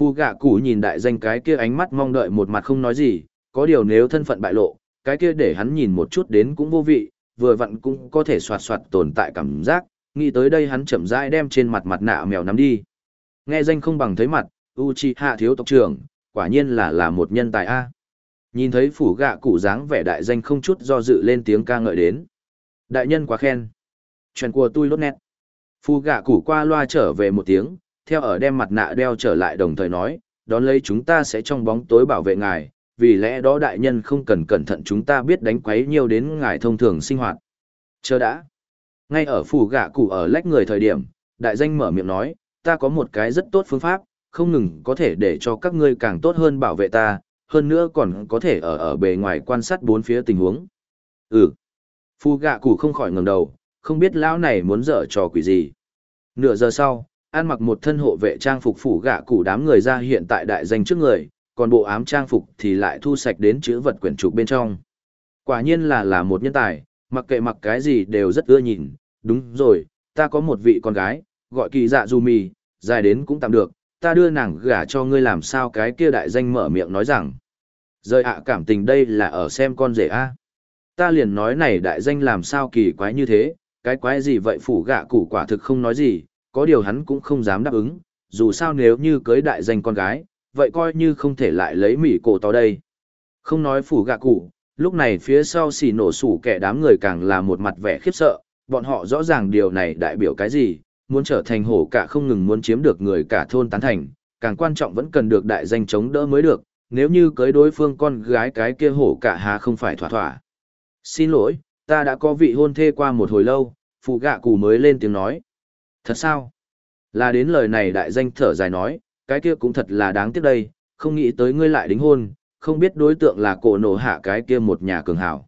Phu gạ cụ nhìn đại danh cái kia ánh mắt mong đợi một mặt không nói gì, có điều nếu thân phận bại lộ, cái kia để hắn nhìn một chút đến cũng vô vị, vừa vặn cũng có thể soạt soạt tồn tại cảm giác, nghĩ tới đây hắn chậm rãi đem trên mặt mặt nạ mèo nắm đi. Nghe danh không bằng thấy mặt, Uchiha thiếu tộc trưởng, quả nhiên là là một nhân tài A. Nhìn thấy phủ gạ cụ dáng vẻ đại danh không chút do dự lên tiếng ca ngợi đến. Đại nhân quá khen. Chuyện của tôi lốt nét. Phu gạ cụ qua loa trở về một tiếng, theo ở đem mặt nạ đeo trở lại đồng thời nói, đón lấy chúng ta sẽ trong bóng tối bảo vệ ngài, vì lẽ đó đại nhân không cần cẩn thận chúng ta biết đánh quấy nhiều đến ngài thông thường sinh hoạt. Chờ đã. Ngay ở phủ gạ cụ ở lách người thời điểm, đại danh mở miệng nói, ta có một cái rất tốt phương pháp, không ngừng có thể để cho các ngươi càng tốt hơn bảo vệ ta, hơn nữa còn có thể ở ở bề ngoài quan sát bốn phía tình huống. Ừ. Phu gạ cụ không khỏi ngẩng đầu, không biết lão này muốn dở trò quỷ gì. Nửa giờ sau, ăn mặc một thân hộ vệ trang phục phủ gạ cụ đám người ra hiện tại đại danh trước người, còn bộ ám trang phục thì lại thu sạch đến chữ vật quyển trục bên trong. Quả nhiên là là một nhân tài, mặc kệ mặc cái gì đều rất ưa nhìn, đúng rồi, ta có một vị con gái, gọi kỳ dạ dù mì, dài đến cũng tạm được, ta đưa nàng gả cho ngươi làm sao cái kia đại danh mở miệng nói rằng. Rời ạ cảm tình đây là ở xem con rể a Ta liền nói này đại danh làm sao kỳ quái như thế, cái quái gì vậy phủ gạ củ quả thực không nói gì, có điều hắn cũng không dám đáp ứng, dù sao nếu như cưới đại danh con gái, vậy coi như không thể lại lấy mỉ cổ to đây. Không nói phủ gạ cụ, lúc này phía sau xì nổ sủ kẻ đám người càng là một mặt vẻ khiếp sợ, bọn họ rõ ràng điều này đại biểu cái gì, muốn trở thành hổ cả không ngừng muốn chiếm được người cả thôn tán thành, càng quan trọng vẫn cần được đại danh chống đỡ mới được, nếu như cưới đối phương con gái cái kia hổ cả hà không phải thỏa thỏa. Xin lỗi, ta đã có vị hôn thê qua một hồi lâu, phụ gạ cụ mới lên tiếng nói. Thật sao? Là đến lời này đại danh thở dài nói, cái kia cũng thật là đáng tiếc đây, không nghĩ tới ngươi lại đính hôn, không biết đối tượng là cổ nổ hạ cái kia một nhà cường hảo.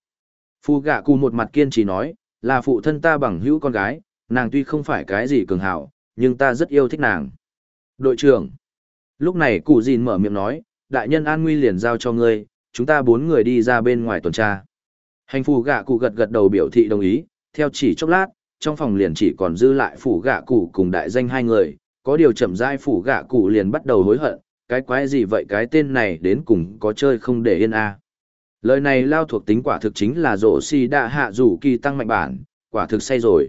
Phu gạ cụ một mặt kiên trì nói, là phụ thân ta bằng hữu con gái, nàng tuy không phải cái gì cường hảo, nhưng ta rất yêu thích nàng. Đội trưởng. Lúc này cụ dìn mở miệng nói, đại nhân an nguy liền giao cho ngươi, chúng ta bốn người đi ra bên ngoài tuần tra. Hành phù gạ cụ gật gật đầu biểu thị đồng ý, theo chỉ chốc lát, trong phòng liền chỉ còn dư lại phủ gạ cụ cùng đại danh hai người, có điều chậm rãi phủ gạ cụ liền bắt đầu hối hận, cái quái gì vậy cái tên này đến cùng có chơi không để yên a à. Lời này lao thuộc tính quả thực chính là rổ si đạ hạ rủ kỳ tăng mạnh bản, quả thực say rồi.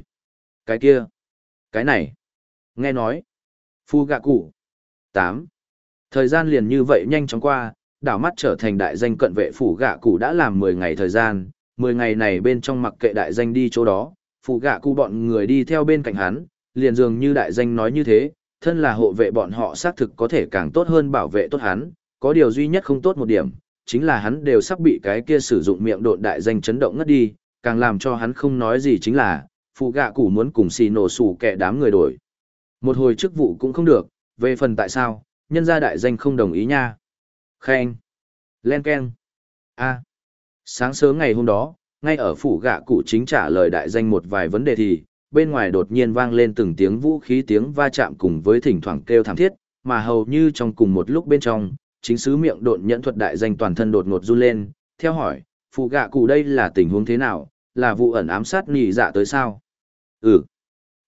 Cái kia, cái này, nghe nói, phu gạ cụ, tám Thời gian liền như vậy nhanh chóng qua, đảo mắt trở thành đại danh cận vệ phủ gạ cụ đã làm mười ngày thời gian, mười ngày này bên trong mặc kệ đại danh đi chỗ đó, phụ gạ cụ bọn người đi theo bên cạnh hắn, liền dường như đại danh nói như thế, thân là hộ vệ bọn họ xác thực có thể càng tốt hơn bảo vệ tốt hắn, có điều duy nhất không tốt một điểm, chính là hắn đều sắp bị cái kia sử dụng miệng độn đại danh chấn động ngất đi, càng làm cho hắn không nói gì chính là, phụ gạ cụ muốn cùng xì nổ sủ kẻ đám người đổi. Một hồi chức vụ cũng không được, về phần tại sao, nhân gia đại danh không đồng ý nha. Khen. Len Ken. A. Sáng sớm ngày hôm đó, ngay ở phủ gạ cụ chính trả lời đại danh một vài vấn đề thì, bên ngoài đột nhiên vang lên từng tiếng vũ khí tiếng va chạm cùng với thỉnh thoảng kêu thảm thiết, mà hầu như trong cùng một lúc bên trong, chính sứ miệng đột nhẫn thuật đại danh toàn thân đột ngột run lên, theo hỏi, phụ gạ cụ đây là tình huống thế nào, là vụ ẩn ám sát nhị dạ tới sao? Ừ.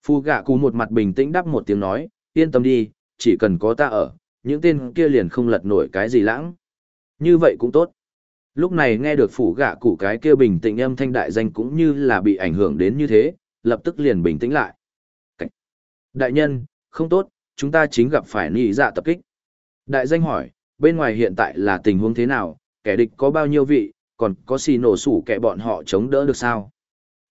Phụ gạ cụ một mặt bình tĩnh đáp một tiếng nói, yên tâm đi, chỉ cần có ta ở, những tên kia liền không lật nổi cái gì lãng. Như vậy cũng tốt. Lúc này nghe được phủ gạ cụ cái kia bình tĩnh âm thanh đại danh cũng như là bị ảnh hưởng đến như thế, lập tức liền bình tĩnh lại. Cảnh. Đại nhân, không tốt, chúng ta chính gặp phải nị dạ tập kích. Đại danh hỏi, bên ngoài hiện tại là tình huống thế nào, kẻ địch có bao nhiêu vị, còn có xì nổ sủ kẻ bọn họ chống đỡ được sao?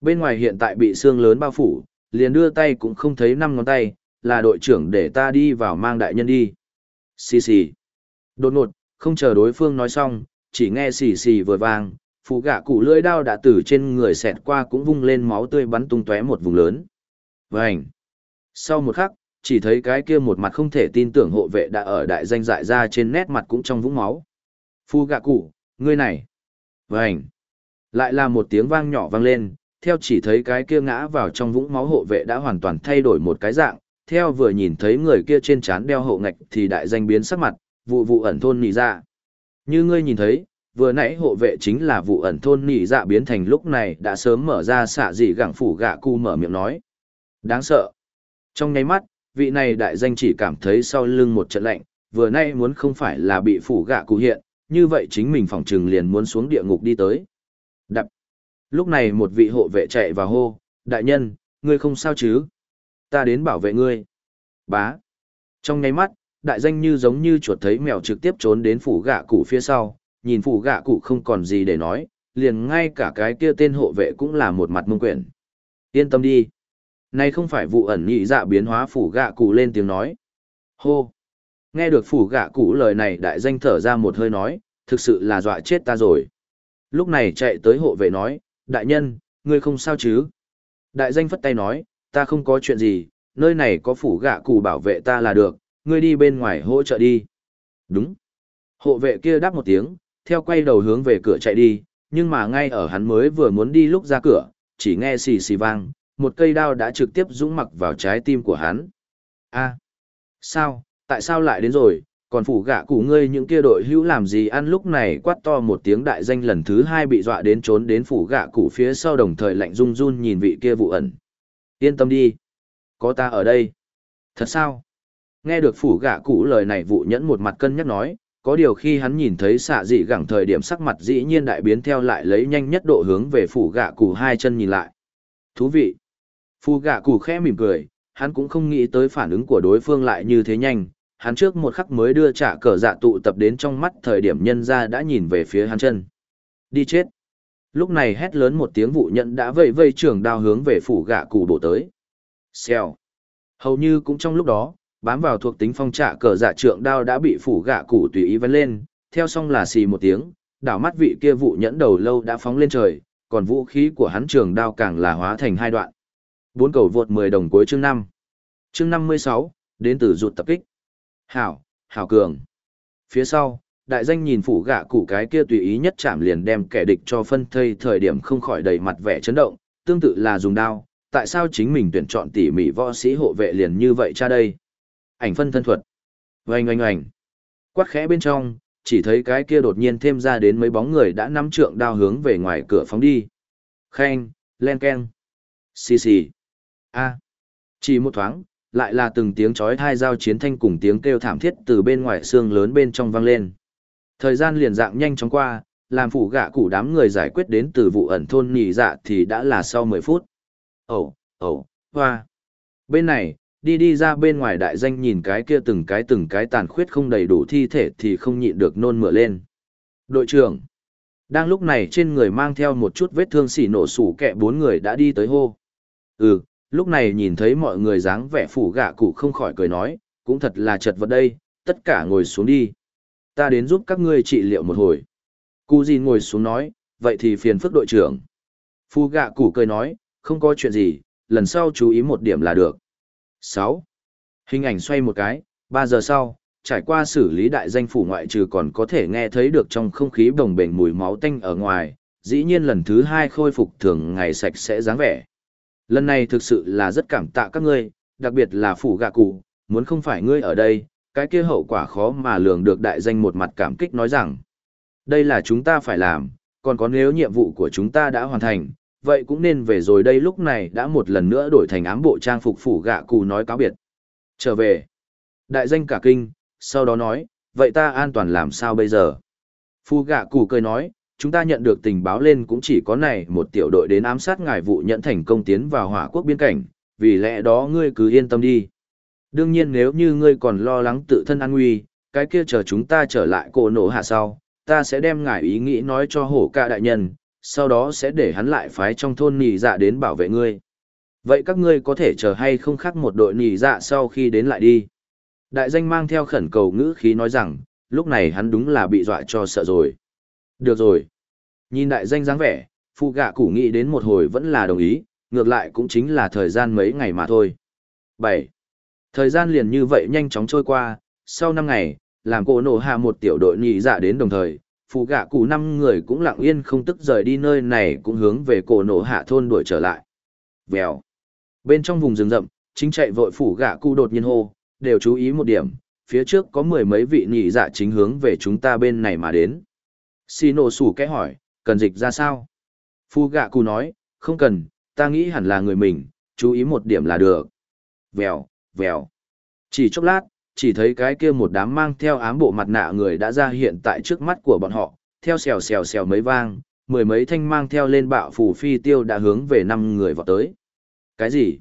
Bên ngoài hiện tại bị xương lớn bao phủ, liền đưa tay cũng không thấy năm ngón tay, là đội trưởng để ta đi vào mang đại nhân đi. Xì xì. Đột ngột, không chờ đối phương nói xong, chỉ nghe xì xì vừa vang, phụ gạ cụ lưỡi đao đã từ trên người xẹt qua cũng vung lên máu tươi bắn tung tóe một vùng lớn. Vành. Sau một khắc, chỉ thấy cái kia một mặt không thể tin tưởng hộ vệ đã ở đại danh dại ra trên nét mặt cũng trong vũng máu. Phu gạ cụ, ngươi này. Vành. Lại là một tiếng vang nhỏ vang lên, theo chỉ thấy cái kia ngã vào trong vũng máu hộ vệ đã hoàn toàn thay đổi một cái dạng, theo vừa nhìn thấy người kia trên trán đeo hộ ngạch thì đại danh biến sắc mặt, vụ vụ ẩn thôn nì ra. Như ngươi nhìn thấy, vừa nãy hộ vệ chính là vụ ẩn thôn nỉ dạ biến thành lúc này đã sớm mở ra xạ dị gẳng phủ gạ cu mở miệng nói. Đáng sợ. Trong nháy mắt, vị này đại danh chỉ cảm thấy sau lưng một trận lạnh, vừa nay muốn không phải là bị phủ gạ cụ hiện, như vậy chính mình phòng trừng liền muốn xuống địa ngục đi tới. Đập. Lúc này một vị hộ vệ chạy vào hô, đại nhân, ngươi không sao chứ? Ta đến bảo vệ ngươi. Bá. Trong nháy mắt, đại danh như giống như chuột thấy mèo trực tiếp trốn đến phủ gạ cụ phía sau, nhìn phủ gạ cụ không còn gì để nói, liền ngay cả cái kia tên hộ vệ cũng là một mặt mông quyển. Yên tâm đi. Này không phải vụ ẩn nhị dạ biến hóa phủ gạ cụ lên tiếng nói. Hô. Nghe được phủ gạ cụ lời này đại danh thở ra một hơi nói, thực sự là dọa chết ta rồi. Lúc này chạy tới hộ vệ nói, đại nhân, ngươi không sao chứ? Đại danh phất tay nói, ta không có chuyện gì, nơi này có phủ gạ cụ bảo vệ ta là được, ngươi đi bên ngoài hỗ trợ đi. Đúng. Hộ vệ kia đáp một tiếng, theo quay đầu hướng về cửa chạy đi, nhưng mà ngay ở hắn mới vừa muốn đi lúc ra cửa, chỉ nghe xì xì vang, một cây đao đã trực tiếp dũng mặc vào trái tim của hắn. A, sao, tại sao lại đến rồi, còn phủ gạ cụ ngươi những kia đội hữu làm gì ăn lúc này quát to một tiếng đại danh lần thứ hai bị dọa đến trốn đến phủ gạ cụ phía sau đồng thời lạnh run run nhìn vị kia vụ ẩn. Yên tâm đi, có ta ở đây. Thật sao? Nghe được phủ gạ cụ lời này vụ nhẫn một mặt cân nhắc nói, có điều khi hắn nhìn thấy xạ dị gẳng thời điểm sắc mặt dĩ nhiên đại biến theo lại lấy nhanh nhất độ hướng về phủ gạ cụ hai chân nhìn lại. Thú vị. Phủ gạ cụ khẽ mỉm cười, hắn cũng không nghĩ tới phản ứng của đối phương lại như thế nhanh, hắn trước một khắc mới đưa trả cờ dạ tụ tập đến trong mắt thời điểm nhân ra đã nhìn về phía hắn chân. Đi chết. Lúc này hét lớn một tiếng vụ nhận đã vây vây trường đao hướng về phủ gạ cụ đổ tới. Xèo. Hầu như cũng trong lúc đó, bám vào thuộc tính phong trạ cờ dạ trượng đao đã bị phủ gạ cụ tùy ý vấn lên, theo xong là xì một tiếng, đảo mắt vị kia vụ nhẫn đầu lâu đã phóng lên trời, còn vũ khí của hắn trường đao càng là hóa thành hai đoạn. Bốn cầu vượt 10 đồng cuối chương 5. Chương 56, đến từ rụt tập kích. Hảo, Hảo Cường. Phía sau, đại danh nhìn phủ gạ cụ cái kia tùy ý nhất chạm liền đem kẻ địch cho phân thây thời điểm không khỏi đầy mặt vẻ chấn động, tương tự là dùng đao, tại sao chính mình tuyển chọn tỉ mỉ võ sĩ hộ vệ liền như vậy cha đây? Ảnh phân thân thuật. Oanh oanh oanh. Quát khẽ bên trong, chỉ thấy cái kia đột nhiên thêm ra đến mấy bóng người đã nắm trượng đao hướng về ngoài cửa phóng đi. Khen, len keng, Xì xì. A. Chỉ một thoáng, lại là từng tiếng chói thai giao chiến thanh cùng tiếng kêu thảm thiết từ bên ngoài xương lớn bên trong vang lên. Thời gian liền dạng nhanh chóng qua, làm phủ gạ cụ đám người giải quyết đến từ vụ ẩn thôn nhị dạ thì đã là sau 10 phút. Ồ, ồ, hoa. Bên này, đi đi ra bên ngoài đại danh nhìn cái kia từng cái từng cái tàn khuyết không đầy đủ thi thể thì không nhịn được nôn mửa lên. Đội trưởng. Đang lúc này trên người mang theo một chút vết thương xỉ nổ sủ kẹ bốn người đã đi tới hô. Ừ, lúc này nhìn thấy mọi người dáng vẻ phủ gạ cụ không khỏi cười nói, cũng thật là chật vật đây, tất cả ngồi xuống đi. Ta đến giúp các ngươi trị liệu một hồi. Cụ gì ngồi xuống nói, vậy thì phiền phức đội trưởng. Phu gạ cụ cười nói, không có chuyện gì, lần sau chú ý một điểm là được. 6. Hình ảnh xoay một cái, 3 giờ sau, trải qua xử lý đại danh phủ ngoại trừ còn có thể nghe thấy được trong không khí đồng bền mùi máu tanh ở ngoài, dĩ nhiên lần thứ hai khôi phục thường ngày sạch sẽ dáng vẻ. Lần này thực sự là rất cảm tạ các ngươi, đặc biệt là phủ gạ cụ, muốn không phải ngươi ở đây, cái kia hậu quả khó mà lường được đại danh một mặt cảm kích nói rằng. Đây là chúng ta phải làm, còn có nếu nhiệm vụ của chúng ta đã hoàn thành, vậy cũng nên về rồi đây lúc này đã một lần nữa đổi thành ám bộ trang phục phủ gạ cụ nói cáo biệt. Trở về. Đại danh cả kinh, sau đó nói, vậy ta an toàn làm sao bây giờ? Phu gạ cụ cười nói, chúng ta nhận được tình báo lên cũng chỉ có này một tiểu đội đến ám sát ngài vụ nhận thành công tiến vào hỏa quốc biên cảnh, vì lẽ đó ngươi cứ yên tâm đi. Đương nhiên nếu như ngươi còn lo lắng tự thân an nguy, cái kia chờ chúng ta trở lại cổ nổ hạ sau, ta sẽ đem ngài ý nghĩ nói cho hổ ca đại nhân, sau đó sẽ để hắn lại phái trong thôn nỉ dạ đến bảo vệ ngươi. Vậy các ngươi có thể chờ hay không khác một đội nỉ dạ sau khi đến lại đi. Đại danh mang theo khẩn cầu ngữ khí nói rằng, lúc này hắn đúng là bị dọa cho sợ rồi. Được rồi. Nhìn đại danh dáng vẻ, phụ gạ củ nghĩ đến một hồi vẫn là đồng ý, ngược lại cũng chính là thời gian mấy ngày mà thôi. 7. Thời gian liền như vậy nhanh chóng trôi qua, sau 5 ngày, làm cổ nổ hạ một tiểu đội nhị dạ đến đồng thời, phụ gạ cụ năm người cũng lặng yên không tức rời đi nơi này cũng hướng về cổ nổ hạ thôn đuổi trở lại. Vèo. Bên trong vùng rừng rậm, chính chạy vội phủ gạ cụ đột nhiên hô, đều chú ý một điểm, phía trước có mười mấy vị nhị dạ chính hướng về chúng ta bên này mà đến. Xì nổ sủ kẽ hỏi, cần dịch ra sao? Phu gạ cụ nói, không cần, ta nghĩ hẳn là người mình, chú ý một điểm là được. Vèo, vèo. Chỉ chốc lát, chỉ thấy cái kia một đám mang theo ám bộ mặt nạ người đã ra hiện tại trước mắt của bọn họ, theo xèo xèo xèo mấy vang, mười mấy thanh mang theo lên bạo phủ phi tiêu đã hướng về năm người vào tới. Cái gì?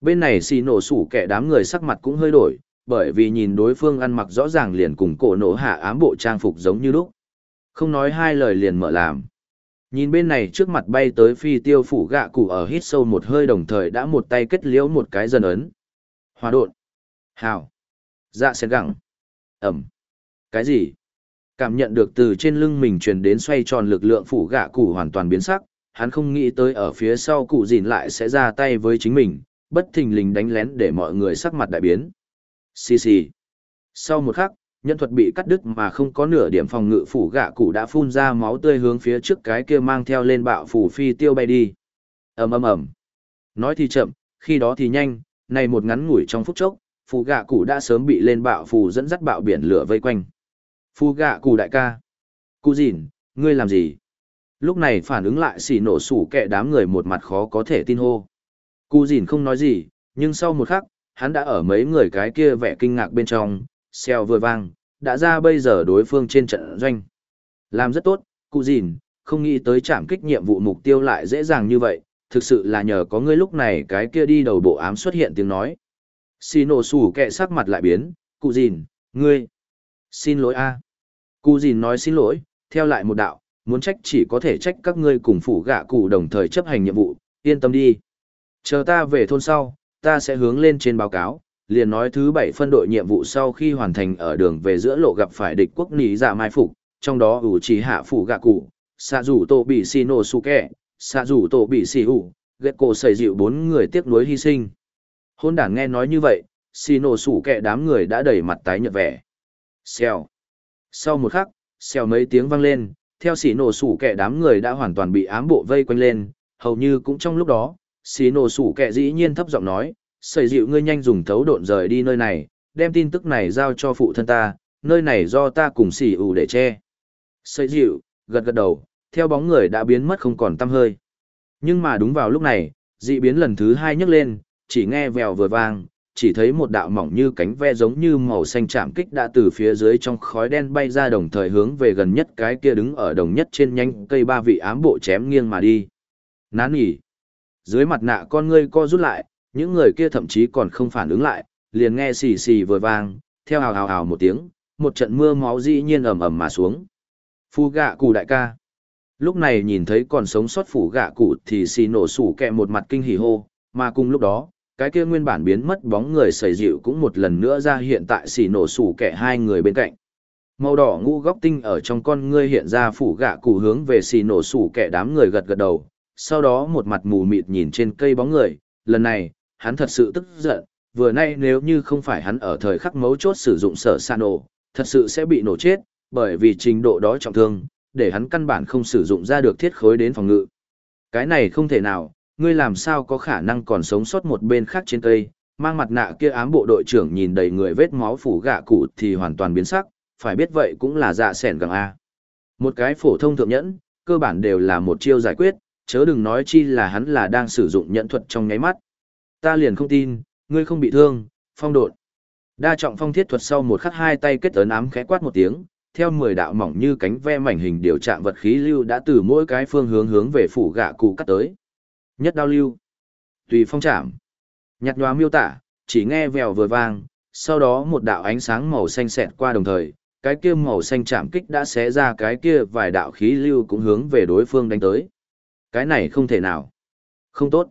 Bên này xì nổ sủ kẻ đám người sắc mặt cũng hơi đổi, bởi vì nhìn đối phương ăn mặc rõ ràng liền cùng cổ nổ hạ ám bộ trang phục giống như lúc. Không nói hai lời liền mở làm. Nhìn bên này trước mặt bay tới phi tiêu phủ gạ cụ ở hít sâu một hơi đồng thời đã một tay kết liễu một cái dần ấn. Hòa đột. Hào. Dạ sen gẳng. Ẩm. Cái gì? Cảm nhận được từ trên lưng mình truyền đến xoay tròn lực lượng phủ gạ cụ hoàn toàn biến sắc, hắn không nghĩ tới ở phía sau cụ dìn lại sẽ ra tay với chính mình, bất thình lình đánh lén để mọi người sắc mặt đại biến. Xì xì. Sau một khắc, nhân thuật bị cắt đứt mà không có nửa điểm phòng ngự phủ gạ cụ đã phun ra máu tươi hướng phía trước cái kia mang theo lên bạo phủ phi tiêu bay đi. ầm ầm ầm. Nói thì chậm, khi đó thì nhanh, này một ngắn ngủi trong phút chốc, phù gạ cụ đã sớm bị lên bạo phù dẫn dắt bạo biển lửa vây quanh. Phù gạ cụ đại ca. Cụ dìn, ngươi làm gì? Lúc này phản ứng lại xì nổ sủ kẹ đám người một mặt khó có thể tin hô. Cụ dìn không nói gì, nhưng sau một khắc, hắn đã ở mấy người cái kia vẻ kinh ngạc bên trong, xèo vừa vang, đã ra bây giờ đối phương trên trận doanh. Làm rất tốt, cụ dìn, không nghĩ tới chạm kích nhiệm vụ mục tiêu lại dễ dàng như vậy, thực sự là nhờ có ngươi lúc này cái kia đi đầu bộ ám xuất hiện tiếng nói. Xì nổ sủ kẹ sắc mặt lại biến, cụ dìn, ngươi. Xin lỗi a Cụ dìn nói xin lỗi, theo lại một đạo, muốn trách chỉ có thể trách các ngươi cùng phủ gạ cụ đồng thời chấp hành nhiệm vụ, yên tâm đi. Chờ ta về thôn sau, ta sẽ hướng lên trên báo cáo, liền nói thứ bảy phân đội nhiệm vụ sau khi hoàn thành ở đường về giữa lộ gặp phải địch quốc nỉ dạ mai phục, trong đó ủ chỉ hạ phủ gạ cụ, xạ rủ tổ bị xì nổ su kẹ, xạ rủ tổ bị xì ủ, ghét cổ xảy dịu bốn người tiếc nuối hy sinh. Hôn đản nghe nói như vậy, xì nổ sủ kẹ đám người đã đẩy mặt tái nhợt vẻ. Xèo. Sau một khắc, xèo mấy tiếng vang lên, theo xì nổ sủ kẹ đám người đã hoàn toàn bị ám bộ vây quanh lên, hầu như cũng trong lúc đó, xì nổ sủ kẹ dĩ nhiên thấp giọng nói, sẩy dịu ngươi nhanh dùng thấu độn rời đi nơi này, đem tin tức này giao cho phụ thân ta, nơi này do ta cùng xì ủ để che. Sẩy dịu, gật gật đầu, theo bóng người đã biến mất không còn tăm hơi. Nhưng mà đúng vào lúc này, dị biến lần thứ hai nhấc lên, chỉ nghe vèo vừa vang, chỉ thấy một đạo mỏng như cánh ve giống như màu xanh chạm kích đã từ phía dưới trong khói đen bay ra đồng thời hướng về gần nhất cái kia đứng ở đồng nhất trên nhanh cây ba vị ám bộ chém nghiêng mà đi. Nán nhỉ. Dưới mặt nạ con ngươi co rút lại, những người kia thậm chí còn không phản ứng lại, liền nghe xì xì vừa vang, theo hào hào hào một tiếng, một trận mưa máu dĩ nhiên ầm ầm mà xuống. Phu gạ cụ đại ca. Lúc này nhìn thấy còn sống sót phủ gạ cụ thì xì nổ sủ kẹ một mặt kinh hỉ hô, mà cùng lúc đó, cái kia nguyên bản biến mất bóng người sầy dịu cũng một lần nữa ra hiện tại xì nổ sủ kẻ hai người bên cạnh. Màu đỏ ngu góc tinh ở trong con ngươi hiện ra phủ gạ cụ hướng về xì nổ sủ kẻ đám người gật gật đầu, sau đó một mặt mù mịt nhìn trên cây bóng người, lần này, hắn thật sự tức giận, vừa nay nếu như không phải hắn ở thời khắc mấu chốt sử dụng sở sa nổ, thật sự sẽ bị nổ chết, bởi vì trình độ đó trọng thương, để hắn căn bản không sử dụng ra được thiết khối đến phòng ngự. Cái này không thể nào, ngươi làm sao có khả năng còn sống sót một bên khác trên cây, mang mặt nạ kia ám bộ đội trưởng nhìn đầy người vết máu phủ gạ cụ thì hoàn toàn biến sắc, phải biết vậy cũng là dạ sẻn gặng A. Một cái phổ thông thượng nhẫn, cơ bản đều là một chiêu giải quyết, chớ đừng nói chi là hắn là đang sử dụng nhẫn thuật trong nháy mắt. Ta liền không tin, ngươi không bị thương, phong độn. Đa trọng phong thiết thuật sau một khắc hai tay kết ấn ám khẽ quát một tiếng, theo mười đạo mỏng như cánh ve mảnh hình điều trạng vật khí lưu đã từ mỗi cái phương hướng hướng về phủ gạ cụ cắt tới. Nhất đao lưu. Tùy phong chạm. Nhạt nhòa miêu tả, chỉ nghe vèo vừa vang, sau đó một đạo ánh sáng màu xanh xẹt qua đồng thời, cái kia màu xanh chạm kích đã xé ra cái kia vài đạo khí lưu cũng hướng về đối phương đánh tới. Cái này không thể nào. Không tốt.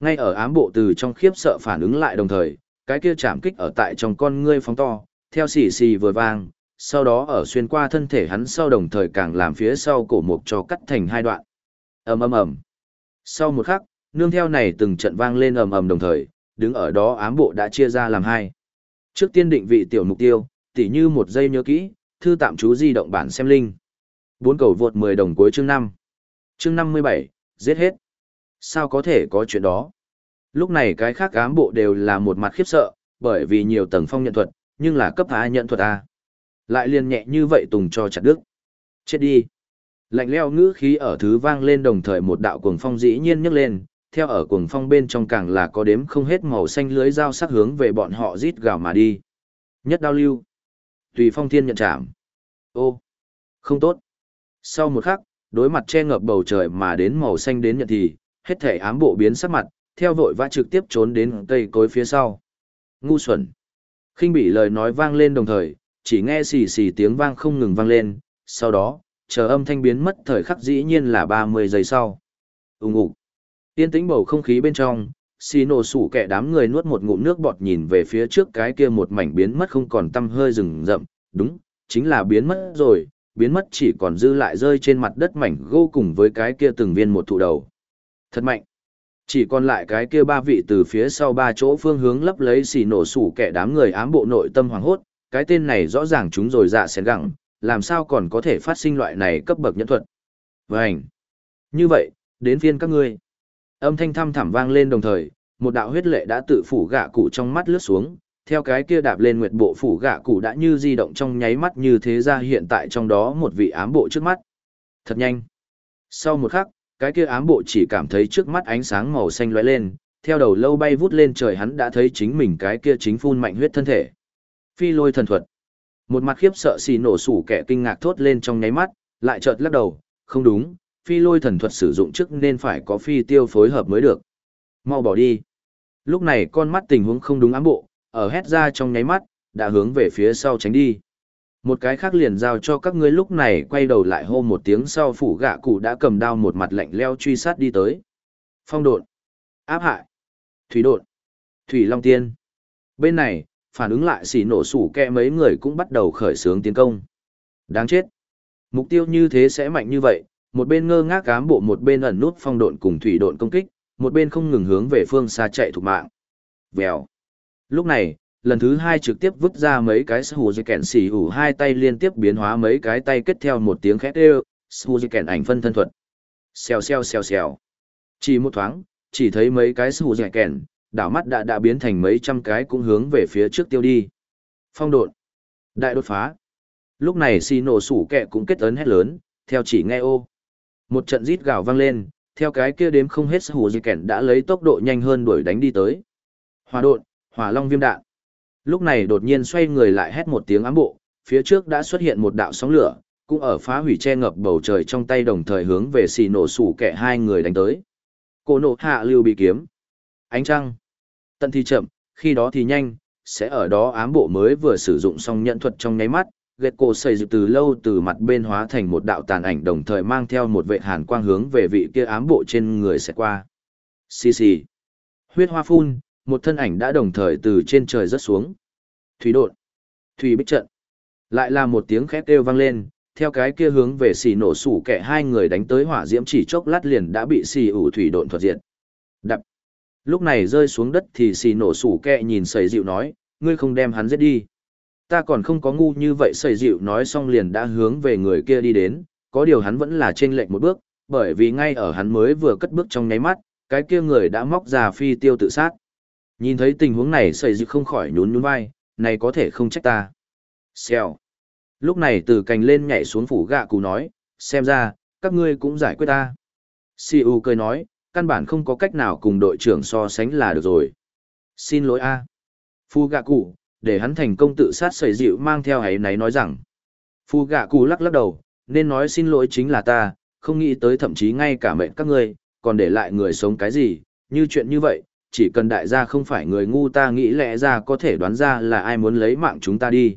Ngay ở ám bộ từ trong khiếp sợ phản ứng lại đồng thời, cái kia chạm kích ở tại trong con ngươi phóng to, theo xì xì vừa vang, sau đó ở xuyên qua thân thể hắn sau đồng thời càng làm phía sau cổ mục cho cắt thành hai đoạn. ầm ầm ầm. Sau một khắc, nương theo này từng trận vang lên ầm ầm đồng thời, đứng ở đó ám bộ đã chia ra làm hai. Trước tiên định vị tiểu mục tiêu, tỉ như một giây nhớ kỹ, thư tạm chú di động bản xem linh. Bốn cầu vượt 10 đồng cuối chương 5. Chương 57, giết hết. Sao có thể có chuyện đó? Lúc này cái khác ám bộ đều là một mặt khiếp sợ, bởi vì nhiều tầng phong nhận thuật, nhưng là cấp A nhận thuật A. Lại liền nhẹ như vậy tùng cho chặt đức. Chết đi. Lạnh leo ngữ khí ở thứ vang lên đồng thời một đạo cuồng phong dĩ nhiên nhấc lên, theo ở cuồng phong bên trong càng là có đếm không hết màu xanh lưới dao sắc hướng về bọn họ rít gào mà đi. Nhất đao lưu. Tùy phong thiên nhận chạm. Ô, không tốt. Sau một khắc, đối mặt che ngập bầu trời mà đến màu xanh đến nhận thì, hết thể ám bộ biến sắc mặt, theo vội vã trực tiếp trốn đến cây cối phía sau. Ngu xuẩn. khinh bị lời nói vang lên đồng thời, chỉ nghe xì xì tiếng vang không ngừng vang lên, sau đó, chờ âm thanh biến mất thời khắc dĩ nhiên là 30 giây sau. Úng ủ. Tiên tĩnh bầu không khí bên trong, xì nổ sủ kẻ đám người nuốt một ngụm nước bọt nhìn về phía trước cái kia một mảnh biến mất không còn tăm hơi rừng rậm, đúng, chính là biến mất rồi, biến mất chỉ còn dư lại rơi trên mặt đất mảnh gô cùng với cái kia từng viên một thụ đầu. Thật mạnh. Chỉ còn lại cái kia ba vị từ phía sau ba chỗ phương hướng lấp lấy xì nổ sủ kẻ đám người ám bộ nội tâm hoàng hốt, cái tên này rõ ràng chúng rồi dạ xén gẳng, làm sao còn có thể phát sinh loại này cấp bậc nhẫn thuật. Vânh. Như vậy, đến phiên các ngươi. Âm thanh thăm thẳm vang lên đồng thời, một đạo huyết lệ đã tự phủ gạ cụ trong mắt lướt xuống, theo cái kia đạp lên nguyệt bộ phủ gạ cụ đã như di động trong nháy mắt như thế ra hiện tại trong đó một vị ám bộ trước mắt. Thật nhanh. Sau một khắc, cái kia ám bộ chỉ cảm thấy trước mắt ánh sáng màu xanh lóe lên, theo đầu lâu bay vút lên trời hắn đã thấy chính mình cái kia chính phun mạnh huyết thân thể. Phi lôi thần thuật. Một mặt khiếp sợ xì nổ sủ kẻ kinh ngạc thốt lên trong nháy mắt, lại chợt lắc đầu, không đúng, phi lôi thần thuật sử dụng trước nên phải có phi tiêu phối hợp mới được. Mau bỏ đi. Lúc này con mắt tình huống không đúng ám bộ, ở hét ra trong nháy mắt, đã hướng về phía sau tránh đi. Một cái khác liền giao cho các ngươi lúc này quay đầu lại hô một tiếng sau phủ gạ cụ đã cầm đao một mặt lạnh leo truy sát đi tới. Phong độn, áp hại, thủy độn, thủy long tiên. Bên này, phản ứng lại xỉ nổ sủ kẹ mấy người cũng bắt đầu khởi xướng tiến công. Đáng chết. Mục tiêu như thế sẽ mạnh như vậy, một bên ngơ ngác cám bộ một bên ẩn nút phong độn cùng thủy độn công kích, một bên không ngừng hướng về phương xa chạy thục mạng. Vèo. Lúc này, lần thứ hai trực tiếp vứt ra mấy cái sù dây kẹn xì hủ, hai tay liên tiếp biến hóa mấy cái tay kết theo một tiếng khét đều, sù dây kẹn ảnh phân thân thuật. Xèo xèo xèo xèo. Chỉ một thoáng, chỉ thấy mấy cái sù dây kẹn, đảo mắt đã đã biến thành mấy trăm cái cũng hướng về phía trước tiêu đi. Phong độn. Đại đột phá. Lúc này xì nổ sủ kẹ cũng kết ấn hét lớn, theo chỉ nghe ô. Một trận rít gào vang lên, theo cái kia đếm không hết hù di kẹn đã lấy tốc độ nhanh hơn đuổi đánh đi tới. Hỏa độn, hỏa long viêm đạn. Lúc này đột nhiên xoay người lại hét một tiếng ám bộ, phía trước đã xuất hiện một đạo sóng lửa, cũng ở phá hủy che ngập bầu trời trong tay đồng thời hướng về xì nổ sủ kẹ hai người đánh tới. Cô nổ hạ lưu bị kiếm. Ánh trăng. Tận thì chậm, khi đó thì nhanh, sẽ ở đó ám bộ mới vừa sử dụng xong nhận thuật trong nháy mắt, ghét cổ xây dựng từ lâu từ mặt bên hóa thành một đạo tàn ảnh đồng thời mang theo một vệ hàn quang hướng về vị kia ám bộ trên người sẽ qua. Xì xì. Huyết hoa phun, một thân ảnh đã đồng thời từ trên trời rớt xuống. Thủy đột. Thủy bích trận. Lại là một tiếng khét kêu vang lên, theo cái kia hướng về xì nổ sủ kẻ hai người đánh tới hỏa diễm chỉ chốc lát liền đã bị xì ủ thủy độn thuật diệt. Lúc này rơi xuống đất thì xì nổ sủ kẹ nhìn sầy dịu nói, ngươi không đem hắn giết đi. Ta còn không có ngu như vậy sầy dịu nói xong liền đã hướng về người kia đi đến, có điều hắn vẫn là trên lệch một bước, bởi vì ngay ở hắn mới vừa cất bước trong nháy mắt, cái kia người đã móc ra phi tiêu tự sát. Nhìn thấy tình huống này sầy dịu không khỏi nhún nhún vai, này có thể không trách ta. Xèo. Lúc này từ cành lên nhảy xuống phủ gạ cụ nói, xem ra, các ngươi cũng giải quyết ta. Si U cười nói, căn bản không có cách nào cùng đội trưởng so sánh là được rồi. Xin lỗi a. Phu gạ cụ, để hắn thành công tự sát sẩy dịu mang theo ấy nấy nói rằng. Phu gạ cụ lắc lắc đầu, nên nói xin lỗi chính là ta, không nghĩ tới thậm chí ngay cả mệnh các ngươi, còn để lại người sống cái gì, như chuyện như vậy, chỉ cần đại gia không phải người ngu ta nghĩ lẽ ra có thể đoán ra là ai muốn lấy mạng chúng ta đi.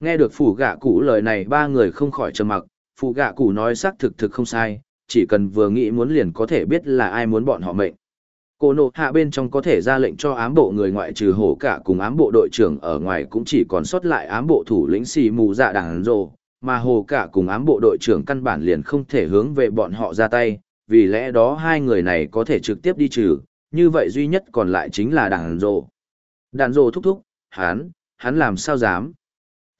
Nghe được phủ gạ cụ lời này ba người không khỏi trầm mặc, phủ gạ cụ nói xác thực thực không sai, chỉ cần vừa nghĩ muốn liền có thể biết là ai muốn bọn họ mệnh. Cô nộ hạ bên trong có thể ra lệnh cho ám bộ người ngoại trừ hổ cả cùng ám bộ đội trưởng ở ngoài cũng chỉ còn sót lại ám bộ thủ lĩnh xì mù dạ đảng rồ, mà hồ cả cùng ám bộ đội trưởng căn bản liền không thể hướng về bọn họ ra tay, vì lẽ đó hai người này có thể trực tiếp đi trừ, như vậy duy nhất còn lại chính là đảng rồ. Đàn rồ thúc thúc, hắn, hắn làm sao dám.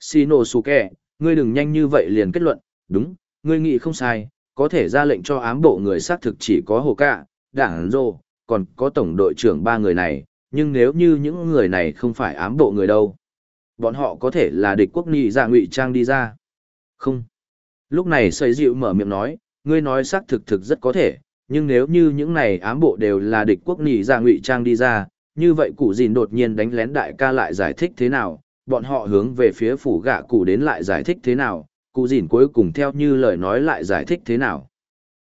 Shino Suke, ngươi đừng nhanh như vậy liền kết luận, đúng, ngươi nghĩ không sai, có thể ra lệnh cho ám bộ người xác thực chỉ có hồ cạ, đảng rô, còn có tổng đội trưởng ba người này, nhưng nếu như những người này không phải ám bộ người đâu, bọn họ có thể là địch quốc nghị ra dạ ngụy trang đi ra. Không. Lúc này xây dịu mở miệng nói, ngươi nói xác thực thực rất có thể, nhưng nếu như những này ám bộ đều là địch quốc nghị ra dạ ngụy trang đi ra, như vậy cụ dìn đột nhiên đánh lén đại ca lại giải thích thế nào, bọn họ hướng về phía phủ gạ cụ đến lại giải thích thế nào, cụ dìn cuối cùng theo như lời nói lại giải thích thế nào.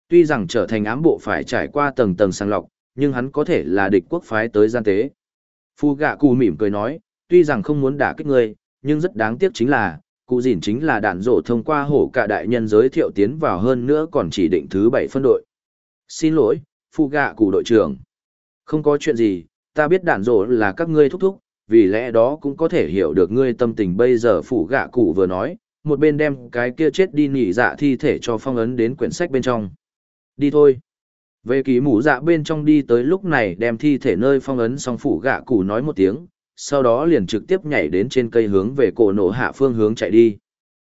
Tuy rằng trở thành ám bộ phải trải qua tầng tầng sàng lọc, nhưng hắn có thể là địch quốc phái tới gian tế. Phu gạ cụ mỉm cười nói, tuy rằng không muốn đả kích ngươi, nhưng rất đáng tiếc chính là, cụ dìn chính là đạn rổ thông qua hổ cả đại nhân giới thiệu tiến vào hơn nữa còn chỉ định thứ bảy phân đội. Xin lỗi, phu gạ cụ đội trưởng. Không có chuyện gì, ta biết đạn rổ là các ngươi thúc thúc, vì lẽ đó cũng có thể hiểu được ngươi tâm tình bây giờ phủ gạ cụ vừa nói, một bên đem cái kia chết đi nỉ dạ thi thể cho phong ấn đến quyển sách bên trong. Đi thôi. Về ký mũ dạ bên trong đi tới lúc này đem thi thể nơi phong ấn xong phủ gạ cụ nói một tiếng, sau đó liền trực tiếp nhảy đến trên cây hướng về cổ nổ hạ phương hướng chạy đi.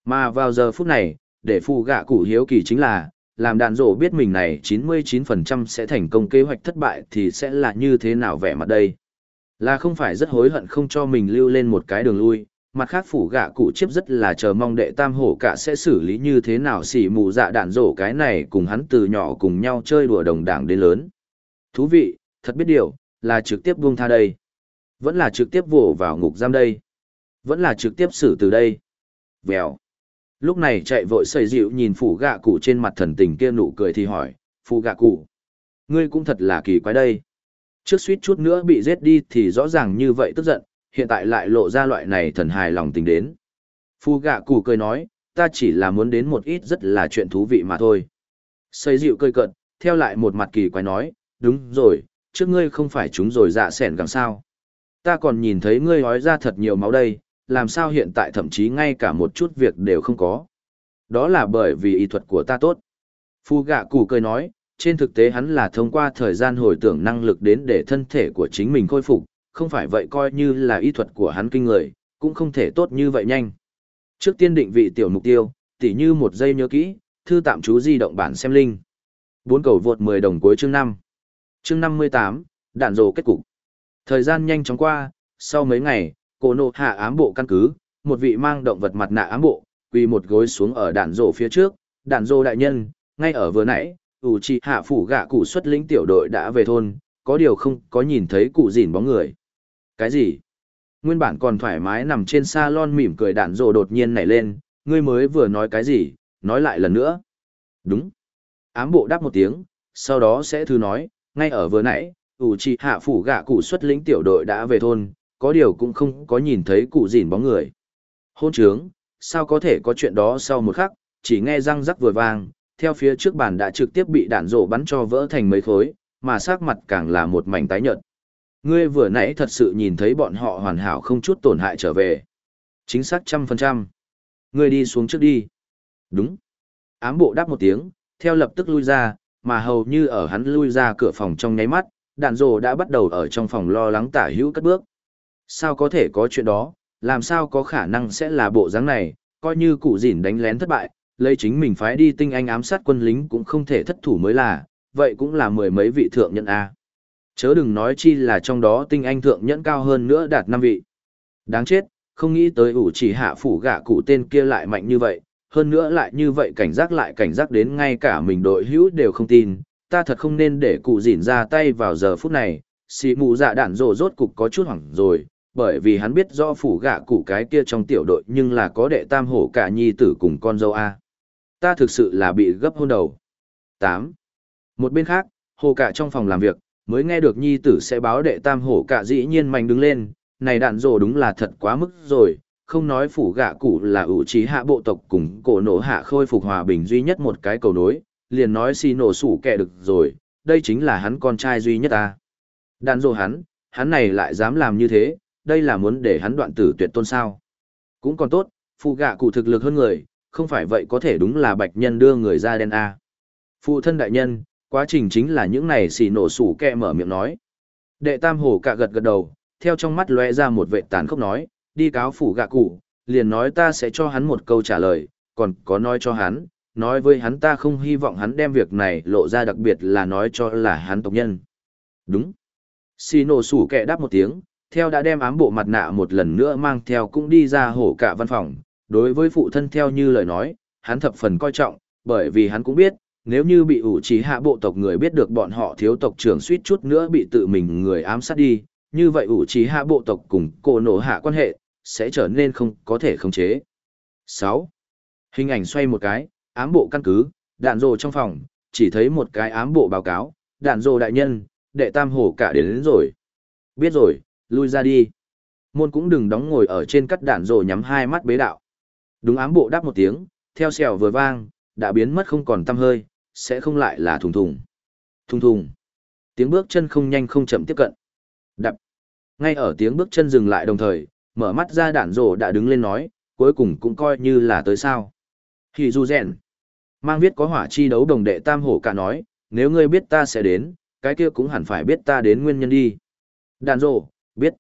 Mà vào giờ phút này, để phụ gạ cụ hiếu kỳ chính là, làm đàn rổ biết mình này 99% sẽ thành công kế hoạch thất bại thì sẽ là như thế nào vẻ mặt đây. Là không phải rất hối hận không cho mình lưu lên một cái đường lui, mặt khác phủ gạ cụ chiếp rất là chờ mong đệ tam hổ cả sẽ xử lý như thế nào xỉ mù dạ đạn rổ cái này cùng hắn từ nhỏ cùng nhau chơi đùa đồng đảng đến lớn. Thú vị, thật biết điều, là trực tiếp buông tha đây. Vẫn là trực tiếp vồ vào ngục giam đây. Vẫn là trực tiếp xử từ đây. Vèo. Lúc này chạy vội xây dịu nhìn phủ gạ cụ trên mặt thần tình kia nụ cười thì hỏi, phủ gạ cụ. Ngươi cũng thật là kỳ quái đây. Trước suýt chút nữa bị giết đi thì rõ ràng như vậy tức giận, hiện tại lại lộ ra loại này thần hài lòng tình đến. Phu gạ cụ cười nói, ta chỉ là muốn đến một ít rất là chuyện thú vị mà thôi. Xây dịu cười cận, theo lại một mặt kỳ quái nói, đúng rồi, trước ngươi không phải chúng rồi dạ sẻn gắng sao. Ta còn nhìn thấy ngươi hói ra thật nhiều máu đây, làm sao hiện tại thậm chí ngay cả một chút việc đều không có. Đó là bởi vì y thuật của ta tốt. Phu gạ cụ cười nói, trên thực tế hắn là thông qua thời gian hồi tưởng năng lực đến để thân thể của chính mình khôi phục, không phải vậy coi như là y thuật của hắn kinh người, cũng không thể tốt như vậy nhanh. Trước tiên định vị tiểu mục tiêu, tỉ như một giây nhớ kỹ, thư tạm chú di động bản xem linh. Bốn cầu vượt 10 đồng cuối chương 5. Chương 58, đạn rồ kết cục. Thời gian nhanh chóng qua, sau mấy ngày, cổ nộ hạ ám bộ căn cứ, một vị mang động vật mặt nạ ám bộ, quỳ một gối xuống ở đạn rồ phía trước, đạn rồ đại nhân, ngay ở vừa nãy, ủ trì hạ phủ gạ cụ xuất lĩnh tiểu đội đã về thôn, có điều không có nhìn thấy cụ dìn bóng người. Cái gì? Nguyên bản còn thoải mái nằm trên salon mỉm cười đạn rồ đột nhiên nảy lên, ngươi mới vừa nói cái gì, nói lại lần nữa. Đúng. Ám bộ đáp một tiếng, sau đó sẽ thư nói, ngay ở vừa nãy, ủ trì hạ phủ gạ cụ xuất lĩnh tiểu đội đã về thôn, có điều cũng không có nhìn thấy cụ dìn bóng người. Hôn trướng, sao có thể có chuyện đó sau một khắc, chỉ nghe răng rắc vừa vang, theo phía trước bàn đã trực tiếp bị đạn rổ bắn cho vỡ thành mấy khối, mà sắc mặt càng là một mảnh tái nhợt. Ngươi vừa nãy thật sự nhìn thấy bọn họ hoàn hảo không chút tổn hại trở về. Chính xác trăm phần trăm. Ngươi đi xuống trước đi. Đúng. Ám bộ đáp một tiếng, theo lập tức lui ra, mà hầu như ở hắn lui ra cửa phòng trong nháy mắt, đạn rồ đã bắt đầu ở trong phòng lo lắng tả hữu cất bước. Sao có thể có chuyện đó, làm sao có khả năng sẽ là bộ dáng này, coi như cụ dỉn đánh lén thất bại, lấy chính mình phái đi tinh anh ám sát quân lính cũng không thể thất thủ mới là, vậy cũng là mười mấy vị thượng nhân A. Chớ đừng nói chi là trong đó tinh anh thượng nhẫn cao hơn nữa đạt năm vị. Đáng chết, không nghĩ tới ủ chỉ hạ phủ gạ cụ tên kia lại mạnh như vậy, hơn nữa lại như vậy cảnh giác lại cảnh giác đến ngay cả mình đội hữu đều không tin, ta thật không nên để cụ dỉn ra tay vào giờ phút này, xì mù dạ đạn rồ rốt cục có chút hoảng rồi, bởi vì hắn biết do phủ gạ cụ cái kia trong tiểu đội nhưng là có đệ tam hổ cả nhi tử cùng con dâu A. Ta thực sự là bị gấp hôn đầu. 8. Một bên khác, hồ cả trong phòng làm việc, mới nghe được nhi tử sẽ báo đệ tam hổ cả dĩ nhiên mạnh đứng lên, này đạn rồ đúng là thật quá mức rồi, không nói phủ gạ cụ là ủ trí hạ bộ tộc cùng cổ nổ hạ khôi phục hòa bình duy nhất một cái cầu nối, liền nói xì nổ sủ kẻ được rồi, đây chính là hắn con trai duy nhất ta. Đạn rồ hắn, hắn này lại dám làm như thế, đây là muốn để hắn đoạn tử tuyệt tôn sao. Cũng còn tốt, phụ gạ cụ thực lực hơn người, không phải vậy có thể đúng là bạch nhân đưa người ra đen A. Phụ thân đại nhân, quá trình chính là những này xì nổ sủ kẹ mở miệng nói. Đệ tam hổ cạ gật gật đầu, theo trong mắt lóe ra một vệ tàn khốc nói, đi cáo phủ gạ cụ, liền nói ta sẽ cho hắn một câu trả lời, còn có nói cho hắn, nói với hắn ta không hy vọng hắn đem việc này lộ ra đặc biệt là nói cho là hắn tộc nhân. Đúng. Xì nổ sủ kẹ đáp một tiếng, theo đã đem ám bộ mặt nạ một lần nữa mang theo cũng đi ra hổ cả văn phòng. Đối với phụ thân theo như lời nói, hắn thập phần coi trọng, bởi vì hắn cũng biết, nếu như bị ủ trí hạ bộ tộc người biết được bọn họ thiếu tộc trưởng suýt chút nữa bị tự mình người ám sát đi, như vậy ủ trí hạ bộ tộc cùng cổ nổ hạ quan hệ, sẽ trở nên không có thể khống chế. 6. Hình ảnh xoay một cái, ám bộ căn cứ, đạn rồ trong phòng, chỉ thấy một cái ám bộ báo cáo, đạn rồ đại nhân, đệ tam hổ cả đến, đến rồi. Biết rồi, lui ra đi. Môn cũng đừng đóng ngồi ở trên cắt đạn rồ nhắm hai mắt bế đạo. Đúng ám bộ đáp một tiếng, theo xèo vừa vang, đã biến mất không còn tăm hơi, sẽ không lại là thùng thùng. Thùng thùng. Tiếng bước chân không nhanh không chậm tiếp cận. Đập. Ngay ở tiếng bước chân dừng lại đồng thời, mở mắt ra đạn rồ đã đứng lên nói, cuối cùng cũng coi như là tới sao. Hỉ du rèn. Mang viết có hỏa chi đấu đồng đệ tam hổ cả nói, nếu ngươi biết ta sẽ đến, cái kia cũng hẳn phải biết ta đến nguyên nhân đi. Đạn rồ, biết.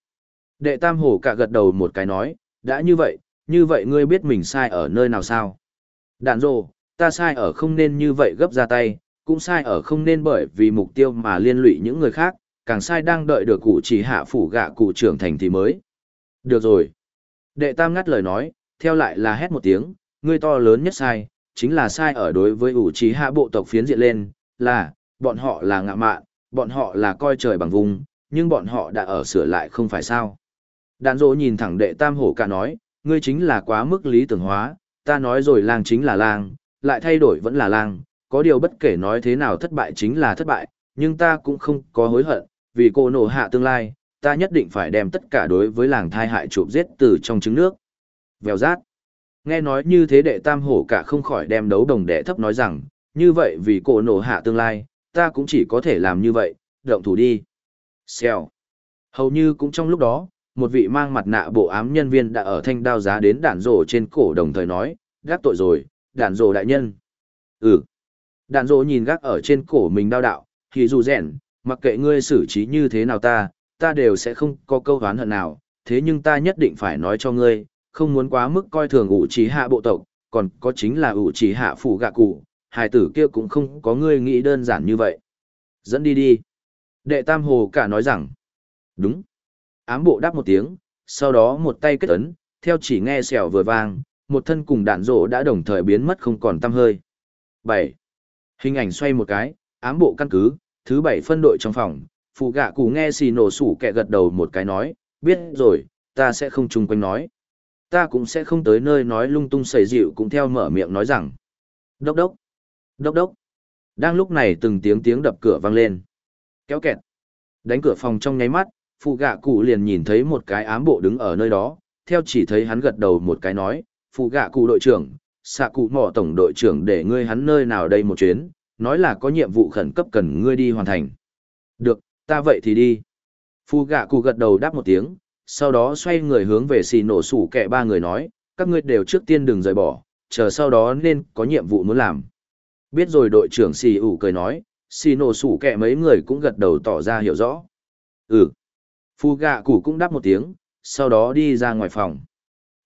Đệ tam hổ cả gật đầu một cái nói, đã như vậy, như vậy ngươi biết mình sai ở nơi nào sao? Đạn rồ, ta sai ở không nên như vậy gấp ra tay, cũng sai ở không nên bởi vì mục tiêu mà liên lụy những người khác, càng sai đang đợi được cụ chỉ hạ phủ gạ cụ trưởng thành thì mới. Được rồi. Đệ tam ngắt lời nói, theo lại là hét một tiếng, ngươi to lớn nhất sai, chính là sai ở đối với ủ trí hạ bộ tộc phiến diện lên, là, bọn họ là ngạ mạn, bọn họ là coi trời bằng vùng, nhưng bọn họ đã ở sửa lại không phải sao. Đàn dỗ nhìn thẳng đệ tam hổ cả nói, ngươi chính là quá mức lý tưởng hóa, ta nói rồi làng chính là làng lại thay đổi vẫn là lang, có điều bất kể nói thế nào thất bại chính là thất bại, nhưng ta cũng không có hối hận, vì cô nổ hạ tương lai, ta nhất định phải đem tất cả đối với làng thai hại chụp giết từ trong trứng nước. Vèo rát. Nghe nói như thế đệ tam hổ cả không khỏi đem đấu đồng đệ thấp nói rằng, như vậy vì cô nổ hạ tương lai, ta cũng chỉ có thể làm như vậy, động thủ đi. Xèo. Hầu như cũng trong lúc đó, một vị mang mặt nạ bộ ám nhân viên đã ở thanh đao giá đến đạn rổ trên cổ đồng thời nói, gác tội rồi, đàn rồ đại nhân. Ừ. Đàn rồ nhìn gác ở trên cổ mình đao đạo, thì dù rèn, mặc kệ ngươi xử trí như thế nào ta, ta đều sẽ không có câu hán hận nào, thế nhưng ta nhất định phải nói cho ngươi, không muốn quá mức coi thường ủ trí hạ bộ tộc, còn có chính là ủ trí hạ phủ gạ cụ, hài tử kia cũng không có ngươi nghĩ đơn giản như vậy. Dẫn đi đi. Đệ Tam Hồ cả nói rằng, đúng. Ám bộ đáp một tiếng, sau đó một tay kết ấn, theo chỉ nghe xèo vừa vang, một thân cùng đạn rổ đã đồng thời biến mất không còn tăm hơi. 7. Hình ảnh xoay một cái, ám bộ căn cứ, thứ bảy phân đội trong phòng, phụ gạ cụ nghe xì nổ sủ kẹ gật đầu một cái nói, biết rồi, ta sẽ không chung quanh nói. Ta cũng sẽ không tới nơi nói lung tung sầy dịu cũng theo mở miệng nói rằng. Đốc đốc, đốc đốc. Đang lúc này từng tiếng tiếng đập cửa vang lên. Kéo kẹt. Đánh cửa phòng trong nháy mắt, phụ gạ cụ liền nhìn thấy một cái ám bộ đứng ở nơi đó, theo chỉ thấy hắn gật đầu một cái nói, phụ gạ cụ đội trưởng, xạ cụ mỏ tổng đội trưởng để ngươi hắn nơi nào đây một chuyến, nói là có nhiệm vụ khẩn cấp cần ngươi đi hoàn thành. Được, ta vậy thì đi. Phu gạ cụ gật đầu đáp một tiếng, sau đó xoay người hướng về xì nổ sủ kẹ ba người nói, các ngươi đều trước tiên đừng rời bỏ, chờ sau đó nên có nhiệm vụ muốn làm. Biết rồi đội trưởng xì ủ cười nói, xì nổ sủ kẹ mấy người cũng gật đầu tỏ ra hiểu rõ. Ừ. Phu gạ cụ cũng đáp một tiếng, sau đó đi ra ngoài phòng.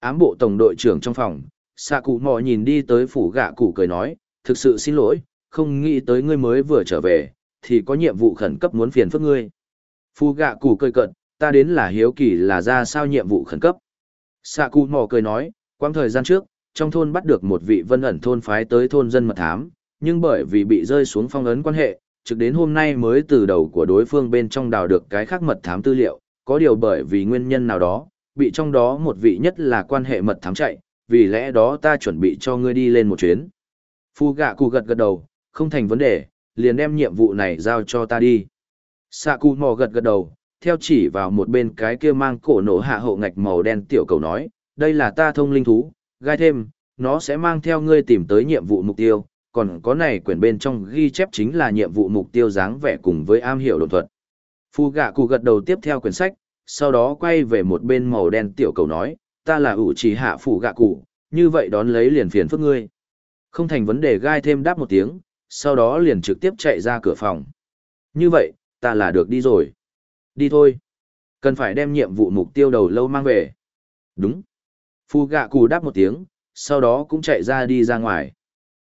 Ám bộ tổng đội trưởng trong phòng, xạ cụ mò nhìn đi tới phủ gạ cụ cười nói, thực sự xin lỗi, không nghĩ tới ngươi mới vừa trở về, thì có nhiệm vụ khẩn cấp muốn phiền phức ngươi. Phu gạ cụ cười cận, ta đến là hiếu kỳ là ra sao nhiệm vụ khẩn cấp. Xạ cụ mò cười nói, quang thời gian trước, trong thôn bắt được một vị vân ẩn thôn phái tới thôn dân mật thám, nhưng bởi vì bị rơi xuống phong ấn quan hệ, trực đến hôm nay mới từ đầu của đối phương bên trong đào được cái khác mật thám tư liệu, có điều bởi vì nguyên nhân nào đó, bị trong đó một vị nhất là quan hệ mật thám chạy, vì lẽ đó ta chuẩn bị cho ngươi đi lên một chuyến. Phu gạ cụ gật gật đầu, không thành vấn đề, liền đem nhiệm vụ này giao cho ta đi. Sạ cụ mò gật gật đầu, theo chỉ vào một bên cái kia mang cổ nổ hạ hậu ngạch màu đen tiểu cầu nói, đây là ta thông linh thú, gai thêm, nó sẽ mang theo ngươi tìm tới nhiệm vụ mục tiêu, còn có này quyển bên trong ghi chép chính là nhiệm vụ mục tiêu dáng vẻ cùng với am hiểu đồn thuật. Phu gạ cụ gật đầu tiếp theo quyển sách, sau đó quay về một bên màu đen tiểu cầu nói, ta là ủ trì hạ phủ gạ cụ, như vậy đón lấy liền phiền phức ngươi. Không thành vấn đề gai thêm đáp một tiếng, sau đó liền trực tiếp chạy ra cửa phòng. Như vậy, ta là được đi rồi. Đi thôi. Cần phải đem nhiệm vụ mục tiêu đầu lâu mang về. Đúng. Phu gạ cụ đáp một tiếng, sau đó cũng chạy ra đi ra ngoài.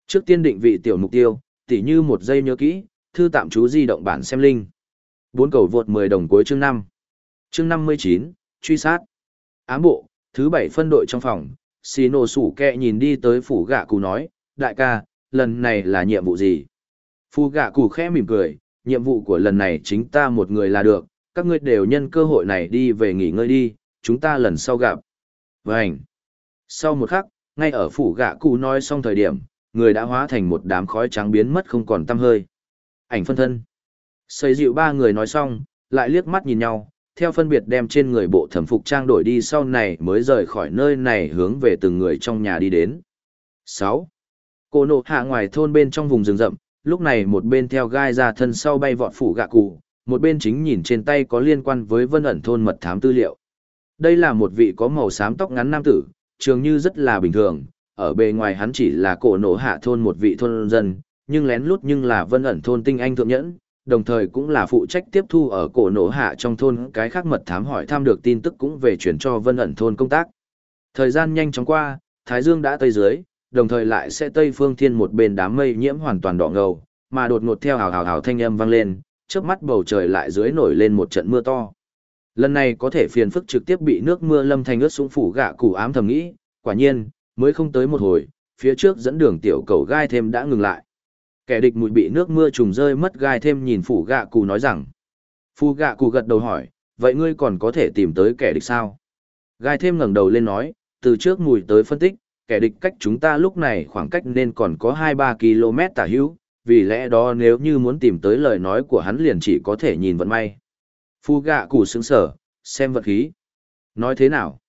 Trước tiên định vị tiểu mục tiêu, tỉ như một giây nhớ kỹ, thư tạm chú di động bản xem linh. Bốn cầu vượt 10 đồng cuối chương 5. Chương 59, truy sát. Ám bộ, thứ bảy phân đội trong phòng, xì nổ sủ kẹ nhìn đi tới phủ gạ cụ nói, đại ca, lần này là nhiệm vụ gì? Phu gạ cụ khẽ mỉm cười, nhiệm vụ của lần này chính ta một người là được, các ngươi đều nhân cơ hội này đi về nghỉ ngơi đi, chúng ta lần sau gặp. Vâng. Sau một khắc, ngay ở phủ gạ cụ nói xong thời điểm, người đã hóa thành một đám khói trắng biến mất không còn tăm hơi. Ảnh phân thân. Xây dịu ba người nói xong, lại liếc mắt nhìn nhau, theo phân biệt đem trên người bộ thẩm phục trang đổi đi sau này mới rời khỏi nơi này hướng về từng người trong nhà đi đến. 6. Cô nộ hạ ngoài thôn bên trong vùng rừng rậm, lúc này một bên theo gai ra thân sau bay vọt phủ gạ cụ, một bên chính nhìn trên tay có liên quan với vân ẩn thôn mật thám tư liệu. Đây là một vị có màu xám tóc ngắn nam tử, trường như rất là bình thường, ở bề ngoài hắn chỉ là cổ nổ hạ thôn một vị thôn dân, nhưng lén lút nhưng là vân ẩn thôn tinh anh thượng nhẫn, đồng thời cũng là phụ trách tiếp thu ở cổ nổ hạ trong thôn cái khác mật thám hỏi thăm được tin tức cũng về chuyển cho vân ẩn thôn công tác. Thời gian nhanh chóng qua, Thái Dương đã tây dưới, đồng thời lại sẽ tây phương thiên một bên đám mây nhiễm hoàn toàn đỏ ngầu, mà đột ngột theo hào hào hào thanh âm vang lên, chớp mắt bầu trời lại dưới nổi lên một trận mưa to. Lần này có thể phiền phức trực tiếp bị nước mưa lâm thành ướt sũng phủ gạ củ ám thầm nghĩ, quả nhiên, mới không tới một hồi, phía trước dẫn đường tiểu cầu gai thêm đã ngừng lại. Kẻ địch mùi bị nước mưa trùng rơi mất gai thêm nhìn phủ gạ cụ nói rằng. Phu gạ cụ gật đầu hỏi, vậy ngươi còn có thể tìm tới kẻ địch sao? Gai thêm ngẩng đầu lên nói, từ trước mùi tới phân tích, kẻ địch cách chúng ta lúc này khoảng cách nên còn có 2-3 km tả hữu, vì lẽ đó nếu như muốn tìm tới lời nói của hắn liền chỉ có thể nhìn vận may. Phu gạ cụ sững sở, xem vật khí. Nói thế nào?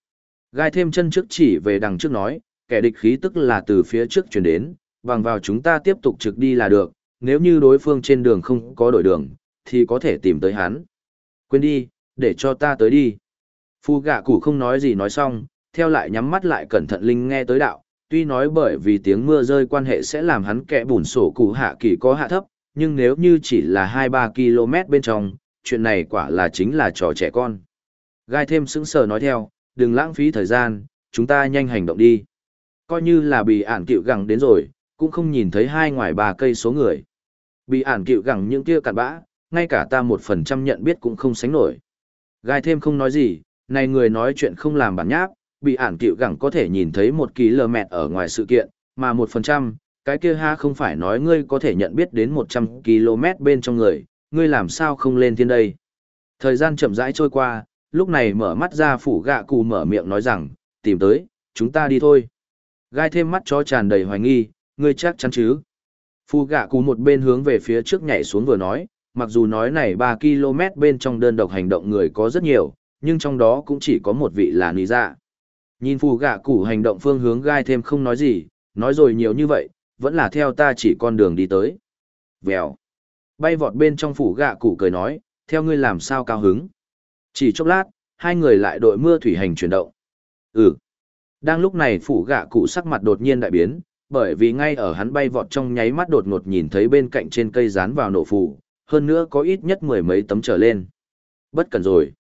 Gai thêm chân trước chỉ về đằng trước nói, kẻ địch khí tức là từ phía trước chuyển đến, bằng vào chúng ta tiếp tục trực đi là được, nếu như đối phương trên đường không có đổi đường, thì có thể tìm tới hắn. Quên đi, để cho ta tới đi. Phu gạ củ không nói gì nói xong, theo lại nhắm mắt lại cẩn thận linh nghe tới đạo, tuy nói bởi vì tiếng mưa rơi quan hệ sẽ làm hắn kẻ bùn sổ cụ hạ kỳ có hạ thấp, nhưng nếu như chỉ là 2-3 km bên trong, chuyện này quả là chính là trò trẻ con. Gai thêm sững sờ nói theo, đừng lãng phí thời gian, chúng ta nhanh hành động đi. Coi như là bị ản cựu gẳng đến rồi, cũng không nhìn thấy hai ngoài ba cây số người. Bị ản cựu gẳng những kia cặn bã, ngay cả ta một phần trăm nhận biết cũng không sánh nổi. Gai thêm không nói gì, này người nói chuyện không làm bản nháp, bị ản cựu gẳng có thể nhìn thấy một km ở ngoài sự kiện, mà một phần trăm, cái kia ha không phải nói ngươi có thể nhận biết đến 100 km bên trong người, ngươi làm sao không lên thiên đây. Thời gian chậm rãi trôi qua, lúc này mở mắt ra phủ gạ cụ mở miệng nói rằng, tìm tới, chúng ta đi thôi. Gai thêm mắt cho tràn đầy hoài nghi, ngươi chắc chắn chứ. Phu gạ cụ một bên hướng về phía trước nhảy xuống vừa nói, mặc dù nói này 3 km bên trong đơn độc hành động người có rất nhiều, nhưng trong đó cũng chỉ có một vị là nì dạ. Nhìn phù gạ cụ hành động phương hướng gai thêm không nói gì, nói rồi nhiều như vậy, vẫn là theo ta chỉ con đường đi tới. Vèo. Bay vọt bên trong phủ gạ cụ cười nói, theo ngươi làm sao cao hứng. Chỉ chốc lát, hai người lại đội mưa thủy hành chuyển động. Ừ. Đang lúc này phủ gạ cụ sắc mặt đột nhiên đại biến, bởi vì ngay ở hắn bay vọt trong nháy mắt đột ngột nhìn thấy bên cạnh trên cây dán vào nổ phủ, hơn nữa có ít nhất mười mấy tấm trở lên. Bất cần rồi.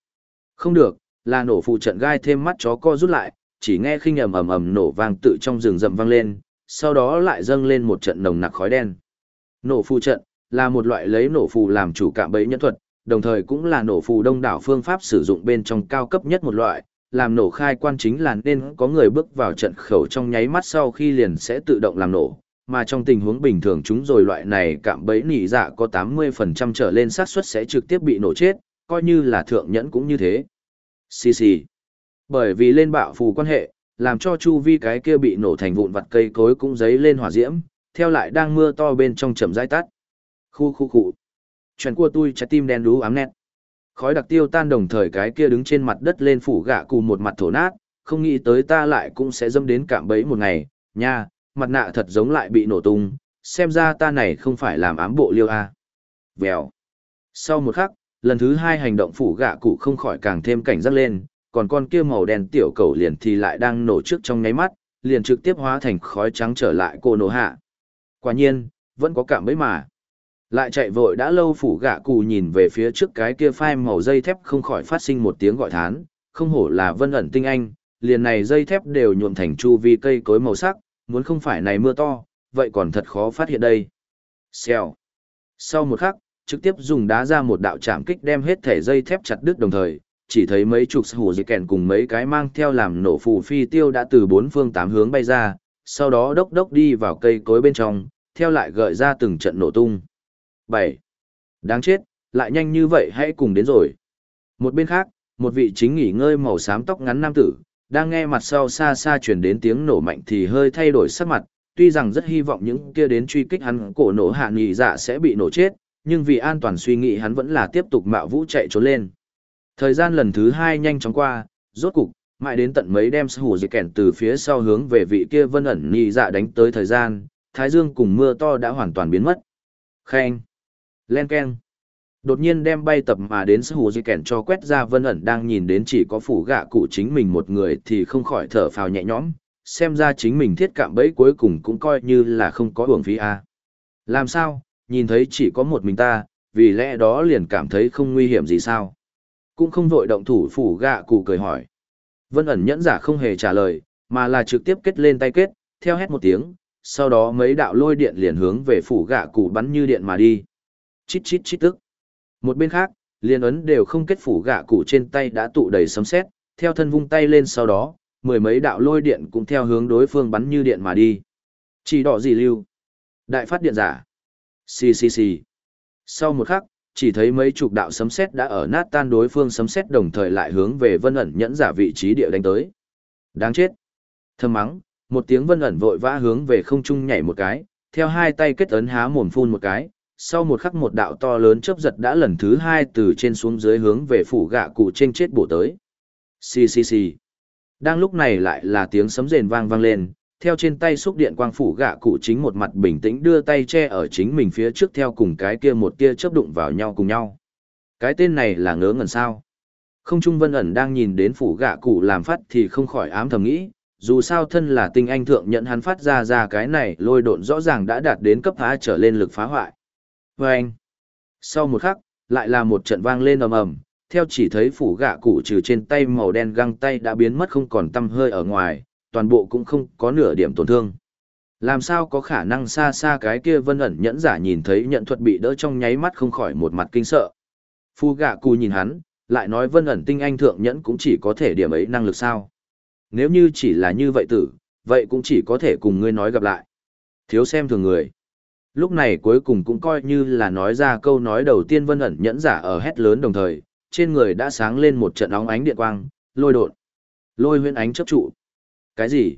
Không được, là nổ phụ trận gai thêm mắt chó co rút lại, chỉ nghe khinh ầm ầm ầm nổ vang tự trong rừng rậm vang lên, sau đó lại dâng lên một trận nồng nặc khói đen. Nổ phù trận là một loại lấy nổ phù làm chủ cạm bẫy nhân thuật, đồng thời cũng là nổ phù đông đảo phương pháp sử dụng bên trong cao cấp nhất một loại, làm nổ khai quan chính là nên có người bước vào trận khẩu trong nháy mắt sau khi liền sẽ tự động làm nổ, mà trong tình huống bình thường chúng rồi loại này cạm bẫy nỉ dạ có 80% trở lên xác suất sẽ trực tiếp bị nổ chết, coi như là thượng nhẫn cũng như thế. Xì xì. Bởi vì lên bạo phù quan hệ, làm cho chu vi cái kia bị nổ thành vụn vặt cây cối cũng giấy lên hỏa diễm, theo lại đang mưa to bên trong chậm rãi tắt. Khu khu khu. Chuyện của tôi trái tim đen đú ám nét. Khói đặc tiêu tan đồng thời cái kia đứng trên mặt đất lên phủ gạ cụ một mặt thổ nát, không nghĩ tới ta lại cũng sẽ dâm đến cạm bẫy một ngày, nha, mặt nạ thật giống lại bị nổ tung, xem ra ta này không phải làm ám bộ liêu a. À. Vèo. Sau một khắc, lần thứ hai hành động phủ gạ cụ không khỏi càng thêm cảnh giác lên, còn con kia màu đen tiểu cầu liền thì lại đang nổ trước trong nháy mắt, liền trực tiếp hóa thành khói trắng trở lại cô nổ hạ. Quả nhiên, vẫn có cảm bấy mà. Lại chạy vội đã lâu phủ gạ cụ nhìn về phía trước cái kia phai màu dây thép không khỏi phát sinh một tiếng gọi thán, không hổ là vân ẩn tinh anh, liền này dây thép đều nhuộm thành chu vi cây cối màu sắc, muốn không phải này mưa to, vậy còn thật khó phát hiện đây. Xèo. Sau một khắc, trực tiếp dùng đá ra một đạo chạm kích đem hết thể dây thép chặt đứt đồng thời, chỉ thấy mấy chục hủ dị kèn cùng mấy cái mang theo làm nổ phù phi tiêu đã từ bốn phương tám hướng bay ra, sau đó đốc đốc đi vào cây cối bên trong, theo lại gợi ra từng trận nổ tung. 7. Đáng chết, lại nhanh như vậy hãy cùng đến rồi. Một bên khác, một vị chính nghỉ ngơi màu xám tóc ngắn nam tử, đang nghe mặt sau xa xa truyền đến tiếng nổ mạnh thì hơi thay đổi sắc mặt, tuy rằng rất hy vọng những kia đến truy kích hắn cổ nổ hạ nghỉ dạ sẽ bị nổ chết, nhưng vì an toàn suy nghĩ hắn vẫn là tiếp tục mạo vũ chạy trốn lên. Thời gian lần thứ hai nhanh chóng qua, rốt cục, mãi đến tận mấy đem hủ dị kèn từ phía sau hướng về vị kia vân ẩn nghỉ dạ đánh tới thời gian, thái dương cùng mưa to đã hoàn toàn biến mất. Khen! Len keng! Đột nhiên đem bay tập mà đến sư hù di kèn cho quét ra vân ẩn đang nhìn đến chỉ có phủ gạ cụ chính mình một người thì không khỏi thở phào nhẹ nhõm, xem ra chính mình thiết cạm bẫy cuối cùng cũng coi như là không có hưởng phí a. Làm sao, nhìn thấy chỉ có một mình ta, vì lẽ đó liền cảm thấy không nguy hiểm gì sao? Cũng không vội động thủ phủ gạ cụ cười hỏi. Vân ẩn nhẫn giả không hề trả lời, mà là trực tiếp kết lên tay kết, theo hét một tiếng, sau đó mấy đạo lôi điện liền hướng về phủ gạ cụ bắn như điện mà đi. Chít chít chít tức. Một bên khác, liên ấn đều không kết phủ gạ cụ trên tay đã tụ đầy sấm sét, theo thân vung tay lên sau đó, mười mấy đạo lôi điện cũng theo hướng đối phương bắn như điện mà đi. Chỉ đỏ gì lưu? Đại phát điện giả. Xì xì xì. Sau một khắc, chỉ thấy mấy chục đạo sấm sét đã ở nát tan đối phương sấm sét đồng thời lại hướng về vân ẩn nhẫn giả vị trí địa đánh tới. Đáng chết. Thơm mắng, một tiếng vân ẩn vội vã hướng về không trung nhảy một cái, theo hai tay kết ấn há mồm phun một cái, sau một khắc một đạo to lớn chớp giật đã lần thứ hai từ trên xuống dưới hướng về phủ gạ cụ trên chết bổ tới. Xì xì xì. Đang lúc này lại là tiếng sấm rền vang vang lên, theo trên tay xúc điện quang phủ gạ cụ chính một mặt bình tĩnh đưa tay che ở chính mình phía trước theo cùng cái kia một tia chớp đụng vào nhau cùng nhau. Cái tên này là ngớ ngẩn sao. Không Trung Vân ẩn đang nhìn đến phủ gạ cụ làm phát thì không khỏi ám thầm nghĩ, dù sao thân là tinh anh thượng nhận hắn phát ra ra cái này lôi độn rõ ràng đã đạt đến cấp phá trở lên lực phá hoại. Và anh, sau một khắc, lại là một trận vang lên ầm ầm, theo chỉ thấy phủ gạ cụ trừ trên tay màu đen găng tay đã biến mất không còn tăm hơi ở ngoài, toàn bộ cũng không có nửa điểm tổn thương. Làm sao có khả năng xa xa cái kia vân ẩn nhẫn giả nhìn thấy nhận thuật bị đỡ trong nháy mắt không khỏi một mặt kinh sợ. Phu gạ cụ nhìn hắn, lại nói vân ẩn tinh anh thượng nhẫn cũng chỉ có thể điểm ấy năng lực sao. Nếu như chỉ là như vậy tử, vậy cũng chỉ có thể cùng ngươi nói gặp lại. Thiếu xem thường người. Lúc này cuối cùng cũng coi như là nói ra câu nói đầu tiên vân ẩn nhẫn giả ở hét lớn đồng thời, trên người đã sáng lên một trận óng ánh điện quang, lôi đột. Lôi huyễn ánh chấp trụ. Cái gì?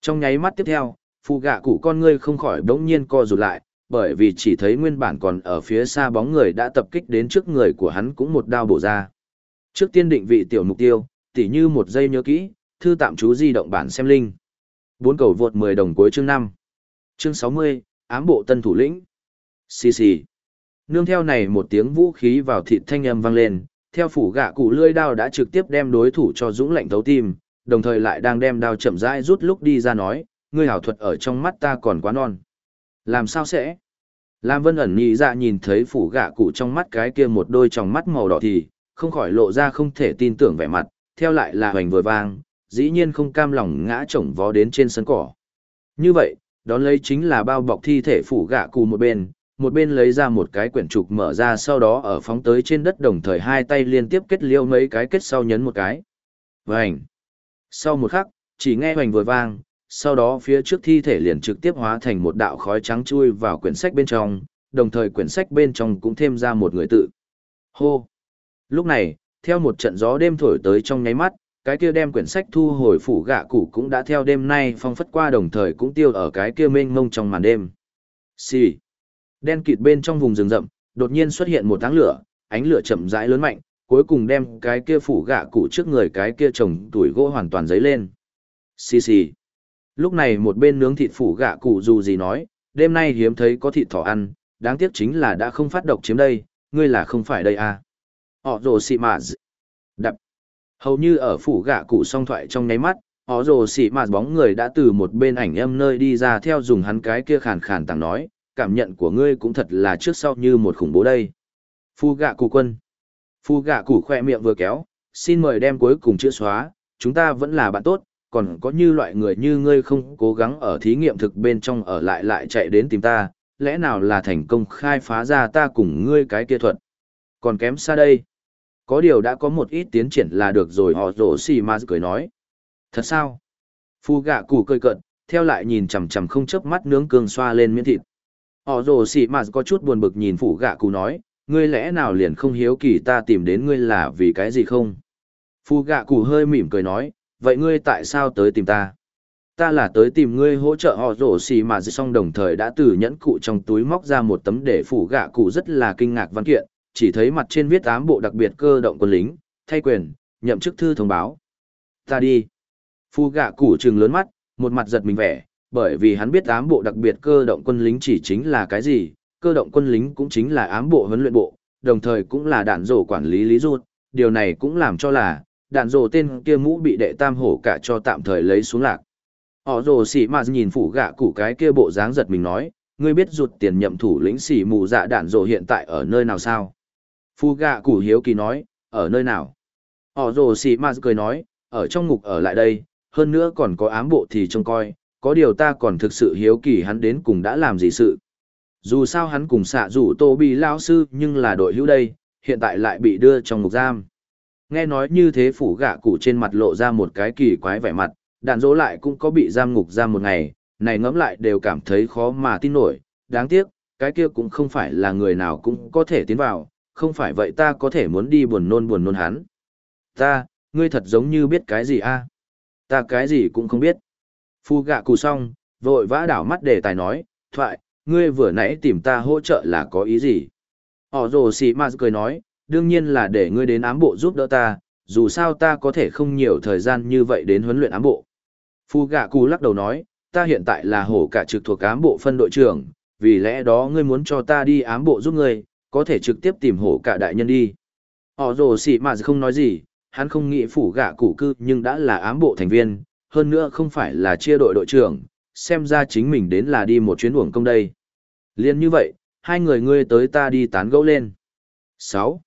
Trong nháy mắt tiếp theo, phụ gạ cụ con ngươi không khỏi đống nhiên co rụt lại, bởi vì chỉ thấy nguyên bản còn ở phía xa bóng người đã tập kích đến trước người của hắn cũng một đao bổ ra. Trước tiên định vị tiểu mục tiêu, tỉ như một giây nhớ kỹ, thư tạm chú di động bản xem linh. Bốn cầu vượt 10 đồng cuối chương 5. Chương 60, ám bộ tân thủ lĩnh. Xì xì. Nương theo này một tiếng vũ khí vào thịt thanh âm vang lên, theo phủ gạ cụ lưỡi đao đã trực tiếp đem đối thủ cho dũng lạnh thấu tim, đồng thời lại đang đem đao chậm rãi rút lúc đi ra nói, ngươi hảo thuật ở trong mắt ta còn quá non. Làm sao sẽ? Lam Vân ẩn nhị dạ nhìn thấy phủ gạ cụ trong mắt cái kia một đôi tròng mắt màu đỏ thì, không khỏi lộ ra không thể tin tưởng vẻ mặt, theo lại là hoành vừa vang, dĩ nhiên không cam lòng ngã chổng vó đến trên sân cỏ. Như vậy, đón lấy chính là bao bọc thi thể phủ gạ cụ một bên, một bên lấy ra một cái quyển trục mở ra sau đó ở phóng tới trên đất đồng thời hai tay liên tiếp kết liêu mấy cái kết sau nhấn một cái. Vành! Sau một khắc, chỉ nghe hoành vừa vang, sau đó phía trước thi thể liền trực tiếp hóa thành một đạo khói trắng chui vào quyển sách bên trong, đồng thời quyển sách bên trong cũng thêm ra một người tự. Hô! Lúc này, theo một trận gió đêm thổi tới trong nháy mắt, cái kia đem quyển sách thu hồi phủ gạ cụ cũng đã theo đêm nay phong phất qua đồng thời cũng tiêu ở cái kia mênh mông trong màn đêm. Xì. Đen kịt bên trong vùng rừng rậm, đột nhiên xuất hiện một tháng lửa, ánh lửa chậm rãi lớn mạnh, cuối cùng đem cái kia phủ gạ cụ trước người cái kia trồng tuổi gỗ hoàn toàn giấy lên. Xì xì. Lúc này một bên nướng thịt phủ gạ cụ dù gì nói, đêm nay hiếm thấy có thịt thỏ ăn, đáng tiếc chính là đã không phát độc chiếm đây, ngươi là không phải đây à. Họ rồ xì mà Đập. Hầu như ở phủ gạ cụ song thoại trong nháy mắt, họ rồ xì mà bóng người đã từ một bên ảnh âm nơi đi ra theo dùng hắn cái kia khàn khàn tàng nói, cảm nhận của ngươi cũng thật là trước sau như một khủng bố đây. Phu gạ cụ quân. Phu gạ cụ khoe miệng vừa kéo, xin mời đem cuối cùng chữa xóa, chúng ta vẫn là bạn tốt, còn có như loại người như ngươi không cố gắng ở thí nghiệm thực bên trong ở lại lại chạy đến tìm ta, lẽ nào là thành công khai phá ra ta cùng ngươi cái kia thuật. Còn kém xa đây. Có điều đã có một ít tiến triển là được rồi họ rổ xì ma cười nói. Thật sao? Phu gạ cụ cười cợt, theo lại nhìn chằm chằm không chớp mắt nướng cương xoa lên miếng thịt. Họ rổ xì ma có chút buồn bực nhìn phủ gạ cụ nói, ngươi lẽ nào liền không hiếu kỳ ta tìm đến ngươi là vì cái gì không? Phu gạ cụ hơi mỉm cười nói, vậy ngươi tại sao tới tìm ta? Ta là tới tìm ngươi hỗ trợ họ rổ xì mà xong đồng thời đã từ nhẫn cụ trong túi móc ra một tấm để phủ gạ cụ rất là kinh ngạc văn kiện, chỉ thấy mặt trên viết tám bộ đặc biệt cơ động quân lính, thay quyền, nhậm chức thư thông báo. Ta đi. Phu gạ củ trừng lớn mắt, một mặt giật mình vẻ, bởi vì hắn biết ám bộ đặc biệt cơ động quân lính chỉ chính là cái gì, cơ động quân lính cũng chính là ám bộ huấn luyện bộ, đồng thời cũng là đạn rổ quản lý lý ruột, điều này cũng làm cho là, đạn rổ tên kia mũ bị đệ tam hổ cả cho tạm thời lấy xuống lạc. Họ rồ xỉ mà nhìn phủ gạ củ cái kia bộ dáng giật mình nói, ngươi biết rụt tiền nhậm thủ lĩnh xỉ mù dạ đạn rổ hiện tại ở nơi nào sao? Phu gạ củ hiếu kỳ nói, ở nơi nào? Ổ rồ xì mà cười nói, ở trong ngục ở lại đây, hơn nữa còn có ám bộ thì trông coi, có điều ta còn thực sự hiếu kỳ hắn đến cùng đã làm gì sự. Dù sao hắn cùng xạ rủ tô bị lao sư nhưng là đội hữu đây, hiện tại lại bị đưa trong ngục giam. Nghe nói như thế phủ gạ cụ trên mặt lộ ra một cái kỳ quái vẻ mặt, đạn dỗ lại cũng có bị giam ngục giam một ngày, này ngẫm lại đều cảm thấy khó mà tin nổi, đáng tiếc, cái kia cũng không phải là người nào cũng có thể tiến vào, không phải vậy ta có thể muốn đi buồn nôn buồn nôn hắn. Ta, ngươi thật giống như biết cái gì a? Ta cái gì cũng không biết. Phu gạ cù xong, vội vã đảo mắt để tài nói, thoại, ngươi vừa nãy tìm ta hỗ trợ là có ý gì? Ổ rồ xì mà cười nói, đương nhiên là để ngươi đến ám bộ giúp đỡ ta, dù sao ta có thể không nhiều thời gian như vậy đến huấn luyện ám bộ. Phu gạ cù lắc đầu nói, ta hiện tại là hổ cả trực thuộc ám bộ phân đội trưởng, vì lẽ đó ngươi muốn cho ta đi ám bộ giúp ngươi, có thể trực tiếp tìm hổ cả đại nhân đi. Họ rồ xỉ mà không nói gì, hắn không nghĩ phủ gạ củ cư nhưng đã là ám bộ thành viên, hơn nữa không phải là chia đội đội trưởng, xem ra chính mình đến là đi một chuyến uổng công đây. Liên như vậy, hai người ngươi tới ta đi tán gẫu lên. 6.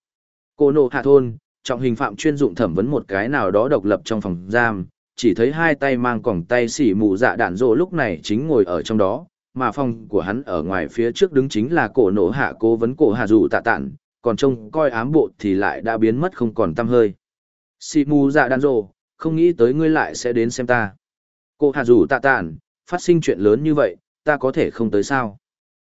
Cô nộ hạ thôn, trọng hình phạm chuyên dụng thẩm vấn một cái nào đó độc lập trong phòng giam, chỉ thấy hai tay mang còng tay xỉ mù dạ đạn rộ lúc này chính ngồi ở trong đó, mà phòng của hắn ở ngoài phía trước đứng chính là cổ nổ hạ cố vấn cổ hạ dù tạ tản, còn trông coi ám bộ thì lại đã biến mất không còn tăm hơi. Xỉ mù dạ đạn rộ, không nghĩ tới ngươi lại sẽ đến xem ta. Cổ hạ dù tạ tản, phát sinh chuyện lớn như vậy, ta có thể không tới sao?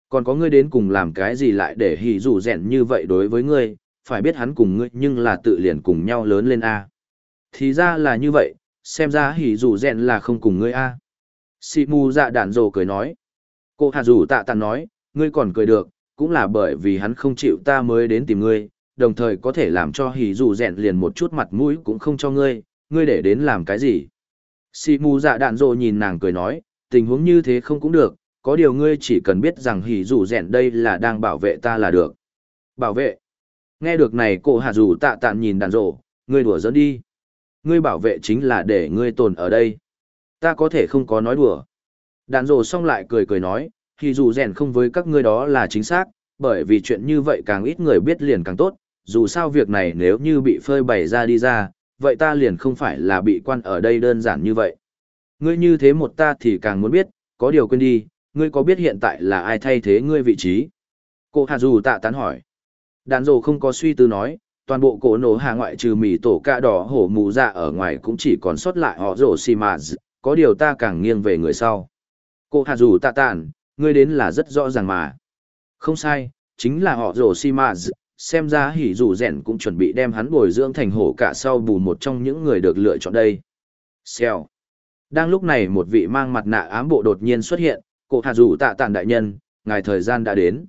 Còn có ngươi đến cùng làm cái gì lại để hỉ dù rèn như vậy đối với ngươi, phải biết hắn cùng ngươi nhưng là tự liền cùng nhau lớn lên A. Thì ra là như vậy, xem ra hỉ dù rèn là không cùng ngươi A. Sĩ mù dạ đạn rồ cười nói. Cô Hà dù tạ tàn nói, ngươi còn cười được, cũng là bởi vì hắn không chịu ta mới đến tìm ngươi, đồng thời có thể làm cho hỉ dù rèn liền một chút mặt mũi cũng không cho ngươi, ngươi để đến làm cái gì. Sĩ mù dạ đạn Dộ nhìn nàng cười nói, tình huống như thế không cũng được, có điều ngươi chỉ cần biết rằng hỉ dù rèn đây là đang bảo vệ ta là được. Bảo vệ. Nghe được này cô Hà dù tạ Tàn nhìn đạn dộ, ngươi đùa dẫn đi. Ngươi bảo vệ chính là để ngươi tồn ở đây. Ta có thể không có nói đùa. Đàn rồ xong lại cười cười nói, thì dù rèn không với các ngươi đó là chính xác, bởi vì chuyện như vậy càng ít người biết liền càng tốt, dù sao việc này nếu như bị phơi bày ra đi ra, vậy ta liền không phải là bị quan ở đây đơn giản như vậy. Ngươi như thế một ta thì càng muốn biết, có điều quên đi, ngươi có biết hiện tại là ai thay thế ngươi vị trí? Cô Hà Dù tạ tán hỏi. Đàn rồ không có suy tư nói, toàn bộ cổ nổ hạ ngoại trừ mì tổ ca đỏ hổ mù dạ ở ngoài cũng chỉ còn sót lại họ rồ xì mà có điều ta càng nghiêng về người sau. Cô Hà Dù tạ tản, ngươi đến là rất rõ ràng mà. Không sai, chính là họ rồ Si mà xem ra hỉ dù rèn cũng chuẩn bị đem hắn bồi dưỡng thành hổ cả sau bù một trong những người được lựa chọn đây. Xèo. Đang lúc này một vị mang mặt nạ ám bộ đột nhiên xuất hiện, cô hạ dù tạ tản đại nhân, ngài thời gian đã đến.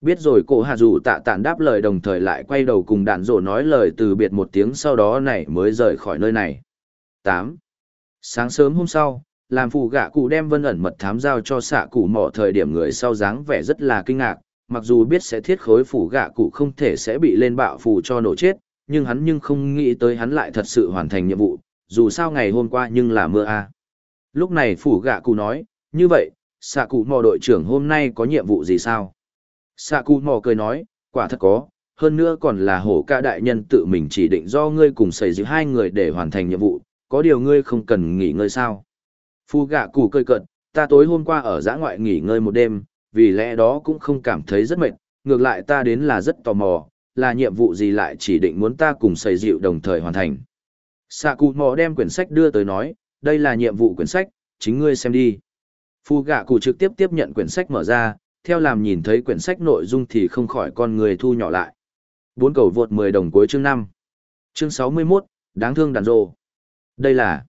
Biết rồi cổ hạ dù tạ tản đáp lời đồng thời lại quay đầu cùng đạn rổ nói lời từ biệt một tiếng sau đó này mới rời khỏi nơi này. Tám. Sáng sớm hôm sau, làm phù gạ cụ đem vân ẩn mật thám giao cho xạ cụ mỏ thời điểm người sau dáng vẻ rất là kinh ngạc, mặc dù biết sẽ thiết khối phủ gạ cụ không thể sẽ bị lên bạo phù cho nổ chết, nhưng hắn nhưng không nghĩ tới hắn lại thật sự hoàn thành nhiệm vụ, dù sao ngày hôm qua nhưng là mưa a. Lúc này phủ gạ cụ nói, như vậy, xạ cụ mò đội trưởng hôm nay có nhiệm vụ gì sao? Xạ cụ mò cười nói, quả thật có, hơn nữa còn là hổ ca đại nhân tự mình chỉ định do ngươi cùng xảy giữ hai người để hoàn thành nhiệm vụ, có điều ngươi không cần nghỉ ngơi sao? Phu gạ cụ cười cận, ta tối hôm qua ở giã ngoại nghỉ ngơi một đêm, vì lẽ đó cũng không cảm thấy rất mệt, ngược lại ta đến là rất tò mò, là nhiệm vụ gì lại chỉ định muốn ta cùng xây dịu đồng thời hoàn thành. Sạ cụ mò đem quyển sách đưa tới nói, đây là nhiệm vụ quyển sách, chính ngươi xem đi. Phu gạ cụ trực tiếp tiếp nhận quyển sách mở ra, theo làm nhìn thấy quyển sách nội dung thì không khỏi con người thu nhỏ lại. Bốn cầu vượt 10 đồng cuối chương 5. Chương 61, đáng thương đàn rồ. Đây là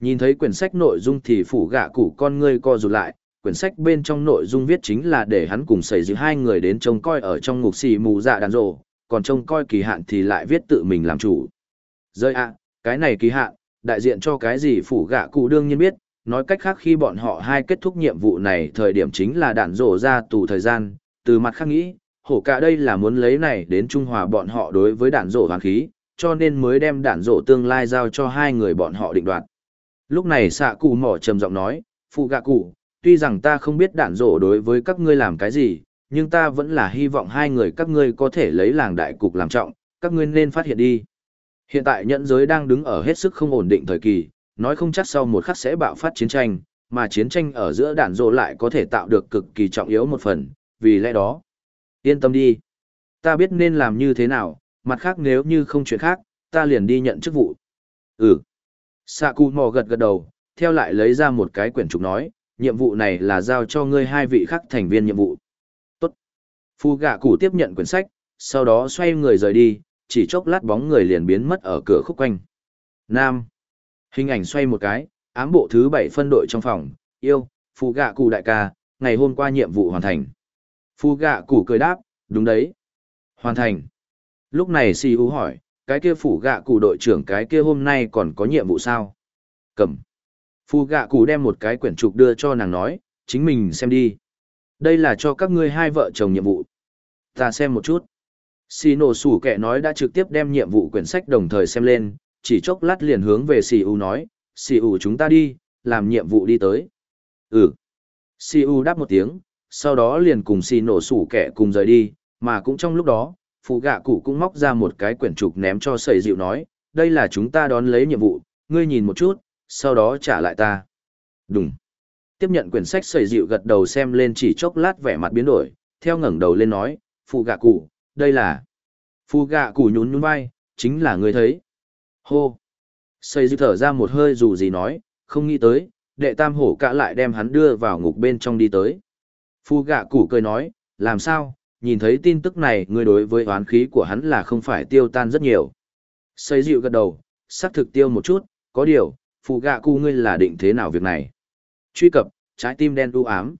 Nhìn thấy quyển sách nội dung thì phủ gạ cụ con ngươi co rụt lại, quyển sách bên trong nội dung viết chính là để hắn cùng xảy giữ hai người đến trông coi ở trong ngục xì mù dạ đàn rộ, còn trông coi kỳ hạn thì lại viết tự mình làm chủ. Rơi ạ, cái này kỳ hạn, đại diện cho cái gì phủ gạ cụ đương nhiên biết, nói cách khác khi bọn họ hai kết thúc nhiệm vụ này thời điểm chính là đạn rổ ra tù thời gian, từ mặt khác nghĩ, hổ cả đây là muốn lấy này đến trung hòa bọn họ đối với đạn rổ hoàng khí, cho nên mới đem đạn rổ tương lai giao cho hai người bọn họ định đoạt. Lúc này xạ cụ mỏ trầm giọng nói, phụ gạ cụ, tuy rằng ta không biết đạn rổ đối với các ngươi làm cái gì, nhưng ta vẫn là hy vọng hai người các ngươi có thể lấy làng đại cục làm trọng, các ngươi nên phát hiện đi. Hiện tại nhẫn giới đang đứng ở hết sức không ổn định thời kỳ, nói không chắc sau một khắc sẽ bạo phát chiến tranh, mà chiến tranh ở giữa đạn rổ lại có thể tạo được cực kỳ trọng yếu một phần, vì lẽ đó. Yên tâm đi. Ta biết nên làm như thế nào, mặt khác nếu như không chuyện khác, ta liền đi nhận chức vụ. Ừ. Sạ cụ mò gật gật đầu, theo lại lấy ra một cái quyển trục nói, nhiệm vụ này là giao cho ngươi hai vị khác thành viên nhiệm vụ. Tốt. Phu gạ cụ tiếp nhận quyển sách, sau đó xoay người rời đi, chỉ chốc lát bóng người liền biến mất ở cửa khúc quanh. Nam. Hình ảnh xoay một cái, ám bộ thứ bảy phân đội trong phòng, yêu, phu gạ cụ đại ca, ngày hôm qua nhiệm vụ hoàn thành. Phu gạ cụ cười đáp, đúng đấy. Hoàn thành. Lúc này si hú hỏi, cái kia phủ gạ cụ đội trưởng cái kia hôm nay còn có nhiệm vụ sao? Cầm. Phu gạ cụ đem một cái quyển trục đưa cho nàng nói, chính mình xem đi. Đây là cho các ngươi hai vợ chồng nhiệm vụ. Ta xem một chút. Xì nổ sủ kẻ nói đã trực tiếp đem nhiệm vụ quyển sách đồng thời xem lên, chỉ chốc lát liền hướng về xì u nói, xì u chúng ta đi, làm nhiệm vụ đi tới. Ừ. Xì u đáp một tiếng, sau đó liền cùng xì nổ sủ kẻ cùng rời đi, mà cũng trong lúc đó, phụ gạ cụ cũng móc ra một cái quyển trục ném cho sầy dịu nói, đây là chúng ta đón lấy nhiệm vụ, ngươi nhìn một chút, sau đó trả lại ta. Đúng. Tiếp nhận quyển sách sầy dịu gật đầu xem lên chỉ chốc lát vẻ mặt biến đổi, theo ngẩng đầu lên nói, phụ gạ cụ, đây là... Phụ gạ cụ nhún nhún vai, chính là ngươi thấy. Hô. Sầy dịu thở ra một hơi dù gì nói, không nghĩ tới, đệ tam hổ cả lại đem hắn đưa vào ngục bên trong đi tới. Phu gạ cụ cười nói, làm sao, nhìn thấy tin tức này ngươi đối với oán khí của hắn là không phải tiêu tan rất nhiều. Xây dịu gật đầu, xác thực tiêu một chút, có điều, phù gạ cụ ngươi là định thế nào việc này. Truy cập, trái tim đen u ám.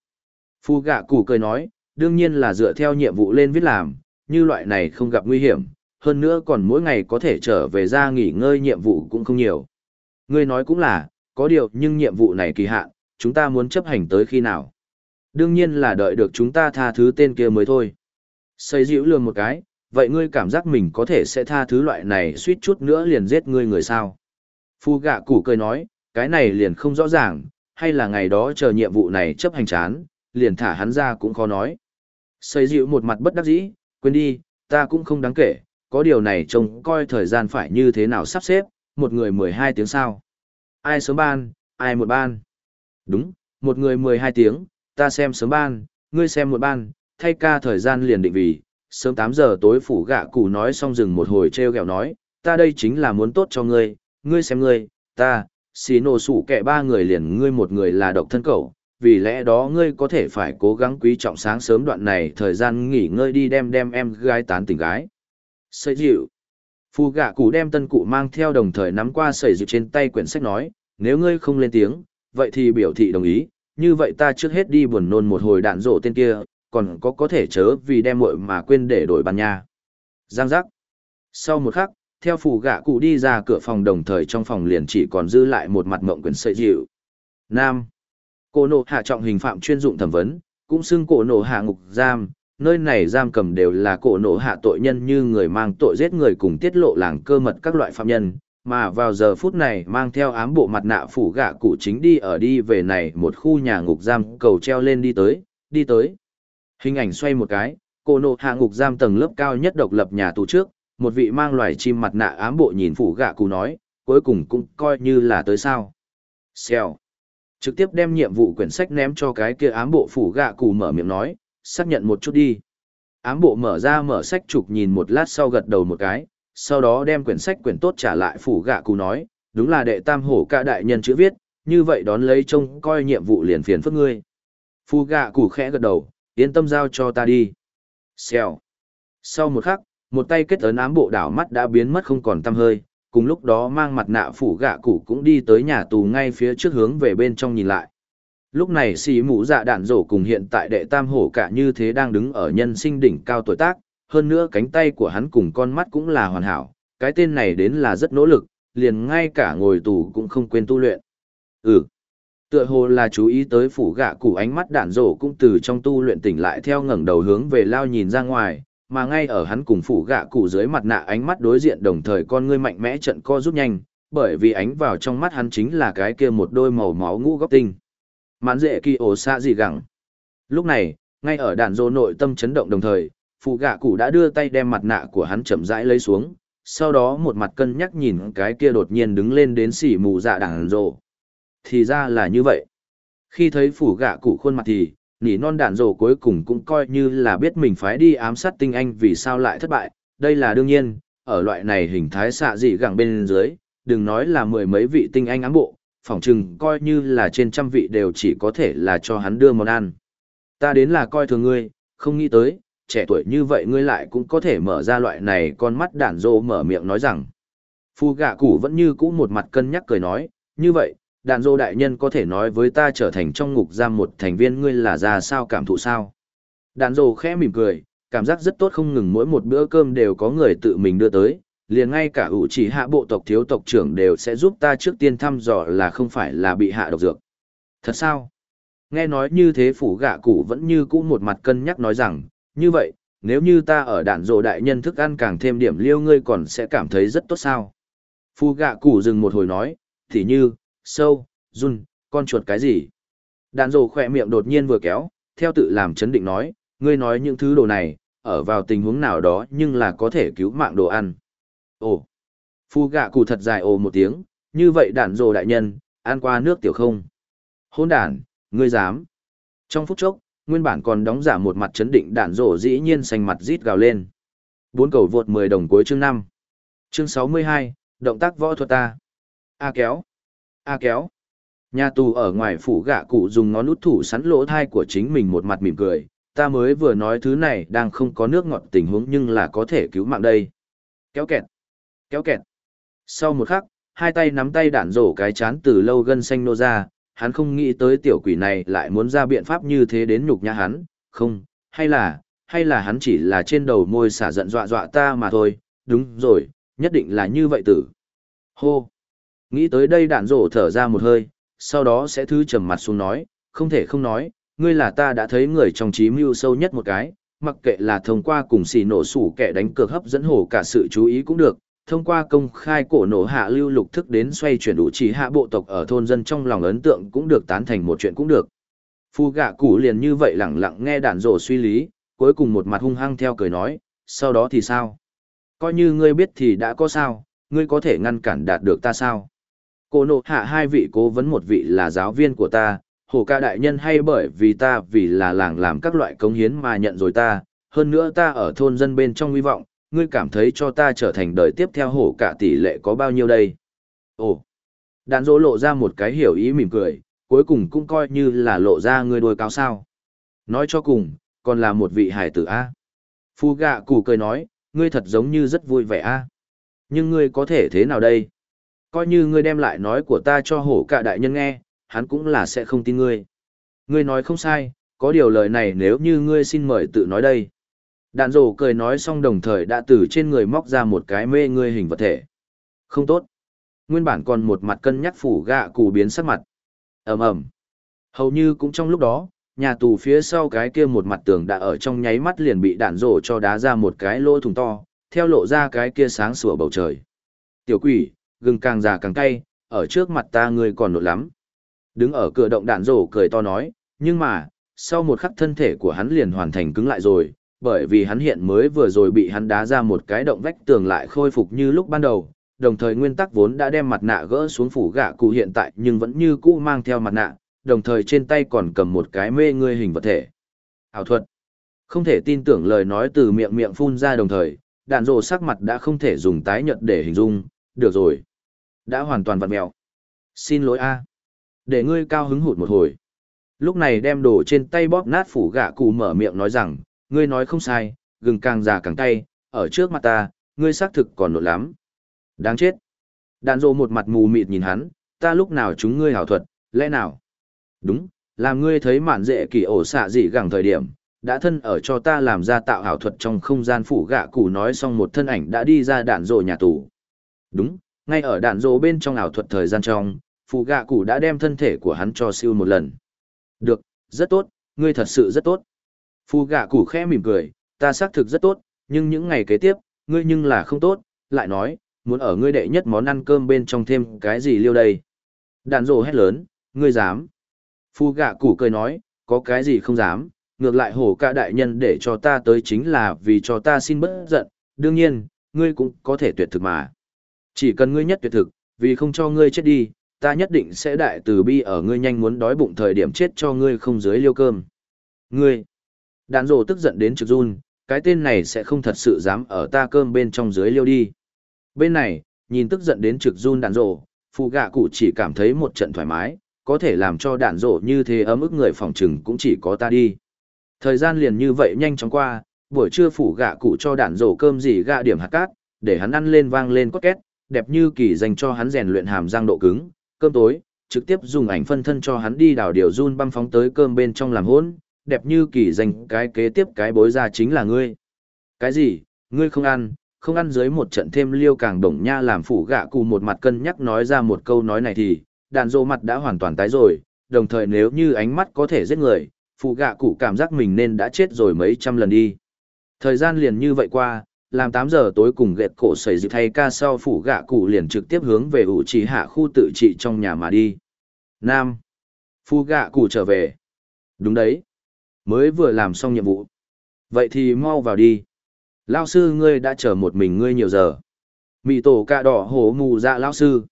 Phù gạ cụ cười nói, đương nhiên là dựa theo nhiệm vụ lên viết làm, như loại này không gặp nguy hiểm, hơn nữa còn mỗi ngày có thể trở về ra nghỉ ngơi nhiệm vụ cũng không nhiều. Ngươi nói cũng là, có điều nhưng nhiệm vụ này kỳ hạn, chúng ta muốn chấp hành tới khi nào. Đương nhiên là đợi được chúng ta tha thứ tên kia mới thôi. Xây dịu lường một cái, vậy ngươi cảm giác mình có thể sẽ tha thứ loại này suýt chút nữa liền giết ngươi người sao? Phu gạ củ cười nói, cái này liền không rõ ràng, hay là ngày đó chờ nhiệm vụ này chấp hành chán, liền thả hắn ra cũng khó nói. Xây dịu một mặt bất đắc dĩ, quên đi, ta cũng không đáng kể, có điều này trông coi thời gian phải như thế nào sắp xếp, một người 12 tiếng sao. Ai sớm ban, ai một ban. Đúng, một người 12 tiếng, ta xem sớm ban, ngươi xem một ban, thay ca thời gian liền định vì, sớm 8 giờ tối phủ gạ cụ nói xong dừng một hồi treo gẹo nói, ta đây chính là muốn tốt cho ngươi, ngươi xem ngươi, ta, xì nổ sủ kẻ ba người liền ngươi một người là độc thân cậu, vì lẽ đó ngươi có thể phải cố gắng quý trọng sáng sớm đoạn này thời gian nghỉ ngơi đi đem đem em gái tán tỉnh gái. Sợi dịu. Phù gạ cụ đem tân cụ mang theo đồng thời nắm qua sợi dịu trên tay quyển sách nói, nếu ngươi không lên tiếng, vậy thì biểu thị đồng ý, như vậy ta trước hết đi buồn nôn một hồi đạn rộ tên kia, còn có có thể chớ vì đem muội mà quên để đổi bàn nha. Giang giác. Sau một khắc, theo phù gạ cụ đi ra cửa phòng đồng thời trong phòng liền chỉ còn dư lại một mặt mộng quyển sợi dịu. Nam. Cổ nộ hạ trọng hình phạm chuyên dụng thẩm vấn, cũng xưng cổ nộ hạ ngục giam, nơi này giam cầm đều là cổ nộ hạ tội nhân như người mang tội giết người cùng tiết lộ làng cơ mật các loại phạm nhân, mà vào giờ phút này mang theo ám bộ mặt nạ phủ gạ cụ chính đi ở đi về này một khu nhà ngục giam cầu treo lên đi tới, đi tới. Hình ảnh xoay một cái, cô nộ hạ ngục giam tầng lớp cao nhất độc lập nhà tù trước, một vị mang loài chim mặt nạ ám bộ nhìn phủ gạ cụ nói, cuối cùng cũng coi như là tới sao. Xèo. Trực tiếp đem nhiệm vụ quyển sách ném cho cái kia ám bộ phủ gạ cụ mở miệng nói, xác nhận một chút đi. Ám bộ mở ra mở sách trục nhìn một lát sau gật đầu một cái, sau đó đem quyển sách quyển tốt trả lại phủ gạ cụ nói, đúng là đệ tam hổ ca đại nhân chữ viết, như vậy đón lấy trông coi nhiệm vụ liền phiền phức ngươi. Phù gạ cụ khẽ gật đầu, yên tâm giao cho ta đi. Xèo. Sau một khắc, một tay kết ấn ám bộ đảo mắt đã biến mất không còn tăm hơi, cùng lúc đó mang mặt nạ phủ gạ cụ cũng đi tới nhà tù ngay phía trước hướng về bên trong nhìn lại. Lúc này xì mũ dạ đạn rổ cùng hiện tại đệ tam hổ cả như thế đang đứng ở nhân sinh đỉnh cao tuổi tác, hơn nữa cánh tay của hắn cùng con mắt cũng là hoàn hảo, cái tên này đến là rất nỗ lực, liền ngay cả ngồi tù cũng không quên tu luyện. Ừ. Tựa hồ là chú ý tới phủ gạ cụ ánh mắt đạn rổ cũng từ trong tu luyện tỉnh lại theo ngẩng đầu hướng về lao nhìn ra ngoài, mà ngay ở hắn cùng phủ gạ cụ dưới mặt nạ ánh mắt đối diện đồng thời con ngươi mạnh mẽ trận co rút nhanh, bởi vì ánh vào trong mắt hắn chính là cái kia một đôi màu máu ngũ góc tinh. Mãn dễ kỳ ổ xa gì gẳng. Lúc này, ngay ở đạn rổ nội tâm chấn động đồng thời, phủ gạ cụ đã đưa tay đem mặt nạ của hắn chậm rãi lấy xuống, sau đó một mặt cân nhắc nhìn cái kia đột nhiên đứng lên đến xỉ mù dạ đạn rổ thì ra là như vậy. Khi thấy phủ gạ cụ khuôn mặt thì, nỉ non đạn rổ cuối cùng cũng coi như là biết mình phải đi ám sát tinh anh vì sao lại thất bại, đây là đương nhiên, ở loại này hình thái xạ dị gẳng bên dưới, đừng nói là mười mấy vị tinh anh ám bộ, phỏng chừng coi như là trên trăm vị đều chỉ có thể là cho hắn đưa món ăn. Ta đến là coi thường ngươi, không nghĩ tới, trẻ tuổi như vậy ngươi lại cũng có thể mở ra loại này con mắt đạn rô mở miệng nói rằng. Phu gạ cụ vẫn như cũ một mặt cân nhắc cười nói, như vậy, đạn dô đại nhân có thể nói với ta trở thành trong ngục giam một thành viên ngươi là ra sao cảm thụ sao? Đạn dô khẽ mỉm cười, cảm giác rất tốt không ngừng mỗi một bữa cơm đều có người tự mình đưa tới, liền ngay cả ủ chỉ hạ bộ tộc thiếu tộc trưởng đều sẽ giúp ta trước tiên thăm dò là không phải là bị hạ độc dược. Thật sao? Nghe nói như thế phủ gạ cụ vẫn như cũ một mặt cân nhắc nói rằng, như vậy, nếu như ta ở đạn dộ đại nhân thức ăn càng thêm điểm liêu ngươi còn sẽ cảm thấy rất tốt sao? Phu gạ cụ dừng một hồi nói, thì như sâu, run, con chuột cái gì. Đàn rồ khỏe miệng đột nhiên vừa kéo, theo tự làm chấn định nói, ngươi nói những thứ đồ này, ở vào tình huống nào đó nhưng là có thể cứu mạng đồ ăn. Ồ, phu gạ cụ thật dài ồ một tiếng, như vậy đàn rồ đại nhân, ăn qua nước tiểu không. Hôn đàn, ngươi dám. Trong phút chốc, nguyên bản còn đóng giả một mặt chấn định đàn rồ dĩ nhiên xanh mặt rít gào lên. Bốn cầu vượt 10 đồng cuối chương 5. Chương 62, động tác võ thuật ta. A kéo. A kéo. Nhà tù ở ngoài phủ gạ cụ dùng ngón út thủ sắn lỗ thai của chính mình một mặt mỉm cười, ta mới vừa nói thứ này đang không có nước ngọt tình huống nhưng là có thể cứu mạng đây. Kéo kẹt. Kéo kẹt. Sau một khắc, hai tay nắm tay đạn rổ cái chán từ lâu gân xanh nô ra, hắn không nghĩ tới tiểu quỷ này lại muốn ra biện pháp như thế đến nhục nhã hắn, không, hay là, hay là hắn chỉ là trên đầu môi xả giận dọa dọa ta mà thôi, đúng rồi, nhất định là như vậy tử. Hô. Nghĩ tới đây đạn rổ thở ra một hơi, sau đó sẽ thứ trầm mặt xuống nói, không thể không nói, ngươi là ta đã thấy người trong trí mưu sâu nhất một cái, mặc kệ là thông qua cùng xì nổ sủ kẻ đánh cược hấp dẫn hổ cả sự chú ý cũng được, thông qua công khai cổ nổ hạ lưu lục thức đến xoay chuyển đủ chỉ hạ bộ tộc ở thôn dân trong lòng ấn tượng cũng được tán thành một chuyện cũng được. Phu gạ củ liền như vậy lẳng lặng nghe đạn rổ suy lý, cuối cùng một mặt hung hăng theo cười nói, sau đó thì sao? Coi như ngươi biết thì đã có sao, ngươi có thể ngăn cản đạt được ta sao? Cô nộ hạ hai vị cố vấn một vị là giáo viên của ta, hồ ca đại nhân hay bởi vì ta vì là làng làm các loại cống hiến mà nhận rồi ta, hơn nữa ta ở thôn dân bên trong hy vọng, ngươi cảm thấy cho ta trở thành đời tiếp theo hổ cả tỷ lệ có bao nhiêu đây? Ồ! Đạn dỗ lộ ra một cái hiểu ý mỉm cười, cuối cùng cũng coi như là lộ ra ngươi đôi cao sao. Nói cho cùng, còn là một vị hải tử A. Phu gạ củ cười nói, ngươi thật giống như rất vui vẻ A. Nhưng ngươi có thể thế nào đây? Coi như ngươi đem lại nói của ta cho hổ cả đại nhân nghe, hắn cũng là sẽ không tin ngươi. Ngươi nói không sai, có điều lời này nếu như ngươi xin mời tự nói đây. Đạn rổ cười nói xong đồng thời đã từ trên người móc ra một cái mê ngươi hình vật thể. Không tốt. Nguyên bản còn một mặt cân nhắc phủ gạ cụ biến sắc mặt. ầm ầm Hầu như cũng trong lúc đó, nhà tù phía sau cái kia một mặt tường đã ở trong nháy mắt liền bị đạn rổ cho đá ra một cái lỗ thùng to, theo lộ ra cái kia sáng sủa bầu trời. Tiểu quỷ, gừng càng già càng cay, ở trước mặt ta ngươi còn nổi lắm. Đứng ở cửa động đạn rổ cười to nói, nhưng mà, sau một khắc thân thể của hắn liền hoàn thành cứng lại rồi, bởi vì hắn hiện mới vừa rồi bị hắn đá ra một cái động vách tường lại khôi phục như lúc ban đầu, đồng thời nguyên tắc vốn đã đem mặt nạ gỡ xuống phủ gạ cụ hiện tại nhưng vẫn như cũ mang theo mặt nạ, đồng thời trên tay còn cầm một cái mê ngươi hình vật thể. Ảo thuật. Không thể tin tưởng lời nói từ miệng miệng phun ra đồng thời, đạn rồ sắc mặt đã không thể dùng tái nhợt để hình dung, được rồi. Đã hoàn toàn vặn mẹo. Xin lỗi a Để ngươi cao hứng hụt một hồi. Lúc này đem đồ trên tay bóp nát phủ gạ cụ mở miệng nói rằng, ngươi nói không sai, gừng càng già càng tay, ở trước mặt ta, ngươi xác thực còn nổi lắm. Đáng chết. Đạn rộ một mặt mù mịt nhìn hắn, ta lúc nào chúng ngươi hảo thuật, lẽ nào? Đúng, làm ngươi thấy mạn dễ kỳ ổ xạ dị gẳng thời điểm, đã thân ở cho ta làm ra tạo hảo thuật trong không gian phủ gạ cụ nói xong một thân ảnh đã đi ra đạn rộ nhà tù. Đúng, ngay ở đạn dộ bên trong ảo thuật thời gian trong, phụ gạ cụ đã đem thân thể của hắn cho siêu một lần. Được, rất tốt, ngươi thật sự rất tốt. Phù gạ cụ khẽ mỉm cười, ta xác thực rất tốt, nhưng những ngày kế tiếp, ngươi nhưng là không tốt, lại nói, muốn ở ngươi đệ nhất món ăn cơm bên trong thêm cái gì liêu đây. Đạn rồ hét lớn, ngươi dám. Phụ gạ cụ cười nói, có cái gì không dám, ngược lại hổ ca đại nhân để cho ta tới chính là vì cho ta xin bất giận, đương nhiên, ngươi cũng có thể tuyệt thực mà. Chỉ cần ngươi nhất tuyệt thực, vì không cho ngươi chết đi, ta nhất định sẽ đại từ bi ở ngươi nhanh muốn đói bụng thời điểm chết cho ngươi không dưới liêu cơm. Ngươi, Đàn rồ tức giận đến trực run, cái tên này sẽ không thật sự dám ở ta cơm bên trong dưới liêu đi. Bên này, nhìn tức giận đến trực run đàn rồ, phụ gạ cụ chỉ cảm thấy một trận thoải mái, có thể làm cho đàn rồ như thế ấm ức người phòng trừng cũng chỉ có ta đi. Thời gian liền như vậy nhanh chóng qua, buổi trưa phủ gạ cụ cho đàn rổ cơm gì gạ điểm hạt cát, để hắn ăn lên vang lên cốt két, đẹp như kỳ dành cho hắn rèn luyện hàm răng độ cứng, cơm tối, trực tiếp dùng ảnh phân thân cho hắn đi đào điều run băm phóng tới cơm bên trong làm hỗn, đẹp như kỳ dành cái kế tiếp cái bối ra chính là ngươi. Cái gì, ngươi không ăn, không ăn dưới một trận thêm liêu càng đồng nha làm phủ gạ cụ một mặt cân nhắc nói ra một câu nói này thì, đàn dô mặt đã hoàn toàn tái rồi, đồng thời nếu như ánh mắt có thể giết người, phụ gạ cụ cảm giác mình nên đã chết rồi mấy trăm lần đi. Thời gian liền như vậy qua, làm 8 giờ tối cùng ghẹt cổ xảy dự thay ca sau phủ gạ cụ liền trực tiếp hướng về ủ trì hạ khu tự trị trong nhà mà đi. Nam. Phu gạ cụ trở về. Đúng đấy. Mới vừa làm xong nhiệm vụ. Vậy thì mau vào đi. Lao sư ngươi đã chờ một mình ngươi nhiều giờ. Mị tổ cạ đỏ hổ mù dạ lao sư.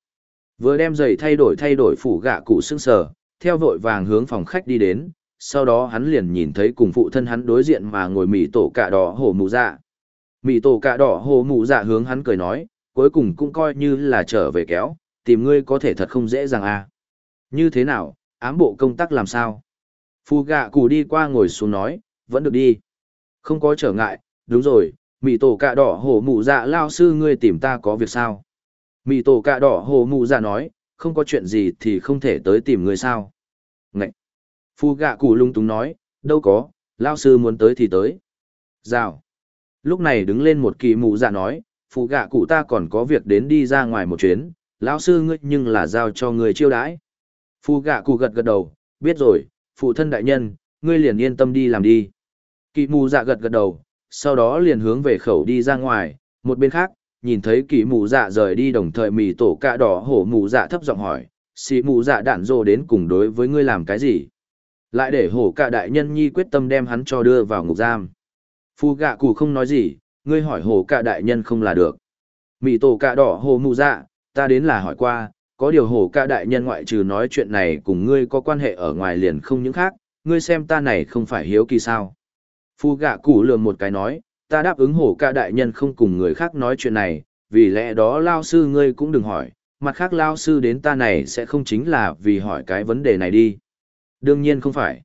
Vừa đem giày thay đổi thay đổi phủ gạ cụ sưng sờ, theo vội vàng hướng phòng khách đi đến, sau đó hắn liền nhìn thấy cùng phụ thân hắn đối diện mà ngồi mị tổ cạ đỏ hổ mù dạ. Mị tổ cạ đỏ hồ mụ dạ hướng hắn cười nói, cuối cùng cũng coi như là trở về kéo, tìm ngươi có thể thật không dễ dàng à. Như thế nào, ám bộ công tác làm sao? Phu gạ cù đi qua ngồi xuống nói, vẫn được đi. Không có trở ngại, đúng rồi, mị tổ cạ đỏ hổ mụ dạ lao sư ngươi tìm ta có việc sao? Mị tổ cạ đỏ hổ mụ dạ nói, không có chuyện gì thì không thể tới tìm ngươi sao? Ngậy! Phu gạ cù lung túng nói, đâu có, lao sư muốn tới thì tới. Rào! Lúc này đứng lên một kỳ mụ dạ nói, phụ gạ cụ ta còn có việc đến đi ra ngoài một chuyến, lão sư ngươi nhưng là giao cho người chiêu đãi. phụ gạ cụ gật gật đầu, biết rồi, phụ thân đại nhân, ngươi liền yên tâm đi làm đi. Kỵ mù dạ gật gật đầu, sau đó liền hướng về khẩu đi ra ngoài, một bên khác, nhìn thấy kỵ mù dạ rời đi đồng thời mì tổ cạ đỏ hổ mù dạ thấp giọng hỏi, xì mù dạ đạn dô đến cùng đối với ngươi làm cái gì? Lại để hổ cạ đại nhân nhi quyết tâm đem hắn cho đưa vào ngục giam. Phu gạ cụ không nói gì, ngươi hỏi hồ cạ đại nhân không là được. Mị tổ cạ đỏ hồ mụ dạ, ta đến là hỏi qua, có điều hồ cạ đại nhân ngoại trừ nói chuyện này cùng ngươi có quan hệ ở ngoài liền không những khác, ngươi xem ta này không phải hiếu kỳ sao. Phu gạ cụ lườm một cái nói, ta đáp ứng hồ cạ đại nhân không cùng người khác nói chuyện này, vì lẽ đó lao sư ngươi cũng đừng hỏi, mặt khác lao sư đến ta này sẽ không chính là vì hỏi cái vấn đề này đi. Đương nhiên không phải.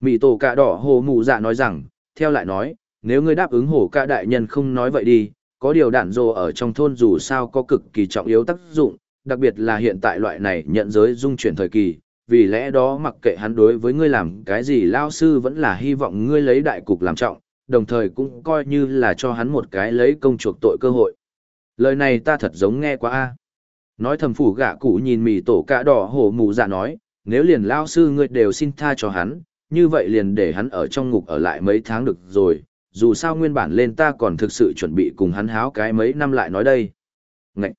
Mị tổ cạ đỏ hồ mụ dạ nói rằng, theo lại nói, nếu ngươi đáp ứng hổ ca đại nhân không nói vậy đi, có điều đạn dồ ở trong thôn dù sao có cực kỳ trọng yếu tác dụng, đặc biệt là hiện tại loại này nhận giới dung chuyển thời kỳ, vì lẽ đó mặc kệ hắn đối với ngươi làm cái gì lao sư vẫn là hy vọng ngươi lấy đại cục làm trọng, đồng thời cũng coi như là cho hắn một cái lấy công chuộc tội cơ hội. Lời này ta thật giống nghe quá a. Nói thầm phủ gạ cụ nhìn mì tổ cả đỏ hổ mù dạ nói, nếu liền lao sư ngươi đều xin tha cho hắn, như vậy liền để hắn ở trong ngục ở lại mấy tháng được rồi, dù sao nguyên bản lên ta còn thực sự chuẩn bị cùng hắn háo cái mấy năm lại nói đây. Ngậy!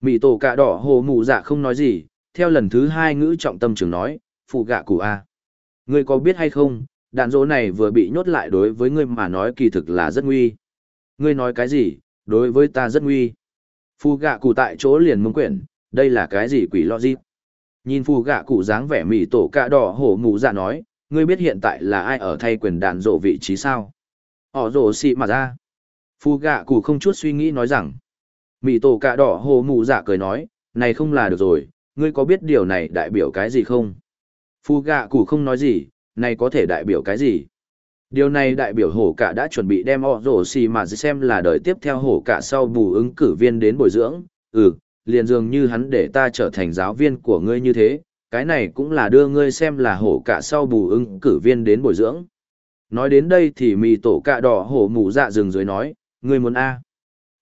Mị tổ cạ đỏ hồ mụ dạ không nói gì, theo lần thứ hai ngữ trọng tâm trường nói, phụ gạ cụ A. Ngươi có biết hay không, đạn dỗ này vừa bị nhốt lại đối với ngươi mà nói kỳ thực là rất nguy. Ngươi nói cái gì, đối với ta rất nguy. Phụ gạ cụ tại chỗ liền mông quyển, đây là cái gì quỷ lo gì? Nhìn phụ gạ cụ dáng vẻ mị tổ cạ đỏ hổ mụ dạ nói, ngươi biết hiện tại là ai ở thay quyền đạn dỗ vị trí sao? Họ rổ xị mà ra. Phù gạ cụ không chút suy nghĩ nói rằng, Mị tổ cạ đỏ hồ mụ dạ cười nói, này không là được rồi, ngươi có biết điều này đại biểu cái gì không? Phu gạ cụ không nói gì, này có thể đại biểu cái gì? Điều này đại biểu hổ cả đã chuẩn bị đem họ rổ xì mà xem là đời tiếp theo hổ cả sau bù ứng cử viên đến bồi dưỡng, ừ, liền dường như hắn để ta trở thành giáo viên của ngươi như thế, cái này cũng là đưa ngươi xem là hổ cả sau bù ứng cử viên đến bồi dưỡng. Nói đến đây thì mì tổ cạ đỏ hổ mù dạ rừng dưới nói, ngươi muốn A.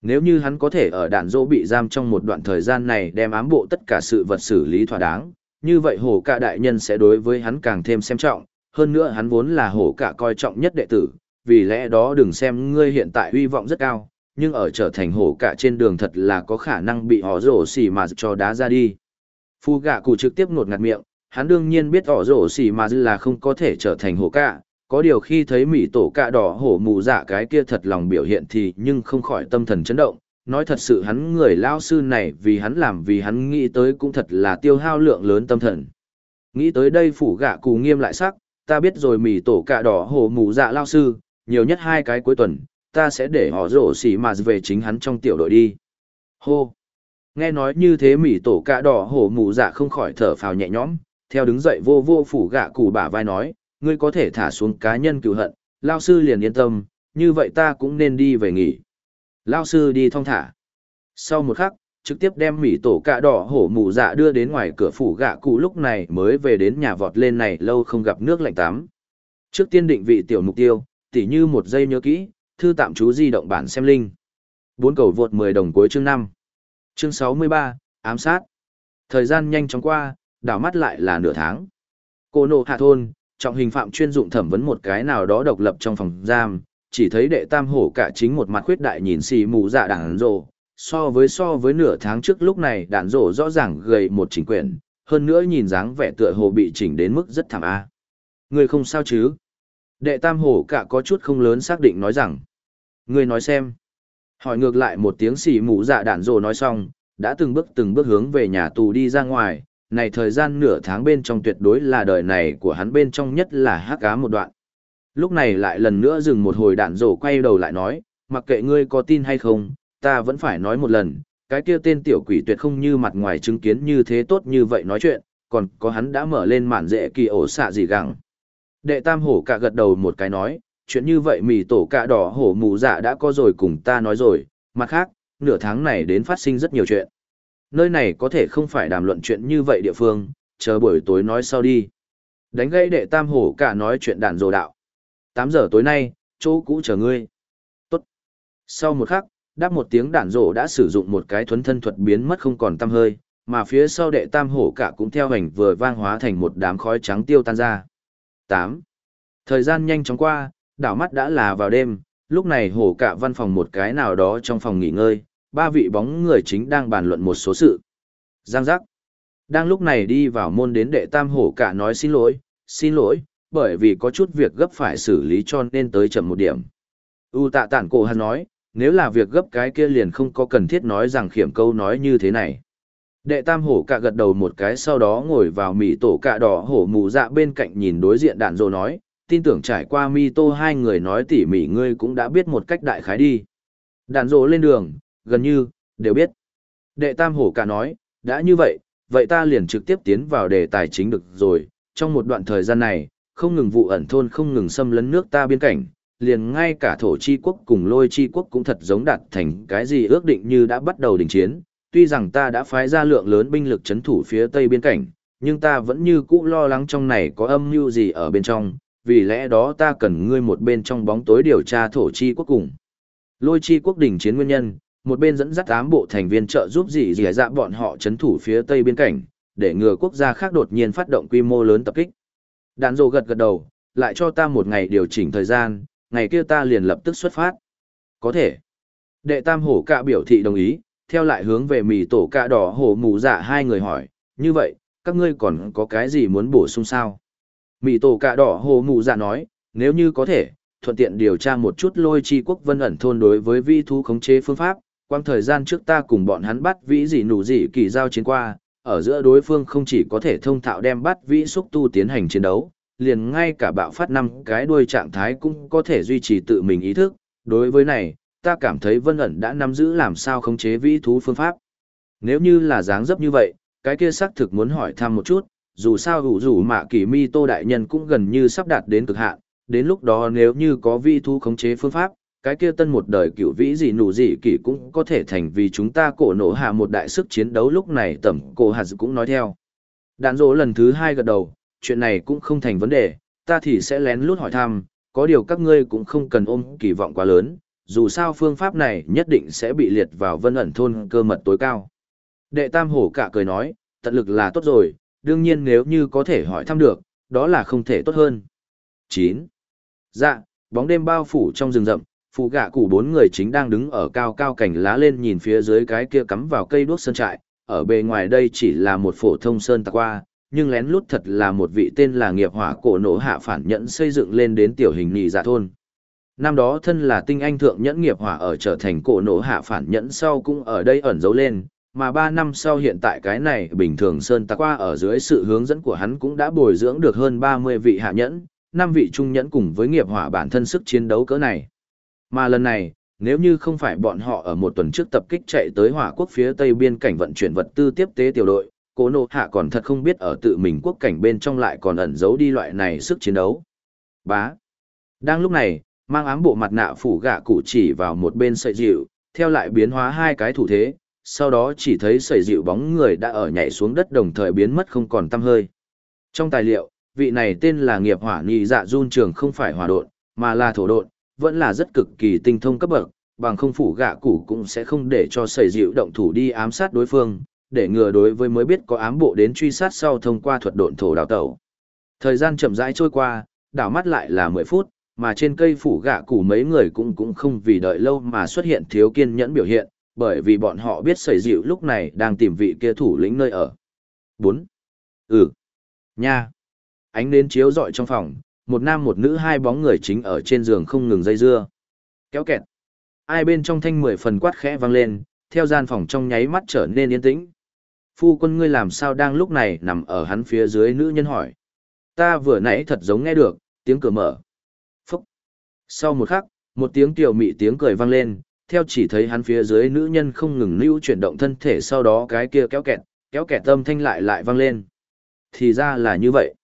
Nếu như hắn có thể ở đạn dỗ bị giam trong một đoạn thời gian này đem ám bộ tất cả sự vật xử lý thỏa đáng, như vậy hổ cạ đại nhân sẽ đối với hắn càng thêm xem trọng, hơn nữa hắn vốn là hổ cạ coi trọng nhất đệ tử, vì lẽ đó đừng xem ngươi hiện tại hy vọng rất cao, nhưng ở trở thành hổ cạ trên đường thật là có khả năng bị họ rổ xỉ mà cho đá ra đi. Phu gạ cụ trực tiếp ngột ngạt miệng, hắn đương nhiên biết họ rổ xỉ mà là không có thể trở thành hổ cạ có điều khi thấy mỹ tổ cạ đỏ hổ mù dạ cái kia thật lòng biểu hiện thì nhưng không khỏi tâm thần chấn động. Nói thật sự hắn người lao sư này vì hắn làm vì hắn nghĩ tới cũng thật là tiêu hao lượng lớn tâm thần. Nghĩ tới đây phủ gạ cù nghiêm lại sắc, ta biết rồi mỹ tổ cạ đỏ hổ mù dạ lao sư, nhiều nhất hai cái cuối tuần, ta sẽ để họ rổ xỉ mà về chính hắn trong tiểu đội đi. Hô. Nghe nói như thế mỹ tổ cạ đỏ hổ mù dạ không khỏi thở phào nhẹ nhõm, theo đứng dậy vô vô phủ gạ cù bả vai nói ngươi có thể thả xuống cá nhân cựu hận, lao sư liền yên tâm, như vậy ta cũng nên đi về nghỉ. Lao sư đi thong thả. Sau một khắc, trực tiếp đem mỉ tổ cạ đỏ hổ mù dạ đưa đến ngoài cửa phủ gạ cụ lúc này mới về đến nhà vọt lên này lâu không gặp nước lạnh tắm. Trước tiên định vị tiểu mục tiêu, tỉ như một giây nhớ kỹ, thư tạm chú di động bản xem linh. Bốn cầu vượt 10 đồng cuối chương 5. Chương 63, ám sát. Thời gian nhanh chóng qua, đảo mắt lại là nửa tháng. Cô nộ hạ thôn, trọng hình phạm chuyên dụng thẩm vấn một cái nào đó độc lập trong phòng giam, chỉ thấy đệ tam hổ cả chính một mặt khuyết đại nhìn xì mù dạ đản rộ, so với so với nửa tháng trước lúc này đàn rộ rõ ràng gầy một chỉnh quyển, hơn nữa nhìn dáng vẻ tựa hồ bị chỉnh đến mức rất thảm a. Người không sao chứ? Đệ tam hổ cả có chút không lớn xác định nói rằng. Người nói xem. Hỏi ngược lại một tiếng xì mù dạ đản rộ nói xong, đã từng bước từng bước hướng về nhà tù đi ra ngoài, này thời gian nửa tháng bên trong tuyệt đối là đời này của hắn bên trong nhất là hát cá một đoạn. Lúc này lại lần nữa dừng một hồi đạn rổ quay đầu lại nói, mặc kệ ngươi có tin hay không, ta vẫn phải nói một lần, cái kia tên tiểu quỷ tuyệt không như mặt ngoài chứng kiến như thế tốt như vậy nói chuyện, còn có hắn đã mở lên mản dễ kỳ ổ xạ gì gặng. Đệ tam hổ cả gật đầu một cái nói, chuyện như vậy mì tổ cả đỏ hổ mù dạ đã có rồi cùng ta nói rồi, mặt khác, nửa tháng này đến phát sinh rất nhiều chuyện nơi này có thể không phải đàm luận chuyện như vậy địa phương, chờ buổi tối nói sau đi. Đánh gây đệ tam hổ cả nói chuyện đàn rồ đạo. 8 giờ tối nay, chỗ cũ chờ ngươi. Tốt. Sau một khắc, đáp một tiếng đàn rồ đã sử dụng một cái thuấn thân thuật biến mất không còn tăm hơi, mà phía sau đệ tam hổ cả cũng theo hành vừa vang hóa thành một đám khói trắng tiêu tan ra. 8. Thời gian nhanh chóng qua, đảo mắt đã là vào đêm, lúc này hổ cả văn phòng một cái nào đó trong phòng nghỉ ngơi, ba vị bóng người chính đang bàn luận một số sự. Giang giác. Đang lúc này đi vào môn đến đệ tam hổ cả nói xin lỗi, xin lỗi, bởi vì có chút việc gấp phải xử lý cho nên tới chậm một điểm. U tạ tản cổ hắn nói, nếu là việc gấp cái kia liền không có cần thiết nói rằng khiểm câu nói như thế này. Đệ tam hổ cả gật đầu một cái sau đó ngồi vào mì tổ cạ đỏ hổ mù dạ bên cạnh nhìn đối diện đạn dồ nói, tin tưởng trải qua mi tô hai người nói tỉ mỉ ngươi cũng đã biết một cách đại khái đi. Đạn rồ lên đường, gần như, đều biết. Đệ tam hổ cả nói, đã như vậy, vậy ta liền trực tiếp tiến vào đề tài chính được rồi, trong một đoạn thời gian này, không ngừng vụ ẩn thôn không ngừng xâm lấn nước ta biên cảnh, liền ngay cả thổ chi quốc cùng lôi chi quốc cũng thật giống đạt thành cái gì ước định như đã bắt đầu đình chiến, tuy rằng ta đã phái ra lượng lớn binh lực chấn thủ phía tây biên cảnh, nhưng ta vẫn như cũ lo lắng trong này có âm mưu gì ở bên trong, vì lẽ đó ta cần ngươi một bên trong bóng tối điều tra thổ chi quốc cùng. Lôi chi quốc đình chiến nguyên nhân, một bên dẫn dắt tám bộ thành viên trợ giúp dì dì dạ bọn họ chấn thủ phía tây biên cảnh, để ngừa quốc gia khác đột nhiên phát động quy mô lớn tập kích. Đàn rồ gật gật đầu, lại cho ta một ngày điều chỉnh thời gian, ngày kia ta liền lập tức xuất phát. Có thể. Đệ tam hổ cạ biểu thị đồng ý, theo lại hướng về mì tổ cạ đỏ hổ mù dạ hai người hỏi, như vậy, các ngươi còn có cái gì muốn bổ sung sao? Mì tổ cạ đỏ hổ mù dạ nói, nếu như có thể, thuận tiện điều tra một chút lôi chi quốc vân ẩn thôn đối với vi thú khống chế phương pháp, quang thời gian trước ta cùng bọn hắn bắt vĩ gì nụ gì kỳ giao chiến qua, ở giữa đối phương không chỉ có thể thông thạo đem bắt vĩ xúc tu tiến hành chiến đấu, liền ngay cả bạo phát năm cái đuôi trạng thái cũng có thể duy trì tự mình ý thức. Đối với này, ta cảm thấy vân ẩn đã nắm giữ làm sao khống chế vĩ thú phương pháp. Nếu như là dáng dấp như vậy, cái kia xác thực muốn hỏi thăm một chút, dù sao hữu rủ mạ kỳ mi tô đại nhân cũng gần như sắp đạt đến cực hạn, đến lúc đó nếu như có vi thú khống chế phương pháp, cái kia tân một đời cựu vĩ gì nụ gì kỳ cũng có thể thành vì chúng ta cổ nổ hạ một đại sức chiến đấu lúc này tẩm cổ hạt cũng nói theo. Đạn dỗ lần thứ hai gật đầu, chuyện này cũng không thành vấn đề, ta thì sẽ lén lút hỏi thăm, có điều các ngươi cũng không cần ôm kỳ vọng quá lớn, dù sao phương pháp này nhất định sẽ bị liệt vào vân ẩn thôn cơ mật tối cao. Đệ tam hổ cả cười nói, tận lực là tốt rồi, đương nhiên nếu như có thể hỏi thăm được, đó là không thể tốt hơn. 9. Dạ, bóng đêm bao phủ trong rừng rậm, phụ gạ cụ bốn người chính đang đứng ở cao cao cảnh lá lên nhìn phía dưới cái kia cắm vào cây đuốc sơn trại, ở bề ngoài đây chỉ là một phổ thông sơn tạc qua, nhưng lén lút thật là một vị tên là nghiệp hỏa cổ nổ hạ phản nhẫn xây dựng lên đến tiểu hình nhị dạ thôn. Năm đó thân là tinh anh thượng nhẫn nghiệp hỏa ở trở thành cổ nổ hạ phản nhẫn sau cũng ở đây ẩn giấu lên, mà ba năm sau hiện tại cái này bình thường sơn tạc qua ở dưới sự hướng dẫn của hắn cũng đã bồi dưỡng được hơn 30 vị hạ nhẫn, năm vị trung nhẫn cùng với nghiệp hỏa bản thân sức chiến đấu cỡ này. Mà lần này, nếu như không phải bọn họ ở một tuần trước tập kích chạy tới hỏa quốc phía tây biên cảnh vận chuyển vật tư tiếp tế tiểu đội, cố nộ hạ còn thật không biết ở tự mình quốc cảnh bên trong lại còn ẩn giấu đi loại này sức chiến đấu. Bá. Đang lúc này, mang ám bộ mặt nạ phủ gạ cụ chỉ vào một bên sợi dịu, theo lại biến hóa hai cái thủ thế, sau đó chỉ thấy sợi dịu bóng người đã ở nhảy xuống đất đồng thời biến mất không còn tăm hơi. Trong tài liệu, vị này tên là nghiệp hỏa nhị dạ run trường không phải hỏa độn, mà là thổ độn, vẫn là rất cực kỳ tinh thông cấp bậc, bằng không phủ gạ củ cũng sẽ không để cho sẩy dịu động thủ đi ám sát đối phương, để ngừa đối với mới biết có ám bộ đến truy sát sau thông qua thuật độn thổ đào tẩu. Thời gian chậm rãi trôi qua, đảo mắt lại là 10 phút, mà trên cây phủ gạ củ mấy người cũng cũng không vì đợi lâu mà xuất hiện thiếu kiên nhẫn biểu hiện, bởi vì bọn họ biết sẩy dịu lúc này đang tìm vị kia thủ lĩnh nơi ở. 4. Ừ. Nha. Ánh nến chiếu rọi trong phòng, một nam một nữ hai bóng người chính ở trên giường không ngừng dây dưa. Kéo kẹt. Ai bên trong thanh mười phần quát khẽ vang lên, theo gian phòng trong nháy mắt trở nên yên tĩnh. Phu quân ngươi làm sao đang lúc này nằm ở hắn phía dưới nữ nhân hỏi. Ta vừa nãy thật giống nghe được, tiếng cửa mở. Phúc. Sau một khắc, một tiếng tiểu mị tiếng cười vang lên, theo chỉ thấy hắn phía dưới nữ nhân không ngừng lưu chuyển động thân thể sau đó cái kia kéo kẹt, kéo kẹt tâm thanh lại lại vang lên. Thì ra là như vậy.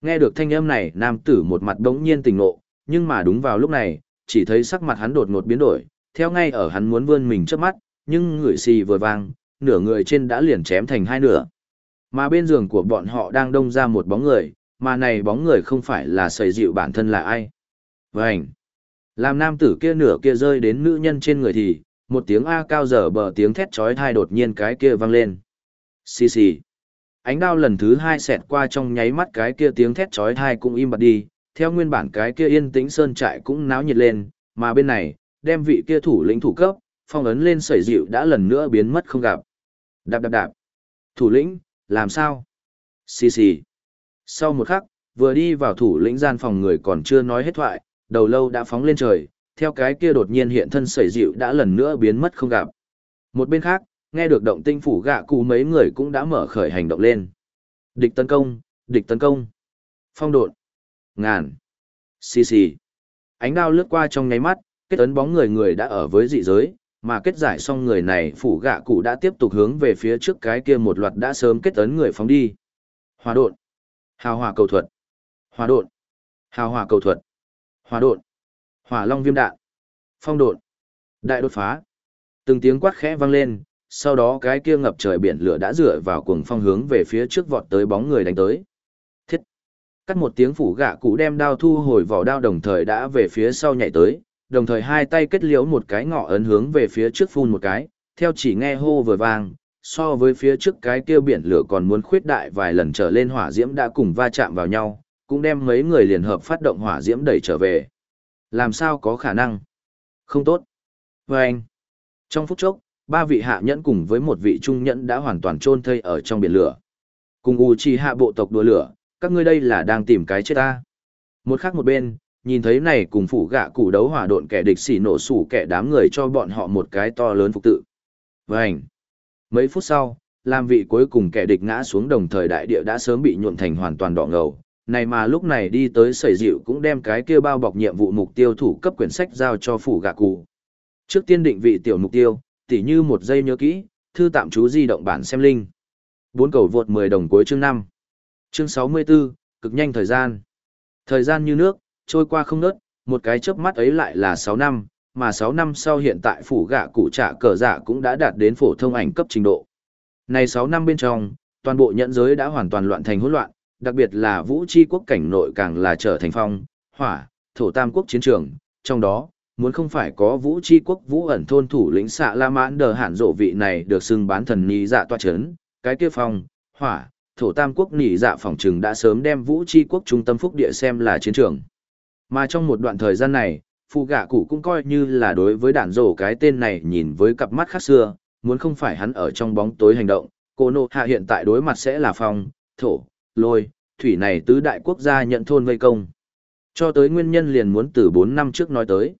Nghe được thanh âm này, nam tử một mặt đống nhiên tỉnh ngộ, nhưng mà đúng vào lúc này, chỉ thấy sắc mặt hắn đột ngột biến đổi, theo ngay ở hắn muốn vươn mình trước mắt, nhưng người xì vừa vang, nửa người trên đã liền chém thành hai nửa. Mà bên giường của bọn họ đang đông ra một bóng người, mà này bóng người không phải là sầy dịu bản thân là ai. Vânh! Làm nam tử kia nửa kia rơi đến nữ nhân trên người thì, một tiếng A cao dở bờ tiếng thét chói thai đột nhiên cái kia vang lên. Xì xì! Ánh đao lần thứ hai xẹt qua trong nháy mắt cái kia tiếng thét chói tai cũng im bặt đi, theo nguyên bản cái kia yên tĩnh sơn trại cũng náo nhiệt lên, mà bên này, đem vị kia thủ lĩnh thủ cấp, phong ấn lên sẩy dịu đã lần nữa biến mất không gặp. Đạp đạp đạp. Thủ lĩnh, làm sao? Xì xì. Sau một khắc, vừa đi vào thủ lĩnh gian phòng người còn chưa nói hết thoại, đầu lâu đã phóng lên trời, theo cái kia đột nhiên hiện thân sẩy dịu đã lần nữa biến mất không gặp. Một bên khác, nghe được động tinh phủ gạ cụ mấy người cũng đã mở khởi hành động lên. Địch tấn công, địch tấn công. Phong độn. Ngàn. Xì xì. Ánh đao lướt qua trong nháy mắt, kết ấn bóng người người đã ở với dị giới, mà kết giải xong người này phủ gạ cụ đã tiếp tục hướng về phía trước cái kia một loạt đã sớm kết ấn người phóng đi. Hòa độn. Hào hòa cầu thuật. Hòa độn. Hào hòa cầu thuật. Hòa độn. Hỏa long viêm đạn. Phong độn. Đại đột phá. Từng tiếng quát khẽ vang lên, sau đó cái kia ngập trời biển lửa đã dựa vào cuồng phong hướng về phía trước vọt tới bóng người đánh tới. Thiết. Cắt một tiếng phủ gạ cụ đem đao thu hồi vỏ đao đồng thời đã về phía sau nhảy tới, đồng thời hai tay kết liễu một cái ngọ ấn hướng về phía trước phun một cái, theo chỉ nghe hô vừa vang, so với phía trước cái kia biển lửa còn muốn khuyết đại vài lần trở lên hỏa diễm đã cùng va chạm vào nhau, cũng đem mấy người liền hợp phát động hỏa diễm đẩy trở về. Làm sao có khả năng? Không tốt. Và anh. Trong phút chốc, ba vị hạ nhẫn cùng với một vị trung nhẫn đã hoàn toàn chôn thây ở trong biển lửa. Cùng U Chi hạ bộ tộc đua lửa, các ngươi đây là đang tìm cái chết ta. Một khác một bên, nhìn thấy này cùng phủ gạ cụ đấu hỏa độn kẻ địch xỉ nổ sủ kẻ đám người cho bọn họ một cái to lớn phục tự. Vânh! Mấy phút sau, làm vị cuối cùng kẻ địch ngã xuống đồng thời đại địa đã sớm bị nhuộn thành hoàn toàn đỏ ngầu. Này mà lúc này đi tới sẩy dịu cũng đem cái kia bao bọc nhiệm vụ mục tiêu thủ cấp quyển sách giao cho phủ gạ cụ. Trước tiên định vị tiểu mục tiêu, tỉ như một giây nhớ kỹ, thư tạm chú di động bản xem linh. Bốn cầu vượt 10 đồng cuối chương 5. Chương 64, cực nhanh thời gian. Thời gian như nước, trôi qua không nớt, một cái chớp mắt ấy lại là 6 năm, mà 6 năm sau hiện tại phủ gạ cụ trả cờ giả cũng đã đạt đến phổ thông ảnh cấp trình độ. Này 6 năm bên trong, toàn bộ nhận giới đã hoàn toàn loạn thành hỗn loạn, đặc biệt là vũ chi quốc cảnh nội càng là trở thành phong, hỏa, thổ tam quốc chiến trường, trong đó, muốn không phải có vũ chi quốc vũ ẩn thôn thủ lĩnh xạ la mãn đờ hạn rộ vị này được xưng bán thần nhị dạ toa chấn, cái kia phong, hỏa, thổ tam quốc nhị dạ phòng trừng đã sớm đem vũ chi quốc trung tâm phúc địa xem là chiến trường. Mà trong một đoạn thời gian này, phụ gạ cụ cũng coi như là đối với đạn rổ cái tên này nhìn với cặp mắt khác xưa, muốn không phải hắn ở trong bóng tối hành động, cô nộ hạ hiện tại đối mặt sẽ là phong, thổ, lôi, thủy này tứ đại quốc gia nhận thôn vây công. Cho tới nguyên nhân liền muốn từ bốn năm trước nói tới.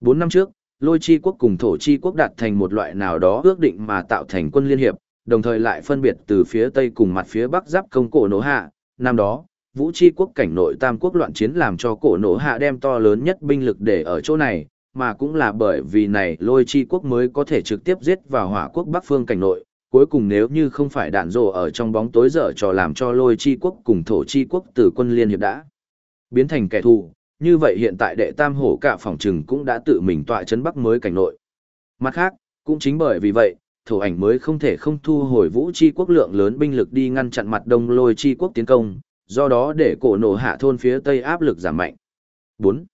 4 năm trước, lôi chi quốc cùng thổ chi quốc đạt thành một loại nào đó ước định mà tạo thành quân liên hiệp, đồng thời lại phân biệt từ phía tây cùng mặt phía bắc giáp công cổ nổ hạ. Năm đó, vũ chi quốc cảnh nội tam quốc loạn chiến làm cho cổ nổ hạ đem to lớn nhất binh lực để ở chỗ này, mà cũng là bởi vì này lôi chi quốc mới có thể trực tiếp giết vào hỏa quốc bắc phương cảnh nội. Cuối cùng nếu như không phải đạn rồ ở trong bóng tối dở trò làm cho lôi chi quốc cùng thổ chi quốc từ quân liên hiệp đã biến thành kẻ thù, như vậy hiện tại đệ tam hổ cả phòng trừng cũng đã tự mình tọa chấn bắc mới cảnh nội. Mặt khác, cũng chính bởi vì vậy, thổ ảnh mới không thể không thu hồi vũ chi quốc lượng lớn binh lực đi ngăn chặn mặt đông lôi chi quốc tiến công, do đó để cổ nổ hạ thôn phía tây áp lực giảm mạnh. 4.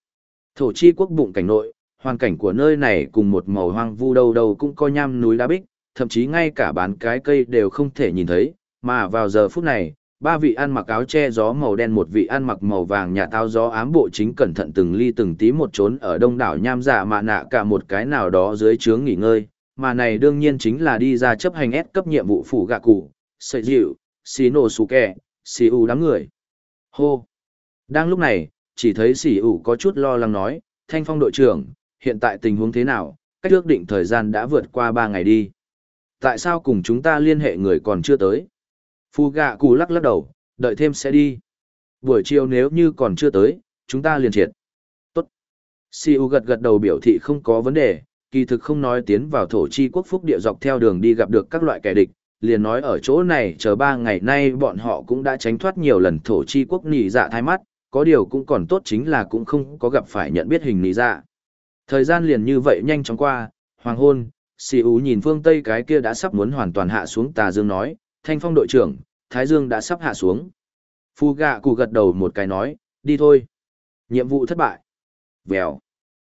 Thổ chi quốc bụng cảnh nội, hoàn cảnh của nơi này cùng một màu hoang vu đâu đâu cũng có nham núi đá bích, thậm chí ngay cả bán cái cây đều không thể nhìn thấy, mà vào giờ phút này, ba vị ăn mặc áo che gió màu đen một vị ăn mặc màu vàng nhà tao gió ám bộ chính cẩn thận từng ly từng tí một trốn ở đông đảo nham giả mạ nạ cả một cái nào đó dưới trướng nghỉ ngơi, mà này đương nhiên chính là đi ra chấp hành ép cấp nhiệm vụ phủ gạ cụ, sợi dịu, xì nổ xù kẹ, xì u đám người. Hô! Đang lúc này, chỉ thấy xì u có chút lo lắng nói, thanh phong đội trưởng, hiện tại tình huống thế nào, cách ước định thời gian đã vượt qua ba ngày đi. Tại sao cùng chúng ta liên hệ người còn chưa tới? Phu gạ cụ lắc lắc đầu, đợi thêm sẽ đi. Buổi chiều nếu như còn chưa tới, chúng ta liền triệt. Tốt. Siu gật gật đầu biểu thị không có vấn đề, kỳ thực không nói tiến vào thổ chi quốc phúc địa dọc theo đường đi gặp được các loại kẻ địch, liền nói ở chỗ này chờ ba ngày nay bọn họ cũng đã tránh thoát nhiều lần thổ chi quốc nỉ dạ thai mắt, có điều cũng còn tốt chính là cũng không có gặp phải nhận biết hình nỉ dạ. Thời gian liền như vậy nhanh chóng qua, hoàng hôn, Siu nhìn phương Tây cái kia đã sắp muốn hoàn toàn hạ xuống tà dương nói, thanh phong đội trưởng, Thái Dương đã sắp hạ xuống. Phu gạ cụ gật đầu một cái nói, đi thôi. Nhiệm vụ thất bại. Vèo.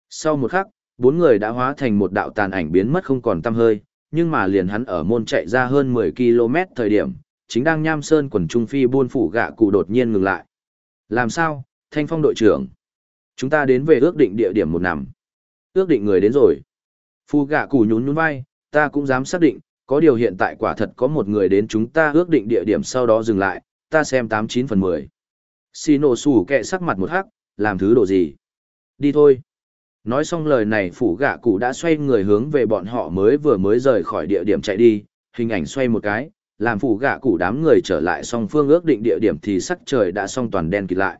Sau một khắc, bốn người đã hóa thành một đạo tàn ảnh biến mất không còn tăm hơi, nhưng mà liền hắn ở môn chạy ra hơn 10 km thời điểm, chính đang nham sơn quần trung phi buôn phủ gạ cụ đột nhiên ngừng lại. Làm sao, thanh phong đội trưởng? Chúng ta đến về ước định địa điểm một nằm. Ước định người đến rồi. Phu gạ cụ nhún nhún vai, ta cũng dám xác định, có điều hiện tại quả thật có một người đến chúng ta ước định địa điểm sau đó dừng lại, ta xem 89 phần 10. Xì nổ sủ kẹ sắc mặt một hắc, làm thứ độ gì? Đi thôi. Nói xong lời này phủ gạ cụ đã xoay người hướng về bọn họ mới vừa mới rời khỏi địa điểm chạy đi, hình ảnh xoay một cái, làm phủ gạ cụ đám người trở lại song phương ước định địa điểm thì sắc trời đã xong toàn đen kịt lại.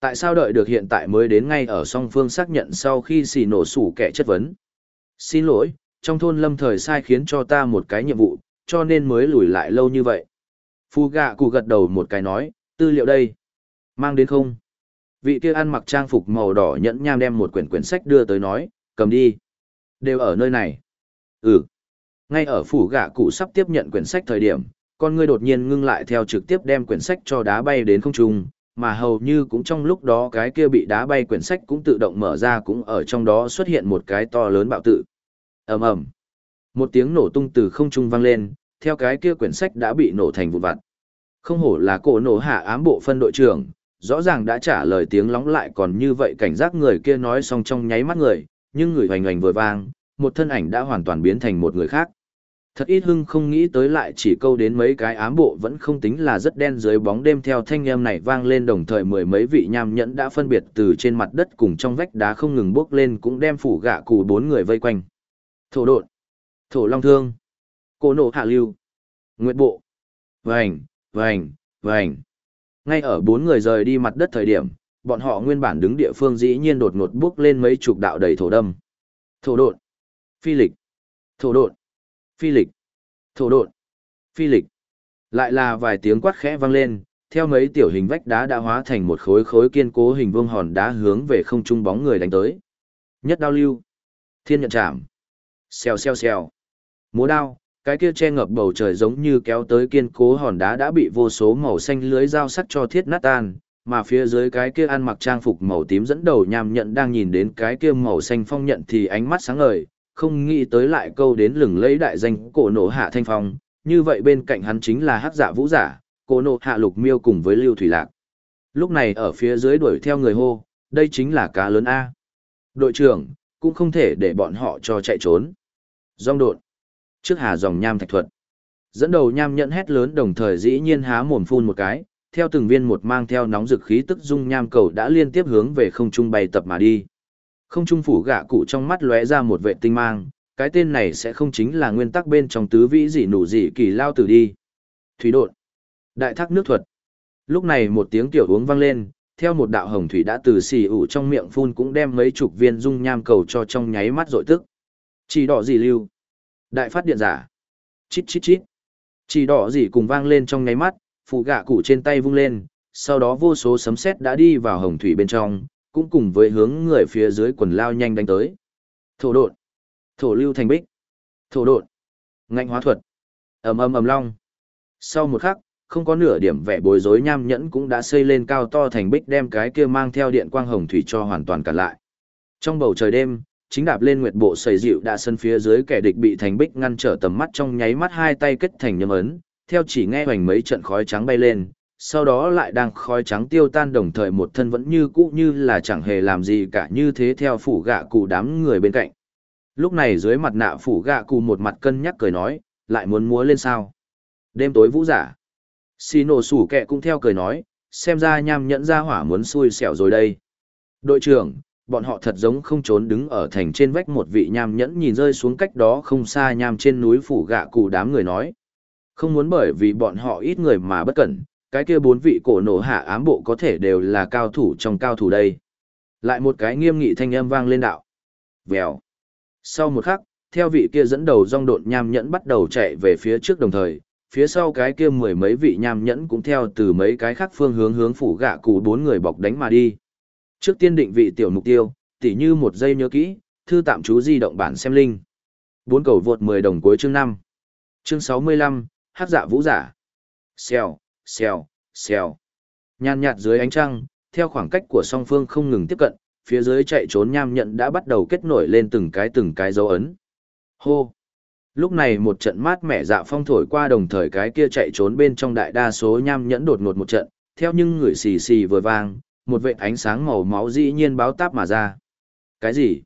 Tại sao đợi được hiện tại mới đến ngay ở song phương xác nhận sau khi xì nổ sủ kẻ chất vấn? Xin lỗi, trong thôn lâm thời sai khiến cho ta một cái nhiệm vụ, cho nên mới lùi lại lâu như vậy. Phu gạ cụ gật đầu một cái nói, tư liệu đây. Mang đến không? Vị kia ăn mặc trang phục màu đỏ nhẫn nham đem một quyển quyển sách đưa tới nói, cầm đi. Đều ở nơi này. Ừ. Ngay ở phủ gạ cụ sắp tiếp nhận quyển sách thời điểm, con ngươi đột nhiên ngưng lại theo trực tiếp đem quyển sách cho đá bay đến không trung, mà hầu như cũng trong lúc đó cái kia bị đá bay quyển sách cũng tự động mở ra cũng ở trong đó xuất hiện một cái to lớn bạo tự ầm ầm. Một tiếng nổ tung từ không trung vang lên, theo cái kia quyển sách đã bị nổ thành vụn vặt. Không hổ là cổ nổ hạ ám bộ phân đội trưởng, rõ ràng đã trả lời tiếng lóng lại còn như vậy cảnh giác người kia nói xong trong nháy mắt người, nhưng người hoành hoành vừa vang, một thân ảnh đã hoàn toàn biến thành một người khác. Thật ít hưng không nghĩ tới lại chỉ câu đến mấy cái ám bộ vẫn không tính là rất đen dưới bóng đêm theo thanh âm này vang lên đồng thời mười mấy vị nham nhẫn đã phân biệt từ trên mặt đất cùng trong vách đá không ngừng bước lên cũng đem phủ gạ cụ bốn người vây quanh. Thổ độn, thổ long thương, cổ nổ hạ lưu, nguyệt bộ, vành, vành, vành. Ngay ở bốn người rời đi mặt đất thời điểm, bọn họ nguyên bản đứng địa phương dĩ nhiên đột ngột bước lên mấy chục đạo đầy thổ đâm. Thổ độn, phi lịch, thổ độn, phi lịch, thổ độn, phi lịch. Lại là vài tiếng quát khẽ vang lên, theo mấy tiểu hình vách đá đã hóa thành một khối khối kiên cố hình vuông hòn đá hướng về không trung bóng người đánh tới. Nhất đao lưu, Thiên nhận chạm. Xèo xèo xèo. Múa đao, cái kia che ngập bầu trời giống như kéo tới kiên cố hòn đá đã bị vô số màu xanh lưới dao sắt cho thiết nát tan, mà phía dưới cái kia ăn mặc trang phục màu tím dẫn đầu nham nhận đang nhìn đến cái kia màu xanh phong nhận thì ánh mắt sáng ngời, không nghĩ tới lại câu đến lừng lấy đại danh cổ nổ hạ thanh phong, như vậy bên cạnh hắn chính là hắc giả vũ giả, cổ nổ hạ lục miêu cùng với lưu thủy lạc. Lúc này ở phía dưới đuổi theo người hô, đây chính là cá lớn A. Đội trưởng, cũng không thể để bọn họ cho chạy trốn rong đột. Trước hà dòng nham thạch thuật. Dẫn đầu nham nhận hét lớn đồng thời dĩ nhiên há mồm phun một cái, theo từng viên một mang theo nóng dực khí tức dung nham cầu đã liên tiếp hướng về không trung bay tập mà đi. Không trung phủ gạ cụ trong mắt lóe ra một vệ tinh mang, cái tên này sẽ không chính là nguyên tắc bên trong tứ vĩ gì nụ gì kỳ lao tử đi. Thủy đột. Đại thác nước thuật. Lúc này một tiếng tiểu uống vang lên, theo một đạo hồng thủy đã từ xì ủ trong miệng phun cũng đem mấy chục viên dung nham cầu cho trong nháy mắt rội tức. Chỉ đỏ gì lưu. Đại phát điện giả. Chít chít chít. Chỉ đỏ gì cùng vang lên trong ngáy mắt, phụ gạ cụ trên tay vung lên, sau đó vô số sấm sét đã đi vào hồng thủy bên trong, cũng cùng với hướng người phía dưới quần lao nhanh đánh tới. Thổ đột. Thổ lưu thành bích. Thổ đột. Ngạnh hóa thuật. ầm ầm ầm long. Sau một khắc, không có nửa điểm vẻ bối rối nham nhẫn cũng đã xây lên cao to thành bích đem cái kia mang theo điện quang hồng thủy cho hoàn toàn cản lại. Trong bầu trời đêm, chính đạp lên nguyệt bộ sầy dịu đã sân phía dưới kẻ địch bị thành bích ngăn trở tầm mắt trong nháy mắt hai tay kết thành nhâm ấn, theo chỉ nghe hoành mấy trận khói trắng bay lên, sau đó lại đang khói trắng tiêu tan đồng thời một thân vẫn như cũ như là chẳng hề làm gì cả như thế theo phủ gạ cụ đám người bên cạnh. Lúc này dưới mặt nạ phủ gạ cụ một mặt cân nhắc cười nói, lại muốn múa lên sao. Đêm tối vũ giả. Xì nổ sủ kẹ cũng theo cười nói, xem ra nham nhẫn ra hỏa muốn xui xẻo rồi đây. Đội trưởng, bọn họ thật giống không trốn đứng ở thành trên vách một vị nham nhẫn nhìn rơi xuống cách đó không xa nham trên núi phủ gạ cụ đám người nói. Không muốn bởi vì bọn họ ít người mà bất cẩn, cái kia bốn vị cổ nổ hạ ám bộ có thể đều là cao thủ trong cao thủ đây. Lại một cái nghiêm nghị thanh âm vang lên đạo. Vèo. Sau một khắc, theo vị kia dẫn đầu rong độn nham nhẫn bắt đầu chạy về phía trước đồng thời, phía sau cái kia mười mấy vị nham nhẫn cũng theo từ mấy cái khác phương hướng hướng phủ gạ cụ bốn người bọc đánh mà đi. Trước tiên định vị tiểu mục tiêu, tỉ như một giây nhớ kỹ, thư tạm chú di động bản xem linh. Bốn cầu vượt 10 đồng cuối chương 5. Chương 65, hát dạ vũ giả. Xèo, xèo, xèo. Nhàn nhạt dưới ánh trăng, theo khoảng cách của song phương không ngừng tiếp cận, phía dưới chạy trốn nham nhận đã bắt đầu kết nổi lên từng cái từng cái dấu ấn. Hô! Lúc này một trận mát mẻ dạ phong thổi qua đồng thời cái kia chạy trốn bên trong đại đa số nham nhẫn đột ngột một trận, theo những người xì xì vừa vang, một vệt ánh sáng màu máu dĩ nhiên báo táp mà ra. Cái gì?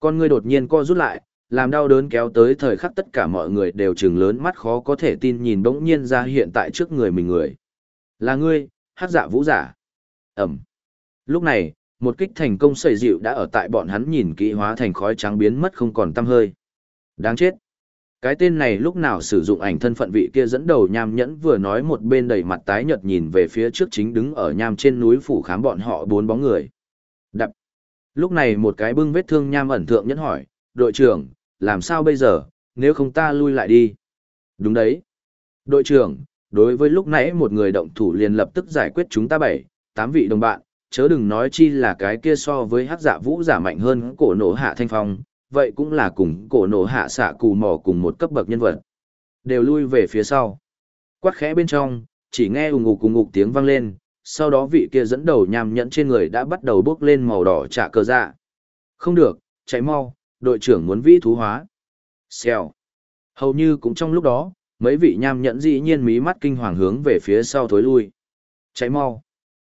Con ngươi đột nhiên co rút lại, làm đau đớn kéo tới thời khắc tất cả mọi người đều trừng lớn mắt khó có thể tin nhìn bỗng nhiên ra hiện tại trước người mình người. Là ngươi, hát dạ vũ giả. Ẩm. Lúc này, một kích thành công sẩy dịu đã ở tại bọn hắn nhìn kỹ hóa thành khói trắng biến mất không còn tăm hơi. Đáng chết. Cái tên này lúc nào sử dụng ảnh thân phận vị kia dẫn đầu nham nhẫn vừa nói một bên đầy mặt tái nhợt nhìn về phía trước chính đứng ở nham trên núi phủ khám bọn họ bốn bóng người. Đập. Lúc này một cái bưng vết thương nham ẩn thượng nhẫn hỏi, đội trưởng, làm sao bây giờ, nếu không ta lui lại đi. Đúng đấy. Đội trưởng, đối với lúc nãy một người động thủ liền lập tức giải quyết chúng ta bảy, tám vị đồng bạn, chớ đừng nói chi là cái kia so với hắc dạ vũ giả mạnh hơn cổ nổ hạ thanh phong, vậy cũng là cùng cổ nổ hạ xạ cù mỏ cùng một cấp bậc nhân vật. Đều lui về phía sau. Quát khẽ bên trong, chỉ nghe ùng ục ùng ục tiếng vang lên, sau đó vị kia dẫn đầu nham nhẫn trên người đã bắt đầu bước lên màu đỏ trả cờ dạ. Không được, chạy mau, đội trưởng muốn vĩ thú hóa. Xèo. Hầu như cũng trong lúc đó, mấy vị nham nhẫn dĩ nhiên mí mắt kinh hoàng hướng về phía sau thối lui. cháy mau.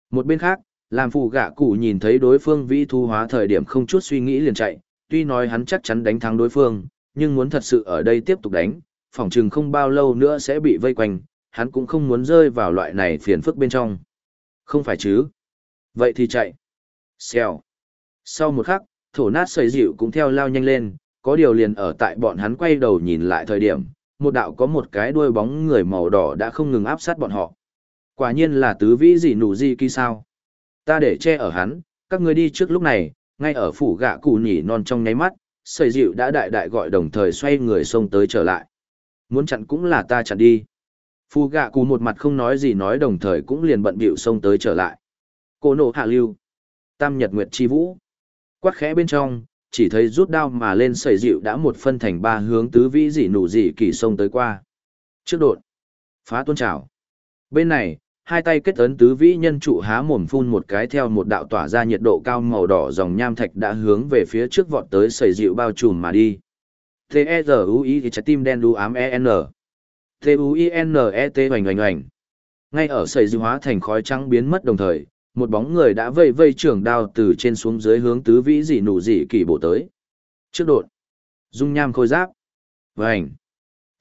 Một bên khác, làm phụ gạ cụ nhìn thấy đối phương vĩ thu hóa thời điểm không chút suy nghĩ liền chạy, tuy nói hắn chắc chắn đánh thắng đối phương, nhưng muốn thật sự ở đây tiếp tục đánh, phòng chừng không bao lâu nữa sẽ bị vây quanh, hắn cũng không muốn rơi vào loại này phiền phức bên trong. Không phải chứ? Vậy thì chạy. Xèo. Sau một khắc, thổ nát sầy dịu cũng theo lao nhanh lên, có điều liền ở tại bọn hắn quay đầu nhìn lại thời điểm, một đạo có một cái đuôi bóng người màu đỏ đã không ngừng áp sát bọn họ. Quả nhiên là tứ vĩ gì nụ gì kỳ sao. Ta để che ở hắn, các ngươi đi trước lúc này, ngay ở phủ gạ cụ nhỉ non trong nháy mắt, sợi dịu đã đại đại gọi đồng thời xoay người xông tới trở lại. Muốn chặn cũng là ta chặn đi. Phù gạ cụ một mặt không nói gì nói đồng thời cũng liền bận bịu xông tới trở lại. Cô nộ hạ lưu. Tam nhật nguyệt chi vũ. Quát khẽ bên trong, chỉ thấy rút đao mà lên sẩy dịu đã một phân thành ba hướng tứ vĩ dị nụ dị kỳ xông tới qua. Trước đột, phá tôn trào. Bên này, hai tay kết ấn tứ vĩ nhân trụ há mồm phun một cái theo một đạo tỏa ra nhiệt độ cao màu đỏ dòng nham thạch đã hướng về phía trước vọt tới sẩy dịu bao trùm mà đi. T-E-Z-U-I trái tim đen đu ám E-N. T-U-I-N-E-T hoành hoành hoành. Ngay ở sẩy dịu hóa thành khói trắng biến mất đồng thời, một bóng người đã vây vây trưởng đao từ trên xuống dưới hướng tứ vĩ dị nụ dị kỳ bổ tới. Trước đột, dung nham khôi giáp. Vành.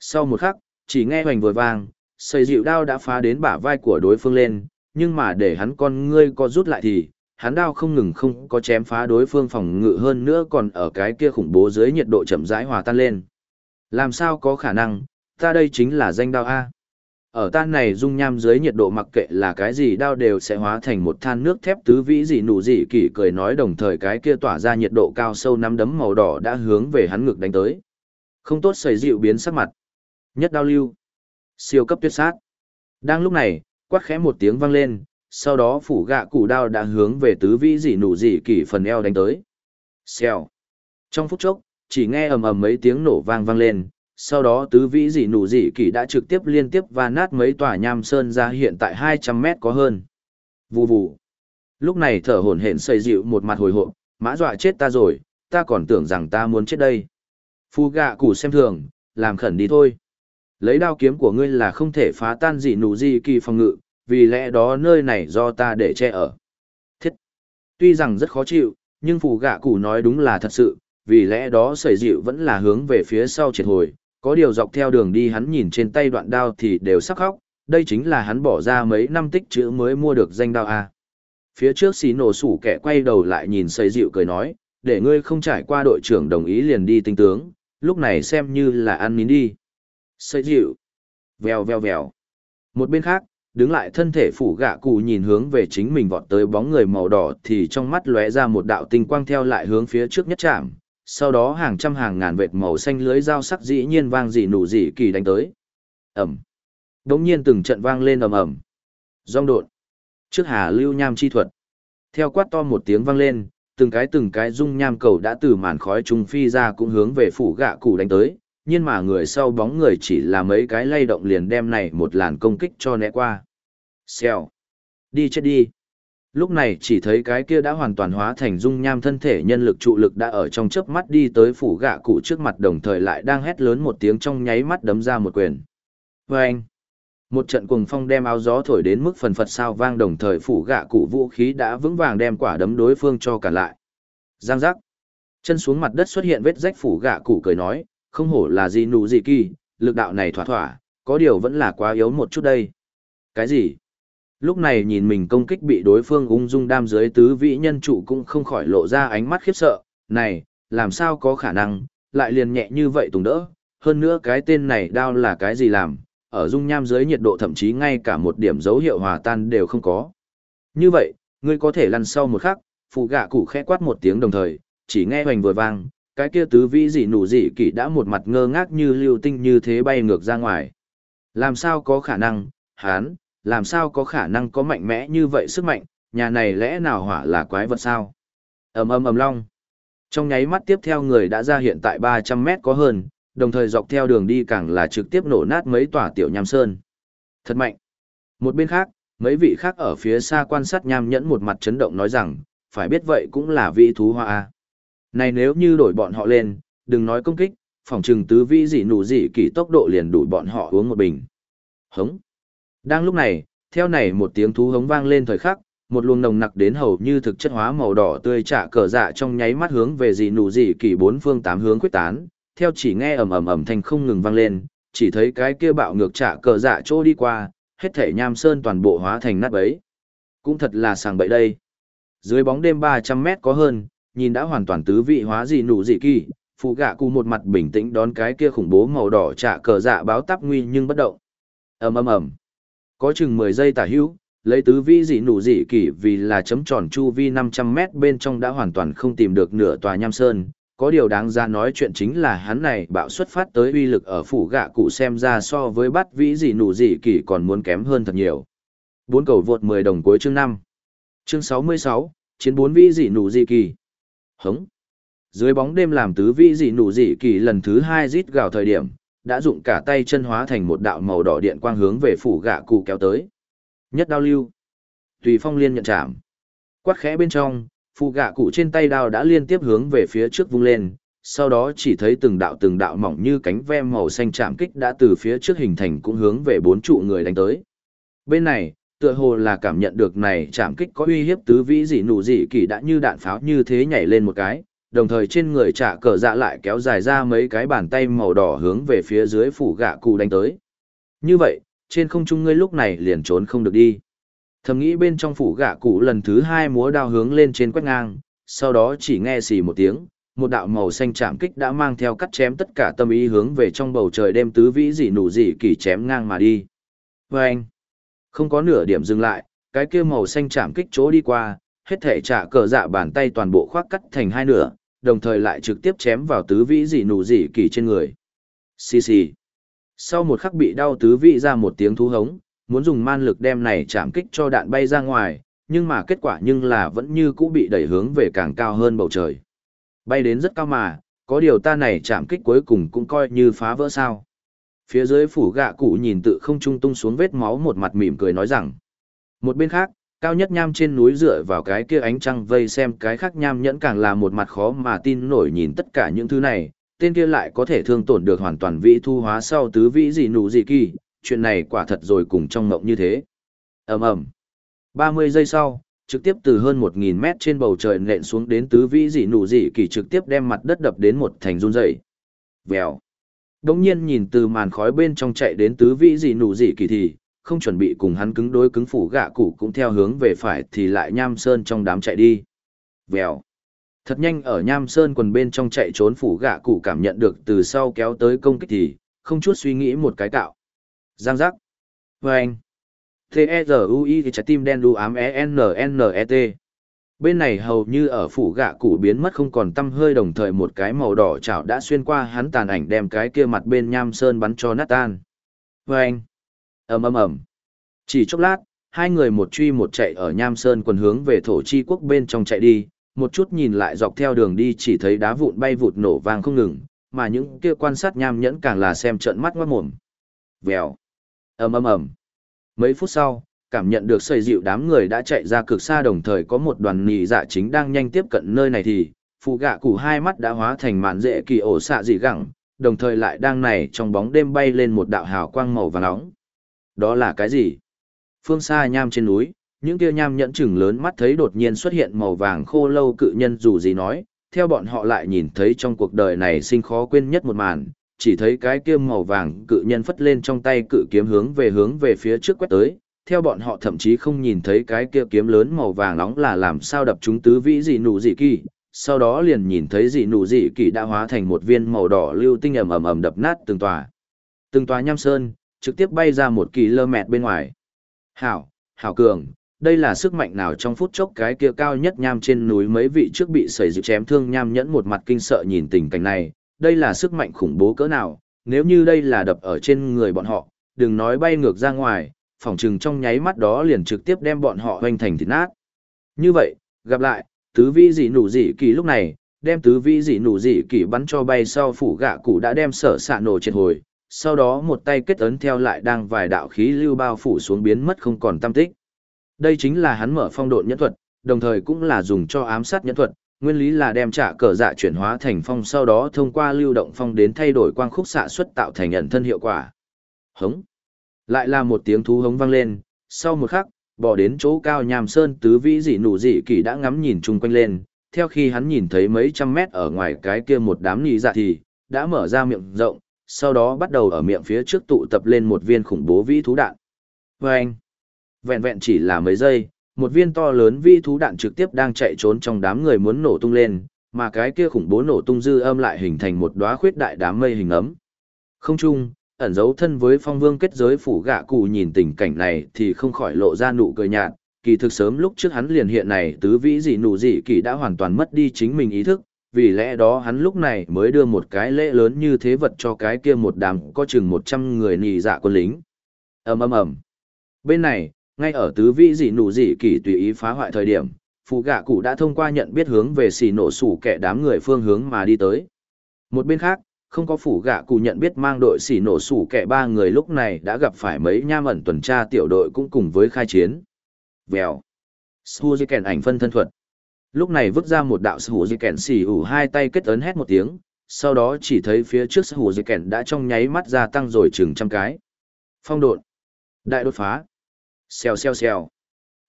Sau một khắc, chỉ nghe hoành vừa vang, sầy dịu đao đã phá đến bả vai của đối phương lên, nhưng mà để hắn con ngươi co rút lại thì, hắn đao không ngừng không có chém phá đối phương phòng ngự hơn nữa còn ở cái kia khủng bố dưới nhiệt độ chậm rãi hòa tan lên. Làm sao có khả năng, ta đây chính là danh đao A. Ở tan này dung nham dưới nhiệt độ mặc kệ là cái gì đao đều sẽ hóa thành một than nước thép tứ vĩ gì nụ gì kỳ cười nói đồng thời cái kia tỏa ra nhiệt độ cao sâu nắm đấm màu đỏ đã hướng về hắn ngực đánh tới. Không tốt xảy dịu biến sắc mặt. Nhất đao lưu. Siêu cấp tuyết sát. Đang lúc này, quát khẽ một tiếng vang lên, sau đó phủ gạ cụ đao đã hướng về tứ vĩ dị nụ dị kỷ phần eo đánh tới. Xèo. Trong phút chốc, chỉ nghe ầm ầm mấy tiếng nổ vang vang lên, sau đó tứ vĩ dị nụ dị kỷ đã trực tiếp liên tiếp và nát mấy tòa nham sơn ra hiện tại 200 mét có hơn. Vù vù. Lúc này thở hổn hển xây dịu một mặt hồi hộp, mã dọa chết ta rồi, ta còn tưởng rằng ta muốn chết đây. Phu gạ cụ xem thường, làm khẩn đi thôi. Lấy đao kiếm của ngươi là không thể phá tan dị nụ gì kỳ phòng ngự, vì lẽ đó nơi này do ta để che ở. Thiết. Tuy rằng rất khó chịu, nhưng phù gạ cụ nói đúng là thật sự, vì lẽ đó sẩy dịu vẫn là hướng về phía sau triệt hồi, có điều dọc theo đường đi hắn nhìn trên tay đoạn đao thì đều sắc khóc, đây chính là hắn bỏ ra mấy năm tích chữ mới mua được danh đao A. Phía trước xí nổ sủ kẻ quay đầu lại nhìn sẩy dịu cười nói, để ngươi không trải qua đội trưởng đồng ý liền đi tinh tướng, lúc này xem như là ăn nín đi xây dịu. Vèo vèo vèo. Một bên khác, đứng lại thân thể phủ gạ cụ nhìn hướng về chính mình vọt tới bóng người màu đỏ thì trong mắt lóe ra một đạo tinh quang theo lại hướng phía trước nhất chạm sau đó hàng trăm hàng ngàn vệt màu xanh lưới dao sắc dĩ nhiên vang dị nụ dị kỳ đánh tới. Ẩm. Đ ỗ n g nhiên từng trận vang lên ầm ầm. Rong đột. Trước hà lưu nham chi thuật. Theo quát to một tiếng vang lên từng cái từng cái dung nham cầu đã từ màn khói trung phi ra cũng hướng về phủ gạ cụ đánh tới nhưng mà người sau bóng người chỉ là mấy cái lay động liền đem này một làn công kích cho né qua. Xèo. Đi chết đi. Lúc này chỉ thấy cái kia đã hoàn toàn hóa thành dung nham thân thể nhân lực trụ lực đã ở trong chớp mắt đi tới phủ gạ cụ trước mặt đồng thời lại đang hét lớn một tiếng trong nháy mắt đấm ra một quyền. Vâng! Một trận cuồng phong đem áo gió thổi đến mức phần phật sao vang đồng thời phủ gạ cụ vũ khí đã vững vàng đem quả đấm đối phương cho cả lại. Giang giác! Chân xuống mặt đất xuất hiện vết rách phủ gạ cụ cười nói, không hổ là gì nụ gì kỳ, lực đạo này thỏa thỏa, có điều vẫn là quá yếu một chút đây. Cái gì? Lúc này nhìn mình công kích bị đối phương ung dung đam dưới tứ vĩ nhân trụ cũng không khỏi lộ ra ánh mắt khiếp sợ, này, làm sao có khả năng, lại liền nhẹ như vậy tùng đỡ, hơn nữa cái tên này đao là cái gì làm, ở dung nham dưới nhiệt độ thậm chí ngay cả một điểm dấu hiệu hòa tan đều không có. Như vậy, ngươi có thể lăn sau một khắc, phụ gạ cụ khẽ quát một tiếng đồng thời, chỉ nghe hoành vừa vang, cái kia tứ vĩ dị nụ dị kỷ đã một mặt ngơ ngác như lưu tinh như thế bay ngược ra ngoài. Làm sao có khả năng, hán, làm sao có khả năng có mạnh mẽ như vậy sức mạnh, nhà này lẽ nào hỏa là quái vật sao? ầm ầm ầm long. Trong nháy mắt tiếp theo người đã ra hiện tại 300 mét có hơn, đồng thời dọc theo đường đi càng là trực tiếp nổ nát mấy tòa tiểu nham sơn. Thật mạnh. Một bên khác, mấy vị khác ở phía xa quan sát nham nhẫn một mặt chấn động nói rằng, phải biết vậy cũng là vị thú hoa A. Này nếu như đổi bọn họ lên, đừng nói công kích, phòng trừng tứ vĩ dị nụ dị kỳ tốc độ liền đủ bọn họ uống một bình. Hống. Đang lúc này, theo này một tiếng thú hống vang lên thời khắc, một luồng nồng nặc đến hầu như thực chất hóa màu đỏ tươi trả cờ dạ trong nháy mắt hướng về dị nụ dị kỳ bốn phương tám hướng quyết tán, theo chỉ nghe ầm ầm ầm thanh không ngừng vang lên, chỉ thấy cái kia bạo ngược trả cờ dạ chỗ đi qua, hết thể nham sơn toàn bộ hóa thành nát bấy. Cũng thật là sàng bậy đây. Dưới bóng đêm 300 mét có hơn, nhìn đã hoàn toàn tứ vị hóa gì nụ dị kỳ, phụ gạ cụ một mặt bình tĩnh đón cái kia khủng bố màu đỏ trả cờ dạ báo tắp nguy nhưng bất động. ầm ầm ầm, có chừng mười giây tả hữu, lấy tứ vị dị nụ dị kỳ vì là chấm tròn chu vi năm trăm mét bên trong đã hoàn toàn không tìm được nửa tòa nham sơn. Có điều đáng ra nói chuyện chính là hắn này bạo xuất phát tới uy lực ở phủ gạ cụ xem ra so với bắt vĩ dị nụ dị kỳ còn muốn kém hơn thật nhiều. Bốn cầu vượt mười đồng cuối chương năm Chương sáu mươi sáu chiến bốn vĩ dị nụ dị kỳ. Hống. Dưới bóng đêm làm tứ vĩ dị nụ dị kỳ lần thứ hai rít gào thời điểm, đã dụng cả tay chân hóa thành một đạo màu đỏ điện quang hướng về phủ gạ cụ kéo tới. Nhất đao lưu. Tùy phong liên nhận chạm. Quát khẽ bên trong, phụ gạ cụ trên tay đao đã liên tiếp hướng về phía trước vung lên, sau đó chỉ thấy từng đạo từng đạo mỏng như cánh ve màu xanh chạm kích đã từ phía trước hình thành cũng hướng về bốn trụ người đánh tới. Bên này, tựa hồ là cảm nhận được này chạm kích có uy hiếp tứ vĩ dị nụ dị kỳ đã như đạn pháo như thế nhảy lên một cái, đồng thời trên người trả cờ dạ lại kéo dài ra mấy cái bàn tay màu đỏ hướng về phía dưới phủ gạ cụ đánh tới. Như vậy, trên không trung ngươi lúc này liền trốn không được đi. Thầm nghĩ bên trong phủ gạ cụ lần thứ hai múa đao hướng lên trên quét ngang, sau đó chỉ nghe xì một tiếng, một đạo màu xanh chạm kích đã mang theo cắt chém tất cả tâm ý hướng về trong bầu trời đêm tứ vĩ dị nụ dị kỳ chém ngang mà đi. Và anh, không có nửa điểm dừng lại, cái kia màu xanh chạm kích chỗ đi qua, hết thể trả cờ dạ bàn tay toàn bộ khoác cắt thành hai nửa, đồng thời lại trực tiếp chém vào tứ vĩ dị nụ dị kỳ trên người. Xì xì. Sau một khắc bị đau tứ vĩ ra một tiếng thú hống, muốn dùng man lực đem này chạm kích cho đạn bay ra ngoài, nhưng mà kết quả nhưng là vẫn như cũ bị đẩy hướng về càng cao hơn bầu trời. Bay đến rất cao mà, có điều ta này chạm kích cuối cùng cũng coi như phá vỡ sao. Phía dưới phủ gạ cụ nhìn tự không trung tung xuống vết máu một mặt mỉm cười nói rằng. Một bên khác, cao nhất nham trên núi dựa vào cái kia ánh trăng vây xem cái khác nham nhẫn càng là một mặt khó mà tin nổi nhìn tất cả những thứ này, tên kia lại có thể thương tổn được hoàn toàn vĩ thu hóa sau tứ vĩ gì nụ gì kỳ, chuyện này quả thật rồi cùng trong ngộng như thế. ầm ầm 30 giây sau, trực tiếp từ hơn 1.000 mét trên bầu trời nện xuống đến tứ vĩ dị nụ dị kỳ trực tiếp đem mặt đất đập đến một thành run dày. Vèo. Đống nhiên nhìn từ màn khói bên trong chạy đến tứ vĩ gì nụ gì kỳ thì, không chuẩn bị cùng hắn cứng đối cứng phủ gạ cụ cũng theo hướng về phải thì lại nham sơn trong đám chạy đi. Vèo. Thật nhanh ở nham sơn quần bên trong chạy trốn phủ gạ cụ cảm nhận được từ sau kéo tới công kích thì, không chút suy nghĩ một cái cạo. Giang giác. Vâng. T-E-Z-U-I trái tim đen đu ám E-N-N-E-T. Bên này hầu như ở phủ gạ cụ biến mất không còn tâm hơi đồng thời một cái màu đỏ chảo đã xuyên qua hắn tàn ảnh đem cái kia mặt bên nham sơn bắn cho nát tan. Vâng! ầm ầm ầm Chỉ chốc lát, hai người một truy một chạy ở nham sơn quần hướng về thổ chi quốc bên trong chạy đi, một chút nhìn lại dọc theo đường đi chỉ thấy đá vụn bay vụt nổ vang không ngừng, mà những kia quan sát nham nhẫn càng là xem trận mắt ngoát mồm. Vèo! ầm ầm ầm Mấy phút sau, cảm nhận được xây dịu đám người đã chạy ra cực xa đồng thời có một đoàn nì dạ chính đang nhanh tiếp cận nơi này thì, phụ gạ cụ hai mắt đã hóa thành màn dễ kỳ ổ xạ dị gẳng, đồng thời lại đang này trong bóng đêm bay lên một đạo hào quang màu vàng nóng. Đó là cái gì? Phương xa nham trên núi, những kia nham nhẫn chừng lớn mắt thấy đột nhiên xuất hiện màu vàng khô lâu cự nhân dù gì nói, theo bọn họ lại nhìn thấy trong cuộc đời này sinh khó quên nhất một màn, chỉ thấy cái kia màu vàng cự nhân phất lên trong tay cự kiếm hướng về hướng về phía trước quét tới, theo bọn họ thậm chí không nhìn thấy cái kia kiếm lớn màu vàng nóng là làm sao đập chúng tứ vĩ dị nụ dị kỳ, sau đó liền nhìn thấy dị nụ dị kỳ đã hóa thành một viên màu đỏ lưu tinh ầm ầm ầm đập nát từng tòa. Từng tòa nham sơn, trực tiếp bay ra một kỳ lơ mẹt bên ngoài. Hảo, Hảo Cường, đây là sức mạnh nào trong phút chốc cái kia cao nhất nham trên núi mấy vị trước bị sẩy dịu chém thương nham nhẫn một mặt kinh sợ nhìn tình cảnh này, đây là sức mạnh khủng bố cỡ nào, nếu như đây là đập ở trên người bọn họ, đừng nói bay ngược ra ngoài, phỏng chừng trong nháy mắt đó liền trực tiếp đem bọn họ hoành thành thịt nát. Như vậy, gặp lại, tứ vi dị nụ dị kỳ lúc này, đem tứ vi dị nụ dị kỳ bắn cho bay sau phủ gạ cụ đã đem sở xạ nổ triệt hồi, sau đó một tay kết ấn theo lại đang vài đạo khí lưu bao phủ xuống biến mất không còn tâm tích. Đây chính là hắn mở phong độn nhẫn thuật, đồng thời cũng là dùng cho ám sát nhẫn thuật, nguyên lý là đem trả cờ dạ chuyển hóa thành phong sau đó thông qua lưu động phong đến thay đổi quang khúc xạ xuất tạo thành ẩn thân hiệu quả. Hống. Lại là một tiếng thú hống vang lên, sau một khắc, bỏ đến chỗ cao nhàm sơn tứ vĩ dị nụ dị kỳ đã ngắm nhìn chung quanh lên, theo khi hắn nhìn thấy mấy trăm mét ở ngoài cái kia một đám nì dạ thì, đã mở ra miệng rộng, sau đó bắt đầu ở miệng phía trước tụ tập lên một viên khủng bố vĩ thú đạn. Vâng! Vẹn vẹn chỉ là mấy giây, một viên to lớn vi thú đạn trực tiếp đang chạy trốn trong đám người muốn nổ tung lên, mà cái kia khủng bố nổ tung dư âm lại hình thành một đóa khuyết đại đám mây hình ấm. Không chung, ẩn giấu thân với phong vương kết giới phủ gạ cụ nhìn tình cảnh này thì không khỏi lộ ra nụ cười nhạt, kỳ thực sớm lúc trước hắn liền hiện này tứ vĩ dị nụ dị kỳ đã hoàn toàn mất đi chính mình ý thức, vì lẽ đó hắn lúc này mới đưa một cái lễ lớn như thế vật cho cái kia một đám có chừng 100 người nì dạ quân lính. ầm ầm ầm Bên này, ngay ở tứ vĩ dị nụ dị kỳ tùy ý phá hoại thời điểm Phụ gạ cụ đã thông qua nhận biết hướng về xì nổ sủ kẻ đám người phương hướng mà đi tới. Một bên khác, không có phủ gạ cụ nhận biết mang đội xỉ nổ sủ kẻ ba người lúc này đã gặp phải mấy nham ẩn tuần tra tiểu đội cũng cùng với khai chiến. Vèo. Suzy kèn ảnh phân thân thuật. Lúc này vứt ra một đạo Suzy kèn xỉ ủ hai tay kết ấn hét một tiếng, sau đó chỉ thấy phía trước Suzy kèn đã trong nháy mắt gia tăng rồi chừng trăm cái. Phong độn. Đại đột phá. Xèo xèo xèo.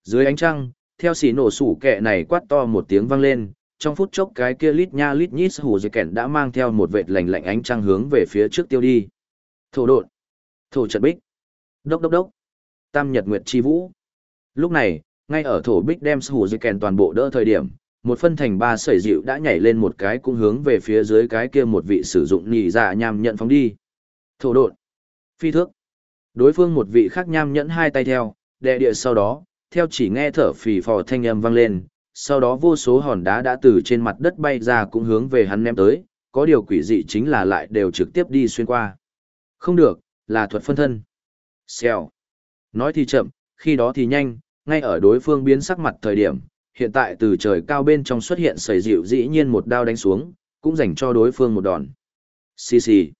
Dưới ánh trăng, theo xỉ nổ sủ kẹ này quát to một tiếng vang lên, trong phút chốc cái kia lít nha lít nhít hù dây kẹn đã mang theo một vệt lành lạnh ánh trăng hướng về phía trước tiêu đi. Thổ độn. Thổ trận bích. Đốc đốc đốc. Tam nhật nguyệt chi vũ. Lúc này, ngay ở thổ bích đem hù dây kẹn toàn bộ đỡ thời điểm, một phân thành ba sởi dịu đã nhảy lên một cái cũng hướng về phía dưới cái kia một vị sử dụng nhị dạ nham nhận phóng đi. Thổ độn. Phi thước. Đối phương một vị khác nham nhẫn hai tay theo, đệ địa sau đó, theo chỉ nghe thở phì phò thanh âm vang lên, sau đó vô số hòn đá đã từ trên mặt đất bay ra cũng hướng về hắn ném tới, có điều quỷ dị chính là lại đều trực tiếp đi xuyên qua. Không được, là thuật phân thân. Xèo. Nói thì chậm, khi đó thì nhanh, ngay ở đối phương biến sắc mặt thời điểm, hiện tại từ trời cao bên trong xuất hiện sầy dịu dĩ nhiên một đao đánh xuống, cũng dành cho đối phương một đòn. Xì xì.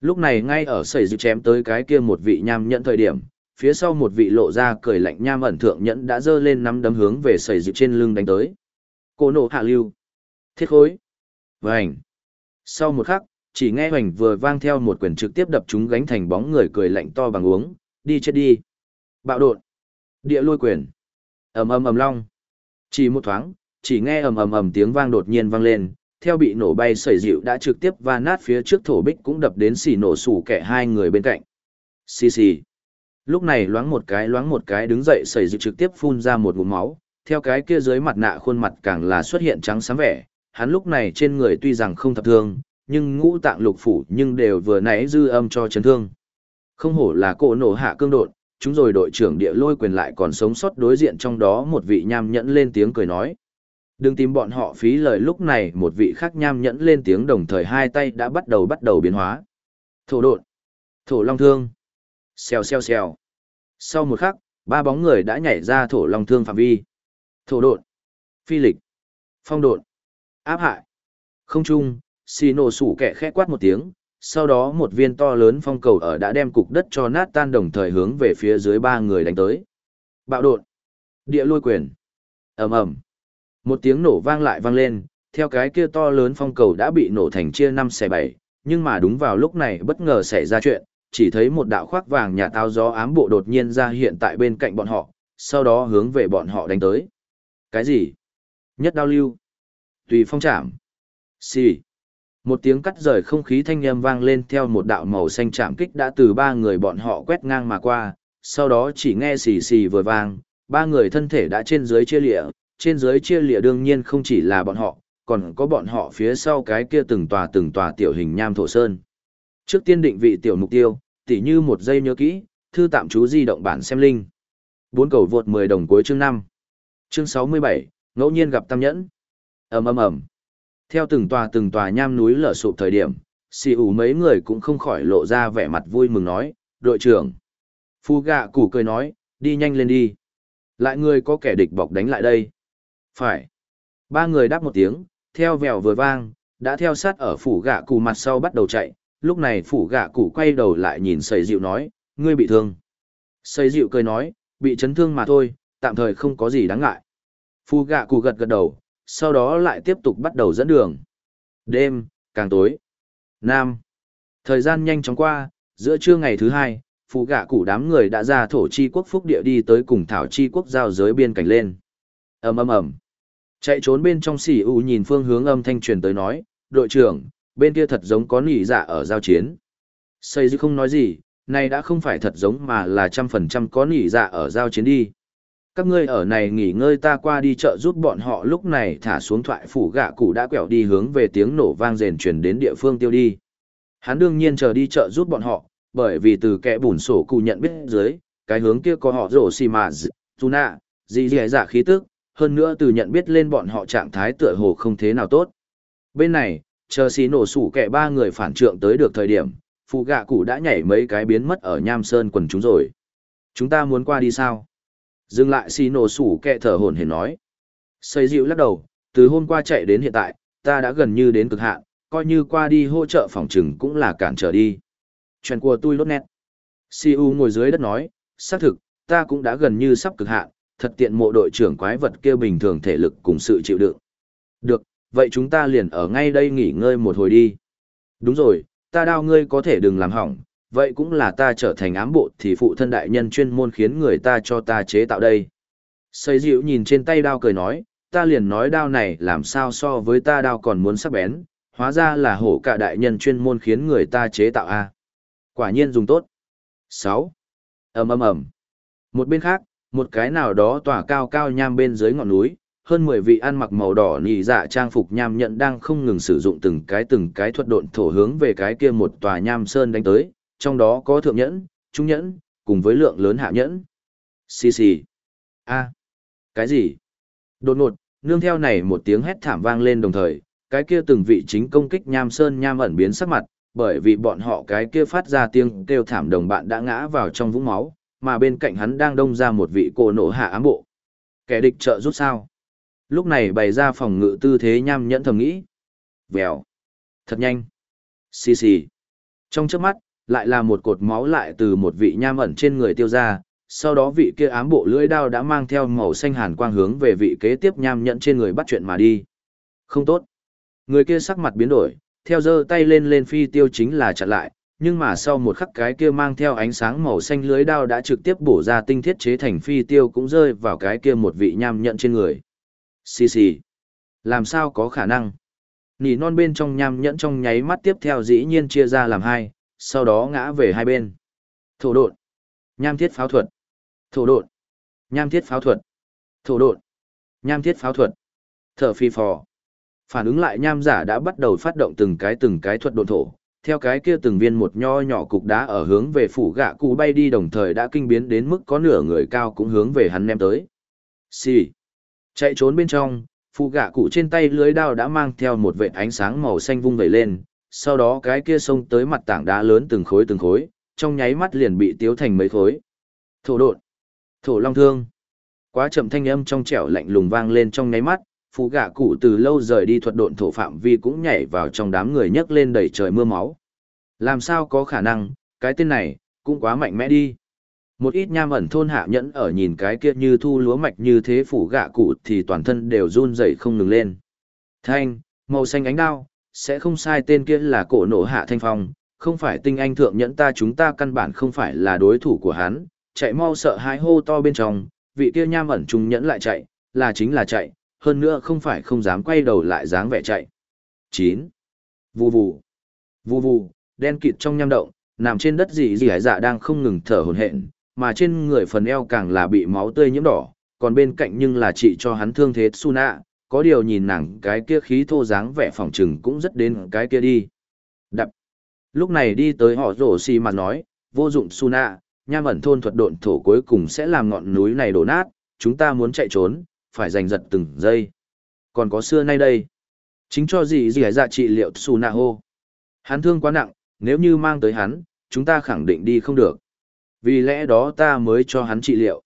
Lúc này ngay ở sầy dịu chém tới cái kia một vị nham nhận thời điểm, phía sau một vị lộ ra cười lạnh nham ẩn thượng nhẫn đã giơ lên nắm đấm hướng về sầy dịu trên lưng đánh tới. Cô nổ hạ lưu. Thiết khối. Vành. Sau một khắc, chỉ nghe hoành vừa vang theo một quyền trực tiếp đập chúng gánh thành bóng người cười lạnh to bằng uống, đi chết đi. Bạo đột. Địa lôi quyền. ầm ầm ầm long. Chỉ một thoáng, chỉ nghe ầm ầm ầm tiếng vang đột nhiên vang lên, theo bị nổ bay sẩy dịu đã trực tiếp va nát phía trước thổ bích cũng đập đến xì nổ sủ kẻ hai người bên cạnh. Xì xì. Lúc này loáng một cái loáng một cái đứng dậy sẩy dịch trực tiếp phun ra một ngụm máu, theo cái kia dưới mặt nạ khuôn mặt càng là xuất hiện trắng sáng vẻ, hắn lúc này trên người tuy rằng không thập thương, nhưng ngũ tạng lục phủ nhưng đều vừa nãy dư âm cho chấn thương. Không hổ là cổ nổ hạ cương đột, chúng rồi đội trưởng địa lôi quyền lại còn sống sót đối diện trong đó một vị nham nhẫn lên tiếng cười nói. Đừng tìm bọn họ phí lời lúc này một vị khác nham nhẫn lên tiếng đồng thời hai tay đã bắt đầu bắt đầu biến hóa. Thổ đột, thổ long thương, xèo xèo xèo. Sau một khắc, ba bóng người đã nhảy ra thổ long thương phạm vi. Thổ đột, phi lịch, phong đột, áp hại. Không trung, xì nổ sủ kẻ khẽ quát một tiếng, sau đó một viên to lớn phong cầu ở đã đem cục đất cho nát tan đồng thời hướng về phía dưới ba người đánh tới. Bạo đột, địa lôi quyền, ầm ầm, một tiếng nổ vang lại vang lên, theo cái kia to lớn phong cầu đã bị nổ thành chia năm xẻ bảy, nhưng mà đúng vào lúc này bất ngờ xảy ra chuyện, chỉ thấy một đạo khoác vàng nhà tao gió ám bộ đột nhiên ra hiện tại bên cạnh bọn họ, sau đó hướng về bọn họ đánh tới. Cái gì? Nhất đao lưu. Tùy phong chạm. Xì. Một tiếng cắt rời không khí thanh âm vang lên theo một đạo màu xanh chạm kích đã từ ba người bọn họ quét ngang mà qua, sau đó chỉ nghe xì xì vừa vang, ba người thân thể đã trên dưới chia lịa, trên dưới chia lịa đương nhiên không chỉ là bọn họ, còn có bọn họ phía sau cái kia từng tòa từng tòa tiểu hình nham thổ sơn. Trước tiên định vị tiểu mục tiêu, tỉ như một giây nhớ kỹ, thư tạm chú di động bản xem linh. Bốn cầu vượt 10 đồng cuối chương 5. Chương 67, ngẫu nhiên gặp tam nhẫn. ầm ầm ầm. Theo từng tòa từng tòa nham núi lở sụp thời điểm, xì ủ mấy người cũng không khỏi lộ ra vẻ mặt vui mừng nói, đội trưởng. Phu gạ củ cười nói, đi nhanh lên đi. Lại người có kẻ địch bọc đánh lại đây. Phải. Ba người đáp một tiếng, theo vèo vừa vang, đã theo sát ở phủ gạ cụ mặt sau bắt đầu chạy. Lúc này phủ gạ cụ quay đầu lại nhìn sầy dịu nói, ngươi bị thương. Sầy dịu cười nói, bị chấn thương mà thôi, tạm thời không có gì đáng ngại. Phu gạ cụ gật gật đầu, sau đó lại tiếp tục bắt đầu dẫn đường. Đêm, càng tối. Nam. Thời gian nhanh chóng qua, giữa trưa ngày thứ hai, phụ gạ cụ đám người đã ra thổ chi quốc phúc địa đi tới cùng thảo chi quốc giao giới biên cảnh lên. ầm ầm ầm. Chạy trốn bên trong xỉ u nhìn phương hướng âm thanh truyền tới nói, đội trưởng, bên kia thật giống có nỉ dạ ở giao chiến. Xây dư không nói gì, này đã không phải thật giống mà là trăm phần trăm có nỉ dạ ở giao chiến đi các ngươi ở này nghỉ ngơi ta qua đi chợ giúp bọn họ lúc này thả xuống thoại phủ gạ cụ đã quẹo đi hướng về tiếng nổ vang rền truyền đến địa phương tiêu đi. Hắn đương nhiên chờ đi chợ giúp bọn họ, bởi vì từ kẻ bùn sổ cụ nhận biết dưới, cái hướng kia có họ rổ xì mà Tuna, gì gì dạ khí tức, hơn nữa từ nhận biết lên bọn họ trạng thái tựa hồ không thế nào tốt. Bên này, chờ xì nổ sủ kẻ ba người phản trượng tới được thời điểm, phụ gạ cụ đã nhảy mấy cái biến mất ở nham sơn quần chúng rồi. Chúng ta muốn qua đi sao? Dừng lại xì nổ sủ kẻ thở hồn hển nói. Xây dịu lắc đầu, từ hôm qua chạy đến hiện tại, ta đã gần như đến cực hạn, coi như qua đi hỗ trợ phòng trừng cũng là cản trở đi. Chuyện của tôi lốt nét. Siu ngồi dưới đất nói, xác thực, ta cũng đã gần như sắp cực hạn, thật tiện mộ đội trưởng quái vật kia bình thường thể lực cùng sự chịu đựng. Được, vậy chúng ta liền ở ngay đây nghỉ ngơi một hồi đi. Đúng rồi, ta đao ngươi có thể đừng làm hỏng, vậy cũng là ta trở thành ám bộ thì phụ thân đại nhân chuyên môn khiến người ta cho ta chế tạo đây. Xây dịu nhìn trên tay đao cười nói, ta liền nói đao này làm sao so với ta đao còn muốn sắc bén, hóa ra là hổ cả đại nhân chuyên môn khiến người ta chế tạo a. Quả nhiên dùng tốt. 6. ầm ầm ầm. Một bên khác, một cái nào đó tỏa cao cao nham bên dưới ngọn núi, hơn 10 vị ăn mặc màu đỏ nhị dạ trang phục nham nhận đang không ngừng sử dụng từng cái từng cái thuật độn thổ hướng về cái kia một tòa nham sơn đánh tới, trong đó có thượng nhẫn, trung nhẫn, cùng với lượng lớn hạ nhẫn. Xì xì. A. Cái gì? Đột ngột, nương theo này một tiếng hét thảm vang lên đồng thời, cái kia từng vị chính công kích nham sơn nham ẩn biến sắc mặt, bởi vì bọn họ cái kia phát ra tiếng kêu thảm đồng bạn đã ngã vào trong vũng máu, mà bên cạnh hắn đang đông ra một vị cô nổ hạ ám bộ. Kẻ địch trợ rút sao? Lúc này bày ra phòng ngự tư thế nham nhẫn thầm nghĩ. Vèo. Thật nhanh. Xì xì. Trong trước mắt, lại là một cột máu lại từ một vị nham ẩn trên người tiêu ra, sau đó vị kia ám bộ lưỡi đao đã mang theo màu xanh hàn quang hướng về vị kế tiếp nham nhẫn trên người bắt chuyện mà đi. Không tốt. Người kia sắc mặt biến đổi, theo giơ tay lên lên phi tiêu chính là chặn lại, nhưng mà sau một khắc cái kia mang theo ánh sáng màu xanh lưới đao đã trực tiếp bổ ra tinh thiết chế thành phi tiêu cũng rơi vào cái kia một vị nham nhẫn trên người. Xì xì. Làm sao có khả năng? Nỉ non bên trong nham nhẫn trong nháy mắt tiếp theo dĩ nhiên chia ra làm hai, sau đó ngã về hai bên. Thổ độn. Nham thiết pháo thuật. Thổ độn. Nham thiết pháo thuật. Thổ độn. Nham thiết pháo thuật. Thở phi phò. Phản ứng lại nham giả đã bắt đầu phát động từng cái từng cái thuật độn thổ, theo cái kia từng viên một nho nhỏ cục đá ở hướng về phủ gạ cụ bay đi đồng thời đã kinh biến đến mức có nửa người cao cũng hướng về hắn ném tới. Xì. Chạy trốn bên trong, phụ gạ cụ trên tay lưới đao đã mang theo một vệt ánh sáng màu xanh vung vẩy lên, sau đó cái kia xông tới mặt tảng đá lớn từng khối từng khối, trong nháy mắt liền bị tiếu thành mấy khối. Thổ độn, thổ long thương. Quá chậm thanh âm trong trẻo lạnh lùng vang lên trong nháy mắt, phụ gạ cụ từ lâu rời đi thuật độn thổ phạm vi cũng nhảy vào trong đám người nhấc lên đầy trời mưa máu. Làm sao có khả năng, cái tên này, cũng quá mạnh mẽ đi. Một ít nham ẩn thôn hạ nhẫn ở nhìn cái kia như thu lúa mạch như thế phủ gạ cụ thì toàn thân đều run rẩy không ngừng lên. Thanh, màu xanh ánh đao, sẽ không sai tên kia là cổ nổ hạ thanh phong, không phải tinh anh thượng nhẫn ta chúng ta căn bản không phải là đối thủ của hắn, chạy mau sợ hãi hô to bên trong, vị kia nham ẩn trung nhẫn lại chạy, là chính là chạy, hơn nữa không phải không dám quay đầu lại dáng vẻ chạy. 9. Vù vù. Vù vù, đen kịt trong nham động, nằm trên đất dị dị hải dạ đang không ngừng thở hổn hển, mà trên người phần eo càng là bị máu tươi nhiễm đỏ, còn bên cạnh nhưng là trị cho hắn thương thế Suna, có điều nhìn nàng cái kia khí thô dáng vẻ phòng trừng cũng rất đến cái kia đi. Đập. Lúc này đi tới họ rổ xì mà nói, vô dụng Suna, nham ẩn thôn thuật độn thổ cuối cùng sẽ làm ngọn núi này đổ nát, chúng ta muốn chạy trốn, phải giành giật từng giây. Còn có xưa nay đây. Chính cho gì gì dạ trị liệu Suna hô. Hắn thương quá nặng, nếu như mang tới hắn, chúng ta khẳng định đi không được. Vì lẽ đó ta mới cho hắn trị liệu.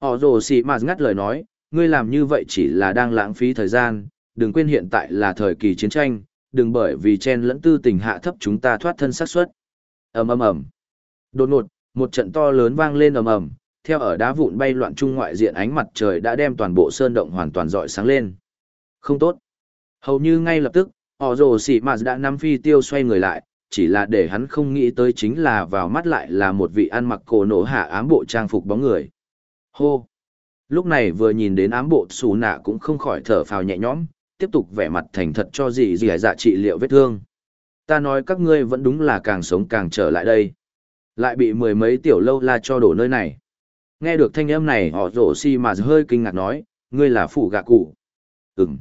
Họ rồ xì mà ngắt lời nói, ngươi làm như vậy chỉ là đang lãng phí thời gian, đừng quên hiện tại là thời kỳ chiến tranh, đừng bởi vì chen lẫn tư tình hạ thấp chúng ta thoát thân sát suất. ầm ầm ầm. Đột ngột, một trận to lớn vang lên ầm ầm, theo ở đá vụn bay loạn trung ngoại diện ánh mặt trời đã đem toàn bộ sơn động hoàn toàn rọi sáng lên. Không tốt. Hầu như ngay lập tức, họ rồ xì mà đã nắm phi tiêu xoay người lại, chỉ là để hắn không nghĩ tới chính là vào mắt lại là một vị ăn mặc cổ nổ hạ ám bộ trang phục bóng người. Hô! Lúc này vừa nhìn đến ám bộ xù nạ cũng không khỏi thở phào nhẹ nhõm, tiếp tục vẻ mặt thành thật cho gì gì dạ trị liệu vết thương. Ta nói các ngươi vẫn đúng là càng sống càng trở lại đây. Lại bị mười mấy tiểu lâu la cho đổ nơi này. Nghe được thanh âm này họ rổ si mà hơi kinh ngạc nói, ngươi là phủ gạ cụ. Ừm.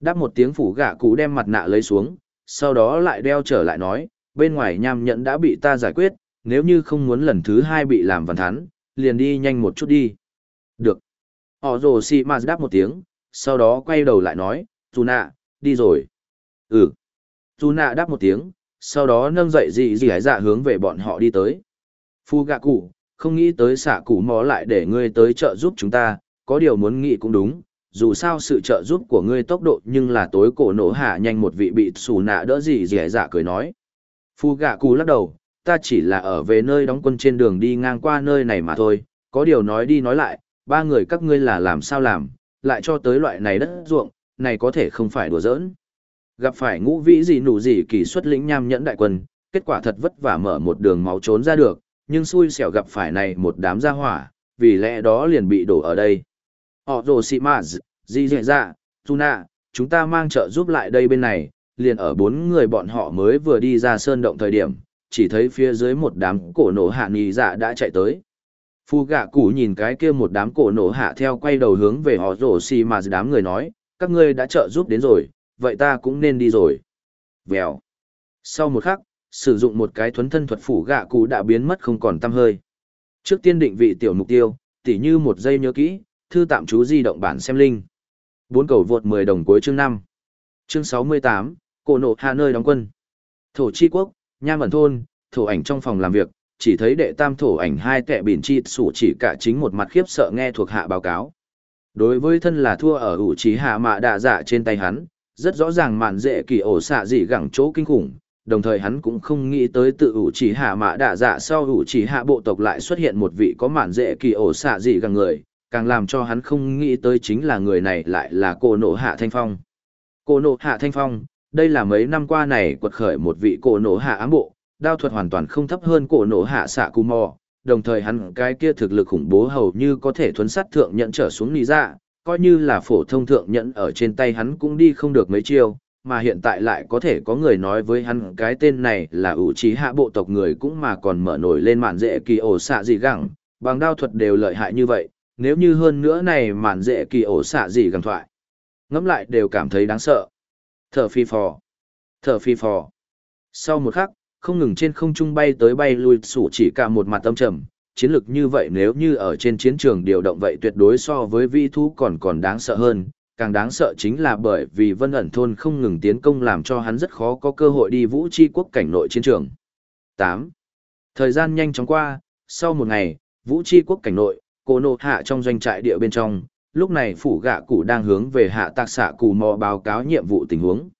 Đáp một tiếng phủ gạ cụ đem mặt nạ lấy xuống, sau đó lại đeo trở lại nói, bên ngoài nham nhẫn đã bị ta giải quyết, nếu như không muốn lần thứ hai bị làm văn thắn, liền đi nhanh một chút đi. Được. Họ rồ xì mà đáp một tiếng, sau đó quay đầu lại nói, dù nạ, đi rồi. Ừ. Dù nạ đáp một tiếng, sau đó nâng dậy dị dị hải dạ hướng về bọn họ đi tới. Phu gạ cụ, không nghĩ tới xạ cụ mò lại để ngươi tới trợ giúp chúng ta, có điều muốn nghĩ cũng đúng, dù sao sự trợ giúp của ngươi tốc độ nhưng là tối cổ nổ hạ nhanh một vị bị xù nạ đỡ gì dẻ dạ cười nói. Phu gạ cù lắc đầu, ta chỉ là ở về nơi đóng quân trên đường đi ngang qua nơi này mà thôi, có điều nói đi nói lại, ba người các ngươi là làm sao làm, lại cho tới loại này đất ruộng, này có thể không phải đùa giỡn. Gặp phải ngũ vĩ gì nụ gì kỳ xuất lĩnh nham nhẫn đại quân, kết quả thật vất vả mở một đường máu trốn ra được, nhưng xui xẻo gặp phải này một đám gia hỏa, vì lẽ đó liền bị đổ ở đây. Họ rồ xị mạ gì dạy dạ, Tuna, chúng ta mang trợ giúp lại đây bên này, liền ở bốn người bọn họ mới vừa đi ra sơn động thời điểm, chỉ thấy phía dưới một đám cổ nổ hạ nghỉ dạ đã chạy tới. Phu gạ cụ nhìn cái kia một đám cổ nổ hạ theo quay đầu hướng về họ rổ xì mà đám người nói, các ngươi đã trợ giúp đến rồi, vậy ta cũng nên đi rồi. Vèo. Sau một khắc, sử dụng một cái thuấn thân thuật phủ gạ cụ đã biến mất không còn tăm hơi. Trước tiên định vị tiểu mục tiêu, tỉ như một giây nhớ kỹ, thư tạm chú di động bản xem linh. Bốn cầu vượt 10 đồng cuối chương 5. Chương 68, cổ nộ hạ nơi đóng quân. Thổ chi quốc, nha mẩn thôn, thổ ảnh trong phòng làm việc, chỉ thấy đệ tam thổ ảnh hai tệ bỉn chi sủ chỉ cả chính một mặt khiếp sợ nghe thuộc hạ báo cáo. Đối với thân là thua ở ủ trí hạ mạ đạ dạ trên tay hắn, rất rõ ràng mạn dễ kỳ ổ xạ dị gẳng chỗ kinh khủng, đồng thời hắn cũng không nghĩ tới tự ủ chỉ hạ mạ đạ dạ sau ủ chỉ hạ bộ tộc lại xuất hiện một vị có mạn dễ kỳ ổ xạ dị gẳng người, càng làm cho hắn không nghĩ tới chính là người này lại là cô nộ hạ thanh phong. Cô nộ hạ thanh phong, đây là mấy năm qua này quật khởi một vị cô nộ hạ ám bộ, đao thuật hoàn toàn không thấp hơn cô nộ hạ xạ cù mò, đồng thời hắn cái kia thực lực khủng bố hầu như có thể thuấn sát thượng nhận trở xuống lý ra, dạ, coi như là phổ thông thượng nhận ở trên tay hắn cũng đi không được mấy chiêu, mà hiện tại lại có thể có người nói với hắn cái tên này là ủ trí hạ bộ tộc người cũng mà còn mở nổi lên mạn dễ kỳ ổ xạ gì gẳng, bằng đao thuật đều lợi hại như vậy, nếu như hơn nữa này mạn dễ kỳ ổ xạ gì gần thoại. Ngẫm lại đều cảm thấy đáng sợ. Thở phi phò. Thở phi phò. Sau một khắc, không ngừng trên không trung bay tới bay lui sủ chỉ cả một mặt tâm trầm. Chiến lược như vậy nếu như ở trên chiến trường điều động vậy tuyệt đối so với vi thú còn còn đáng sợ hơn. Càng đáng sợ chính là bởi vì vân ẩn thôn không ngừng tiến công làm cho hắn rất khó có cơ hội đi vũ chi quốc cảnh nội chiến trường. 8. Thời gian nhanh chóng qua, sau một ngày, vũ chi quốc cảnh nội, cô nộ hạ trong doanh trại địa bên trong, lúc này phủ gạ cụ đang hướng về hạ tạc xạ cù mò báo cáo nhiệm vụ tình huống.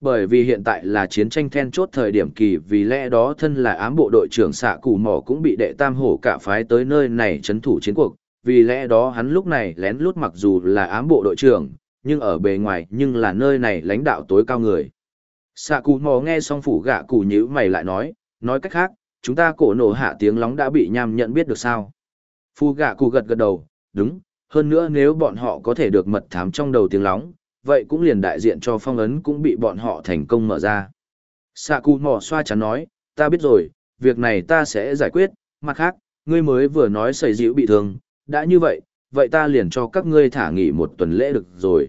Bởi vì hiện tại là chiến tranh then chốt thời điểm kỳ vì lẽ đó thân là ám bộ đội trưởng xạ cù mò cũng bị đệ tam hổ cả phái tới nơi này chấn thủ chiến cuộc. Vì lẽ đó hắn lúc này lén lút mặc dù là ám bộ đội trưởng nhưng ở bề ngoài nhưng là nơi này lãnh đạo tối cao người. Xạ cù mò nghe xong phủ gạ cụ nhữ mày lại nói nói cách khác chúng ta cổ nổ hạ tiếng lóng đã bị nham nhận biết được sao? Phu gạ cụ gật gật đầu đúng hơn nữa nếu bọn họ có thể được mật thám trong đầu tiếng lóng vậy cũng liền đại diện cho phong ấn cũng bị bọn họ thành công mở ra. Sạ cụ Mỏ xoa chắn nói, ta biết rồi, việc này ta sẽ giải quyết, mặt khác, ngươi mới vừa nói sầy dịu bị thương, đã như vậy, vậy ta liền cho các ngươi thả nghỉ một tuần lễ được rồi.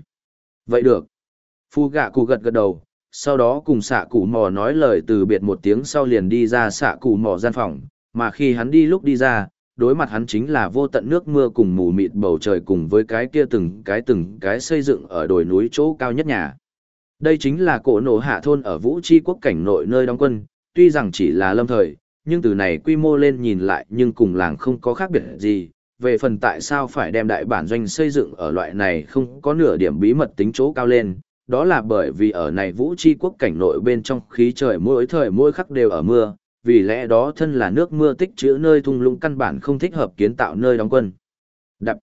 Vậy được. Phu gạ cụ gật gật đầu, sau đó cùng Sạ cụ mò nói lời từ biệt một tiếng sau liền đi ra Sạ cụ mò gian phòng, mà khi hắn đi lúc đi ra, đối mặt hắn chính là vô tận nước mưa cùng mù mịt bầu trời cùng với cái kia từng cái từng cái xây dựng ở đồi núi chỗ cao nhất nhà. Đây chính là cổ nổ hạ thôn ở Vũ Tri quốc cảnh nội nơi đóng quân, tuy rằng chỉ là lâm thời, nhưng từ này quy mô lên nhìn lại nhưng cùng làng không có khác biệt gì. Về phần tại sao phải đem đại bản doanh xây dựng ở loại này không có nửa điểm bí mật tính chỗ cao lên, đó là bởi vì ở này Vũ Tri quốc cảnh nội bên trong khí trời mỗi thời mỗi khắc đều ở mưa, vì lẽ đó thân là nước mưa tích trữ nơi thung lũng căn bản không thích hợp kiến tạo nơi đóng quân. Đập.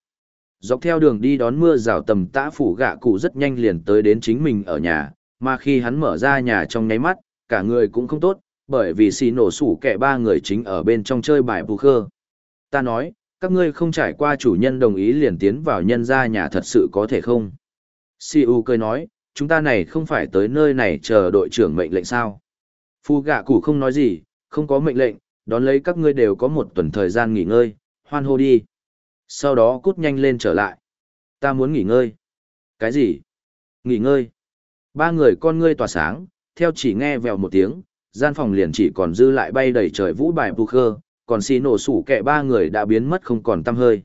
Dọc theo đường đi đón mưa rào tầm tã phủ gạ cụ rất nhanh liền tới đến chính mình ở nhà, mà khi hắn mở ra nhà trong nháy mắt, cả người cũng không tốt, bởi vì xì nổ sủ kẻ ba người chính ở bên trong chơi bài bù khơ. Ta nói, các ngươi không trải qua chủ nhân đồng ý liền tiến vào nhân ra nhà thật sự có thể không? Si U cười nói, chúng ta này không phải tới nơi này chờ đội trưởng mệnh lệnh sao? Phu gạ cụ không nói gì, không có mệnh lệnh, đón lấy các ngươi đều có một tuần thời gian nghỉ ngơi, hoan hô đi. Sau đó cút nhanh lên trở lại. Ta muốn nghỉ ngơi. Cái gì? Nghỉ ngơi. Ba người con ngươi tỏa sáng, theo chỉ nghe vèo một tiếng, gian phòng liền chỉ còn dư lại bay đầy trời vũ bài bù khơ, còn xì nổ sủ kẻ ba người đã biến mất không còn tăm hơi.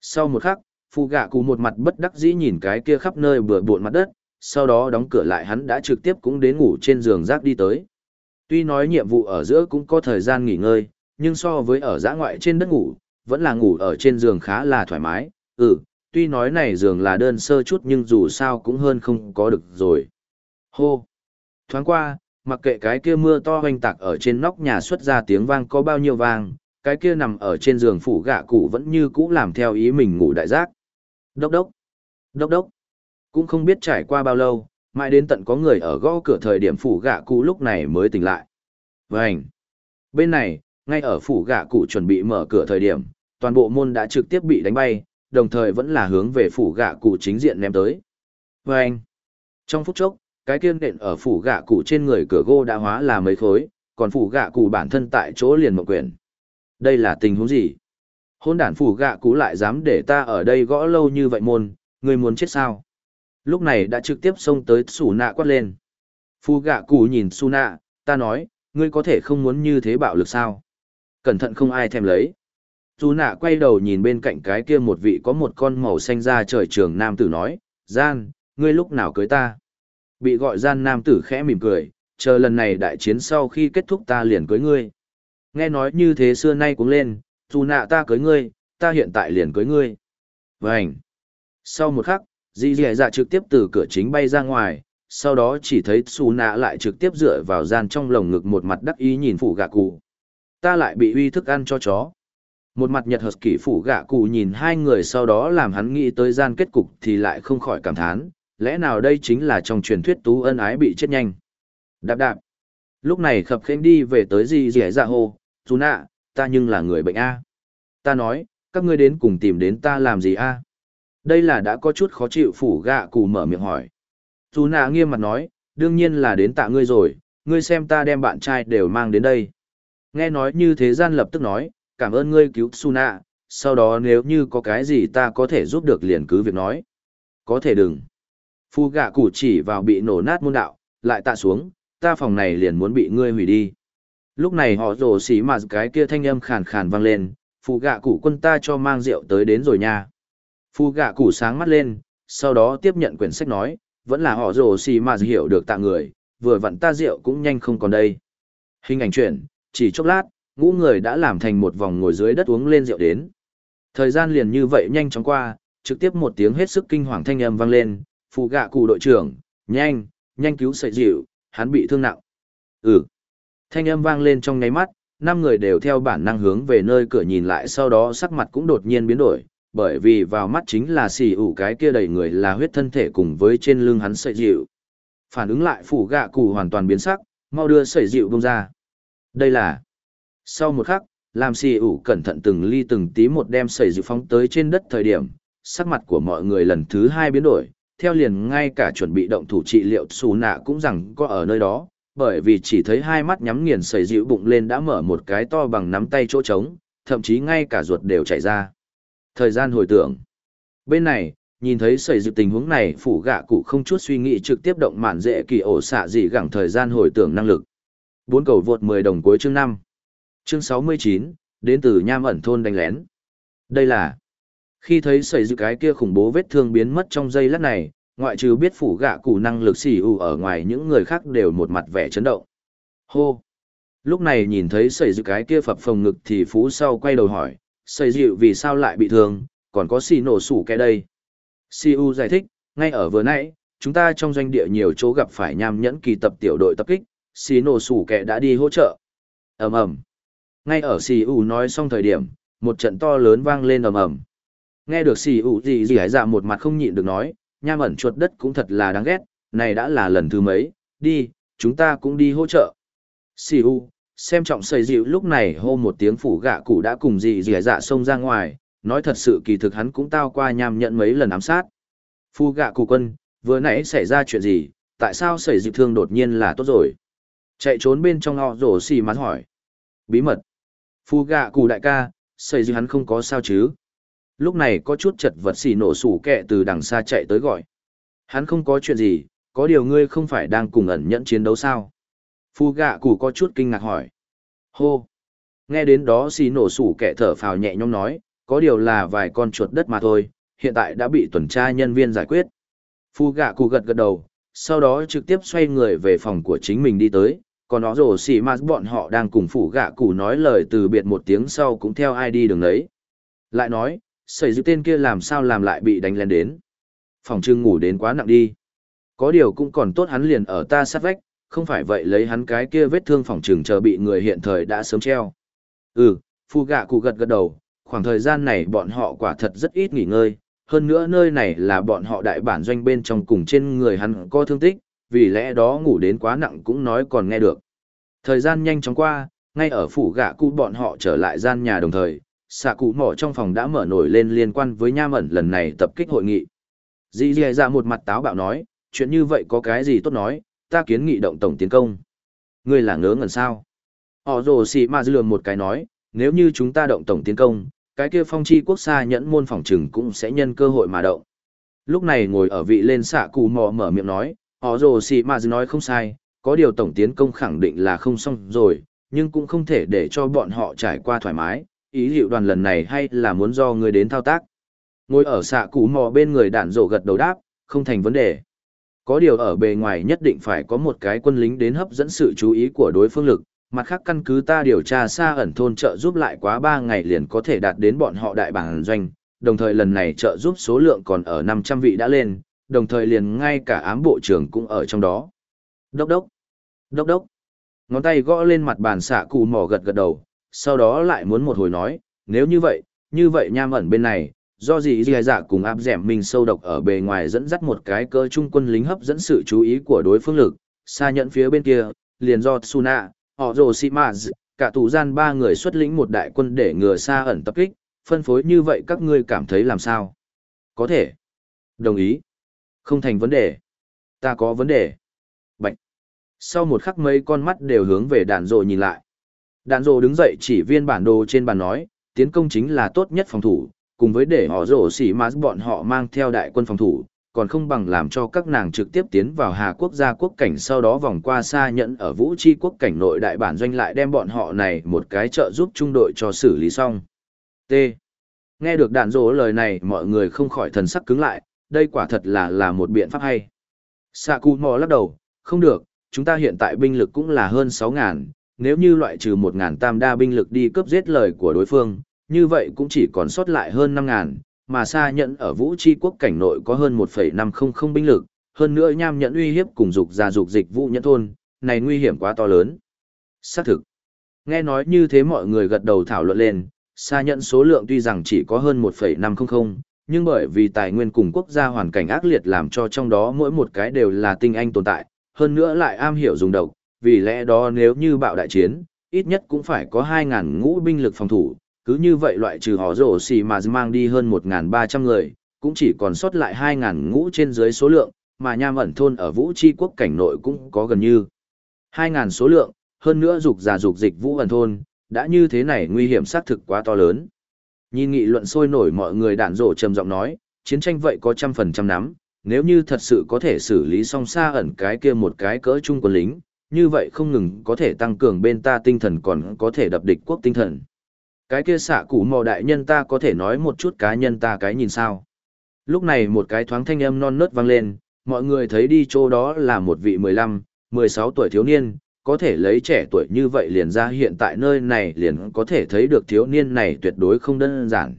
Sau một khắc, phu gạ cụ một mặt bất đắc dĩ nhìn cái kia khắp nơi bừa bộn mặt đất, sau đó đóng cửa lại hắn đã trực tiếp cũng đến ngủ trên giường rác đi tới. Tuy nói nhiệm vụ ở giữa cũng có thời gian nghỉ ngơi, nhưng so với ở giã ngoại trên đất ngủ, vẫn là ngủ ở trên giường khá là thoải mái. Ừ, tuy nói này giường là đơn sơ chút nhưng dù sao cũng hơn không có được rồi. Hô! Thoáng qua, mặc kệ cái kia mưa to hoành tạc ở trên nóc nhà xuất ra tiếng vang có bao nhiêu vang, cái kia nằm ở trên giường phủ gạ cụ vẫn như cũ làm theo ý mình ngủ đại giác. Đốc đốc! Đốc đốc! Cũng không biết trải qua bao lâu, mãi đến tận có người ở gõ cửa thời điểm phủ gạ cụ lúc này mới tỉnh lại. Vânh! Bên này, ngay ở phủ gạ cụ chuẩn bị mở cửa thời điểm, toàn bộ môn đã trực tiếp bị đánh bay, đồng thời vẫn là hướng về phủ gạ cụ chính diện ném tới. Vânh! Trong phút chốc, cái kiên nện ở phủ gạ cụ trên người cửa gỗ đã hóa là mấy khối, còn phủ gạ cụ bản thân tại chỗ liền mộng quyền. Đây là tình huống gì? Hôn đản phủ gạ cụ lại dám để ta ở đây gõ lâu như vậy môn, người muốn chết sao? Lúc này đã trực tiếp xông tới xù nạ quát lên. phu gạ cụ nhìn xù nạ, ta nói, ngươi có thể không muốn như thế bạo lực sao? Cẩn thận không ai thèm lấy. Su nạ quay đầu nhìn bên cạnh cái kia một vị có một con màu xanh da trời trường nam tử nói, gian, ngươi lúc nào cưới ta? Bị gọi gian nam tử khẽ mỉm cười, chờ lần này đại chiến sau khi kết thúc ta liền cưới ngươi. Nghe nói như thế xưa nay cũng lên, dù nạ ta cưới ngươi, ta hiện tại liền cưới ngươi. vảnh Sau một khắc, dì dì dạ trực tiếp từ cửa chính bay ra ngoài, sau đó chỉ thấy xù nạ lại trực tiếp dựa vào gian trong lồng ngực một mặt đắc ý nhìn phủ gạ cụ. Ta lại bị uy thức ăn cho chó. Một mặt nhật hợp kỷ phủ gạ cụ nhìn hai người sau đó làm hắn nghĩ tới gian kết cục thì lại không khỏi cảm thán, lẽ nào đây chính là trong truyền thuyết tú ân ái bị chết nhanh. Đạp đạp. Lúc này khập khênh đi về tới dì dì dạ hô, dù nạ, ta nhưng là người bệnh A. Ta nói, các ngươi đến cùng tìm đến ta làm gì A. Đây là đã có chút khó chịu phủ gạ cụ mở miệng hỏi. Dù nạ nghiêm mặt nói, đương nhiên là đến tạ ngươi rồi, ngươi xem ta đem bạn trai đều mang đến đây. Nghe nói như thế gian lập tức nói, cảm ơn ngươi cứu Suna, sau đó nếu như có cái gì ta có thể giúp được liền cứ việc nói. Có thể đừng. Phu gạ cụ chỉ vào bị nổ nát môn đạo, lại tạ xuống, ta phòng này liền muốn bị ngươi hủy đi. Lúc này họ rồ xỉ mà cái kia thanh âm khàn khàn vang lên, phụ gạ cụ quân ta cho mang rượu tới đến rồi nha. Phu gạ Củ sáng mắt lên, sau đó tiếp nhận quyển sách nói, vẫn là họ rồ xì mà hiểu được tạ người, vừa vặn ta rượu cũng nhanh không còn đây. Hình ảnh chuyển, chỉ chốc lát, ngũ người đã làm thành một vòng ngồi dưới đất uống lên rượu đến. Thời gian liền như vậy nhanh chóng qua, trực tiếp một tiếng hết sức kinh hoàng thanh âm vang lên, phụ gạ cụ đội trưởng, nhanh, nhanh cứu sợi dịu, hắn bị thương nặng. Ừ. Thanh âm vang lên trong ngáy mắt, năm người đều theo bản năng hướng về nơi cửa nhìn lại sau đó sắc mặt cũng đột nhiên biến đổi, bởi vì vào mắt chính là xì ủ cái kia đầy người là huyết thân thể cùng với trên lưng hắn sợi dịu. Phản ứng lại phủ gạ cụ hoàn toàn biến sắc, mau đưa sợi dịu bông ra. Đây là... Sau một khắc, làm xì ủ cẩn thận từng ly từng tí một đem sợi dịu phóng tới trên đất thời điểm, sắc mặt của mọi người lần thứ hai biến đổi, theo liền ngay cả chuẩn bị động thủ trị liệu xù nạ cũng rằng có ở nơi đó, bởi vì chỉ thấy hai mắt nhắm nghiền sợi dịu bụng lên đã mở một cái to bằng nắm tay chỗ trống, thậm chí ngay cả ruột đều chảy ra. Thời gian hồi tưởng. Bên này, nhìn thấy xảy dự tình huống này phủ gạ cụ không chút suy nghĩ trực tiếp động mạn dễ kỳ ổ xạ gì gẳng thời gian hồi tưởng năng lực. Bốn cầu vượt 10 đồng cuối chương 5. Chương 69, đến từ nham ẩn thôn đánh lén. Đây là khi thấy xảy dự cái kia khủng bố vết thương biến mất trong giây lát này, ngoại trừ biết phủ gạ cụ năng lực xỉ ủ ở ngoài những người khác đều một mặt vẻ chấn động. Hô! Lúc này nhìn thấy xảy dự cái kia phập phồng ngực thì phú sau quay đầu hỏi, xây dịu vì sao lại bị thương, còn có xì nổ sủ kẻ đây. Si U giải thích, ngay ở vừa nãy, chúng ta trong doanh địa nhiều chỗ gặp phải nham nhẫn kỳ tập tiểu đội tập kích, xì nổ sủ kẻ đã đi hỗ trợ. ầm ầm Ngay ở Si U nói xong thời điểm, một trận to lớn vang lên ầm ầm Nghe được xì gì gì hải dạ một mặt không nhịn được nói, nham ẩn chuột đất cũng thật là đáng ghét, này đã là lần thứ mấy, đi, chúng ta cũng đi hỗ trợ. Xì xem trọng xây dịu lúc này hô một tiếng phủ gạ cụ đã cùng dì dì dạ xông ra ngoài, nói thật sự kỳ thực hắn cũng tao qua nham nhận mấy lần ám sát. Phu gạ cụ quân, vừa nãy xảy ra chuyện gì, tại sao xảy dịu thương đột nhiên là tốt rồi? Chạy trốn bên trong họ rổ xì mắt hỏi. Bí mật. Phu gạ cụ đại ca, xảy dịu hắn không có sao chứ? Lúc này có chút chật vật xì nổ sủ kẹ từ đằng xa chạy tới gọi. Hắn không có chuyện gì, có điều ngươi không phải đang cùng ẩn nhẫn chiến đấu sao? Phu gạ cụ có chút kinh ngạc hỏi. Hô! Nghe đến đó xì nổ sủ kẻ thở phào nhẹ nhõm nói, có điều là vài con chuột đất mà thôi, hiện tại đã bị tuần tra nhân viên giải quyết. Phu gạ cụ gật gật đầu, sau đó trực tiếp xoay người về phòng của chính mình đi tới, còn nó rổ xì mà bọn họ đang cùng phủ gạ cụ nói lời từ biệt một tiếng sau cũng theo ai đi đường đấy. Lại nói, xảy dư tên kia làm sao làm lại bị đánh lên đến. Phòng trưng ngủ đến quá nặng đi. Có điều cũng còn tốt hắn liền ở ta sát vách, không phải vậy lấy hắn cái kia vết thương phòng trường chờ bị người hiện thời đã sớm treo. Ừ, phu gạ cụ gật gật đầu, khoảng thời gian này bọn họ quả thật rất ít nghỉ ngơi, hơn nữa nơi này là bọn họ đại bản doanh bên trong cùng trên người hắn có thương tích, vì lẽ đó ngủ đến quá nặng cũng nói còn nghe được. Thời gian nhanh chóng qua, ngay ở phủ gạ cụ bọn họ trở lại gian nhà đồng thời, xạ cụ mỏ trong phòng đã mở nổi lên liên quan với nha mẩn lần này tập kích hội nghị. Dì dì ra một mặt táo bạo nói, chuyện như vậy có cái gì tốt nói, ta kiến nghị động tổng tiến công. Ngươi là ngớ ngẩn sao? Họ rồ xì mà dư một cái nói, nếu như chúng ta động tổng tiến công, cái kia phong chi quốc xa nhẫn môn phòng trừng cũng sẽ nhân cơ hội mà động. Lúc này ngồi ở vị lên xạ cụ mò mở miệng nói, họ rồ xì mà dư nói không sai, có điều tổng tiến công khẳng định là không xong rồi, nhưng cũng không thể để cho bọn họ trải qua thoải mái, ý hiệu đoàn lần này hay là muốn do người đến thao tác. Ngồi ở xạ cụ mò bên người đạn rổ gật đầu đáp, không thành vấn đề. Có điều ở bề ngoài nhất định phải có một cái quân lính đến hấp dẫn sự chú ý của đối phương lực, mặt khác căn cứ ta điều tra xa ẩn thôn trợ giúp lại quá 3 ngày liền có thể đạt đến bọn họ đại bản doanh, đồng thời lần này trợ giúp số lượng còn ở 500 vị đã lên, đồng thời liền ngay cả ám bộ trưởng cũng ở trong đó. Đốc đốc, đốc đốc, ngón tay gõ lên mặt bàn xạ cụ mỏ gật gật đầu, sau đó lại muốn một hồi nói, nếu như vậy, như vậy nham ẩn bên này, do gì dì dạ cùng áp dẻm mình sâu độc ở bề ngoài dẫn dắt một cái cơ trung quân lính hấp dẫn sự chú ý của đối phương lực, xa nhận phía bên kia, liền do Suna, họ rồ sĩ maz cả tù gian ba người xuất lĩnh một đại quân để ngừa xa ẩn tập kích phân phối như vậy các ngươi cảm thấy làm sao? Có thể. Đồng ý. Không thành vấn đề. Ta có vấn đề. Bệnh sau một khắc mấy con mắt đều hướng về đạn rồ nhìn lại. Đạn rồ đứng dậy chỉ viên bản đồ trên bàn nói tiến công chính là tốt nhất phòng thủ cùng với để họ rổ xỉ maz bọn họ mang theo đại quân phòng thủ còn không bằng làm cho các nàng trực tiếp tiến vào Hà Quốc gia quốc cảnh sau đó vòng qua xa nhận ở Vũ Chi quốc cảnh nội đại bản doanh lại đem bọn họ này một cái trợ giúp trung đội cho xử lý xong. T. Nghe được đạn rổ lời này mọi người không khỏi thần sắc cứng lại, đây quả thật là là một biện pháp hay. Saku mò lắc đầu, không được, chúng ta hiện tại binh lực cũng là hơn 6.000, nếu như loại trừ 1.000 tam đa binh lực đi cướp giết lời của đối phương, như vậy cũng chỉ còn sót lại hơn 5 ngàn, mà xa nhận ở vũ tri quốc cảnh nội có hơn 1,500 binh lực, hơn nữa nham nhận uy hiếp cùng dục ra dục dịch vũ nhẫn thôn, này nguy hiểm quá to lớn. Xác thực. Nghe nói như thế mọi người gật đầu thảo luận lên, xa nhận số lượng tuy rằng chỉ có hơn 1,500, nhưng bởi vì tài nguyên cùng quốc gia hoàn cảnh ác liệt làm cho trong đó mỗi một cái đều là tinh anh tồn tại, hơn nữa lại am hiểu dùng độc, vì lẽ đó nếu như bạo đại chiến, ít nhất cũng phải có 2.000 ngũ binh lực phòng thủ, cứ như vậy loại trừ họ rổ xì mà mang đi hơn 1.300 người, cũng chỉ còn sót lại 2.000 ngũ trên dưới số lượng, mà nham ẩn thôn ở vũ tri quốc cảnh nội cũng có gần như 2.000 số lượng, hơn nữa dục già dục dịch vũ ẩn thôn, đã như thế này nguy hiểm xác thực quá to lớn. Nhìn nghị luận sôi nổi mọi người đạn rổ trầm giọng nói, chiến tranh vậy có trăm phần trăm nắm, nếu như thật sự có thể xử lý xong xa ẩn cái kia một cái cỡ chung quân lính, như vậy không ngừng có thể tăng cường bên ta tinh thần còn có thể đập địch quốc tinh thần. Cái kia xạ cụ mò đại nhân ta có thể nói một chút cá nhân ta cái nhìn sao. Lúc này một cái thoáng thanh âm non nớt vang lên, mọi người thấy đi chỗ đó là một vị 15, 16 tuổi thiếu niên, có thể lấy trẻ tuổi như vậy liền ra hiện tại nơi này liền có thể thấy được thiếu niên này tuyệt đối không đơn giản.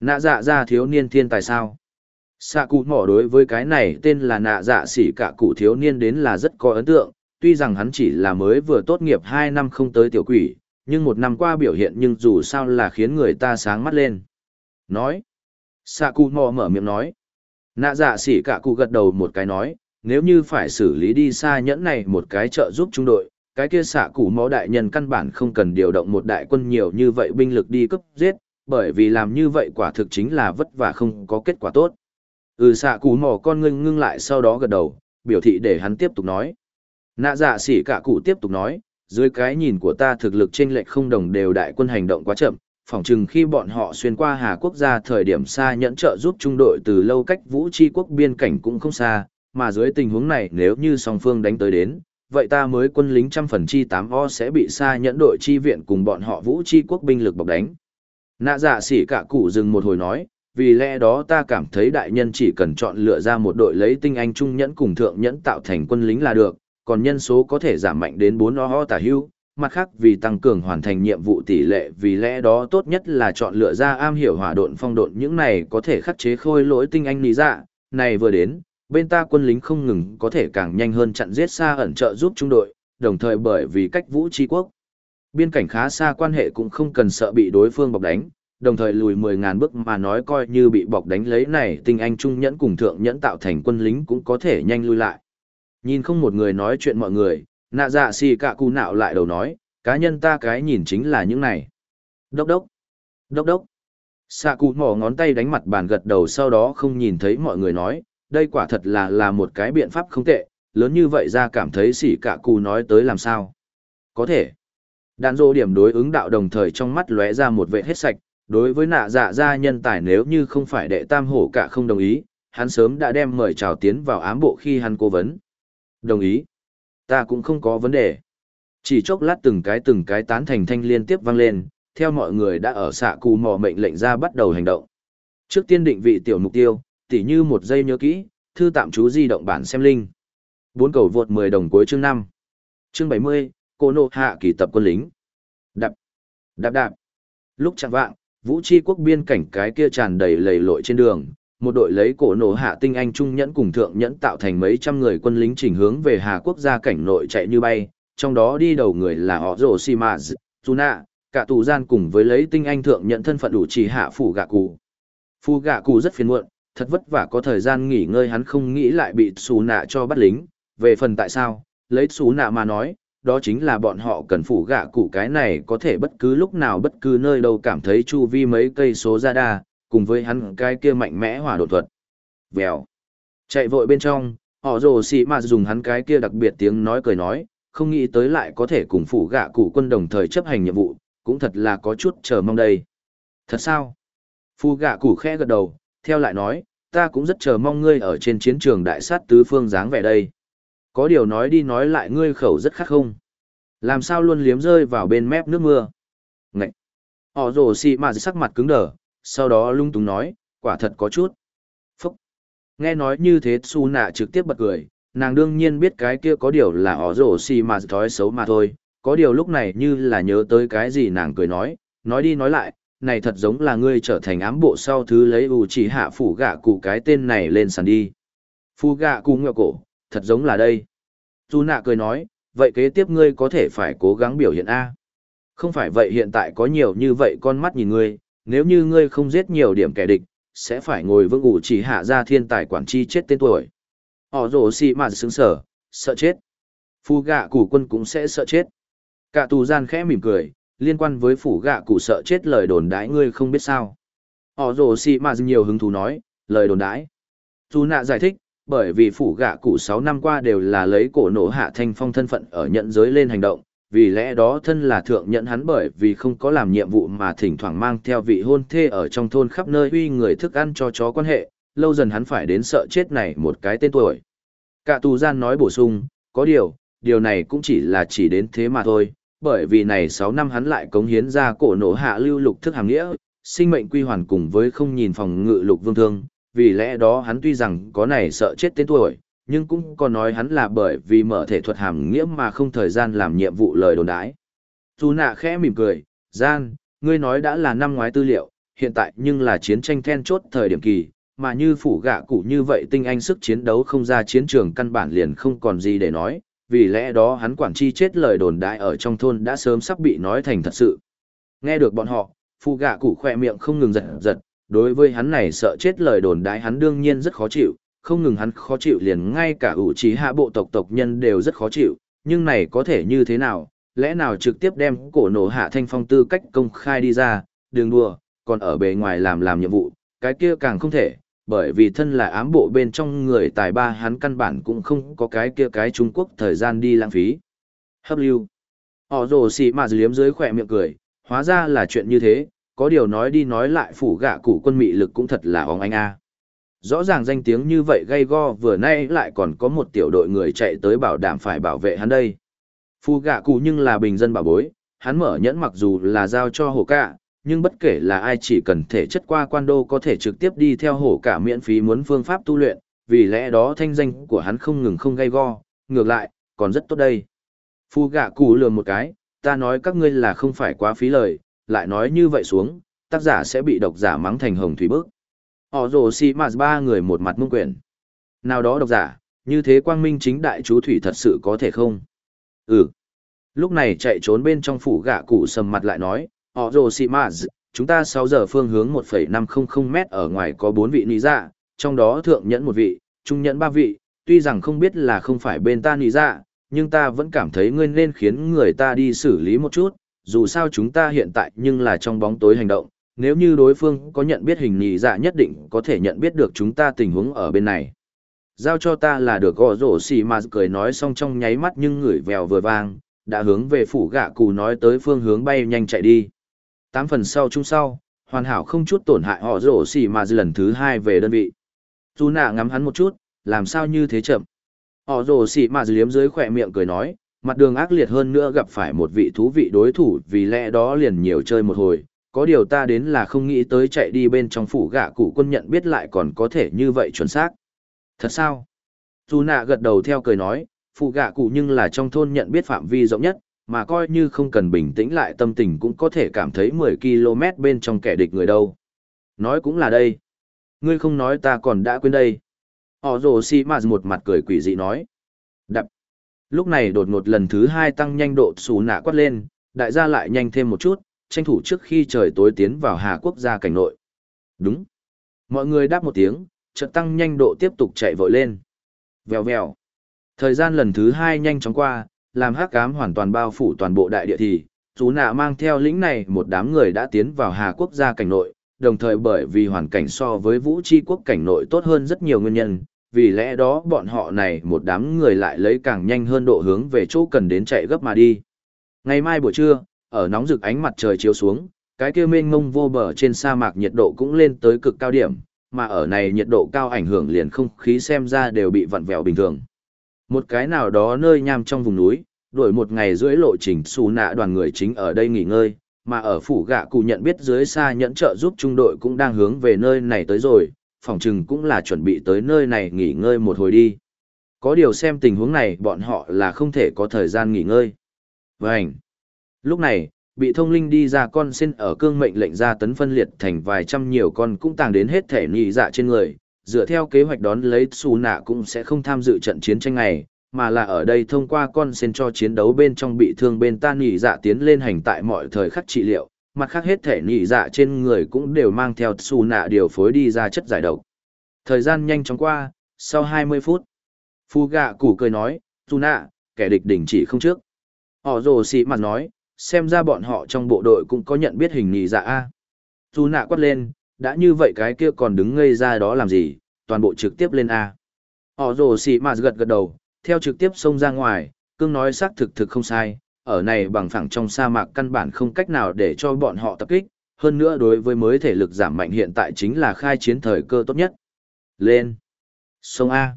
Nạ dạ ra thiếu niên thiên tài sao? Xạ cụ mỏ đối với cái này tên là nạ dạ xỉ cả cụ thiếu niên đến là rất có ấn tượng, tuy rằng hắn chỉ là mới vừa tốt nghiệp 2 năm không tới tiểu quỷ, nhưng một năm qua biểu hiện nhưng dù sao là khiến người ta sáng mắt lên. Nói. Sạ cụ mò mở miệng nói. Nạ dạ xỉ cả cụ gật đầu một cái nói, nếu như phải xử lý đi xa nhẫn này một cái trợ giúp trung đội, cái kia xạ cụ mò đại nhân căn bản không cần điều động một đại quân nhiều như vậy binh lực đi cấp giết, bởi vì làm như vậy quả thực chính là vất vả không có kết quả tốt. Ừ xạ cụ mò con ngưng ngưng lại sau đó gật đầu, biểu thị để hắn tiếp tục nói. Nạ dạ xỉ cả cụ tiếp tục nói, dưới cái nhìn của ta thực lực chênh lệch không đồng đều đại quân hành động quá chậm, phỏng chừng khi bọn họ xuyên qua Hà Quốc gia thời điểm xa nhẫn trợ giúp trung đội từ lâu cách vũ Chi quốc biên cảnh cũng không xa, mà dưới tình huống này nếu như song phương đánh tới đến, vậy ta mới quân lính trăm phần chi tám o sẽ bị xa nhẫn đội chi viện cùng bọn họ vũ Chi quốc binh lực bọc đánh. Nạ dạ sĩ cả cụ dừng một hồi nói, vì lẽ đó ta cảm thấy đại nhân chỉ cần chọn lựa ra một đội lấy tinh anh trung nhẫn cùng thượng nhẫn tạo thành quân lính là được, còn nhân số có thể giảm mạnh đến 4 ho tả hưu, mặt khác vì tăng cường hoàn thành nhiệm vụ tỷ lệ vì lẽ đó tốt nhất là chọn lựa ra am hiểu hỏa độn phong độn những này có thể khắc chế khôi lỗi tinh anh lý dạ, này vừa đến, bên ta quân lính không ngừng có thể càng nhanh hơn chặn giết xa ẩn trợ giúp trung đội, đồng thời bởi vì cách vũ tri quốc. Biên cảnh khá xa quan hệ cũng không cần sợ bị đối phương bọc đánh, đồng thời lùi 10.000 bước mà nói coi như bị bọc đánh lấy này tinh anh trung nhẫn cùng thượng nhẫn tạo thành quân lính cũng có thể nhanh lui lại. Nhìn không một người nói chuyện mọi người, nạ dạ xì cạ cụ nạo lại đầu nói, cá nhân ta cái nhìn chính là những này. Đốc đốc, đốc đốc. Xạ cụ mỏ ngón tay đánh mặt bàn gật đầu sau đó không nhìn thấy mọi người nói, đây quả thật là là một cái biện pháp không tệ, lớn như vậy ra cảm thấy xỉ cạ cụ nói tới làm sao. Có thể. Đàn dô điểm đối ứng đạo đồng thời trong mắt lóe ra một vệ hết sạch, đối với nạ dạ gia nhân tài nếu như không phải đệ tam hổ cả không đồng ý, hắn sớm đã đem mời chào tiến vào ám bộ khi hắn cố vấn. Đồng ý. Ta cũng không có vấn đề. Chỉ chốc lát từng cái từng cái tán thành thanh liên tiếp vang lên, theo mọi người đã ở xạ cù mò mệnh lệnh ra bắt đầu hành động. Trước tiên định vị tiểu mục tiêu, tỉ như một giây nhớ kỹ, thư tạm chú di động bản xem linh. Bốn cầu vượt 10 đồng cuối chương 5. Chương 70, cô nộ hạ kỳ tập quân lính. Đạp, đạp đạp. Lúc chẳng vạng, vũ tri quốc biên cảnh cái kia tràn đầy lầy lội trên đường, một đội lấy cổ nổ hạ tinh anh trung nhẫn cùng thượng nhẫn tạo thành mấy trăm người quân lính chỉnh hướng về Hà quốc gia cảnh nội chạy như bay, trong đó đi đầu người là họ rồ xì mà Tuna, cả tù gian cùng với lấy tinh anh thượng nhận thân phận đủ chỉ hạ phủ gạ cụ. Phu gạ cụ rất phiền muộn, thật vất vả có thời gian nghỉ ngơi hắn không nghĩ lại bị xù nạ cho bắt lính, về phần tại sao, lấy xù nạ mà nói, đó chính là bọn họ cần phủ gạ cụ cái này có thể bất cứ lúc nào bất cứ nơi đâu cảm thấy chu vi mấy cây số ra đa, cùng với hắn cái kia mạnh mẽ hỏa độ thuật. Vèo. Chạy vội bên trong, họ rồ xì mà dùng hắn cái kia đặc biệt tiếng nói cười nói, không nghĩ tới lại có thể cùng phủ gạ cụ quân đồng thời chấp hành nhiệm vụ, cũng thật là có chút chờ mong đây. Thật sao? Phu gạ cụ khẽ gật đầu, theo lại nói, ta cũng rất chờ mong ngươi ở trên chiến trường đại sát tứ phương dáng vẻ đây. Có điều nói đi nói lại ngươi khẩu rất khác không? Làm sao luôn liếm rơi vào bên mép nước mưa? Ngậy! Họ rồ xì mà sắc mặt cứng đờ, sau đó lung túng nói, quả thật có chút. Phúc! Nghe nói như thế su nạ trực tiếp bật cười, nàng đương nhiên biết cái kia có điều là ỏ rổ xì mà thói xấu mà thôi, có điều lúc này như là nhớ tới cái gì nàng cười nói, nói đi nói lại, này thật giống là ngươi trở thành ám bộ sau thứ lấy ủ chỉ hạ phủ gạ cụ cái tên này lên sàn đi. Phu gạ cụ ngựa cổ, thật giống là đây. su nạ cười nói, vậy kế tiếp ngươi có thể phải cố gắng biểu hiện A. Không phải vậy hiện tại có nhiều như vậy con mắt nhìn ngươi, nếu như ngươi không giết nhiều điểm kẻ địch, sẽ phải ngồi vững ủ chỉ hạ ra thiên tài quản chi chết tên tuổi. Họ rổ xì mà sướng sở, sợ chết. Phu gạ củ quân cũng sẽ sợ chết. Cả tù gian khẽ mỉm cười, liên quan với phủ gạ củ sợ chết lời đồn đãi ngươi không biết sao. Họ rổ xì mà nhiều hứng thú nói, lời đồn đãi. Dù nạ giải thích, bởi vì phủ gạ cụ 6 năm qua đều là lấy cổ nổ hạ thanh phong thân phận ở nhận giới lên hành động, vì lẽ đó thân là thượng nhận hắn bởi vì không có làm nhiệm vụ mà thỉnh thoảng mang theo vị hôn thê ở trong thôn khắp nơi uy người thức ăn cho chó quan hệ, lâu dần hắn phải đến sợ chết này một cái tên tuổi. Cả tù gian nói bổ sung, có điều, điều này cũng chỉ là chỉ đến thế mà thôi, bởi vì này 6 năm hắn lại cống hiến ra cổ nổ hạ lưu lục thức hàng nghĩa, sinh mệnh quy hoàn cùng với không nhìn phòng ngự lục vương thương, vì lẽ đó hắn tuy rằng có này sợ chết tên tuổi, nhưng cũng có nói hắn là bởi vì mở thể thuật hàm nghĩa mà không thời gian làm nhiệm vụ lời đồn đái. Dù nạ khẽ mỉm cười, gian, ngươi nói đã là năm ngoái tư liệu, hiện tại nhưng là chiến tranh then chốt thời điểm kỳ, mà như phủ gạ cụ như vậy tinh anh sức chiến đấu không ra chiến trường căn bản liền không còn gì để nói, vì lẽ đó hắn quản chi chết lời đồn đại ở trong thôn đã sớm sắp bị nói thành thật sự. Nghe được bọn họ, phụ gạ cụ khoe miệng không ngừng giật giật, đối với hắn này sợ chết lời đồn đại hắn đương nhiên rất khó chịu, không ngừng hắn khó chịu liền ngay cả ủ trí hạ bộ tộc tộc nhân đều rất khó chịu, nhưng này có thể như thế nào, lẽ nào trực tiếp đem cổ nổ hạ thanh phong tư cách công khai đi ra, đường đùa, còn ở bề ngoài làm làm nhiệm vụ, cái kia càng không thể, bởi vì thân là ám bộ bên trong người tài ba hắn căn bản cũng không có cái kia cái Trung Quốc thời gian đi lãng phí. Hấp lưu. Họ rồ xì mà liếm dưới khỏe miệng cười, hóa ra là chuyện như thế, có điều nói đi nói lại phủ gạ cụ quân mị lực cũng thật là óng anh a. Rõ ràng danh tiếng như vậy gây go vừa nay lại còn có một tiểu đội người chạy tới bảo đảm phải bảo vệ hắn đây. Phu gạ cụ nhưng là bình dân bảo bối, hắn mở nhẫn mặc dù là giao cho Hổ cạ, nhưng bất kể là ai chỉ cần thể chất qua quan đô có thể trực tiếp đi theo hổ cả miễn phí muốn phương pháp tu luyện, vì lẽ đó thanh danh của hắn không ngừng không gây go, ngược lại, còn rất tốt đây. Phu gạ cụ lừa một cái, ta nói các ngươi là không phải quá phí lời, lại nói như vậy xuống, tác giả sẽ bị độc giả mắng thành hồng thủy bức. Họ rồ xì mà ba người một mặt mông quyển. Nào đó độc giả, như thế quang minh chính đại chú thủy thật sự có thể không? Ừ. Lúc này chạy trốn bên trong phủ gạ cụ sầm mặt lại nói, họ rồ xì mà chúng ta sáu giờ phương hướng 1,500 mét ở ngoài có bốn vị lý dạ, trong đó thượng nhẫn một vị, trung nhẫn ba vị, tuy rằng không biết là không phải bên ta lý dạ, nhưng ta vẫn cảm thấy ngươi nên khiến người ta đi xử lý một chút, dù sao chúng ta hiện tại nhưng là trong bóng tối hành động, nếu như đối phương có nhận biết hình nhị dạ nhất định có thể nhận biết được chúng ta tình huống ở bên này. Giao cho ta là được gõ rổ xì mà cười nói xong trong nháy mắt nhưng ngửi vèo vừa vang, đã hướng về phủ gạ cù nói tới phương hướng bay nhanh chạy đi. Tám phần sau chung sau, hoàn hảo không chút tổn hại họ rổ xì mà lần thứ hai về đơn vị. Dù nạ ngắm hắn một chút, làm sao như thế chậm. Họ rồ xì mà liếm dưới khỏe miệng cười nói, mặt đường ác liệt hơn nữa gặp phải một vị thú vị đối thủ vì lẽ đó liền nhiều chơi một hồi. Có điều ta đến là không nghĩ tới chạy đi bên trong phủ gạ cụ quân nhận biết lại còn có thể như vậy chuẩn xác. Thật sao? Dù nạ gật đầu theo cười nói, phụ gạ cụ nhưng là trong thôn nhận biết phạm vi rộng nhất, mà coi như không cần bình tĩnh lại tâm tình cũng có thể cảm thấy 10 km bên trong kẻ địch người đâu. Nói cũng là đây. Ngươi không nói ta còn đã quên đây. Họ rồ si mà một mặt cười quỷ dị nói. Đập. Lúc này đột ngột lần thứ hai tăng nhanh độ xù nạ quát lên, đại gia lại nhanh thêm một chút, tranh thủ trước khi trời tối tiến vào Hà Quốc gia cảnh nội. Đúng. Mọi người đáp một tiếng, chợt tăng nhanh độ tiếp tục chạy vội lên. Vèo vèo. Thời gian lần thứ hai nhanh chóng qua, làm hắc cám hoàn toàn bao phủ toàn bộ đại địa thì, chú nạ mang theo lĩnh này một đám người đã tiến vào Hà Quốc gia cảnh nội, đồng thời bởi vì hoàn cảnh so với vũ tri quốc cảnh nội tốt hơn rất nhiều nguyên nhân, vì lẽ đó bọn họ này một đám người lại lấy càng nhanh hơn độ hướng về chỗ cần đến chạy gấp mà đi. Ngày mai buổi trưa, ở nóng rực ánh mặt trời chiếu xuống, cái kia mênh mông vô bờ trên sa mạc nhiệt độ cũng lên tới cực cao điểm, mà ở này nhiệt độ cao ảnh hưởng liền không khí xem ra đều bị vặn vẹo bình thường. Một cái nào đó nơi nham trong vùng núi, đổi một ngày rưỡi lộ trình xù nạ đoàn người chính ở đây nghỉ ngơi, mà ở phủ gạ cụ nhận biết dưới xa nhẫn trợ giúp trung đội cũng đang hướng về nơi này tới rồi, phòng trừng cũng là chuẩn bị tới nơi này nghỉ ngơi một hồi đi. Có điều xem tình huống này bọn họ là không thể có thời gian nghỉ ngơi. Vânh! Lúc này, bị thông linh đi ra con xin ở cương mệnh lệnh ra tấn phân liệt thành vài trăm nhiều con cũng tàng đến hết thể nhị dạ trên người, dựa theo kế hoạch đón lấy xù nạ cũng sẽ không tham dự trận chiến tranh này, mà là ở đây thông qua con sen cho chiến đấu bên trong bị thương bên ta nhị dạ tiến lên hành tại mọi thời khắc trị liệu, mặt khác hết thể nhị dạ trên người cũng đều mang theo xù nạ điều phối đi ra chất giải độc. Thời gian nhanh chóng qua, sau 20 phút, phu gạ củ cười nói, xù nạ, kẻ địch đỉnh chỉ không trước. Họ rồ xì mặt nói, xem ra bọn họ trong bộ đội cũng có nhận biết hình nhị dạ A. dù nạ quát lên, đã như vậy cái kia còn đứng ngây ra đó làm gì, toàn bộ trực tiếp lên A. Họ rồ xị mặt gật gật đầu, theo trực tiếp xông ra ngoài, cương nói xác thực thực không sai, ở này bằng phẳng trong sa mạc căn bản không cách nào để cho bọn họ tập kích, hơn nữa đối với mới thể lực giảm mạnh hiện tại chính là khai chiến thời cơ tốt nhất. Lên! Sông A!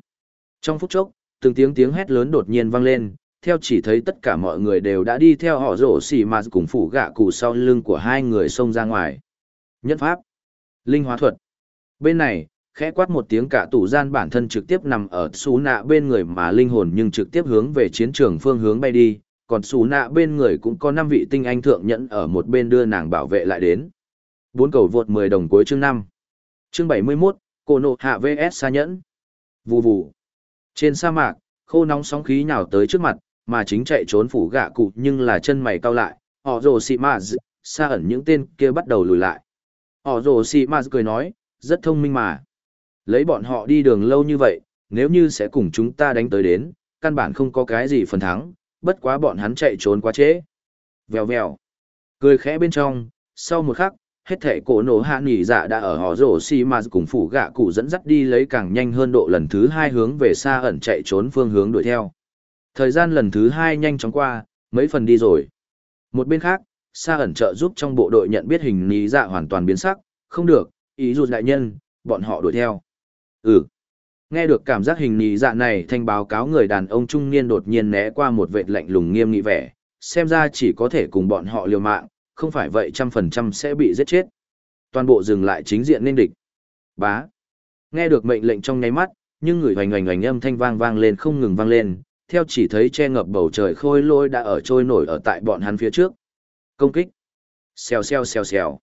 Trong phút chốc, từng tiếng tiếng hét lớn đột nhiên vang lên, theo chỉ thấy tất cả mọi người đều đã đi theo họ rổ xì mà cùng phủ gạ cụ sau lưng của hai người xông ra ngoài. Nhất pháp! Linh hóa thuật! Bên này, khẽ quát một tiếng cả tủ gian bản thân trực tiếp nằm ở xú nạ bên người mà linh hồn nhưng trực tiếp hướng về chiến trường phương hướng bay đi, còn xú nạ bên người cũng có năm vị tinh anh thượng nhẫn ở một bên đưa nàng bảo vệ lại đến. Bốn cầu vượt 10 đồng cuối chương 5. Chương 71, Cô nộ hạ VS xa nhẫn. Vù vù. Trên sa mạc, khô nóng sóng khí nhào tới trước mặt, mà chính chạy trốn phủ gạ cụ nhưng là chân mày cau lại, họ rồ xì mà xa ẩn những tên kia bắt đầu lùi lại. Họ rồ xì mà cười nói, rất thông minh mà. Lấy bọn họ đi đường lâu như vậy, nếu như sẽ cùng chúng ta đánh tới đến, căn bản không có cái gì phần thắng, bất quá bọn hắn chạy trốn quá trễ. Vèo vèo. Cười khẽ bên trong, sau một khắc, hết thể cổ nổ hạ nghỉ dạ đã ở họ rổ xì mà cùng phủ gạ cụ dẫn dắt đi lấy càng nhanh hơn độ lần thứ hai hướng về xa ẩn chạy trốn phương hướng đuổi theo. Thời gian lần thứ hai nhanh chóng qua, mấy phần đi rồi. Một bên khác, xa ẩn trợ giúp trong bộ đội nhận biết hình lý dạ hoàn toàn biến sắc, không được, ý rụt đại nhân, bọn họ đuổi theo. Ừ. Nghe được cảm giác hình lý dạ này thanh báo cáo người đàn ông trung niên đột nhiên né qua một vệt lạnh lùng nghiêm nghị vẻ, xem ra chỉ có thể cùng bọn họ liều mạng, không phải vậy trăm phần trăm sẽ bị giết chết. Toàn bộ dừng lại chính diện nên địch. Bá. Nghe được mệnh lệnh trong nháy mắt, nhưng người hoành hoành hoành âm thanh vang vang lên không ngừng vang lên, theo chỉ thấy che ngập bầu trời khôi lôi đã ở trôi nổi ở tại bọn hắn phía trước. Công kích. Xèo xèo xèo xèo.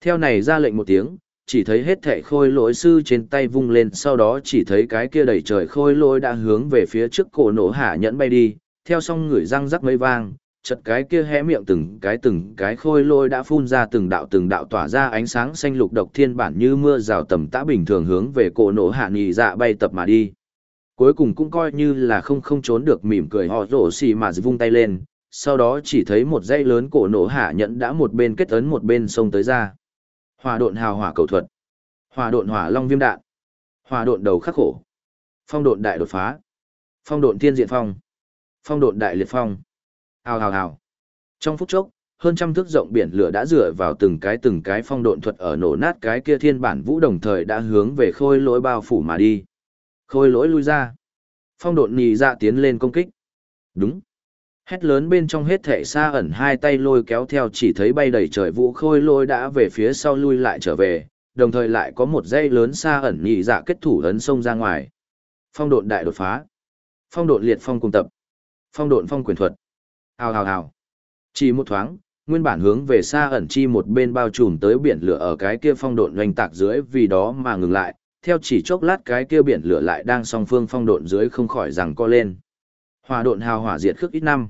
Theo này ra lệnh một tiếng, chỉ thấy hết thẻ khôi lỗi sư trên tay vung lên sau đó chỉ thấy cái kia đầy trời khôi lỗi đã hướng về phía trước cổ nổ hạ nhẫn bay đi, theo xong người răng rắc mấy vang, chật cái kia hé miệng từng cái từng cái khôi lôi đã phun ra từng đạo từng đạo tỏa ra ánh sáng xanh lục độc thiên bản như mưa rào tầm tã bình thường hướng về cổ nổ hạ nhị dạ bay tập mà đi. Cuối cùng cũng coi như là không không trốn được mỉm cười họ rổ xì mà vung tay lên, sau đó chỉ thấy một dây lớn cổ nổ hạ nhẫn đã một bên kết ấn một bên xông tới ra. hòa độn hào hỏa cầu thuật, hòa độn hỏa long viêm đạn, hòa độn đầu khắc khổ, phong độn đại đột phá, phong độn thiên diện phong, phong độn đại liệt phong. Hào hào hào. Trong phút chốc, hơn trăm thước rộng biển lửa đã dựa vào từng cái từng cái phong độn thuật ở nổ nát cái kia thiên bản vũ đồng thời đã hướng về khôi lỗi bao phủ mà đi. Khôi lỗi lui ra. Phong độn nhì ra tiến lên công kích. Đúng. Hét lớn bên trong hết thể xa ẩn hai tay lôi kéo theo chỉ thấy bay đầy trời vũ khôi lôi đã về phía sau lui lại trở về, đồng thời lại có một dây lớn xa ẩn nhị dạ kết thủ ấn sông ra ngoài. Phong độn đại đột phá. Phong độn liệt phong cùng tập. Phong độn phong quyền thuật. Hào hào hào. Chỉ một thoáng, nguyên bản hướng về xa ẩn chi một bên bao trùm tới biển lửa ở cái kia phong độn doanh tạc dưới vì đó mà ngừng lại, theo chỉ chốc lát cái kia biển lửa lại đang song phương phong độn dưới không khỏi rằng co lên. Hỏa độn hào hỏa diệt khước ít năm.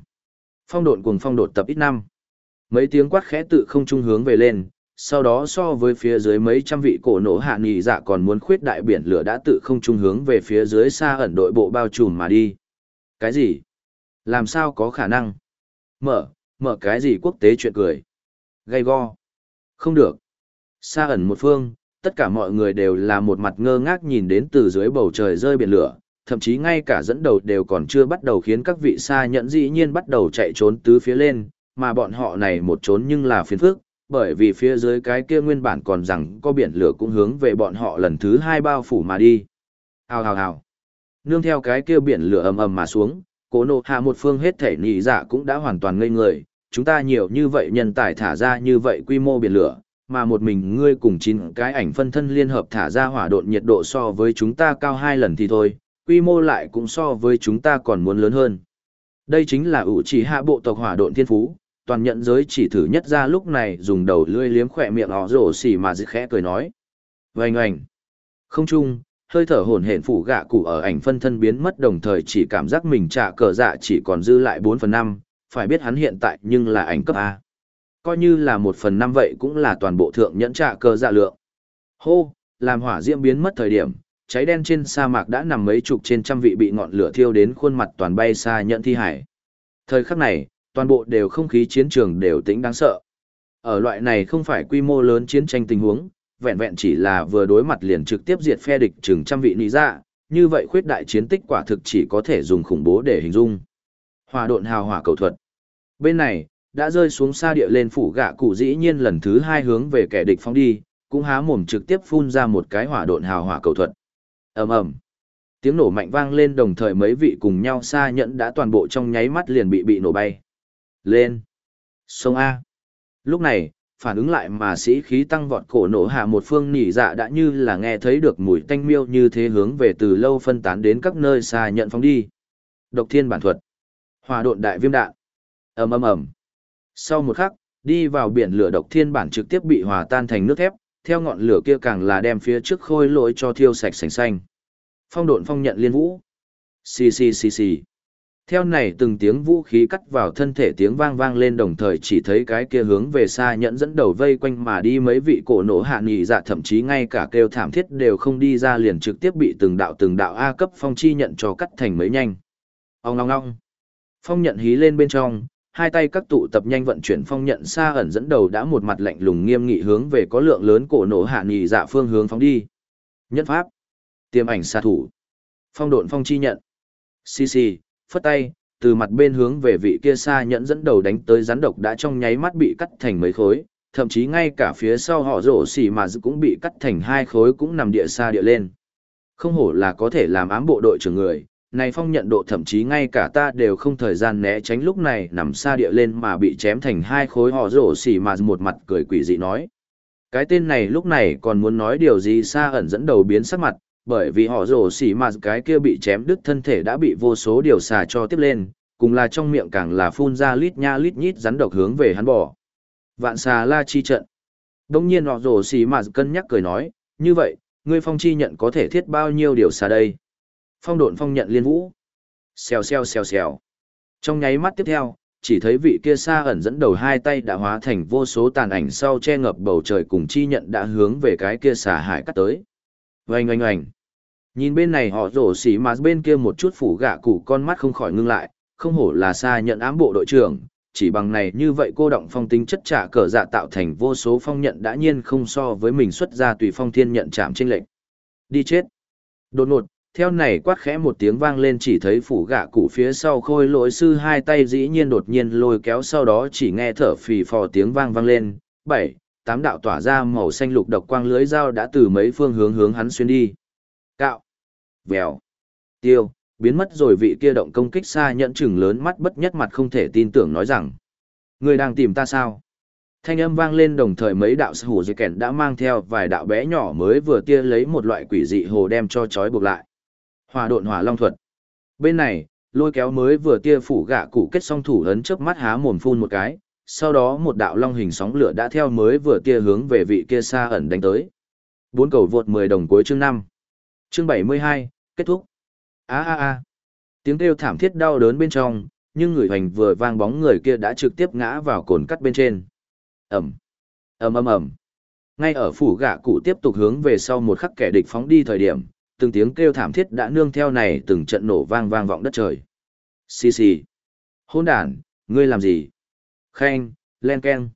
Phong độn cùng phong độn tập ít năm. Mấy tiếng quát khẽ tự không trung hướng về lên, sau đó so với phía dưới mấy trăm vị cổ nổ hạ nghị dạ còn muốn khuyết đại biển lửa đã tự không trung hướng về phía dưới xa ẩn đội bộ bao trùm mà đi. Cái gì? Làm sao có khả năng? Mở, mở cái gì quốc tế chuyện cười? Gây go. Không được. Xa ẩn một phương, tất cả mọi người đều là một mặt ngơ ngác nhìn đến từ dưới bầu trời rơi biển lửa, thậm chí ngay cả dẫn đầu đều còn chưa bắt đầu khiến các vị xa nhận dĩ nhiên bắt đầu chạy trốn tứ phía lên, mà bọn họ này một trốn nhưng là phiền phức, bởi vì phía dưới cái kia nguyên bản còn rằng có biển lửa cũng hướng về bọn họ lần thứ hai bao phủ mà đi. Hào hào hào. Nương theo cái kia biển lửa ầm ầm mà xuống, cố nộ hạ một phương hết thể nhị dạ cũng đã hoàn toàn ngây người, chúng ta nhiều như vậy nhân tài thả ra như vậy quy mô biển lửa, mà một mình ngươi cùng chín cái ảnh phân thân liên hợp thả ra hỏa độn nhiệt độ so với chúng ta cao hai lần thì thôi, quy mô lại cũng so với chúng ta còn muốn lớn hơn. Đây chính là ủ chỉ hạ bộ tộc hỏa độn thiên phú, toàn nhận giới chỉ thử nhất ra lúc này dùng đầu lươi liếm khỏe miệng họ rổ xỉ mà dứt khẽ cười nói. Vành ảnh. Không chung, hơi thở hồn hển phủ gạ cụ ở ảnh phân thân biến mất đồng thời chỉ cảm giác mình trả cờ dạ chỉ còn dư lại 4 phần 5, phải biết hắn hiện tại nhưng là ảnh cấp A. Coi như là một phần năm vậy cũng là toàn bộ thượng nhẫn trạ cờ dạ lượng. Hô, làm hỏa diễm biến mất thời điểm, cháy đen trên sa mạc đã nằm mấy chục trên trăm vị bị ngọn lửa thiêu đến khuôn mặt toàn bay xa nhận thi hải. Thời khắc này, toàn bộ đều không khí chiến trường đều tĩnh đáng sợ. Ở loại này không phải quy mô lớn chiến tranh tình huống, vẹn vẹn chỉ là vừa đối mặt liền trực tiếp diệt phe địch chừng trăm vị nị dạ, như vậy khuyết đại chiến tích quả thực chỉ có thể dùng khủng bố để hình dung. Hỏa độn hào hỏa cầu thuật. Bên này, đã rơi xuống xa địa lên phủ gạ cụ dĩ nhiên lần thứ hai hướng về kẻ địch phóng đi, cũng há mồm trực tiếp phun ra một cái hỏa độn hào hỏa cầu thuật. ầm ầm, tiếng nổ mạnh vang lên đồng thời mấy vị cùng nhau xa nhẫn đã toàn bộ trong nháy mắt liền bị bị nổ bay. Lên, sông a. Lúc này, phản ứng lại mà sĩ khí tăng vọt cổ nổ hạ một phương nỉ dạ đã như là nghe thấy được mùi tanh miêu như thế hướng về từ lâu phân tán đến các nơi xa nhận phóng đi. Độc thiên bản thuật. Hòa độn đại viêm đạn. ầm ầm ầm. Sau một khắc, đi vào biển lửa độc thiên bản trực tiếp bị hòa tan thành nước thép, theo ngọn lửa kia càng là đem phía trước khôi lỗi cho thiêu sạch sành xanh. Phong độn phong nhận liên vũ. Xì xì xì xì. Theo này từng tiếng vũ khí cắt vào thân thể tiếng vang vang lên đồng thời chỉ thấy cái kia hướng về xa nhẫn dẫn đầu vây quanh mà đi mấy vị cổ nổ hạ nghỉ dạ thậm chí ngay cả kêu thảm thiết đều không đi ra liền trực tiếp bị từng đạo từng đạo A cấp phong chi nhận cho cắt thành mấy nhanh. Ông ngong ngong. Phong nhận hí lên bên trong, hai tay các tụ tập nhanh vận chuyển phong nhận xa ẩn dẫn đầu đã một mặt lạnh lùng nghiêm nghị hướng về có lượng lớn cổ nổ hạ nghị dạ phương hướng phóng đi. Nhất pháp. Tiềm ảnh xa thủ. Phong độn phong chi nhận. Xì xì, phất tay, từ mặt bên hướng về vị kia xa nhẫn dẫn đầu đánh tới rắn độc đã trong nháy mắt bị cắt thành mấy khối, thậm chí ngay cả phía sau họ rổ xì mà cũng bị cắt thành hai khối cũng nằm địa xa địa lên. Không hổ là có thể làm ám bộ đội trưởng người, này phong nhận độ thậm chí ngay cả ta đều không thời gian né tránh lúc này nằm xa địa lên mà bị chém thành hai khối họ rổ xỉ mà một mặt cười quỷ dị nói. Cái tên này lúc này còn muốn nói điều gì xa ẩn dẫn đầu biến sắc mặt, bởi vì họ rổ xỉ mà cái kia bị chém đứt thân thể đã bị vô số điều xà cho tiếp lên, cùng là trong miệng càng là phun ra lít nha lít nhít rắn độc hướng về hắn bỏ. Vạn xà la chi trận. Đông nhiên họ rổ xỉ mà cân nhắc cười nói, như vậy, ngươi phong chi nhận có thể thiết bao nhiêu điều xà đây? Phong độn phong nhận liên vũ. Xèo xèo xèo xèo. Trong nháy mắt tiếp theo, chỉ thấy vị kia xa ẩn dẫn đầu hai tay đã hóa thành vô số tàn ảnh sau che ngập bầu trời cùng chi nhận đã hướng về cái kia xà hải cắt tới. Oanh oanh oanh. Nhìn bên này họ rổ xỉ mà bên kia một chút phủ gạ cụ con mắt không khỏi ngưng lại, không hổ là xa nhận ám bộ đội trưởng, chỉ bằng này như vậy cô động phong tính chất trả cờ dạ tạo thành vô số phong nhận đã nhiên không so với mình xuất ra tùy phong thiên nhận chạm trên lệnh. Đi chết. Đột ngột, theo này quát khẽ một tiếng vang lên chỉ thấy phủ gạ cụ phía sau khôi lỗi sư hai tay dĩ nhiên đột nhiên lôi kéo sau đó chỉ nghe thở phì phò tiếng vang vang lên, bảy, tám đạo tỏa ra màu xanh lục độc quang lưới dao đã từ mấy phương hướng hướng hắn xuyên đi. Cạo, vèo, tiêu, biến mất rồi vị kia động công kích xa nhận chừng lớn mắt bất nhất mặt không thể tin tưởng nói rằng. Người đang tìm ta sao? Thanh âm vang lên đồng thời mấy đạo sư hủ dây kèn đã mang theo vài đạo bé nhỏ mới vừa tia lấy một loại quỷ dị hồ đem cho trói buộc lại. Hòa độn hỏa long thuật. Bên này, lôi kéo mới vừa tia phủ gạ cụ kết song thủ ấn chớp mắt há mồm phun một cái, sau đó một đạo long hình sóng lửa đã theo mới vừa tia hướng về vị kia xa ẩn đánh tới. Bốn cầu vượt 10 đồng cuối chương 5. Chương 72, kết thúc. A a a. Tiếng kêu thảm thiết đau đớn bên trong, nhưng người hành vừa vang bóng người kia đã trực tiếp ngã vào cồn cắt bên trên. Ẩm. ầm ầm ầm. Ngay ở phủ gạ cụ tiếp tục hướng về sau một khắc kẻ địch phóng đi thời điểm, từng tiếng kêu thảm thiết đã nương theo này từng trận nổ vang vang vọng đất trời. Xì xì. Hôn đàn, ngươi làm gì? Khanh, len ken.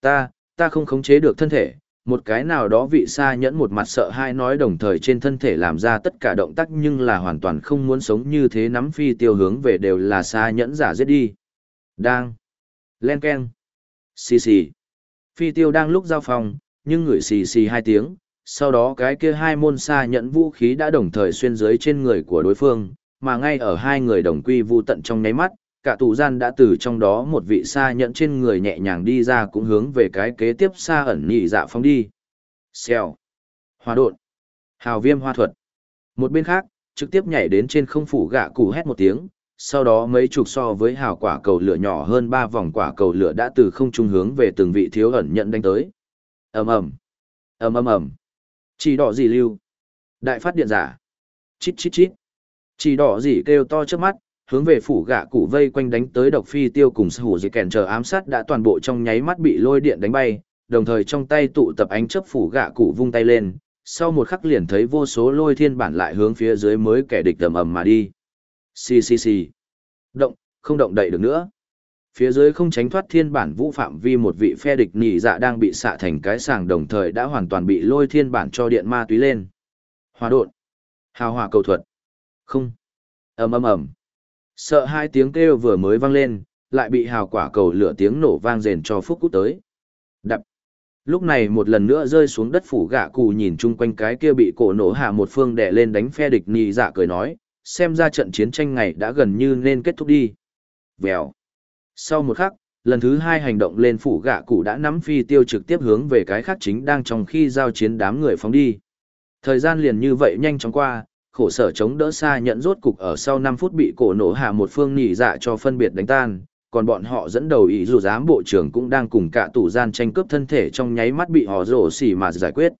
Ta, ta không khống chế được thân thể, một cái nào đó vị xa nhẫn một mặt sợ hai nói đồng thời trên thân thể làm ra tất cả động tác nhưng là hoàn toàn không muốn sống như thế nắm phi tiêu hướng về đều là xa nhẫn giả giết đi. Đang. Len ken. Xì xì. Phi tiêu đang lúc giao phòng, nhưng ngửi xì xì hai tiếng, sau đó cái kia hai môn xa nhận vũ khí đã đồng thời xuyên dưới trên người của đối phương, mà ngay ở hai người đồng quy vu tận trong nháy mắt, cả tù gian đã từ trong đó một vị xa nhận trên người nhẹ nhàng đi ra cũng hướng về cái kế tiếp xa ẩn nhị dạ phóng đi. Xèo. Hòa đột. Hào viêm hoa thuật. Một bên khác, trực tiếp nhảy đến trên không phủ gạ cụ hét một tiếng, sau đó mấy chục so với hào quả cầu lửa nhỏ hơn ba vòng quả cầu lửa đã từ không trung hướng về từng vị thiếu ẩn nhận đánh tới. ầm ầm ầm ầm ầm chỉ đỏ gì lưu? Đại phát điện giả. Chít chít chít. Chỉ đỏ gì kêu to trước mắt, hướng về phủ gạ cụ vây quanh đánh tới độc phi tiêu cùng sư hữu dị kèn chờ ám sát đã toàn bộ trong nháy mắt bị lôi điện đánh bay, đồng thời trong tay tụ tập ánh chấp phủ gạ cụ vung tay lên, sau một khắc liền thấy vô số lôi thiên bản lại hướng phía dưới mới kẻ địch tầm ầm mà đi. Xì xì xì. Động, không động đậy được nữa. Phía dưới không tránh thoát thiên bản vũ phạm vi một vị phe địch nhị dạ đang bị xạ thành cái sàng đồng thời đã hoàn toàn bị lôi thiên bản cho điện ma túy lên. Hòa đột Hào hòa cầu thuật. Không. ầm ầm ầm. Sợ hai tiếng kêu vừa mới vang lên, lại bị hào quả cầu lửa tiếng nổ vang rền cho phúc cút tới. Đập. Lúc này một lần nữa rơi xuống đất phủ gạ cụ nhìn chung quanh cái kia bị cổ nổ hạ một phương đè lên đánh phe địch nhị dạ cười nói, xem ra trận chiến tranh này đã gần như nên kết thúc đi. Vèo. Sau một khắc, lần thứ hai hành động lên phủ gạ cụ đã nắm phi tiêu trực tiếp hướng về cái khác chính đang trong khi giao chiến đám người phóng đi. Thời gian liền như vậy nhanh chóng qua, khổ sở chống đỡ xa nhận rốt cục ở sau 5 phút bị cổ nổ hạ một phương nhị dạ cho phân biệt đánh tan, còn bọn họ dẫn đầu ý dù giám bộ trưởng cũng đang cùng cả tủ gian tranh cướp thân thể trong nháy mắt bị họ rổ xỉ mà giải quyết.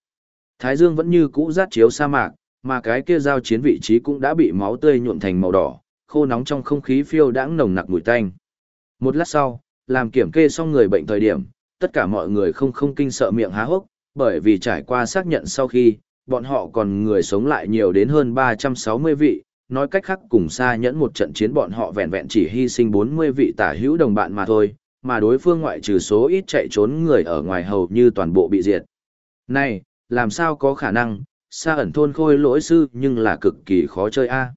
Thái dương vẫn như cũ rát chiếu sa mạc, mà cái kia giao chiến vị trí cũng đã bị máu tươi nhuộm thành màu đỏ, khô nóng trong không khí phiêu đãng nồng nặc mùi tanh. Một lát sau, làm kiểm kê xong người bệnh thời điểm, tất cả mọi người không không kinh sợ miệng há hốc, bởi vì trải qua xác nhận sau khi, bọn họ còn người sống lại nhiều đến hơn 360 vị, nói cách khác cùng xa nhẫn một trận chiến bọn họ vẹn vẹn chỉ hy sinh 40 vị tả hữu đồng bạn mà thôi, mà đối phương ngoại trừ số ít chạy trốn người ở ngoài hầu như toàn bộ bị diệt. Này, làm sao có khả năng, xa ẩn thôn khôi lỗi sư nhưng là cực kỳ khó chơi a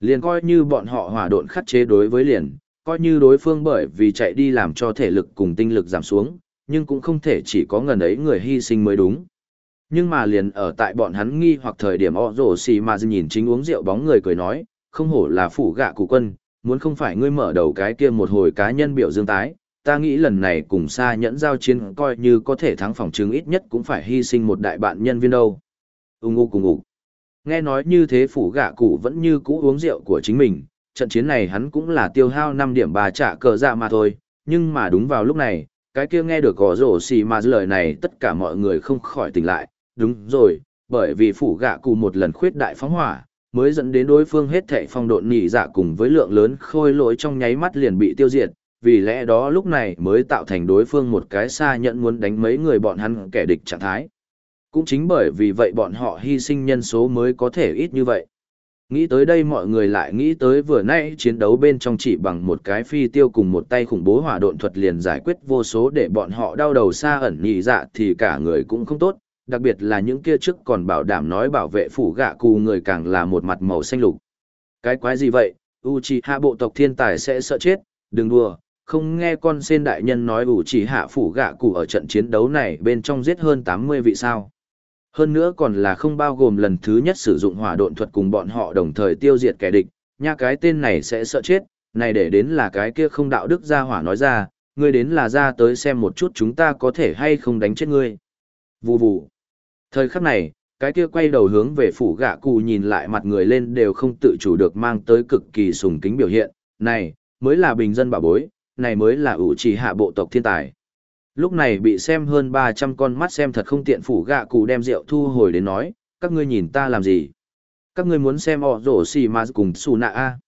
Liền coi như bọn họ hỏa độn khắc chế đối với liền, coi như đối phương bởi vì chạy đi làm cho thể lực cùng tinh lực giảm xuống, nhưng cũng không thể chỉ có ngần ấy người hy sinh mới đúng. Nhưng mà liền ở tại bọn hắn nghi hoặc thời điểm ọ rổ xì mà nhìn chính uống rượu bóng người cười nói, không hổ là phủ gạ cụ quân, muốn không phải ngươi mở đầu cái kia một hồi cá nhân biểu dương tái, ta nghĩ lần này cùng xa nhẫn giao chiến coi như có thể thắng phòng chứng ít nhất cũng phải hy sinh một đại bạn nhân viên đâu. Ung u cùng ngủ Nghe nói như thế phủ gạ cụ vẫn như cũ uống rượu của chính mình, trận chiến này hắn cũng là tiêu hao 5 điểm bà trả cờ dạ mà thôi, nhưng mà đúng vào lúc này, cái kia nghe được gõ rổ xì mà lời này tất cả mọi người không khỏi tỉnh lại, đúng rồi, bởi vì phủ gạ cụ một lần khuyết đại phóng hỏa, mới dẫn đến đối phương hết thảy phong độn nhị dạ cùng với lượng lớn khôi lỗi trong nháy mắt liền bị tiêu diệt, vì lẽ đó lúc này mới tạo thành đối phương một cái xa nhận muốn đánh mấy người bọn hắn kẻ địch trạng thái. Cũng chính bởi vì vậy bọn họ hy sinh nhân số mới có thể ít như vậy. Nghĩ tới đây mọi người lại nghĩ tới vừa nãy chiến đấu bên trong chỉ bằng một cái phi tiêu cùng một tay khủng bố hỏa độn thuật liền giải quyết vô số để bọn họ đau đầu xa ẩn nhị dạ thì cả người cũng không tốt, đặc biệt là những kia trước còn bảo đảm nói bảo vệ phủ gạ cù người càng là một mặt màu xanh lục. Cái quái gì vậy, Uchiha bộ tộc thiên tài sẽ sợ chết, đừng đùa, không nghe con sen đại nhân nói Uchiha phủ gạ cù ở trận chiến đấu này bên trong giết hơn 80 vị sao. Hơn nữa còn là không bao gồm lần thứ nhất sử dụng hỏa độn thuật cùng bọn họ đồng thời tiêu diệt kẻ địch, nha cái tên này sẽ sợ chết, này để đến là cái kia không đạo đức ra hỏa nói ra, ngươi đến là ra tới xem một chút chúng ta có thể hay không đánh chết ngươi. Vù vù. Thời khắc này, cái kia quay đầu hướng về phủ gạ cụ nhìn lại mặt người lên đều không tự chủ được mang tới cực kỳ sùng kính biểu hiện, này, mới là bình dân bảo bối, này mới là ủ trì hạ bộ tộc thiên tài. Lúc này bị xem hơn 300 con mắt xem thật không tiện phủ gạ cụ đem rượu thu hồi đến nói, các ngươi nhìn ta làm gì? Các ngươi muốn xem họ rổ xì mà cùng xù nạ a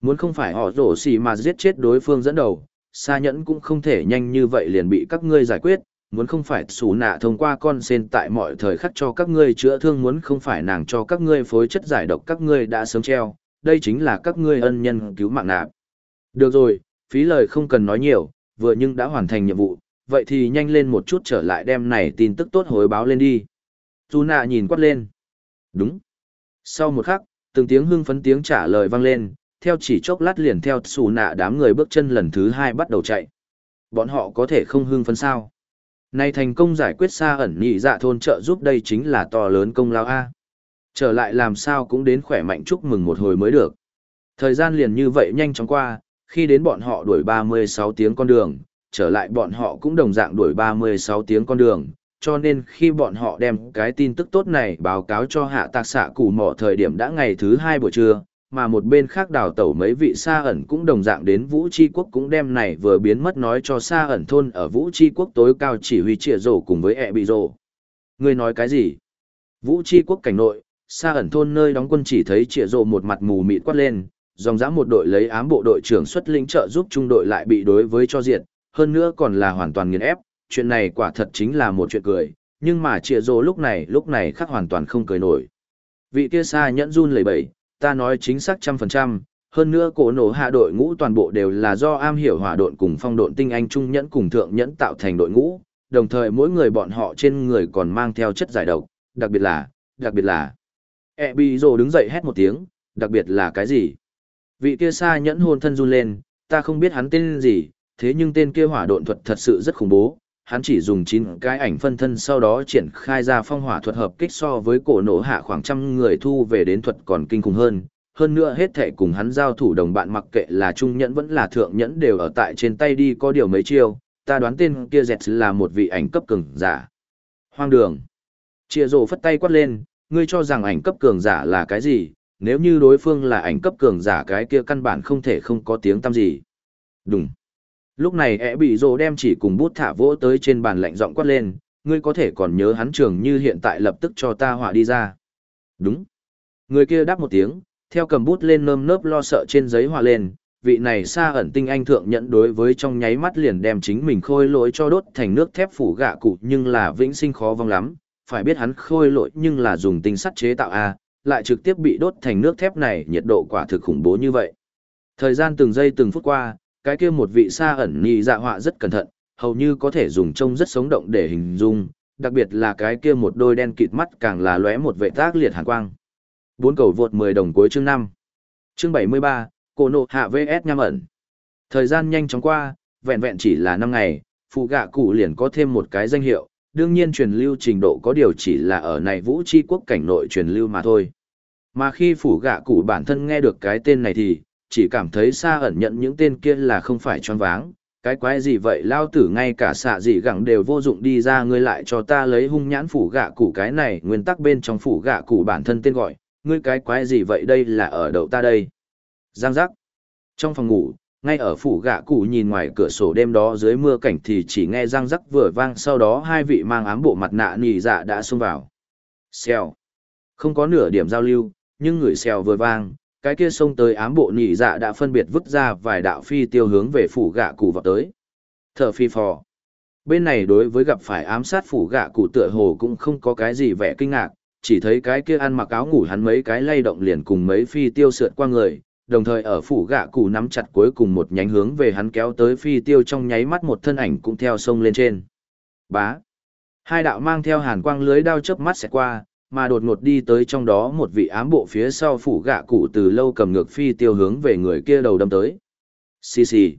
Muốn không phải họ rổ xì mà giết chết đối phương dẫn đầu, xa nhẫn cũng không thể nhanh như vậy liền bị các ngươi giải quyết, muốn không phải xù nạ thông qua con sen tại mọi thời khắc cho các ngươi chữa thương muốn không phải nàng cho các ngươi phối chất giải độc các ngươi đã sớm treo, đây chính là các ngươi ân nhân cứu mạng nạp. Được rồi, phí lời không cần nói nhiều, vừa nhưng đã hoàn thành nhiệm vụ, vậy thì nhanh lên một chút trở lại đem này tin tức tốt hồi báo lên đi. Tu nạ nhìn quát lên. Đúng. Sau một khắc, từng tiếng hưng phấn tiếng trả lời vang lên, theo chỉ chốc lát liền theo xù nạ đám người bước chân lần thứ hai bắt đầu chạy. Bọn họ có thể không hưng phấn sao? Này thành công giải quyết xa ẩn nhị dạ thôn trợ giúp đây chính là to lớn công lao A. Trở lại làm sao cũng đến khỏe mạnh chúc mừng một hồi mới được. Thời gian liền như vậy nhanh chóng qua, khi đến bọn họ đuổi 36 tiếng con đường, trở lại bọn họ cũng đồng dạng đuổi 36 tiếng con đường, cho nên khi bọn họ đem cái tin tức tốt này báo cáo cho hạ tạc xạ củ mỏ thời điểm đã ngày thứ hai buổi trưa, mà một bên khác đào tẩu mấy vị xa ẩn cũng đồng dạng đến Vũ Tri Quốc cũng đem này vừa biến mất nói cho xa ẩn thôn ở Vũ Tri Quốc tối cao chỉ huy trịa rổ cùng với ẹ bị rổ. Người nói cái gì? Vũ Tri Quốc cảnh nội, xa ẩn thôn nơi đóng quân chỉ thấy trịa rổ một mặt mù mịt quát lên, dòng dã một đội lấy ám bộ đội trưởng xuất lĩnh trợ giúp trung đội lại bị đối với cho diện, hơn nữa còn là hoàn toàn nghiền ép, chuyện này quả thật chính là một chuyện cười, nhưng mà trịa rổ lúc này lúc này khác hoàn toàn không cười nổi. Vị kia xa nhẫn run lẩy bẩy, ta nói chính xác trăm phần trăm, hơn nữa cổ nổ hạ đội ngũ toàn bộ đều là do am hiểu hỏa độn cùng phong độn tinh anh trung nhẫn cùng thượng nhẫn tạo thành đội ngũ, đồng thời mỗi người bọn họ trên người còn mang theo chất giải độc, đặc biệt là, đặc biệt là. E bị rồ đứng dậy hét một tiếng, đặc biệt là cái gì? Vị kia xa nhẫn hôn thân run lên, ta không biết hắn tên gì, thế nhưng tên kia hỏa độn thuật thật sự rất khủng bố, hắn chỉ dùng 9 cái ảnh phân thân sau đó triển khai ra phong hỏa thuật hợp kích so với cổ nổ hạ khoảng trăm người thu về đến thuật còn kinh khủng hơn. Hơn nữa hết thể cùng hắn giao thủ đồng bạn mặc kệ là trung nhẫn vẫn là thượng nhẫn đều ở tại trên tay đi có điều mấy chiêu, ta đoán tên kia dẹt là một vị ảnh cấp cường giả. Hoang đường. Chia rồ phất tay quát lên, ngươi cho rằng ảnh cấp cường giả là cái gì, nếu như đối phương là ảnh cấp cường giả cái kia căn bản không thể không có tiếng tăm gì. Đúng. Lúc này ẻ bị rồ đem chỉ cùng bút thả vỗ tới trên bàn lạnh giọng quát lên, ngươi có thể còn nhớ hắn trường như hiện tại lập tức cho ta họa đi ra. Đúng. Người kia đáp một tiếng, theo cầm bút lên nơm nớp lo sợ trên giấy họa lên, vị này xa ẩn tinh anh thượng nhận đối với trong nháy mắt liền đem chính mình khôi lỗi cho đốt thành nước thép phủ gạ cụ nhưng là vĩnh sinh khó vong lắm, phải biết hắn khôi lỗi nhưng là dùng tinh sắt chế tạo A, lại trực tiếp bị đốt thành nước thép này nhiệt độ quả thực khủng bố như vậy. Thời gian từng giây từng phút qua, cái kia một vị xa ẩn nhị dạ họa rất cẩn thận, hầu như có thể dùng trông rất sống động để hình dung, đặc biệt là cái kia một đôi đen kịt mắt càng là lóe một vệ tác liệt hàn quang. Bốn cầu vượt 10 đồng cuối chương 5. Chương 73, Cổ nộ hạ VS nham ẩn. Thời gian nhanh chóng qua, vẹn vẹn chỉ là 5 ngày, phụ gạ cụ liền có thêm một cái danh hiệu, đương nhiên truyền lưu trình độ có điều chỉ là ở này vũ chi quốc cảnh nội truyền lưu mà thôi. Mà khi phủ gạ cụ bản thân nghe được cái tên này thì, chỉ cảm thấy xa ẩn nhận những tên kia là không phải choáng váng. Cái quái gì vậy lao tử ngay cả xạ gì gẳng đều vô dụng đi ra ngươi lại cho ta lấy hung nhãn phủ gạ củ cái này nguyên tắc bên trong phủ gạ củ bản thân tên gọi, ngươi cái quái gì vậy đây là ở đầu ta đây. Giang giác. Trong phòng ngủ, ngay ở phủ gạ cụ nhìn ngoài cửa sổ đêm đó dưới mưa cảnh thì chỉ nghe răng rắc vừa vang sau đó hai vị mang ám bộ mặt nạ nì dạ đã xông vào. Xèo. Không có nửa điểm giao lưu, nhưng người xèo vừa vang, cái kia xông tới ám bộ nhị dạ đã phân biệt vứt ra vài đạo phi tiêu hướng về phủ gạ cụ vào tới. Thở phi phò. Bên này đối với gặp phải ám sát phủ gạ cụ tựa hồ cũng không có cái gì vẻ kinh ngạc, chỉ thấy cái kia ăn mặc áo ngủ hắn mấy cái lay động liền cùng mấy phi tiêu sượt qua người, đồng thời ở phủ gạ cụ nắm chặt cuối cùng một nhánh hướng về hắn kéo tới phi tiêu trong nháy mắt một thân ảnh cũng theo sông lên trên. Bá. Hai đạo mang theo hàn quang lưới đao chớp mắt sẽ qua, mà đột ngột đi tới trong đó một vị ám bộ phía sau phủ gạ cụ từ lâu cầm ngược phi tiêu hướng về người kia đầu đâm tới. Xì xì.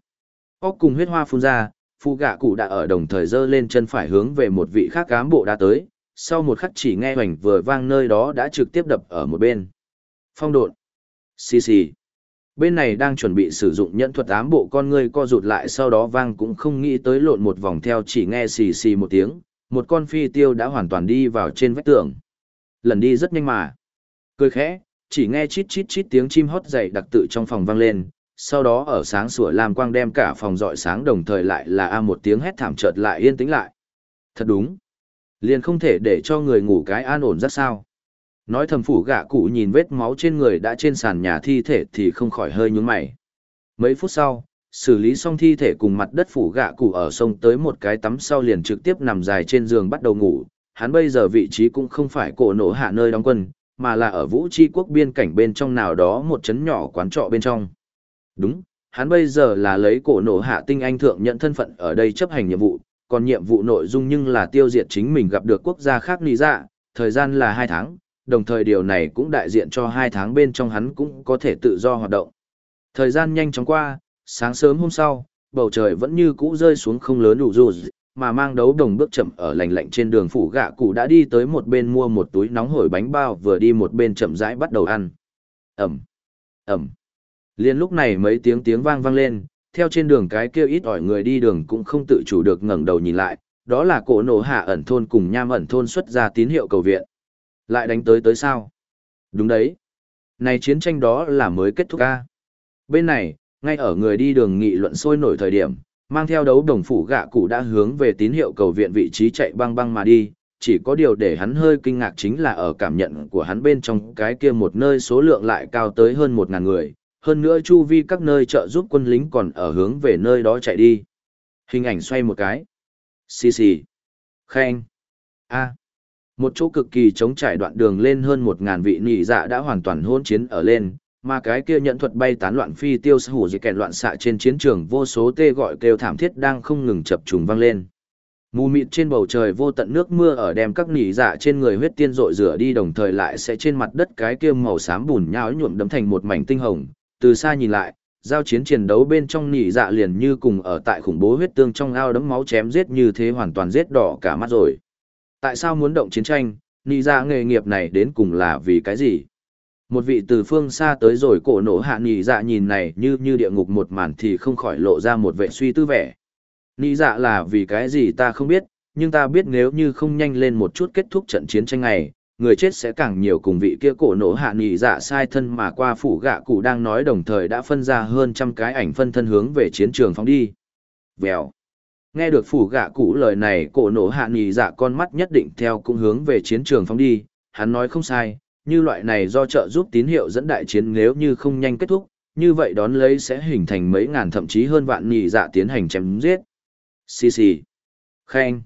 Ốc cùng huyết hoa phun ra, phủ gạ cụ đã ở đồng thời giơ lên chân phải hướng về một vị khác ám bộ đã tới, sau một khắc chỉ nghe hoành vừa vang nơi đó đã trực tiếp đập ở một bên. Phong độn. Xì xì. Bên này đang chuẩn bị sử dụng nhẫn thuật ám bộ con người co rụt lại sau đó vang cũng không nghĩ tới lộn một vòng theo chỉ nghe xì xì một tiếng, một con phi tiêu đã hoàn toàn đi vào trên vách tường. Lần đi rất nhanh mà. Cười khẽ, chỉ nghe chít chít chít tiếng chim hót dậy đặc tự trong phòng vang lên, sau đó ở sáng sủa làm quang đem cả phòng dọi sáng đồng thời lại là a một tiếng hét thảm chợt lại yên tĩnh lại. Thật đúng. Liền không thể để cho người ngủ cái an ổn rất sao. Nói thầm phủ gạ cụ nhìn vết máu trên người đã trên sàn nhà thi thể thì không khỏi hơi nhướng mày. Mấy phút sau, xử lý xong thi thể cùng mặt đất phủ gạ cụ ở sông tới một cái tắm sau liền trực tiếp nằm dài trên giường bắt đầu ngủ. Hắn bây giờ vị trí cũng không phải cổ nổ hạ nơi đóng quân, mà là ở vũ tri quốc biên cảnh bên trong nào đó một trấn nhỏ quán trọ bên trong. Đúng, hắn bây giờ là lấy cổ nổ hạ tinh anh thượng nhận thân phận ở đây chấp hành nhiệm vụ, còn nhiệm vụ nội dung nhưng là tiêu diệt chính mình gặp được quốc gia khác lý dạ, thời gian là 2 tháng, đồng thời điều này cũng đại diện cho 2 tháng bên trong hắn cũng có thể tự do hoạt động. Thời gian nhanh chóng qua, sáng sớm hôm sau, bầu trời vẫn như cũ rơi xuống không lớn đủ dù, mà mang đấu đồng bước chậm ở lành lạnh trên đường phủ gạ cụ đã đi tới một bên mua một túi nóng hổi bánh bao vừa đi một bên chậm rãi bắt đầu ăn. Ẩm, Ẩm. Liên lúc này mấy tiếng tiếng vang vang lên, theo trên đường cái kia ít ỏi người đi đường cũng không tự chủ được ngẩng đầu nhìn lại, đó là cổ nổ hạ ẩn thôn cùng nham ẩn thôn xuất ra tín hiệu cầu viện. Lại đánh tới tới sao? Đúng đấy. Này chiến tranh đó là mới kết thúc ca. Bên này, ngay ở người đi đường nghị luận sôi nổi thời điểm, mang theo đấu đồng phủ gạ cụ đã hướng về tín hiệu cầu viện vị trí chạy băng băng mà đi, chỉ có điều để hắn hơi kinh ngạc chính là ở cảm nhận của hắn bên trong cái kia một nơi số lượng lại cao tới hơn một ngàn người, hơn nữa chu vi các nơi trợ giúp quân lính còn ở hướng về nơi đó chạy đi. Hình ảnh xoay một cái. Xì xì. Khen. A. Một chỗ cực kỳ chống trải đoạn đường lên hơn một ngàn vị nỉ dạ đã hoàn toàn hôn chiến ở lên, mà cái kia nhận thuật bay tán loạn phi tiêu hủ dị kèn loạn xạ trên chiến trường vô số tê gọi kêu thảm thiết đang không ngừng chập trùng vang lên. Mù mịt trên bầu trời vô tận nước mưa ở đem các nỉ dạ trên người huyết tiên rội rửa đi đồng thời lại sẽ trên mặt đất cái kia màu xám bùn nhão nhuộm đấm thành một mảnh tinh hồng, từ xa nhìn lại, giao chiến chiến đấu bên trong nỉ dạ liền như cùng ở tại khủng bố huyết tương trong ao đấm máu chém giết như thế hoàn toàn giết đỏ cả mắt rồi. Tại sao muốn động chiến tranh, nỉ dạ nghề nghiệp này đến cùng là vì cái gì? Một vị từ phương xa tới rồi cổ nổ hạ nhị dạ nhìn này như như địa ngục một màn thì không khỏi lộ ra một vệ suy tư vẻ. nhị dạ là vì cái gì ta không biết, nhưng ta biết nếu như không nhanh lên một chút kết thúc trận chiến tranh này, người chết sẽ càng nhiều cùng vị kia cổ nổ hạ nhị dạ sai thân mà qua phủ gạ cụ đang nói đồng thời đã phân ra hơn trăm cái ảnh phân thân hướng về chiến trường phóng đi. Vèo. Nghe được phủ gạ cụ lời này cổ nổ hạ nhị dạ con mắt nhất định theo cũng hướng về chiến trường phóng đi, hắn nói không sai, như loại này do trợ giúp tín hiệu dẫn đại chiến nếu như không nhanh kết thúc, như vậy đón lấy sẽ hình thành mấy ngàn thậm chí hơn vạn nhị dạ tiến hành chém giết. Xì xì. Khen.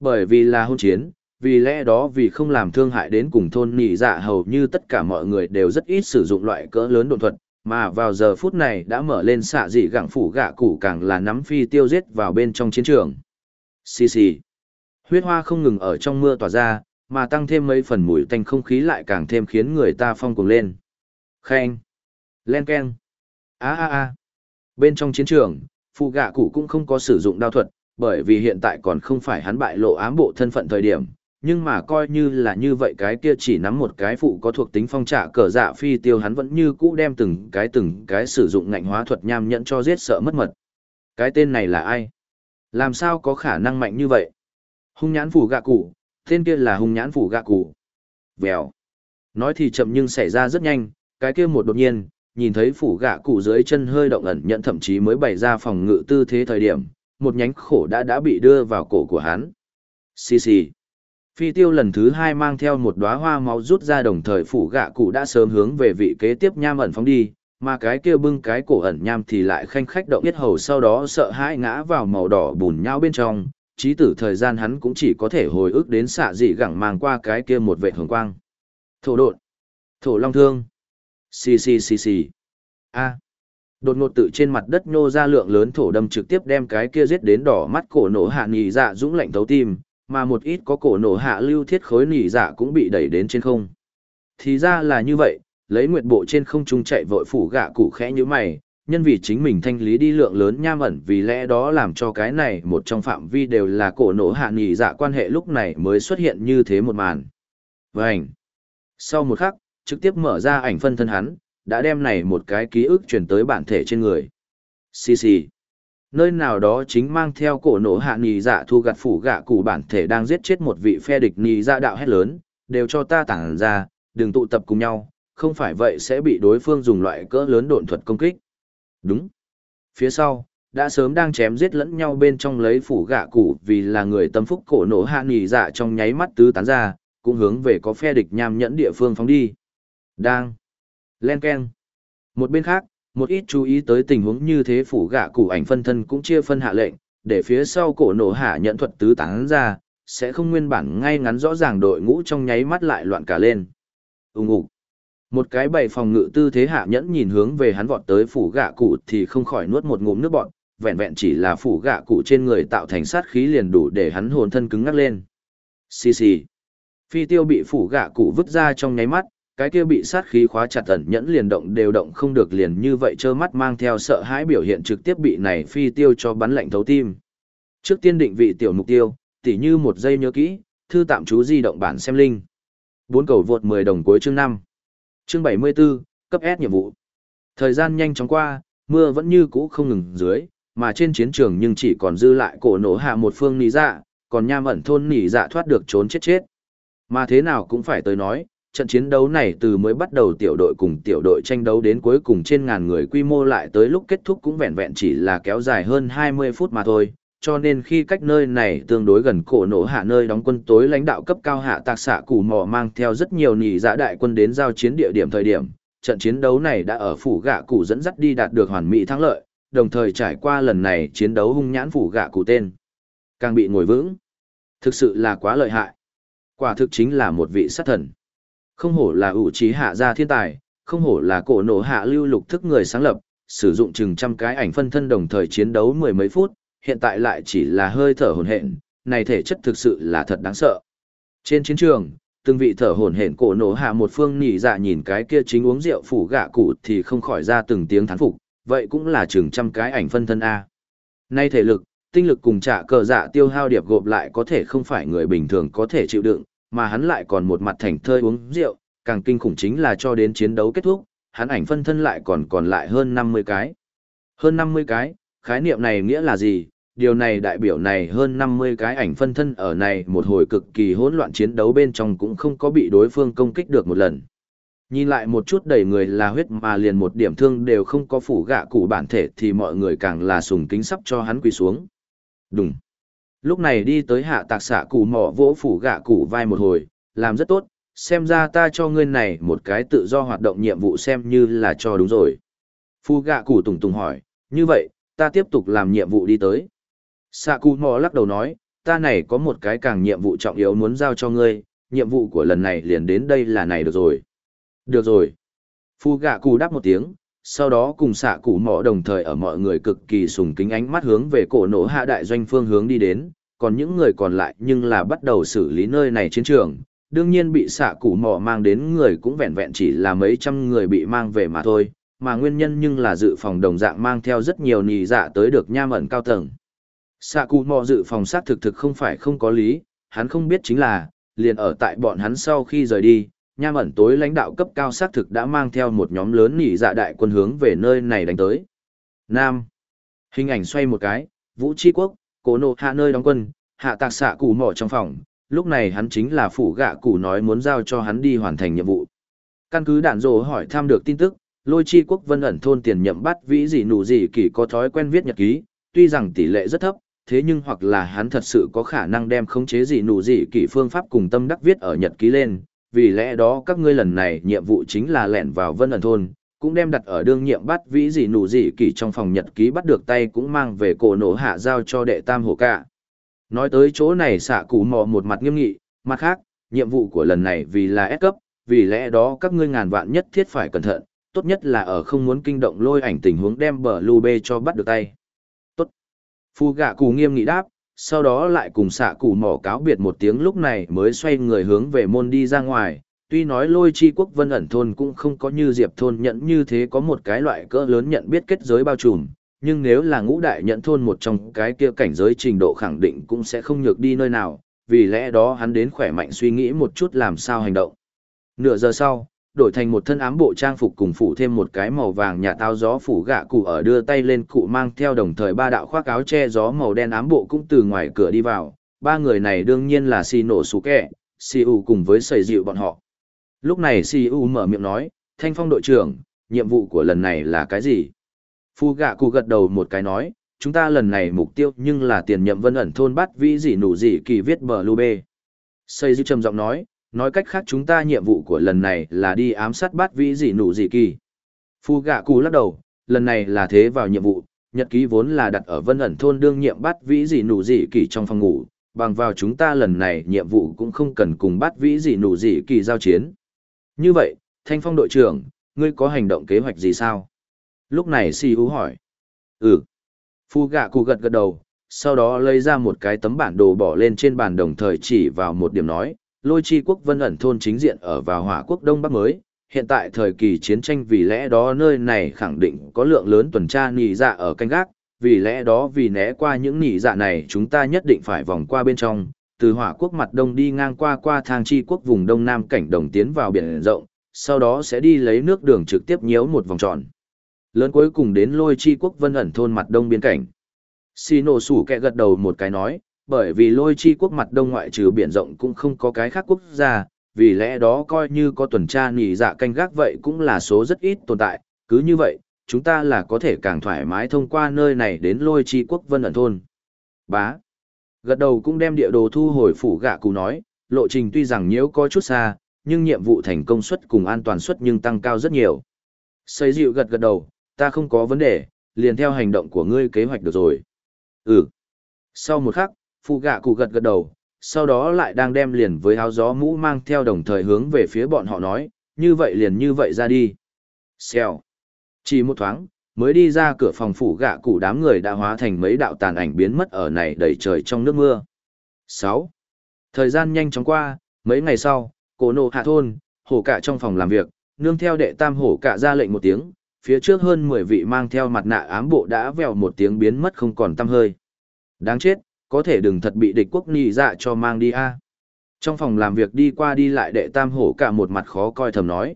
Bởi vì là hôn chiến, vì lẽ đó vì không làm thương hại đến cùng thôn nhị dạ hầu như tất cả mọi người đều rất ít sử dụng loại cỡ lớn đột thuật, mà vào giờ phút này đã mở lên xạ dị gặng phủ gạ củ càng là nắm phi tiêu giết vào bên trong chiến trường. Xì xì. Huyết hoa không ngừng ở trong mưa tỏa ra, mà tăng thêm mấy phần mùi tanh không khí lại càng thêm khiến người ta phong cuồng lên. Khen. Len ken. a a a Bên trong chiến trường, phụ gạ cụ cũng không có sử dụng đao thuật, bởi vì hiện tại còn không phải hắn bại lộ ám bộ thân phận thời điểm, nhưng mà coi như là như vậy cái kia chỉ nắm một cái phụ có thuộc tính phong trả cờ dạ phi tiêu hắn vẫn như cũ đem từng cái từng cái sử dụng ngạnh hóa thuật nham nhẫn cho giết sợ mất mật. Cái tên này là ai? Làm sao có khả năng mạnh như vậy? Hung nhãn phủ gạ cụ, tên kia là hung nhãn phủ gạ cụ. Vèo. Nói thì chậm nhưng xảy ra rất nhanh, cái kia một đột nhiên, nhìn thấy phủ gạ cụ dưới chân hơi động ẩn nhận thậm chí mới bày ra phòng ngự tư thế thời điểm, một nhánh khổ đã đã bị đưa vào cổ của hắn. Xì xì. Phi tiêu lần thứ hai mang theo một đóa hoa máu rút ra đồng thời phủ gạ cụ đã sớm hướng về vị kế tiếp nham ẩn phóng đi, mà cái kia bưng cái cổ ẩn nham thì lại khanh khách động biết hầu sau đó sợ hãi ngã vào màu đỏ bùn nhau bên trong, trí tử thời gian hắn cũng chỉ có thể hồi ức đến xạ dị gẳng mang qua cái kia một vệ hồng quang. Thổ đột. Thổ long thương. Xì xì xì xì. A. Đột ngột tự trên mặt đất nhô ra lượng lớn thổ đâm trực tiếp đem cái kia giết đến đỏ mắt cổ nổ hạ nhì dạ dũng lạnh thấu tim, mà một ít có cổ nổ hạ lưu thiết khối nhì dạ cũng bị đẩy đến trên không. Thì ra là như vậy, lấy nguyệt bộ trên không trung chạy vội phủ gạ cụ khẽ như mày, nhân vì chính mình thanh lý đi lượng lớn nham ẩn vì lẽ đó làm cho cái này một trong phạm vi đều là cổ nổ hạ nhì dạ quan hệ lúc này mới xuất hiện như thế một màn. Vânh! Sau một khắc, trực tiếp mở ra ảnh phân thân hắn, đã đem này một cái ký ức truyền tới bản thể trên người. Xì xì. Nơi nào đó chính mang theo cổ nổ hạ nghỉ dạ thu gặt phủ gạ cụ bản thể đang giết chết một vị phe địch nghỉ dạ đạo hét lớn, đều cho ta tản ra, đừng tụ tập cùng nhau, không phải vậy sẽ bị đối phương dùng loại cỡ lớn độn thuật công kích. Đúng. Phía sau, đã sớm đang chém giết lẫn nhau bên trong lấy phủ gạ cụ vì là người tâm phúc cổ nổ hạ nghỉ dạ trong nháy mắt tứ tán ra, cũng hướng về có phe địch nham nhẫn địa phương phóng đi. Đang. Len Ken. Một bên khác, một ít chú ý tới tình huống như thế phủ gạ cụ ảnh phân thân cũng chia phân hạ lệnh, để phía sau cổ nổ hạ nhận thuật tứ tán ra, sẽ không nguyên bản ngay ngắn rõ ràng đội ngũ trong nháy mắt lại loạn cả lên. Ung ục. Một cái bày phòng ngự tư thế hạ nhẫn nhìn hướng về hắn vọt tới phủ gạ cụ thì không khỏi nuốt một ngụm nước bọt, vẹn vẹn chỉ là phủ gạ cụ trên người tạo thành sát khí liền đủ để hắn hồn thân cứng ngắc lên. Xì xì. Phi tiêu bị phủ gạ cụ vứt ra trong nháy mắt, cái kia bị sát khí khóa chặt ẩn nhẫn liền động đều động không được liền như vậy trơ mắt mang theo sợ hãi biểu hiện trực tiếp bị này phi tiêu cho bắn lạnh thấu tim. Trước tiên định vị tiểu mục tiêu, tỉ như một giây nhớ kỹ, thư tạm chú di động bản xem linh. Bốn cầu vượt 10 đồng cuối chương 5. Chương 74, cấp S nhiệm vụ. Thời gian nhanh chóng qua, mưa vẫn như cũ không ngừng dưới, mà trên chiến trường nhưng chỉ còn dư lại cổ nổ hạ một phương nỉ dạ, còn nham ẩn thôn nỉ dạ thoát được trốn chết chết. Mà thế nào cũng phải tới nói, trận chiến đấu này từ mới bắt đầu tiểu đội cùng tiểu đội tranh đấu đến cuối cùng trên ngàn người quy mô lại tới lúc kết thúc cũng vẹn vẹn chỉ là kéo dài hơn 20 phút mà thôi. Cho nên khi cách nơi này tương đối gần cổ nổ hạ nơi đóng quân tối lãnh đạo cấp cao hạ tạc xạ củ mò mang theo rất nhiều nỉ dạ đại quân đến giao chiến địa điểm thời điểm, trận chiến đấu này đã ở phủ gạ cụ dẫn dắt đi đạt được hoàn mỹ thắng lợi, đồng thời trải qua lần này chiến đấu hung nhãn phủ gạ cụ tên. Càng bị ngồi vững. Thực sự là quá lợi hại. Quả thực chính là một vị sát thần. Không hổ là ủ trí hạ gia thiên tài, không hổ là cổ nổ hạ lưu lục thức người sáng lập, sử dụng chừng trăm cái ảnh phân thân đồng thời chiến đấu mười mấy phút, hiện tại lại chỉ là hơi thở hồn hển, này thể chất thực sự là thật đáng sợ. Trên chiến trường, từng vị thở hồn hển cổ nổ hạ một phương nỉ dạ nhìn cái kia chính uống rượu phủ gạ cụ thì không khỏi ra từng tiếng thán phục, vậy cũng là chừng trăm cái ảnh phân thân A. Nay thể lực, tinh lực cùng trả cờ dạ tiêu hao điệp gộp lại có thể không phải người bình thường có thể chịu đựng, mà hắn lại còn một mặt thành thơi uống rượu, càng kinh khủng chính là cho đến chiến đấu kết thúc, hắn ảnh phân thân lại còn còn lại hơn 50 cái. Hơn 50 cái, khái niệm này nghĩa là gì? Điều này đại biểu này hơn 50 cái ảnh phân thân ở này một hồi cực kỳ hỗn loạn chiến đấu bên trong cũng không có bị đối phương công kích được một lần. Nhìn lại một chút đầy người là huyết mà liền một điểm thương đều không có phủ gạ cụ bản thể thì mọi người càng là sùng kính sắp cho hắn quỳ xuống. Đúng lúc này đi tới hạ tạc xạ cụ mỏ vỗ phủ gạ cụ vai một hồi, làm rất tốt, xem ra ta cho ngươi này một cái tự do hoạt động nhiệm vụ xem như là cho đúng rồi phu gạ cụ tùng tùng hỏi, như vậy, ta tiếp tục làm nhiệm vụ đi tới Sạ cụ Mò lắc đầu nói, ta này có một cái càng nhiệm vụ trọng yếu muốn giao cho ngươi, nhiệm vụ của lần này liền đến đây là này được rồi. Được rồi. Phu gạ cụ đáp một tiếng, sau đó cùng Sạ cụ Mò đồng thời ở mọi người cực kỳ sùng kính ánh mắt hướng về cổ nổ hạ đại doanh phương hướng đi đến, còn những người còn lại nhưng là bắt đầu xử lý nơi này chiến trường. Đương nhiên bị xạ cụ mỏ mang đến người cũng vẹn vẹn chỉ là mấy trăm người bị mang về mà thôi, mà nguyên nhân nhưng là dự phòng đồng dạng mang theo rất nhiều nì dạ tới được nham ẩn cao tầng xạ cụ mò dự phòng sát thực thực không phải không có lý hắn không biết chính là liền ở tại bọn hắn sau khi rời đi nham ẩn tối lãnh đạo cấp cao xác thực đã mang theo một nhóm lớn nỉ dạ đại quân hướng về nơi này đánh tới. Nam. Hình ảnh xoay một cái, Vũ Tri Quốc, cố nộ hạ nơi đóng quân, hạ tạc xạ cụ mỏ trong phòng, lúc này hắn chính là phủ gạ cụ nói muốn giao cho hắn đi hoàn thành nhiệm vụ. Căn cứ đạn rồ hỏi thăm được tin tức, lôi chi quốc vân ẩn thôn tiền nhậm bắt vĩ gì nụ gì kỳ có thói quen viết nhật ký, tuy rằng tỷ lệ rất thấp, thế nhưng hoặc là hắn thật sự có khả năng đem khống chế gì nụ gì kỳ phương pháp cùng tâm đắc viết ở nhật ký lên, vì lẽ đó các ngươi lần này nhiệm vụ chính là lẻn vào vân ẩn thôn, cũng đem đặt ở đương nhiệm bắt vĩ gì nụ gì kỳ trong phòng nhật ký bắt được tay cũng mang về cổ nổ hạ giao cho đệ tam hổ cả. Nói tới chỗ này xạ cụ mò một mặt nghiêm nghị, mặt khác, nhiệm vụ của lần này vì là S cấp, vì lẽ đó các ngươi ngàn vạn nhất thiết phải cẩn thận, tốt nhất là ở không muốn kinh động lôi ảnh tình huống đem bờ lưu bê cho bắt được tay. Phu gạ cụ nghiêm nghị đáp, sau đó lại cùng xạ cụ mỏ cáo biệt một tiếng lúc này mới xoay người hướng về môn đi ra ngoài. Tuy nói lôi chi quốc vân ẩn thôn cũng không có như diệp thôn nhận như thế có một cái loại cỡ lớn nhận biết kết giới bao trùm, nhưng nếu là ngũ đại nhận thôn một trong cái kia cảnh giới trình độ khẳng định cũng sẽ không nhược đi nơi nào, vì lẽ đó hắn đến khỏe mạnh suy nghĩ một chút làm sao hành động. Nửa giờ sau, đổi thành một thân ám bộ trang phục cùng phủ thêm một cái màu vàng nhà tao gió phủ gạ cụ ở đưa tay lên cụ mang theo đồng thời ba đạo khoác áo che gió màu đen ám bộ cũng từ ngoài cửa đi vào. Ba người này đương nhiên là xì nổ xú kẹ, xì u cùng với sầy dịu bọn họ. Lúc này xì u mở miệng nói, thanh phong đội trưởng, nhiệm vụ của lần này là cái gì? Phu gạ cụ gật đầu một cái nói, chúng ta lần này mục tiêu nhưng là tiền nhậm vân ẩn thôn bắt vĩ dị nụ dị kỳ viết bờ lưu bê. Xây dư trầm giọng nói, nói cách khác chúng ta nhiệm vụ của lần này là đi ám sát bắt vĩ dị nụ dị kỳ. Phu gạ cụ lắc đầu, lần này là thế vào nhiệm vụ, nhật ký vốn là đặt ở vân ẩn thôn đương nhiệm bắt vĩ dị nụ dị kỳ trong phòng ngủ, bằng vào chúng ta lần này nhiệm vụ cũng không cần cùng bắt vĩ dị nụ dị kỳ giao chiến. Như vậy, Thanh Phong đội trưởng, ngươi có hành động kế hoạch gì sao? Lúc này Si hữu hỏi. Ừ. Phu gạ cụ gật gật đầu, sau đó lấy ra một cái tấm bản đồ bỏ lên trên bàn đồng thời chỉ vào một điểm nói, lôi chi quốc vân ẩn thôn chính diện ở vào hỏa quốc Đông Bắc mới, hiện tại thời kỳ chiến tranh vì lẽ đó nơi này khẳng định có lượng lớn tuần tra nỉ dạ ở canh gác, vì lẽ đó vì né qua những nỉ dạ này chúng ta nhất định phải vòng qua bên trong, từ hỏa quốc mặt đông đi ngang qua qua thang chi quốc vùng đông nam cảnh đồng tiến vào biển rộng, sau đó sẽ đi lấy nước đường trực tiếp nhiễu một vòng tròn. Lớn cuối cùng đến lôi chi quốc vân ẩn thôn mặt đông biên cảnh. Xì nổ sủ kẹ gật đầu một cái nói, bởi vì lôi chi quốc mặt đông ngoại trừ biển rộng cũng không có cái khác quốc gia, vì lẽ đó coi như có tuần tra nhị dạ canh gác vậy cũng là số rất ít tồn tại, cứ như vậy, chúng ta là có thể càng thoải mái thông qua nơi này đến lôi chi quốc vân ẩn thôn. Bá. Gật đầu cũng đem địa đồ thu hồi phủ gạ cụ nói, lộ trình tuy rằng nhiễu có chút xa, nhưng nhiệm vụ thành công suất cùng an toàn suất nhưng tăng cao rất nhiều. Xây dịu gật gật đầu, ta không có vấn đề, liền theo hành động của ngươi kế hoạch được rồi. Ừ. Sau một khắc, phụ gạ cụ gật gật đầu, sau đó lại đang đem liền với áo gió mũ mang theo đồng thời hướng về phía bọn họ nói, như vậy liền như vậy ra đi. Xèo. Chỉ một thoáng, mới đi ra cửa phòng phủ gạ cụ đám người đã hóa thành mấy đạo tàn ảnh biến mất ở này đầy trời trong nước mưa. 6. Thời gian nhanh chóng qua, mấy ngày sau, cổ nộ hạ thôn, hổ cả trong phòng làm việc, nương theo đệ tam hổ cả ra lệnh một tiếng, phía trước hơn 10 vị mang theo mặt nạ ám bộ đã vèo một tiếng biến mất không còn tăm hơi. Đáng chết, có thể đừng thật bị địch quốc nhị dạ cho mang đi a. Trong phòng làm việc đi qua đi lại đệ tam hổ cả một mặt khó coi thầm nói.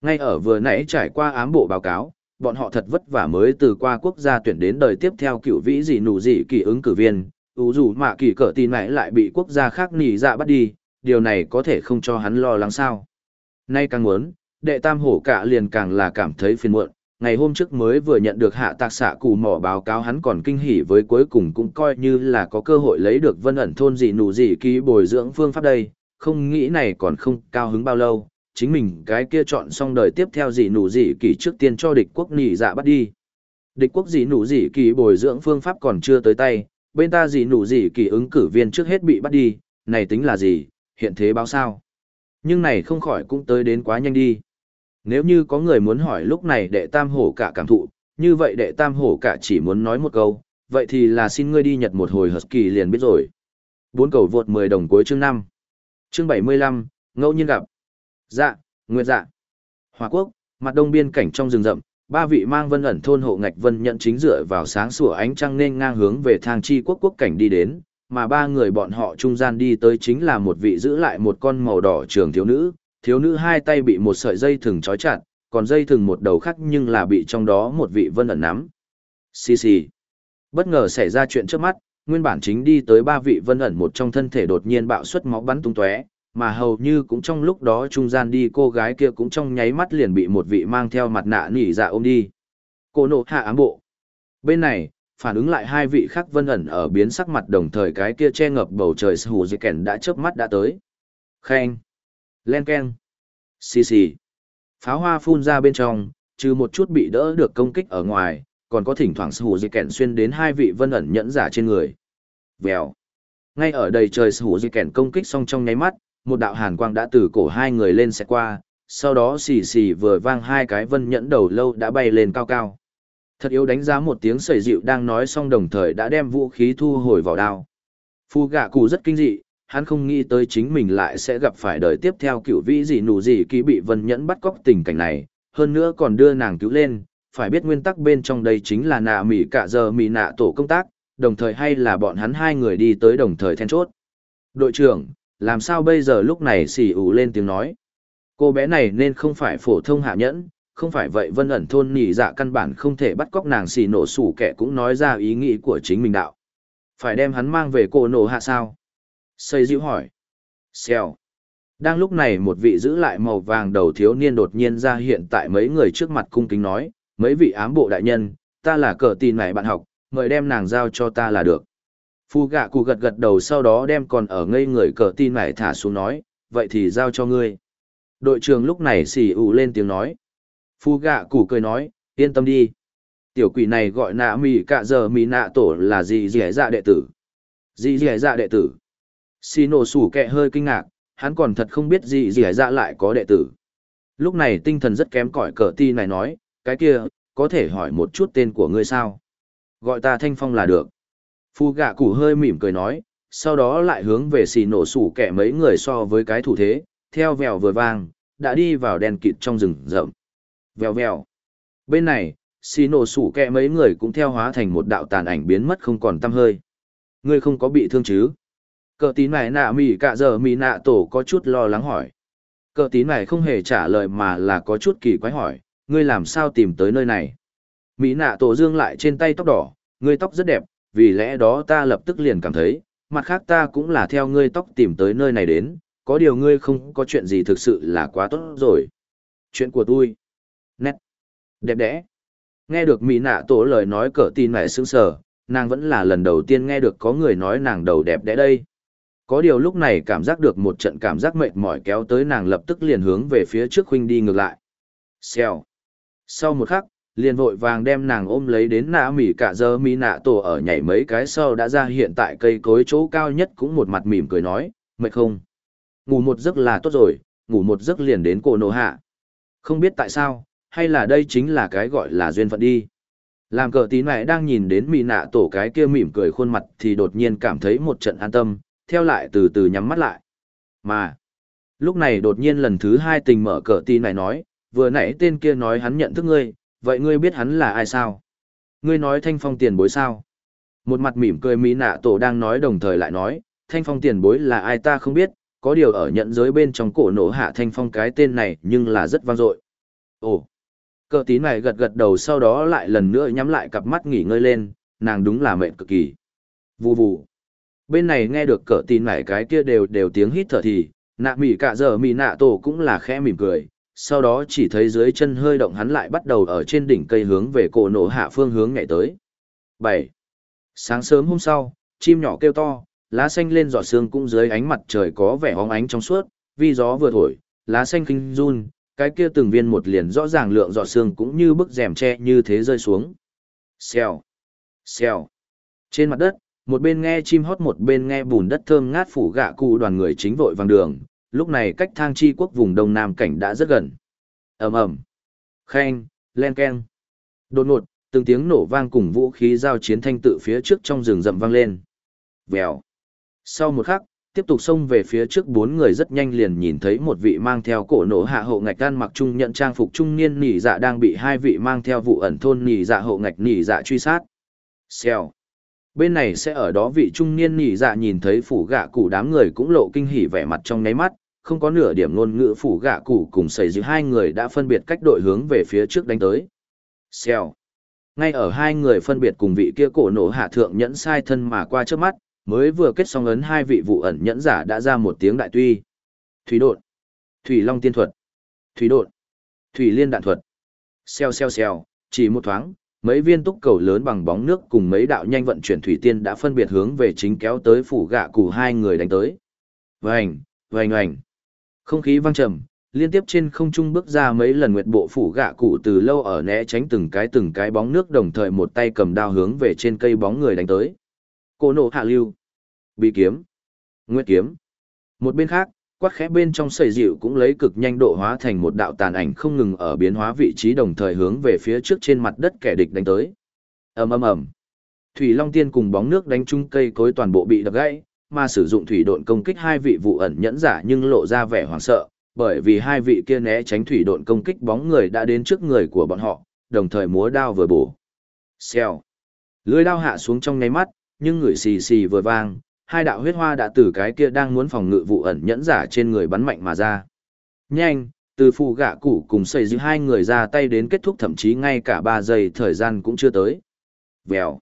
Ngay ở vừa nãy trải qua ám bộ báo cáo, bọn họ thật vất vả mới từ qua quốc gia tuyển đến đời tiếp theo cựu vĩ gì nụ gì kỳ ứng cử viên, ủ dù mà kỳ cỡ tin mãi lại bị quốc gia khác nhị dạ bắt đi, điều này có thể không cho hắn lo lắng sao. Nay càng muốn, đệ tam hổ cả liền càng là cảm thấy phiền muộn, ngày hôm trước mới vừa nhận được hạ tạc xạ cù mỏ báo cáo hắn còn kinh hỉ với cuối cùng cũng coi như là có cơ hội lấy được vân ẩn thôn gì nụ gì ký bồi dưỡng phương pháp đây, không nghĩ này còn không cao hứng bao lâu, chính mình cái kia chọn xong đời tiếp theo gì nụ gì kỳ trước tiên cho địch quốc nỉ dạ bắt đi. Địch quốc gì nụ gì kỳ bồi dưỡng phương pháp còn chưa tới tay, bên ta gì nụ gì kỳ ứng cử viên trước hết bị bắt đi, này tính là gì, hiện thế báo sao. Nhưng này không khỏi cũng tới đến quá nhanh đi. Nếu như có người muốn hỏi lúc này đệ tam hổ cả cảm thụ, như vậy đệ tam hổ cả chỉ muốn nói một câu, vậy thì là xin ngươi đi nhật một hồi hợp kỳ liền biết rồi. Bốn cầu vượt 10 đồng cuối chương 5. Chương 75, ngẫu nhiên gặp. Dạ, nguyệt dạ. Hòa quốc, mặt đông biên cảnh trong rừng rậm, ba vị mang vân ẩn thôn hộ ngạch vân nhận chính dựa vào sáng sủa ánh trăng nên ngang hướng về thang chi quốc quốc cảnh đi đến, mà ba người bọn họ trung gian đi tới chính là một vị giữ lại một con màu đỏ trường thiếu nữ, thiếu nữ hai tay bị một sợi dây thừng trói chặt, còn dây thừng một đầu khác nhưng là bị trong đó một vị vân ẩn nắm. Xì xì. Bất ngờ xảy ra chuyện trước mắt, nguyên bản chính đi tới ba vị vân ẩn một trong thân thể đột nhiên bạo suất máu bắn tung tóe, mà hầu như cũng trong lúc đó trung gian đi cô gái kia cũng trong nháy mắt liền bị một vị mang theo mặt nạ nỉ dạ ôm đi. Cô nộ hạ ám bộ. Bên này, phản ứng lại hai vị khác vân ẩn ở biến sắc mặt đồng thời cái kia che ngập bầu trời hù dì kèn đã chớp mắt đã tới. Khen. Len keng. Xì xì. Pháo hoa phun ra bên trong, trừ một chút bị đỡ được công kích ở ngoài, còn có thỉnh thoảng hù di kèn xuyên đến hai vị vân ẩn nhẫn giả trên người. Vèo. Ngay ở đầy trời hù di kèn công kích xong trong nháy mắt, một đạo hàn quang đã từ cổ hai người lên xe qua, sau đó xì xì vừa vang hai cái vân nhẫn đầu lâu đã bay lên cao cao. Thật yếu đánh giá một tiếng sầy dịu đang nói xong đồng thời đã đem vũ khí thu hồi vào đao. Phu gạ cụ rất kinh dị, hắn không nghĩ tới chính mình lại sẽ gặp phải đời tiếp theo cựu vĩ gì nụ gì ký bị vân nhẫn bắt cóc tình cảnh này, hơn nữa còn đưa nàng cứu lên, phải biết nguyên tắc bên trong đây chính là nạ mỉ cả giờ mỉ nạ tổ công tác, đồng thời hay là bọn hắn hai người đi tới đồng thời then chốt. Đội trưởng, làm sao bây giờ lúc này xì ủ lên tiếng nói. Cô bé này nên không phải phổ thông hạ nhẫn, không phải vậy vân ẩn thôn nhị dạ căn bản không thể bắt cóc nàng xì nổ sủ kẻ cũng nói ra ý nghĩ của chính mình đạo. Phải đem hắn mang về cô nổ hạ sao? Xây dịu hỏi. Xèo. Đang lúc này một vị giữ lại màu vàng đầu thiếu niên đột nhiên ra hiện tại mấy người trước mặt cung kính nói, mấy vị ám bộ đại nhân, ta là cờ tin này bạn học, mời đem nàng giao cho ta là được. Phu gạ cụ gật gật đầu sau đó đem còn ở ngây người cờ tin này thả xuống nói, vậy thì giao cho ngươi. Đội trưởng lúc này xỉ ủ lên tiếng nói. Phu gạ cụ cười nói, yên tâm đi. Tiểu quỷ này gọi nạ mì cạ giờ mì nạ tổ là gì dẻ dạ đệ tử. Gì dẻ dạ đệ tử. Xì nổ sủ kẹ hơi kinh ngạc, hắn còn thật không biết gì gì dạ lại có đệ tử. Lúc này tinh thần rất kém cỏi cờ ti này nói, cái kia, có thể hỏi một chút tên của ngươi sao? Gọi ta Thanh Phong là được. Phu gạ củ hơi mỉm cười nói, sau đó lại hướng về xì nổ sủ kẻ mấy người so với cái thủ thế, theo vèo vừa vang, đã đi vào đèn kịt trong rừng rậm. Vèo vèo. Bên này, xì nổ sủ kẹ mấy người cũng theo hóa thành một đạo tàn ảnh biến mất không còn tăm hơi. Ngươi không có bị thương chứ? Cờ tín này nạ mỉ cả giờ mỉ nạ tổ có chút lo lắng hỏi. Cờ tín này không hề trả lời mà là có chút kỳ quái hỏi, ngươi làm sao tìm tới nơi này? Mỹ nạ tổ dương lại trên tay tóc đỏ, ngươi tóc rất đẹp, vì lẽ đó ta lập tức liền cảm thấy, mặt khác ta cũng là theo ngươi tóc tìm tới nơi này đến, có điều ngươi không có chuyện gì thực sự là quá tốt rồi. Chuyện của tôi. Nét. Đẹp đẽ. Nghe được Mỹ nạ tổ lời nói cờ tin mẹ sững sờ, nàng vẫn là lần đầu tiên nghe được có người nói nàng đầu đẹp đẽ đây. Có điều lúc này cảm giác được một trận cảm giác mệt mỏi kéo tới nàng lập tức liền hướng về phía trước huynh đi ngược lại. Xèo. Sau một khắc, liền vội vàng đem nàng ôm lấy đến nạ mỉ cả giờ mỹ nạ tổ ở nhảy mấy cái sau đã ra hiện tại cây cối chỗ cao nhất cũng một mặt mỉm cười nói mệt không ngủ một giấc là tốt rồi ngủ một giấc liền đến cổ nổ hạ không biết tại sao hay là đây chính là cái gọi là duyên phận đi làm cờ tín mẹ đang nhìn đến mỹ nạ tổ cái kia mỉm cười khuôn mặt thì đột nhiên cảm thấy một trận an tâm theo lại từ từ nhắm mắt lại mà lúc này đột nhiên lần thứ hai tình mở cờ tin này nói vừa nãy tên kia nói hắn nhận thức ngươi vậy ngươi biết hắn là ai sao? Ngươi nói thanh phong tiền bối sao? Một mặt mỉm cười mỹ nạ tổ đang nói đồng thời lại nói, thanh phong tiền bối là ai ta không biết, có điều ở nhận giới bên trong cổ nổ hạ thanh phong cái tên này nhưng là rất vang dội. Ồ, cờ tín này gật gật đầu sau đó lại lần nữa nhắm lại cặp mắt nghỉ ngơi lên, nàng đúng là mệnh cực kỳ. Vù vù. Bên này nghe được cờ tin này cái kia đều đều tiếng hít thở thì, nạ mỉ cả giờ mỉ nạ tổ cũng là khẽ mỉm cười, sau đó chỉ thấy dưới chân hơi động hắn lại bắt đầu ở trên đỉnh cây hướng về cổ nổ hạ phương hướng nhảy tới. bảy Sáng sớm hôm sau, chim nhỏ kêu to, lá xanh lên giọt sương cũng dưới ánh mặt trời có vẻ óng ánh trong suốt, vì gió vừa thổi, lá xanh kinh run, cái kia từng viên một liền rõ ràng lượng giọt sương cũng như bức rèm tre như thế rơi xuống. Xèo, xèo. Trên mặt đất, một bên nghe chim hót một bên nghe bùn đất thơm ngát phủ gạ cụ đoàn người chính vội vàng đường, lúc này cách thang chi quốc vùng đông nam cảnh đã rất gần. ầm ầm, khen, len keng. Đột ngột, từng tiếng nổ vang cùng vũ khí giao chiến thanh tự phía trước trong rừng rậm vang lên. Vèo. Sau một khắc, tiếp tục xông về phía trước bốn người rất nhanh liền nhìn thấy một vị mang theo cổ nổ hạ hậu ngạch gan mặc trung nhận trang phục trung niên nỉ dạ đang bị hai vị mang theo vụ ẩn thôn nỉ dạ hậu ngạch nỉ dạ truy sát. Xèo. Bên này sẽ ở đó vị trung niên nhị dạ nhìn thấy phủ gạ cụ đám người cũng lộ kinh hỉ vẻ mặt trong nháy mắt, không có nửa điểm ngôn ngữ phủ gạ cụ cùng xảy giữa hai người đã phân biệt cách đội hướng về phía trước đánh tới. Xèo. Ngay ở hai người phân biệt cùng vị kia cổ nổ hạ thượng nhẫn sai thân mà qua trước mắt, mới vừa kết xong ấn hai vị vụ ẩn nhẫn giả đã ra một tiếng đại tuy. Thủy đột. Thủy long tiên thuật. Thủy đột. Thủy liên đạn thuật. xèo xèo xèo chỉ một thoáng, mấy viên túc cầu lớn bằng bóng nước cùng mấy đạo nhanh vận chuyển thủy tiên đã phân biệt hướng về chính kéo tới phủ gạ cụ hai người đánh tới. Vành, vành vành. Không khí vang trầm, liên tiếp trên không trung bước ra mấy lần nguyệt bộ phủ gạ cụ từ lâu ở né tránh từng cái từng cái bóng nước đồng thời một tay cầm đao hướng về trên cây bóng người đánh tới. Cô nộ hạ lưu. Bị kiếm. Nguyệt kiếm. Một bên khác, quát khẽ bên trong sầy dịu cũng lấy cực nhanh độ hóa thành một đạo tàn ảnh không ngừng ở biến hóa vị trí đồng thời hướng về phía trước trên mặt đất kẻ địch đánh tới. ầm ầm ầm. Thủy Long Tiên cùng bóng nước đánh trúng cây cối toàn bộ bị đập gãy, mà sử dụng thủy độn công kích hai vị vụ ẩn nhẫn giả nhưng lộ ra vẻ hoảng sợ, bởi vì hai vị kia né tránh thủy độn công kích bóng người đã đến trước người của bọn họ, đồng thời múa đao vừa bổ. Xèo. Lưỡi đao hạ xuống trong nháy mắt, nhưng người xì xì vừa vang, hai đạo huyết hoa đã từ cái kia đang muốn phòng ngự vụ ẩn nhẫn giả trên người bắn mạnh mà ra. Nhanh, từ phù gạ củ cùng xây giữ hai người ra tay đến kết thúc thậm chí ngay cả ba giây thời gian cũng chưa tới. Vèo.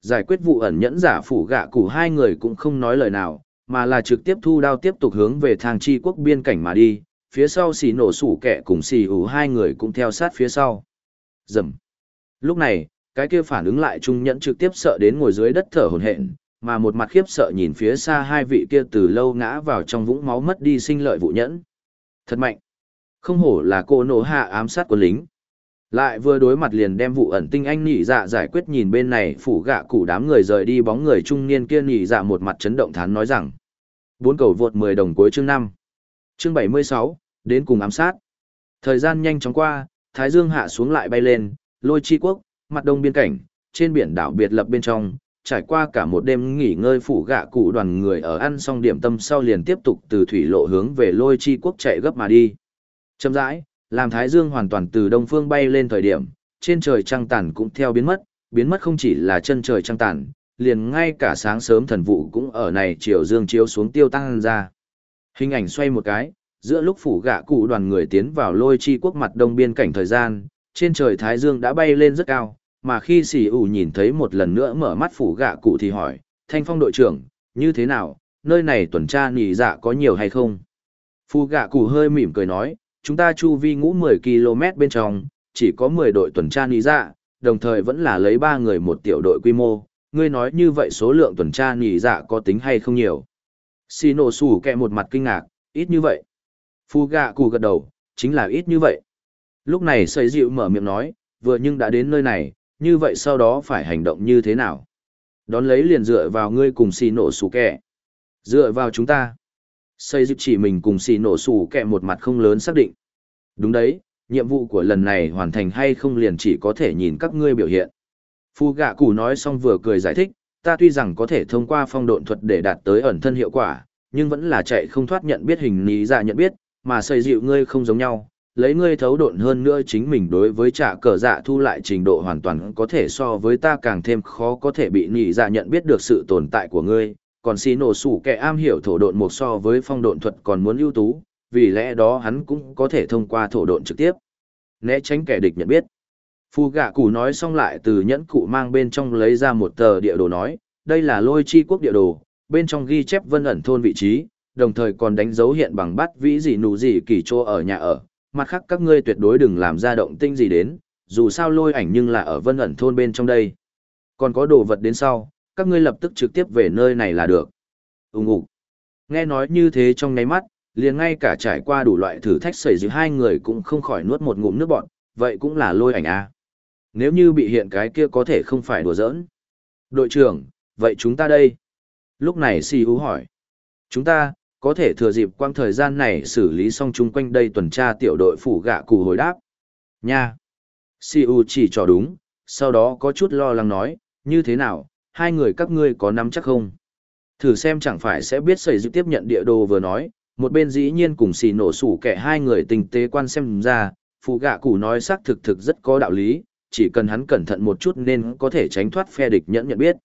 Giải quyết vụ ẩn nhẫn giả phủ gạ củ hai người cũng không nói lời nào, mà là trực tiếp thu đao tiếp tục hướng về thang chi quốc biên cảnh mà đi, phía sau xì nổ sủ kẻ cùng xì ủ hai người cũng theo sát phía sau. Dầm. Lúc này, cái kia phản ứng lại trung nhẫn trực tiếp sợ đến ngồi dưới đất thở hổn hển, mà một mặt khiếp sợ nhìn phía xa hai vị kia từ lâu ngã vào trong vũng máu mất đi sinh lợi vụ nhẫn. Thật mạnh. Không hổ là cô nổ hạ ám sát quân lính. Lại vừa đối mặt liền đem vụ ẩn tinh anh nhị dạ giải quyết nhìn bên này phủ gạ củ đám người rời đi bóng người trung niên kia nhị dạ một mặt chấn động thán nói rằng. Bốn cầu vượt 10 đồng cuối chương 5. Chương 76, đến cùng ám sát. Thời gian nhanh chóng qua, Thái Dương hạ xuống lại bay lên, lôi chi quốc, mặt đông biên cảnh, trên biển đảo biệt lập bên trong, trải qua cả một đêm nghỉ ngơi phủ gạ cụ đoàn người ở ăn xong điểm tâm sau liền tiếp tục từ thủy lộ hướng về lôi chi quốc chạy gấp mà đi. Chậm rãi, làm Thái Dương hoàn toàn từ đông phương bay lên thời điểm, trên trời trăng tàn cũng theo biến mất, biến mất không chỉ là chân trời trăng tàn, liền ngay cả sáng sớm thần vụ cũng ở này chiều dương chiếu xuống tiêu tăng ra. Hình ảnh xoay một cái, giữa lúc phủ gạ cụ đoàn người tiến vào lôi chi quốc mặt đông biên cảnh thời gian, trên trời Thái Dương đã bay lên rất cao, mà khi xì ủ nhìn thấy một lần nữa mở mắt phủ gạ cụ thì hỏi, thanh phong đội trưởng, như thế nào, nơi này tuần tra nỉ dạ có nhiều hay không? Phủ gạ cụ hơi mỉm cười nói, chúng ta chu vi ngũ 10 km bên trong, chỉ có 10 đội tuần tra nỉ dạ, đồng thời vẫn là lấy 3 người một tiểu đội quy mô, ngươi nói như vậy số lượng tuần tra nỉ dạ có tính hay không nhiều? Xì nổ sủ kẹ một mặt kinh ngạc, ít như vậy. Phu gạ cụ gật đầu, chính là ít như vậy. Lúc này xây dịu mở miệng nói, vừa nhưng đã đến nơi này, như vậy sau đó phải hành động như thế nào? Đón lấy liền dựa vào ngươi cùng xì nổ sủ kẹ. Dựa vào chúng ta. Xây dịp chỉ mình cùng xì nổ sủ kẹ một mặt không lớn xác định. Đúng đấy, nhiệm vụ của lần này hoàn thành hay không liền chỉ có thể nhìn các ngươi biểu hiện. Phu gạ cụ nói xong vừa cười giải thích, ta tuy rằng có thể thông qua phong độn thuật để đạt tới ẩn thân hiệu quả, nhưng vẫn là chạy không thoát nhận biết hình lý giả nhận biết, mà xây dịu ngươi không giống nhau, lấy ngươi thấu độn hơn nữa chính mình đối với trả cờ dạ thu lại trình độ hoàn toàn có thể so với ta càng thêm khó có thể bị nhị dạ nhận biết được sự tồn tại của ngươi, còn xì nổ sủ kẻ am hiểu thổ độn một so với phong độn thuật còn muốn ưu tú, vì lẽ đó hắn cũng có thể thông qua thổ độn trực tiếp. Né tránh kẻ địch nhận biết. Phu gạ cụ nói xong lại từ nhẫn cụ mang bên trong lấy ra một tờ địa đồ nói, đây là lôi chi quốc địa đồ, bên trong ghi chép vân ẩn thôn vị trí, đồng thời còn đánh dấu hiện bằng bắt vĩ gì nụ gì kỳ trô ở nhà ở, mặt khác các ngươi tuyệt đối đừng làm ra động tinh gì đến, dù sao lôi ảnh nhưng là ở vân ẩn thôn bên trong đây. Còn có đồ vật đến sau, các ngươi lập tức trực tiếp về nơi này là được. Úng ủ. Nghe nói như thế trong nháy mắt, liền ngay cả trải qua đủ loại thử thách xảy giữa hai người cũng không khỏi nuốt một ngụm nước bọn, vậy cũng là lôi ảnh à. Nếu như bị hiện cái kia có thể không phải đùa giỡn. Đội trưởng, vậy chúng ta đây? Lúc này Si Hú hỏi. Chúng ta, có thể thừa dịp quang thời gian này xử lý xong chung quanh đây tuần tra tiểu đội phủ gạ cù hồi đáp. Nha! Si U chỉ cho đúng, sau đó có chút lo lắng nói, như thế nào, hai người các ngươi có nắm chắc không? Thử xem chẳng phải sẽ biết xảy dự tiếp nhận địa đồ vừa nói, một bên dĩ nhiên cùng xì nổ sủ kẻ hai người tình tế quan xem ra, phụ gạ củ nói xác thực thực rất có đạo lý, chỉ cần hắn cẩn thận một chút nên có thể tránh thoát phe địch nhẫn nhận biết.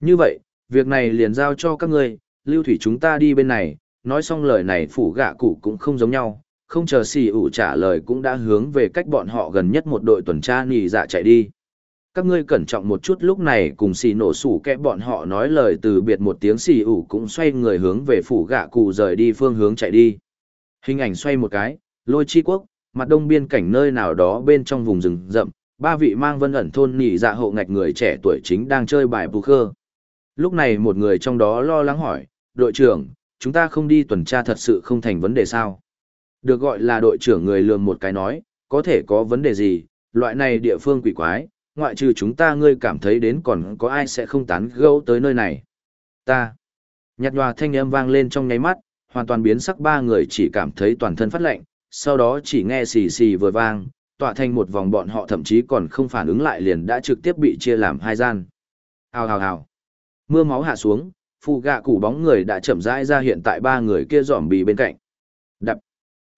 Như vậy, việc này liền giao cho các ngươi, lưu thủy chúng ta đi bên này, nói xong lời này phủ gạ cụ cũng không giống nhau, không chờ xì ủ trả lời cũng đã hướng về cách bọn họ gần nhất một đội tuần tra nì dạ chạy đi. Các ngươi cẩn trọng một chút lúc này cùng xì nổ sủ kẽ bọn họ nói lời từ biệt một tiếng xì ủ cũng xoay người hướng về phủ gạ cụ rời đi phương hướng chạy đi. Hình ảnh xoay một cái, lôi chi quốc, mặt đông biên cảnh nơi nào đó bên trong vùng rừng rậm, ba vị mang vân ẩn thôn nhì dạ hộ ngạch người trẻ tuổi chính đang chơi bài bù khơ. Lúc này một người trong đó lo lắng hỏi, đội trưởng, chúng ta không đi tuần tra thật sự không thành vấn đề sao? Được gọi là đội trưởng người lường một cái nói, có thể có vấn đề gì, loại này địa phương quỷ quái, ngoại trừ chúng ta ngươi cảm thấy đến còn có ai sẽ không tán gẫu tới nơi này. Ta. Nhạt nhòa thanh âm vang lên trong nháy mắt, hoàn toàn biến sắc ba người chỉ cảm thấy toàn thân phát lạnh, sau đó chỉ nghe xì xì vừa vang, tọa thành một vòng bọn họ thậm chí còn không phản ứng lại liền đã trực tiếp bị chia làm hai gian. Hào hào hào. Mưa máu hạ xuống, phụ gạ củ bóng người đã chậm rãi ra hiện tại ba người kia dòm bì bên cạnh. Đập.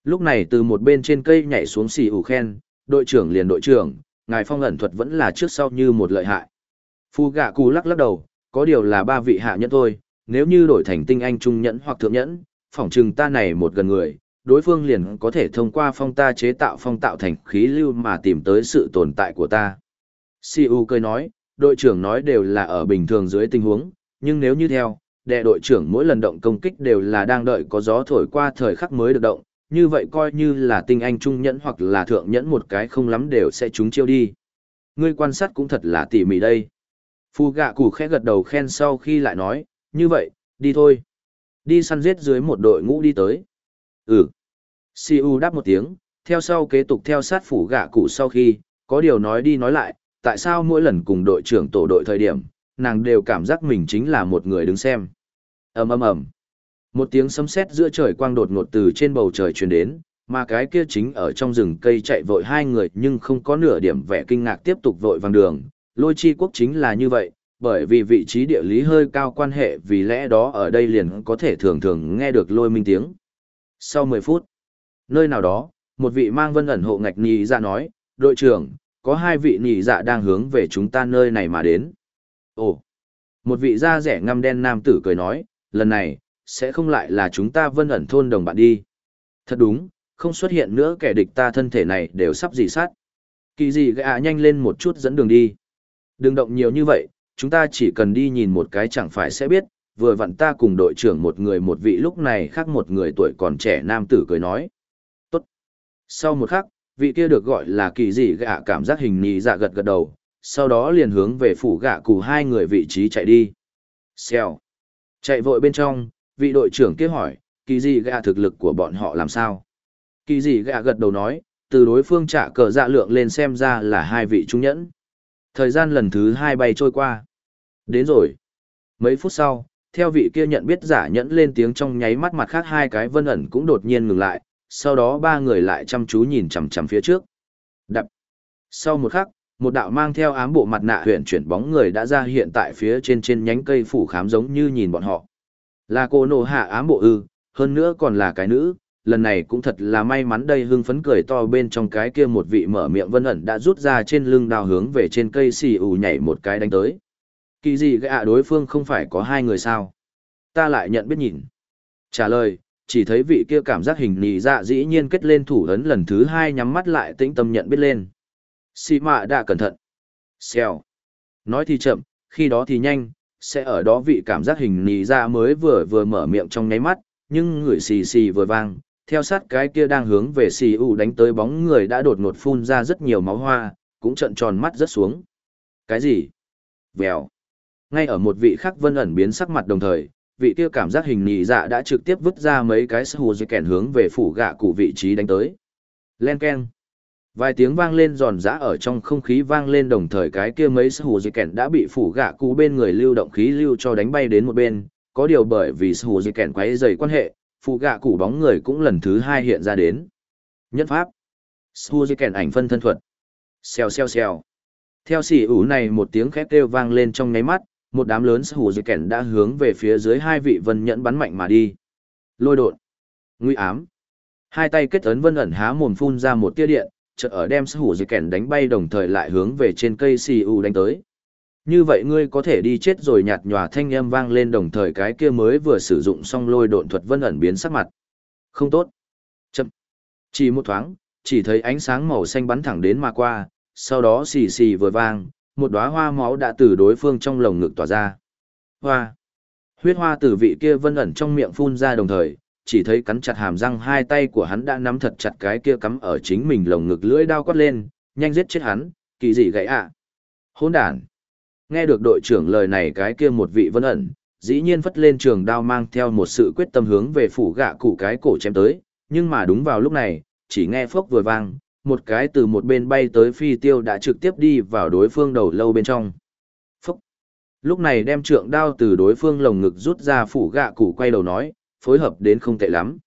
Lúc này từ một bên trên cây nhảy xuống xì ủ khen, đội trưởng liền đội trưởng, ngài phong ẩn thuật vẫn là trước sau như một lợi hại. phụ gạ cù lắc lắc đầu, có điều là ba vị hạ nhẫn thôi, nếu như đổi thành tinh anh trung nhẫn hoặc thượng nhẫn, phỏng chừng ta này một gần người, đối phương liền có thể thông qua phong ta chế tạo phong tạo thành khí lưu mà tìm tới sự tồn tại của ta. Siu cười nói, đội trưởng nói đều là ở bình thường dưới tình huống, nhưng nếu như theo, đệ đội trưởng mỗi lần động công kích đều là đang đợi có gió thổi qua thời khắc mới được động, như vậy coi như là tinh anh trung nhẫn hoặc là thượng nhẫn một cái không lắm đều sẽ trúng chiêu đi. Ngươi quan sát cũng thật là tỉ mỉ đây. Phu gạ củ khẽ gật đầu khen sau khi lại nói, như vậy, đi thôi. Đi săn giết dưới một đội ngũ đi tới. Ừ. Siu đáp một tiếng, theo sau kế tục theo sát phủ gạ cụ sau khi, có điều nói đi nói lại, tại sao mỗi lần cùng đội trưởng tổ đội thời điểm, nàng đều cảm giác mình chính là một người đứng xem. ầm ầm ầm, một tiếng sấm sét giữa trời quang đột ngột từ trên bầu trời truyền đến, mà cái kia chính ở trong rừng cây chạy vội hai người nhưng không có nửa điểm vẻ kinh ngạc tiếp tục vội vàng đường. Lôi chi quốc chính là như vậy, bởi vì vị trí địa lý hơi cao quan hệ vì lẽ đó ở đây liền có thể thường thường nghe được lôi minh tiếng. Sau 10 phút, nơi nào đó, một vị mang vân ẩn hộ ngạch nhì dạ nói, đội trưởng, có hai vị nhì dạ đang hướng về chúng ta nơi này mà đến. Ồ, một vị da rẻ ngăm đen nam tử cười nói, lần này, sẽ không lại là chúng ta vân ẩn thôn đồng bạn đi. Thật đúng, không xuất hiện nữa kẻ địch ta thân thể này đều sắp dì sát. Kỳ gì gạ nhanh lên một chút dẫn đường đi. Đừng động nhiều như vậy, chúng ta chỉ cần đi nhìn một cái chẳng phải sẽ biết, vừa vặn ta cùng đội trưởng một người một vị lúc này khác một người tuổi còn trẻ nam tử cười nói. Tốt. Sau một khắc, vị kia được gọi là kỳ dị gạ cảm giác hình nhì dạ gật gật đầu, sau đó liền hướng về phủ gạ cụ hai người vị trí chạy đi. Xèo. Chạy vội bên trong, vị đội trưởng kia hỏi, kỳ dị gạ thực lực của bọn họ làm sao? Kỳ dị gạ gật đầu nói, từ đối phương trả cờ dạ lượng lên xem ra là hai vị trung nhẫn. Thời gian lần thứ hai bay trôi qua. Đến rồi. Mấy phút sau, theo vị kia nhận biết giả nhẫn lên tiếng trong nháy mắt mặt khác hai cái vân ẩn cũng đột nhiên ngừng lại, sau đó ba người lại chăm chú nhìn chằm chằm phía trước. Đập. Sau một khắc, một đạo mang theo ám bộ mặt nạ huyền chuyển bóng người đã ra hiện tại phía trên trên nhánh cây phủ khám giống như nhìn bọn họ. Là cô nổ hạ ám bộ ư, hơn nữa còn là cái nữ, lần này cũng thật là may mắn đây hưng phấn cười to bên trong cái kia một vị mở miệng vân ẩn đã rút ra trên lưng đào hướng về trên cây xì ù nhảy một cái đánh tới. Kỳ gì gạ đối phương không phải có hai người sao? Ta lại nhận biết nhìn. Trả lời, chỉ thấy vị kia cảm giác hình nì dạ dĩ nhiên kết lên thủ ấn lần thứ hai nhắm mắt lại tĩnh tâm nhận biết lên. Xì mạ đã cẩn thận. Xèo. Nói thì chậm, khi đó thì nhanh, sẽ ở đó vị cảm giác hình nì ra mới vừa vừa mở miệng trong nháy mắt, nhưng người xì xì vừa vang, theo sát cái kia đang hướng về xì ủ đánh tới bóng người đã đột ngột phun ra rất nhiều máu hoa, cũng trận tròn mắt rất xuống. Cái gì? Vèo. Ngay ở một vị khác vân ẩn biến sắc mặt đồng thời, vị kia cảm giác hình nì dạ đã trực tiếp vứt ra mấy cái hù dây kèn hướng về phủ gạ cụ vị trí đánh tới. Len keng. Vài tiếng vang lên giòn giã ở trong không khí vang lên đồng thời cái kia mấy sư hù di kèn đã bị phủ gạ cụ bên người lưu động khí lưu cho đánh bay đến một bên, có điều bởi vì sư hù di kèn quấy dày quan hệ, phụ gạ cụ bóng người cũng lần thứ hai hiện ra đến. Nhất pháp. Hù di kèn ảnh phân thân thuật. Xèo xèo xèo. Theo xỉ ủ này một tiếng khét kêu vang lên trong nháy mắt, một đám lớn sư hù di kèn đã hướng về phía dưới hai vị vân nhẫn bắn mạnh mà đi. Lôi đột. Nguy ám. Hai tay kết ấn vân ẩn há mồm phun ra một tia điện, chợt ở đem hù dây kèn đánh bay đồng thời lại hướng về trên cây xì u đánh tới. Như vậy ngươi có thể đi chết rồi nhạt nhòa thanh âm vang lên đồng thời cái kia mới vừa sử dụng xong lôi độn thuật vân ẩn biến sắc mặt. Không tốt. Chậm. Chỉ một thoáng, chỉ thấy ánh sáng màu xanh bắn thẳng đến mà qua, sau đó xì xì vừa vang, một đóa hoa máu đã từ đối phương trong lồng ngực tỏa ra. Hoa. Huyết hoa từ vị kia vân ẩn trong miệng phun ra đồng thời, chỉ thấy cắn chặt hàm răng hai tay của hắn đã nắm thật chặt cái kia cắm ở chính mình lồng ngực lưỡi đao quát lên, nhanh giết chết hắn, kỳ gì gãy ạ. À? Hỗn đản. Nghe được đội trưởng lời này cái kia một vị vân ẩn, dĩ nhiên phất lên trường đao mang theo một sự quyết tâm hướng về phủ gạ cụ cái cổ chém tới, nhưng mà đúng vào lúc này, chỉ nghe phốc vừa vang, một cái từ một bên bay tới phi tiêu đã trực tiếp đi vào đối phương đầu lâu bên trong. Phốc. Lúc này đem trượng đao từ đối phương lồng ngực rút ra phủ gạ cụ quay đầu nói, phối hợp đến không tệ lắm.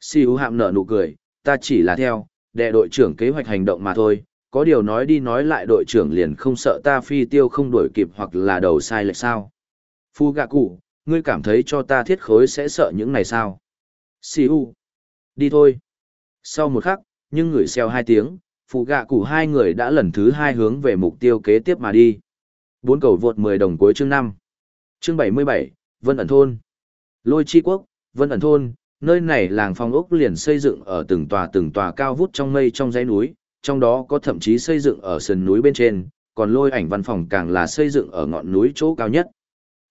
Si hữu hạm nở nụ cười, ta chỉ là theo, đệ đội trưởng kế hoạch hành động mà thôi, có điều nói đi nói lại đội trưởng liền không sợ ta phi tiêu không đuổi kịp hoặc là đầu sai lệch sao. Phu gạ cụ, ngươi cảm thấy cho ta thiết khối sẽ sợ những này sao? Si u. Đi thôi. Sau một khắc, nhưng người xeo hai tiếng, phụ gạ cụ hai người đã lần thứ hai hướng về mục tiêu kế tiếp mà đi. Bốn cầu vượt 10 đồng cuối chương 5. Chương 77, Vân ẩn thôn. Lôi chi quốc, Vân ẩn thôn, nơi này làng phong ốc liền xây dựng ở từng tòa từng tòa cao vút trong mây trong dãy núi, trong đó có thậm chí xây dựng ở sườn núi bên trên, còn lôi ảnh văn phòng càng là xây dựng ở ngọn núi chỗ cao nhất.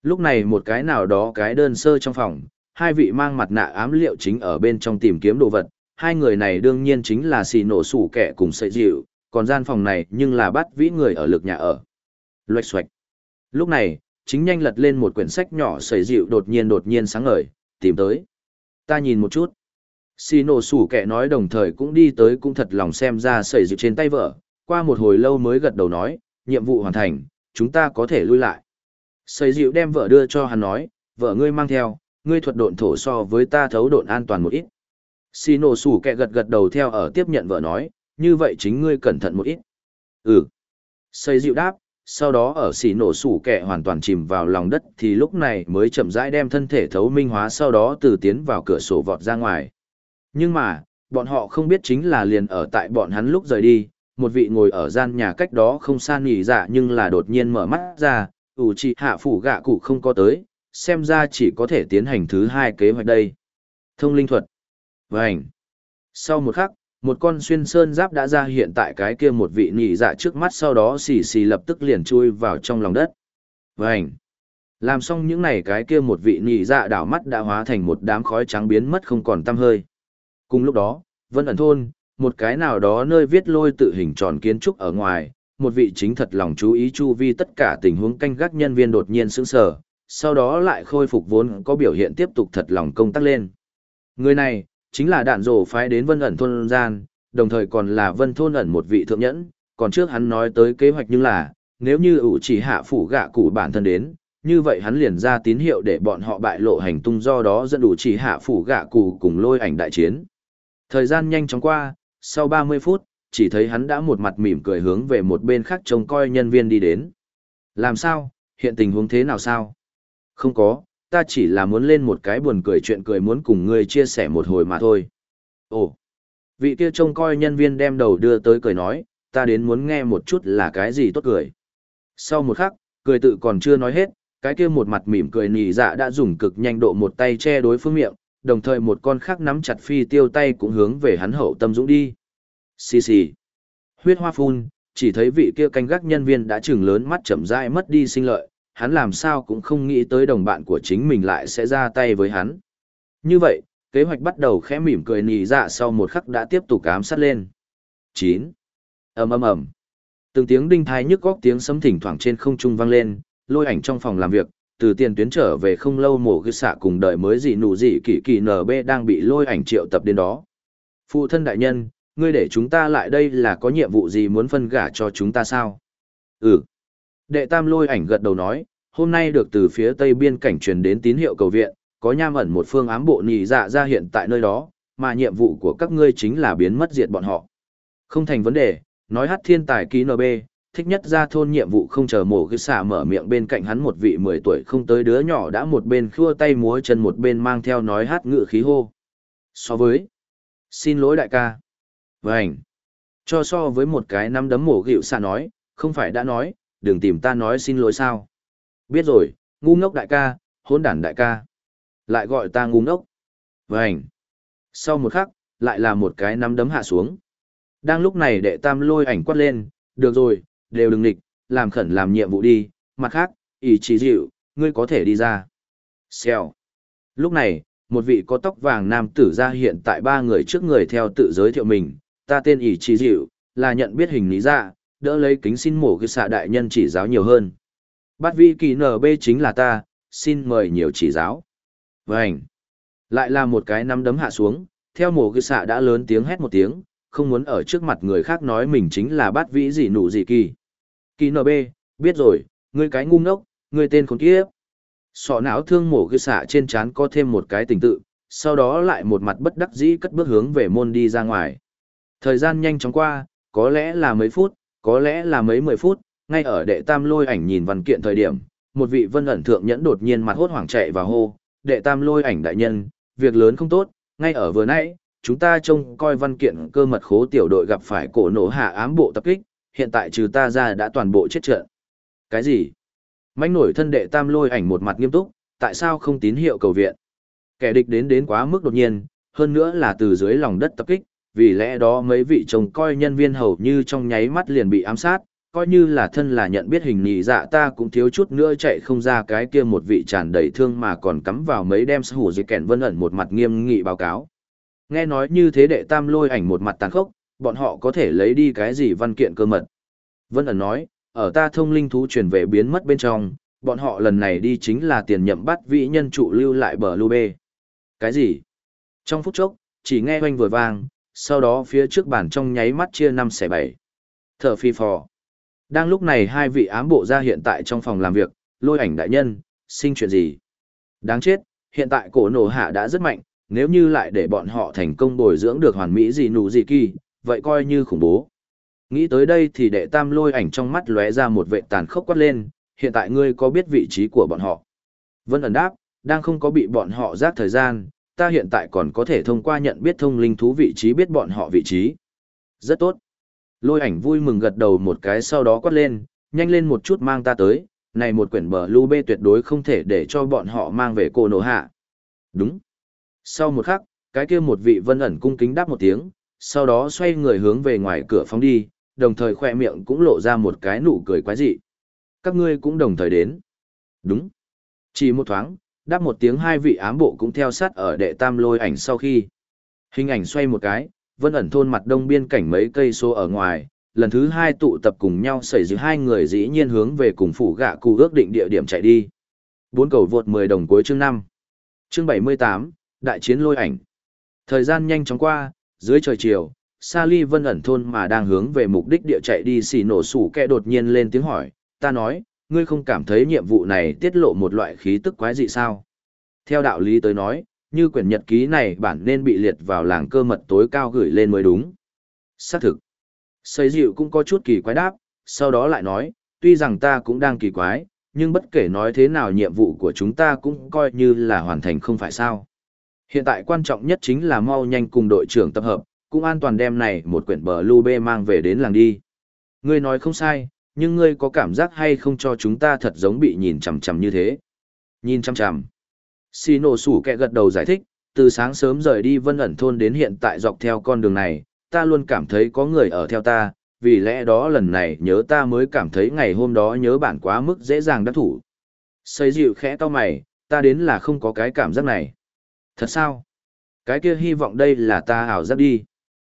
Lúc này một cái nào đó cái đơn sơ trong phòng, hai vị mang mặt nạ ám liệu chính ở bên trong tìm kiếm đồ vật, hai người này đương nhiên chính là xì nổ sủ kẻ cùng sợi dịu, còn gian phòng này nhưng là bắt vĩ người ở lực nhà ở. Loạch xoạch. Lúc này, chính nhanh lật lên một quyển sách nhỏ sợi dịu đột nhiên đột nhiên sáng ngời, tìm tới. Ta nhìn một chút. Xì nổ sủ kẻ nói đồng thời cũng đi tới cũng thật lòng xem ra sợi dịu trên tay vợ, qua một hồi lâu mới gật đầu nói, nhiệm vụ hoàn thành, chúng ta có thể lui lại. Sợi dịu đem vợ đưa cho hắn nói, vợ ngươi mang theo, ngươi thuật độn thổ so với ta thấu độn an toàn một ít. Xì nổ sủ Kẻ gật gật đầu theo ở tiếp nhận vợ nói, như vậy chính ngươi cẩn thận một ít. Ừ. Xây dịu đáp, sau đó ở xì nổ sủ kẹ hoàn toàn chìm vào lòng đất thì lúc này mới chậm rãi đem thân thể thấu minh hóa sau đó từ tiến vào cửa sổ vọt ra ngoài. Nhưng mà, bọn họ không biết chính là liền ở tại bọn hắn lúc rời đi, một vị ngồi ở gian nhà cách đó không xa nghỉ dạ nhưng là đột nhiên mở mắt ra, ủ trị hạ phủ gạ cụ không có tới, xem ra chỉ có thể tiến hành thứ hai kế hoạch đây. Thông linh thuật. Vành. Sau một khắc, một con xuyên sơn giáp đã ra hiện tại cái kia một vị nhị dạ trước mắt sau đó xì xì lập tức liền chui vào trong lòng đất. Vành. Làm xong những này cái kia một vị nhị dạ đảo mắt đã hóa thành một đám khói trắng biến mất không còn tăm hơi. Cùng lúc đó, vân ẩn thôn, một cái nào đó nơi viết lôi tự hình tròn kiến trúc ở ngoài, một vị chính thật lòng chú ý chu vi tất cả tình huống canh gác nhân viên đột nhiên sững sờ, sau đó lại khôi phục vốn có biểu hiện tiếp tục thật lòng công tác lên. Người này, chính là đạn rổ phái đến vân ẩn thôn gian, đồng thời còn là vân thôn ẩn một vị thượng nhẫn, còn trước hắn nói tới kế hoạch như là, nếu như ủ chỉ hạ phủ gạ cụ bản thân đến, như vậy hắn liền ra tín hiệu để bọn họ bại lộ hành tung do đó dẫn đủ chỉ hạ phủ gạ cụ cùng lôi ảnh đại chiến. Thời gian nhanh chóng qua, sau 30 phút, chỉ thấy hắn đã một mặt mỉm cười hướng về một bên khác trông coi nhân viên đi đến. Làm sao, hiện tình huống thế nào sao? Không có, ta chỉ là muốn lên một cái buồn cười chuyện cười muốn cùng ngươi chia sẻ một hồi mà thôi. Ồ, vị kia trông coi nhân viên đem đầu đưa tới cười nói, ta đến muốn nghe một chút là cái gì tốt cười. Sau một khắc, cười tự còn chưa nói hết, cái kia một mặt mỉm cười nỉ dạ đã dùng cực nhanh độ một tay che đối phương miệng, đồng thời một con khác nắm chặt phi tiêu tay cũng hướng về hắn hậu tâm dũng đi. Xì xì. Huyết hoa phun, chỉ thấy vị kia canh gác nhân viên đã trừng lớn mắt chậm rãi mất đi sinh lợi, hắn làm sao cũng không nghĩ tới đồng bạn của chính mình lại sẽ ra tay với hắn. Như vậy, kế hoạch bắt đầu khẽ mỉm cười nì dạ sau một khắc đã tiếp tục ám sát lên. 9. ầm ầm ầm Từng tiếng đinh thai nhức góc tiếng sấm thỉnh thoảng trên không trung vang lên, lôi ảnh trong phòng làm việc, từ tiền tuyến trở về không lâu mổ gư xạ cùng đợi mới gì nụ gì kỳ kỳ NB đang bị lôi ảnh triệu tập đến đó. Phụ thân đại nhân, ngươi để chúng ta lại đây là có nhiệm vụ gì muốn phân gả cho chúng ta sao? Ừ. Đệ tam lôi ảnh gật đầu nói, hôm nay được từ phía tây biên cảnh truyền đến tín hiệu cầu viện, có nham ẩn một phương ám bộ nhị dạ ra hiện tại nơi đó, mà nhiệm vụ của các ngươi chính là biến mất diệt bọn họ. Không thành vấn đề, nói hát thiên tài ký NB, thích nhất ra thôn nhiệm vụ không chờ mổ cứ xả mở miệng bên cạnh hắn một vị 10 tuổi không tới đứa nhỏ đã một bên khua tay múa chân một bên mang theo nói hát ngự khí hô. So với, xin lỗi đại ca. Vânh, cho so với một cái năm đấm mổ gịu xả nói, không phải đã nói, đừng tìm ta nói xin lỗi sao. Biết rồi, ngu ngốc đại ca, hôn đản đại ca. Lại gọi ta ngu ngốc. Vânh. Sau một khắc, lại là một cái nắm đấm hạ xuống. Đang lúc này đệ tam lôi ảnh quát lên, được rồi, đều đừng nghịch, làm khẩn làm nhiệm vụ đi, mặt khác, ý chí dịu, ngươi có thể đi ra. Xèo. Lúc này, một vị có tóc vàng nam tử ra hiện tại ba người trước người theo tự giới thiệu mình, ta tên ỷ chí dịu, là nhận biết hình lý ra, đỡ lấy kính xin mổ cái xạ đại nhân chỉ giáo nhiều hơn. Bát vi kỳ NB chính là ta, xin mời nhiều chỉ giáo. Vânh! Lại là một cái nắm đấm hạ xuống, theo mổ cái xạ đã lớn tiếng hét một tiếng, không muốn ở trước mặt người khác nói mình chính là bát vĩ gì nụ gì kỳ. Kỳ NB, biết rồi, ngươi cái ngu ngốc, ngươi tên khốn kiếp. Sọ não thương mổ cái xạ trên trán có thêm một cái tình tự, sau đó lại một mặt bất đắc dĩ cất bước hướng về môn đi ra ngoài. Thời gian nhanh chóng qua, có lẽ là mấy phút, có lẽ là mấy mười phút, ngay ở đệ tam lôi ảnh nhìn văn kiện thời điểm, một vị vân ẩn thượng nhẫn đột nhiên mặt hốt hoảng chạy và hô, đệ tam lôi ảnh đại nhân, việc lớn không tốt, ngay ở vừa nãy, chúng ta trông coi văn kiện cơ mật khố tiểu đội gặp phải cổ nổ hạ ám bộ tập kích, hiện tại trừ ta ra đã toàn bộ chết trận. Cái gì? Mánh nổi thân đệ tam lôi ảnh một mặt nghiêm túc, tại sao không tín hiệu cầu viện? Kẻ địch đến đến quá mức đột nhiên, hơn nữa là từ dưới lòng đất tập kích, vì lẽ đó mấy vị trông coi nhân viên hầu như trong nháy mắt liền bị ám sát, coi như là thân là nhận biết hình nhị dạ ta cũng thiếu chút nữa chạy không ra cái kia một vị tràn đầy thương mà còn cắm vào mấy đem hủ dưới kèn vân ẩn một mặt nghiêm nghị báo cáo. Nghe nói như thế đệ tam lôi ảnh một mặt tàn khốc, bọn họ có thể lấy đi cái gì văn kiện cơ mật. Vân ẩn nói, ở ta thông linh thú truyền về biến mất bên trong, bọn họ lần này đi chính là tiền nhậm bắt vị nhân trụ lưu lại bờ lưu bê. Cái gì? Trong phút chốc, chỉ nghe hoanh vừa vang, sau đó phía trước bàn trong nháy mắt chia năm xẻ bảy. Thở phi phò. Đang lúc này hai vị ám bộ ra hiện tại trong phòng làm việc, lôi ảnh đại nhân, sinh chuyện gì? Đáng chết, hiện tại cổ nổ hạ đã rất mạnh, nếu như lại để bọn họ thành công bồi dưỡng được hoàn mỹ gì nụ gì kỳ, vậy coi như khủng bố. Nghĩ tới đây thì đệ tam lôi ảnh trong mắt lóe ra một vệ tàn khốc quát lên, hiện tại ngươi có biết vị trí của bọn họ? Vân ẩn đáp, đang không có bị bọn họ giác thời gian, ta hiện tại còn có thể thông qua nhận biết thông linh thú vị trí biết bọn họ vị trí. Rất tốt. Lôi ảnh vui mừng gật đầu một cái sau đó quát lên, nhanh lên một chút mang ta tới, này một quyển bờ lưu bê tuyệt đối không thể để cho bọn họ mang về cô nổ hạ. Đúng. Sau một khắc, cái kia một vị vân ẩn cung kính đáp một tiếng, sau đó xoay người hướng về ngoài cửa phóng đi, đồng thời khoe miệng cũng lộ ra một cái nụ cười quái dị. Các ngươi cũng đồng thời đến. Đúng. Chỉ một thoáng, đáp một tiếng hai vị ám bộ cũng theo sát ở đệ tam lôi ảnh sau khi. Hình ảnh xoay một cái, vân ẩn thôn mặt đông biên cảnh mấy cây số ở ngoài, lần thứ hai tụ tập cùng nhau xảy ra hai người dĩ nhiên hướng về cùng phủ gạ cụ ước định địa điểm chạy đi. Bốn cầu vượt 10 đồng cuối chương 5. Chương 78, Đại chiến lôi ảnh. Thời gian nhanh chóng qua, dưới trời chiều, Sa Vân ẩn thôn mà đang hướng về mục đích địa chạy đi xì nổ sủ kẹ đột nhiên lên tiếng hỏi, ta nói, ngươi không cảm thấy nhiệm vụ này tiết lộ một loại khí tức quái dị sao? Theo đạo lý tới nói, như quyển nhật ký này bản nên bị liệt vào làng cơ mật tối cao gửi lên mới đúng. Xác thực. Xây dịu cũng có chút kỳ quái đáp, sau đó lại nói, tuy rằng ta cũng đang kỳ quái, nhưng bất kể nói thế nào nhiệm vụ của chúng ta cũng coi như là hoàn thành không phải sao. Hiện tại quan trọng nhất chính là mau nhanh cùng đội trưởng tập hợp, cũng an toàn đem này một quyển bờ lưu bê mang về đến làng đi. Ngươi nói không sai, nhưng ngươi có cảm giác hay không cho chúng ta thật giống bị nhìn chằm chằm như thế. Nhìn chằm chằm. Xì nổ sủ kẹ gật đầu giải thích, từ sáng sớm rời đi vân ẩn thôn đến hiện tại dọc theo con đường này, ta luôn cảm thấy có người ở theo ta, vì lẽ đó lần này nhớ ta mới cảm thấy ngày hôm đó nhớ bản quá mức dễ dàng đắc thủ. Xây dịu khẽ to mày, ta đến là không có cái cảm giác này. Thật sao? Cái kia hy vọng đây là ta ảo giác đi.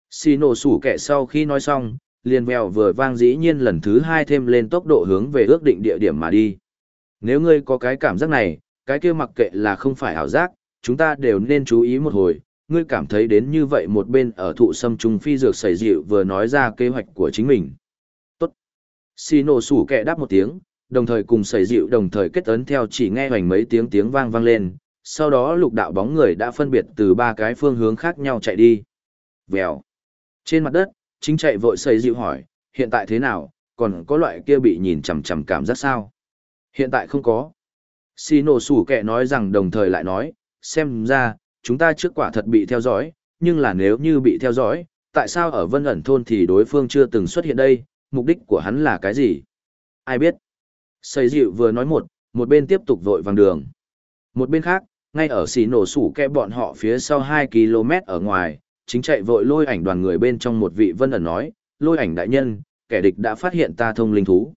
Xì nổ sủ kẹ sau khi nói xong, liền vèo vừa vang dĩ nhiên lần thứ hai thêm lên tốc độ hướng về ước định địa điểm mà đi. Nếu ngươi có cái cảm giác này, cái kia mặc kệ là không phải ảo giác, chúng ta đều nên chú ý một hồi. Ngươi cảm thấy đến như vậy một bên ở thụ sâm trung phi dược sẩy dịu vừa nói ra kế hoạch của chính mình. Tốt. Xì nổ sủ kẹ đáp một tiếng, đồng thời cùng sẩy dịu đồng thời kết ấn theo chỉ nghe hoành mấy tiếng tiếng vang vang lên. Sau đó lục đạo bóng người đã phân biệt từ ba cái phương hướng khác nhau chạy đi. Vèo. Trên mặt đất, chính chạy vội xây dịu hỏi, hiện tại thế nào, còn có loại kia bị nhìn chằm chằm cảm giác sao? Hiện tại không có. Xì nổ sủ kẻ nói rằng đồng thời lại nói, xem ra, chúng ta trước quả thật bị theo dõi, nhưng là nếu như bị theo dõi, tại sao ở vân ẩn thôn thì đối phương chưa từng xuất hiện đây, mục đích của hắn là cái gì? Ai biết? Xây dịu vừa nói một, một bên tiếp tục vội vàng đường. Một bên khác, ngay ở xì nổ sủ kẹ bọn họ phía sau 2 km ở ngoài, chính chạy vội lôi ảnh đoàn người bên trong một vị vân ẩn nói, lôi ảnh đại nhân, kẻ địch đã phát hiện ta thông linh thú.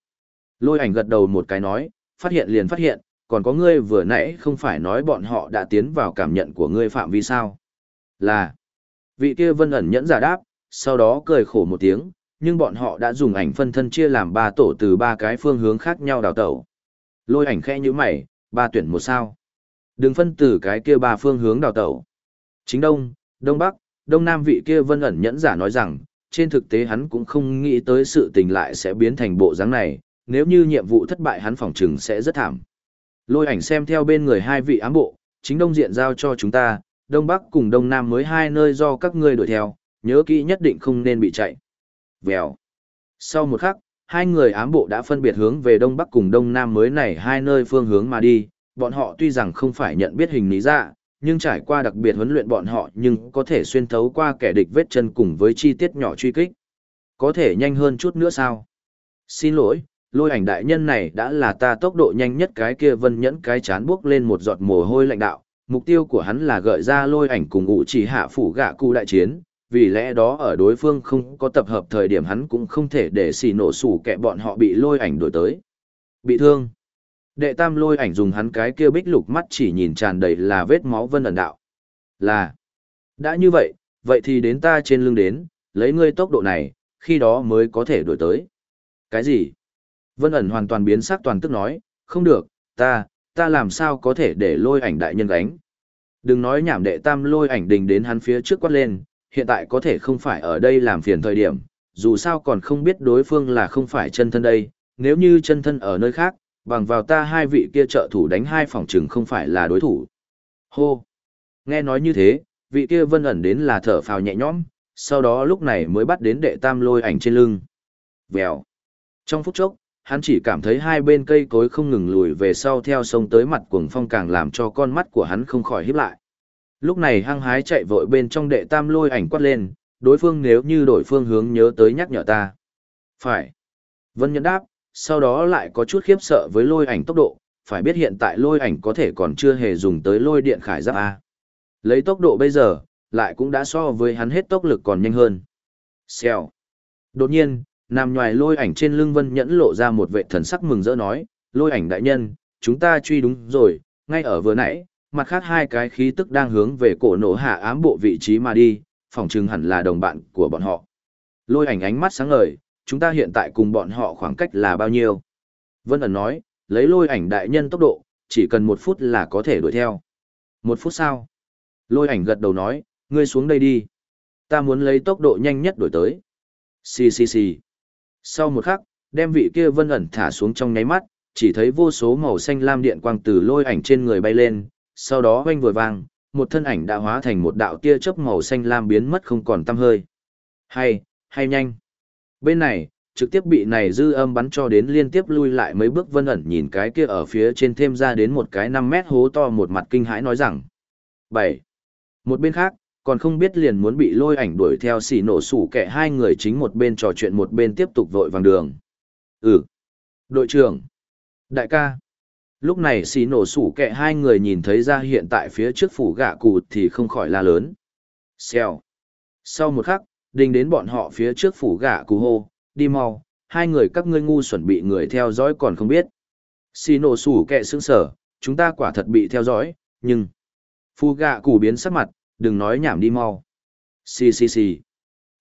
Lôi ảnh gật đầu một cái nói, phát hiện liền phát hiện, còn có ngươi vừa nãy không phải nói bọn họ đã tiến vào cảm nhận của ngươi phạm vi sao? Là, vị kia vân ẩn nhẫn giả đáp, sau đó cười khổ một tiếng, nhưng bọn họ đã dùng ảnh phân thân chia làm ba tổ từ ba cái phương hướng khác nhau đào tẩu. Lôi ảnh khẽ như mày, ba tuyển một sao. Đừng phân từ cái kia ba phương hướng đào tẩu. Chính đông, đông bắc, đông nam vị kia vân ẩn nhẫn giả nói rằng, trên thực tế hắn cũng không nghĩ tới sự tình lại sẽ biến thành bộ dáng này, nếu như nhiệm vụ thất bại hắn phỏng chừng sẽ rất thảm. Lôi ảnh xem theo bên người hai vị ám bộ, chính đông diện giao cho chúng ta, đông bắc cùng đông nam mới hai nơi do các ngươi đuổi theo, nhớ kỹ nhất định không nên bị chạy. Vèo. Sau một khắc, hai người ám bộ đã phân biệt hướng về đông bắc cùng đông nam mới này hai nơi phương hướng mà đi, bọn họ tuy rằng không phải nhận biết hình lý ra, nhưng trải qua đặc biệt huấn luyện bọn họ nhưng có thể xuyên thấu qua kẻ địch vết chân cùng với chi tiết nhỏ truy kích. Có thể nhanh hơn chút nữa sao? Xin lỗi, lôi ảnh đại nhân này đã là ta tốc độ nhanh nhất cái kia vân nhẫn cái chán bước lên một giọt mồ hôi lạnh đạo. Mục tiêu của hắn là gợi ra lôi ảnh cùng ngụ chỉ hạ phủ gạ cụ đại chiến, vì lẽ đó ở đối phương không có tập hợp thời điểm hắn cũng không thể để xì nổ sủ kẻ bọn họ bị lôi ảnh đổi tới. Bị thương. Đệ tam lôi ảnh dùng hắn cái kia bích lục mắt chỉ nhìn tràn đầy là vết máu vân ẩn đạo. Là. Đã như vậy, vậy thì đến ta trên lưng đến, lấy ngươi tốc độ này, khi đó mới có thể đổi tới. Cái gì? Vân ẩn hoàn toàn biến sắc toàn tức nói, không được, ta, ta làm sao có thể để lôi ảnh đại nhân gánh. Đừng nói nhảm đệ tam lôi ảnh đình đến hắn phía trước quát lên, hiện tại có thể không phải ở đây làm phiền thời điểm, dù sao còn không biết đối phương là không phải chân thân đây, nếu như chân thân ở nơi khác, bằng vào ta hai vị kia trợ thủ đánh hai phòng trừng không phải là đối thủ. Hô! Nghe nói như thế, vị kia vân ẩn đến là thở phào nhẹ nhõm, sau đó lúc này mới bắt đến đệ tam lôi ảnh trên lưng. Vèo! Trong phút chốc, hắn chỉ cảm thấy hai bên cây cối không ngừng lùi về sau theo sông tới mặt cuồng phong càng làm cho con mắt của hắn không khỏi híp lại. Lúc này hăng hái chạy vội bên trong đệ tam lôi ảnh quát lên, đối phương nếu như đổi phương hướng nhớ tới nhắc nhở ta. Phải. Vân Nhẫn đáp, sau đó lại có chút khiếp sợ với lôi ảnh tốc độ, phải biết hiện tại lôi ảnh có thể còn chưa hề dùng tới lôi điện khải giáp A. Lấy tốc độ bây giờ, lại cũng đã so với hắn hết tốc lực còn nhanh hơn. Xèo. Đột nhiên, nằm ngoài lôi ảnh trên lưng Vân Nhẫn lộ ra một vệ thần sắc mừng rỡ nói, lôi ảnh đại nhân, chúng ta truy đúng rồi, ngay ở vừa nãy, mặt khác hai cái khí tức đang hướng về cổ nổ hạ ám bộ vị trí mà đi, phòng chừng hẳn là đồng bạn của bọn họ. Lôi ảnh ánh mắt sáng ngời, chúng ta hiện tại cùng bọn họ khoảng cách là bao nhiêu? Vân ẩn nói, lấy lôi ảnh đại nhân tốc độ, chỉ cần một phút là có thể đuổi theo. Một phút sau? Lôi ảnh gật đầu nói, ngươi xuống đây đi. Ta muốn lấy tốc độ nhanh nhất đuổi tới. Xì xì xì. Sau một khắc, đem vị kia vân ẩn thả xuống trong nháy mắt, chỉ thấy vô số màu xanh lam điện quang từ lôi ảnh trên người bay lên, sau đó oanh vừa vang, một thân ảnh đã hóa thành một đạo tia chớp màu xanh lam biến mất không còn tăm hơi. Hay, hay nhanh. Bên này, trực tiếp bị này dư âm bắn cho đến liên tiếp lui lại mấy bước vân ẩn nhìn cái kia ở phía trên thêm ra đến một cái 5 mét hố to một mặt kinh hãi nói rằng. 7. Một bên khác, còn không biết liền muốn bị lôi ảnh đuổi theo xỉ nổ sủ kẻ hai người chính một bên trò chuyện một bên tiếp tục vội vàng đường. Ừ. Đội trưởng. Đại ca. Lúc này xì nổ sủ kẹ hai người nhìn thấy ra hiện tại phía trước phủ gạ cụ thì không khỏi la lớn. Xèo. Sau một khắc, đình đến bọn họ phía trước phủ gạ cù hô, đi mau, hai người các ngươi ngu chuẩn bị người theo dõi còn không biết. Xì nổ sủ kệ xương sở, chúng ta quả thật bị theo dõi, nhưng... Phủ gạ cù biến sắc mặt, đừng nói nhảm đi mau. Xì xì xì.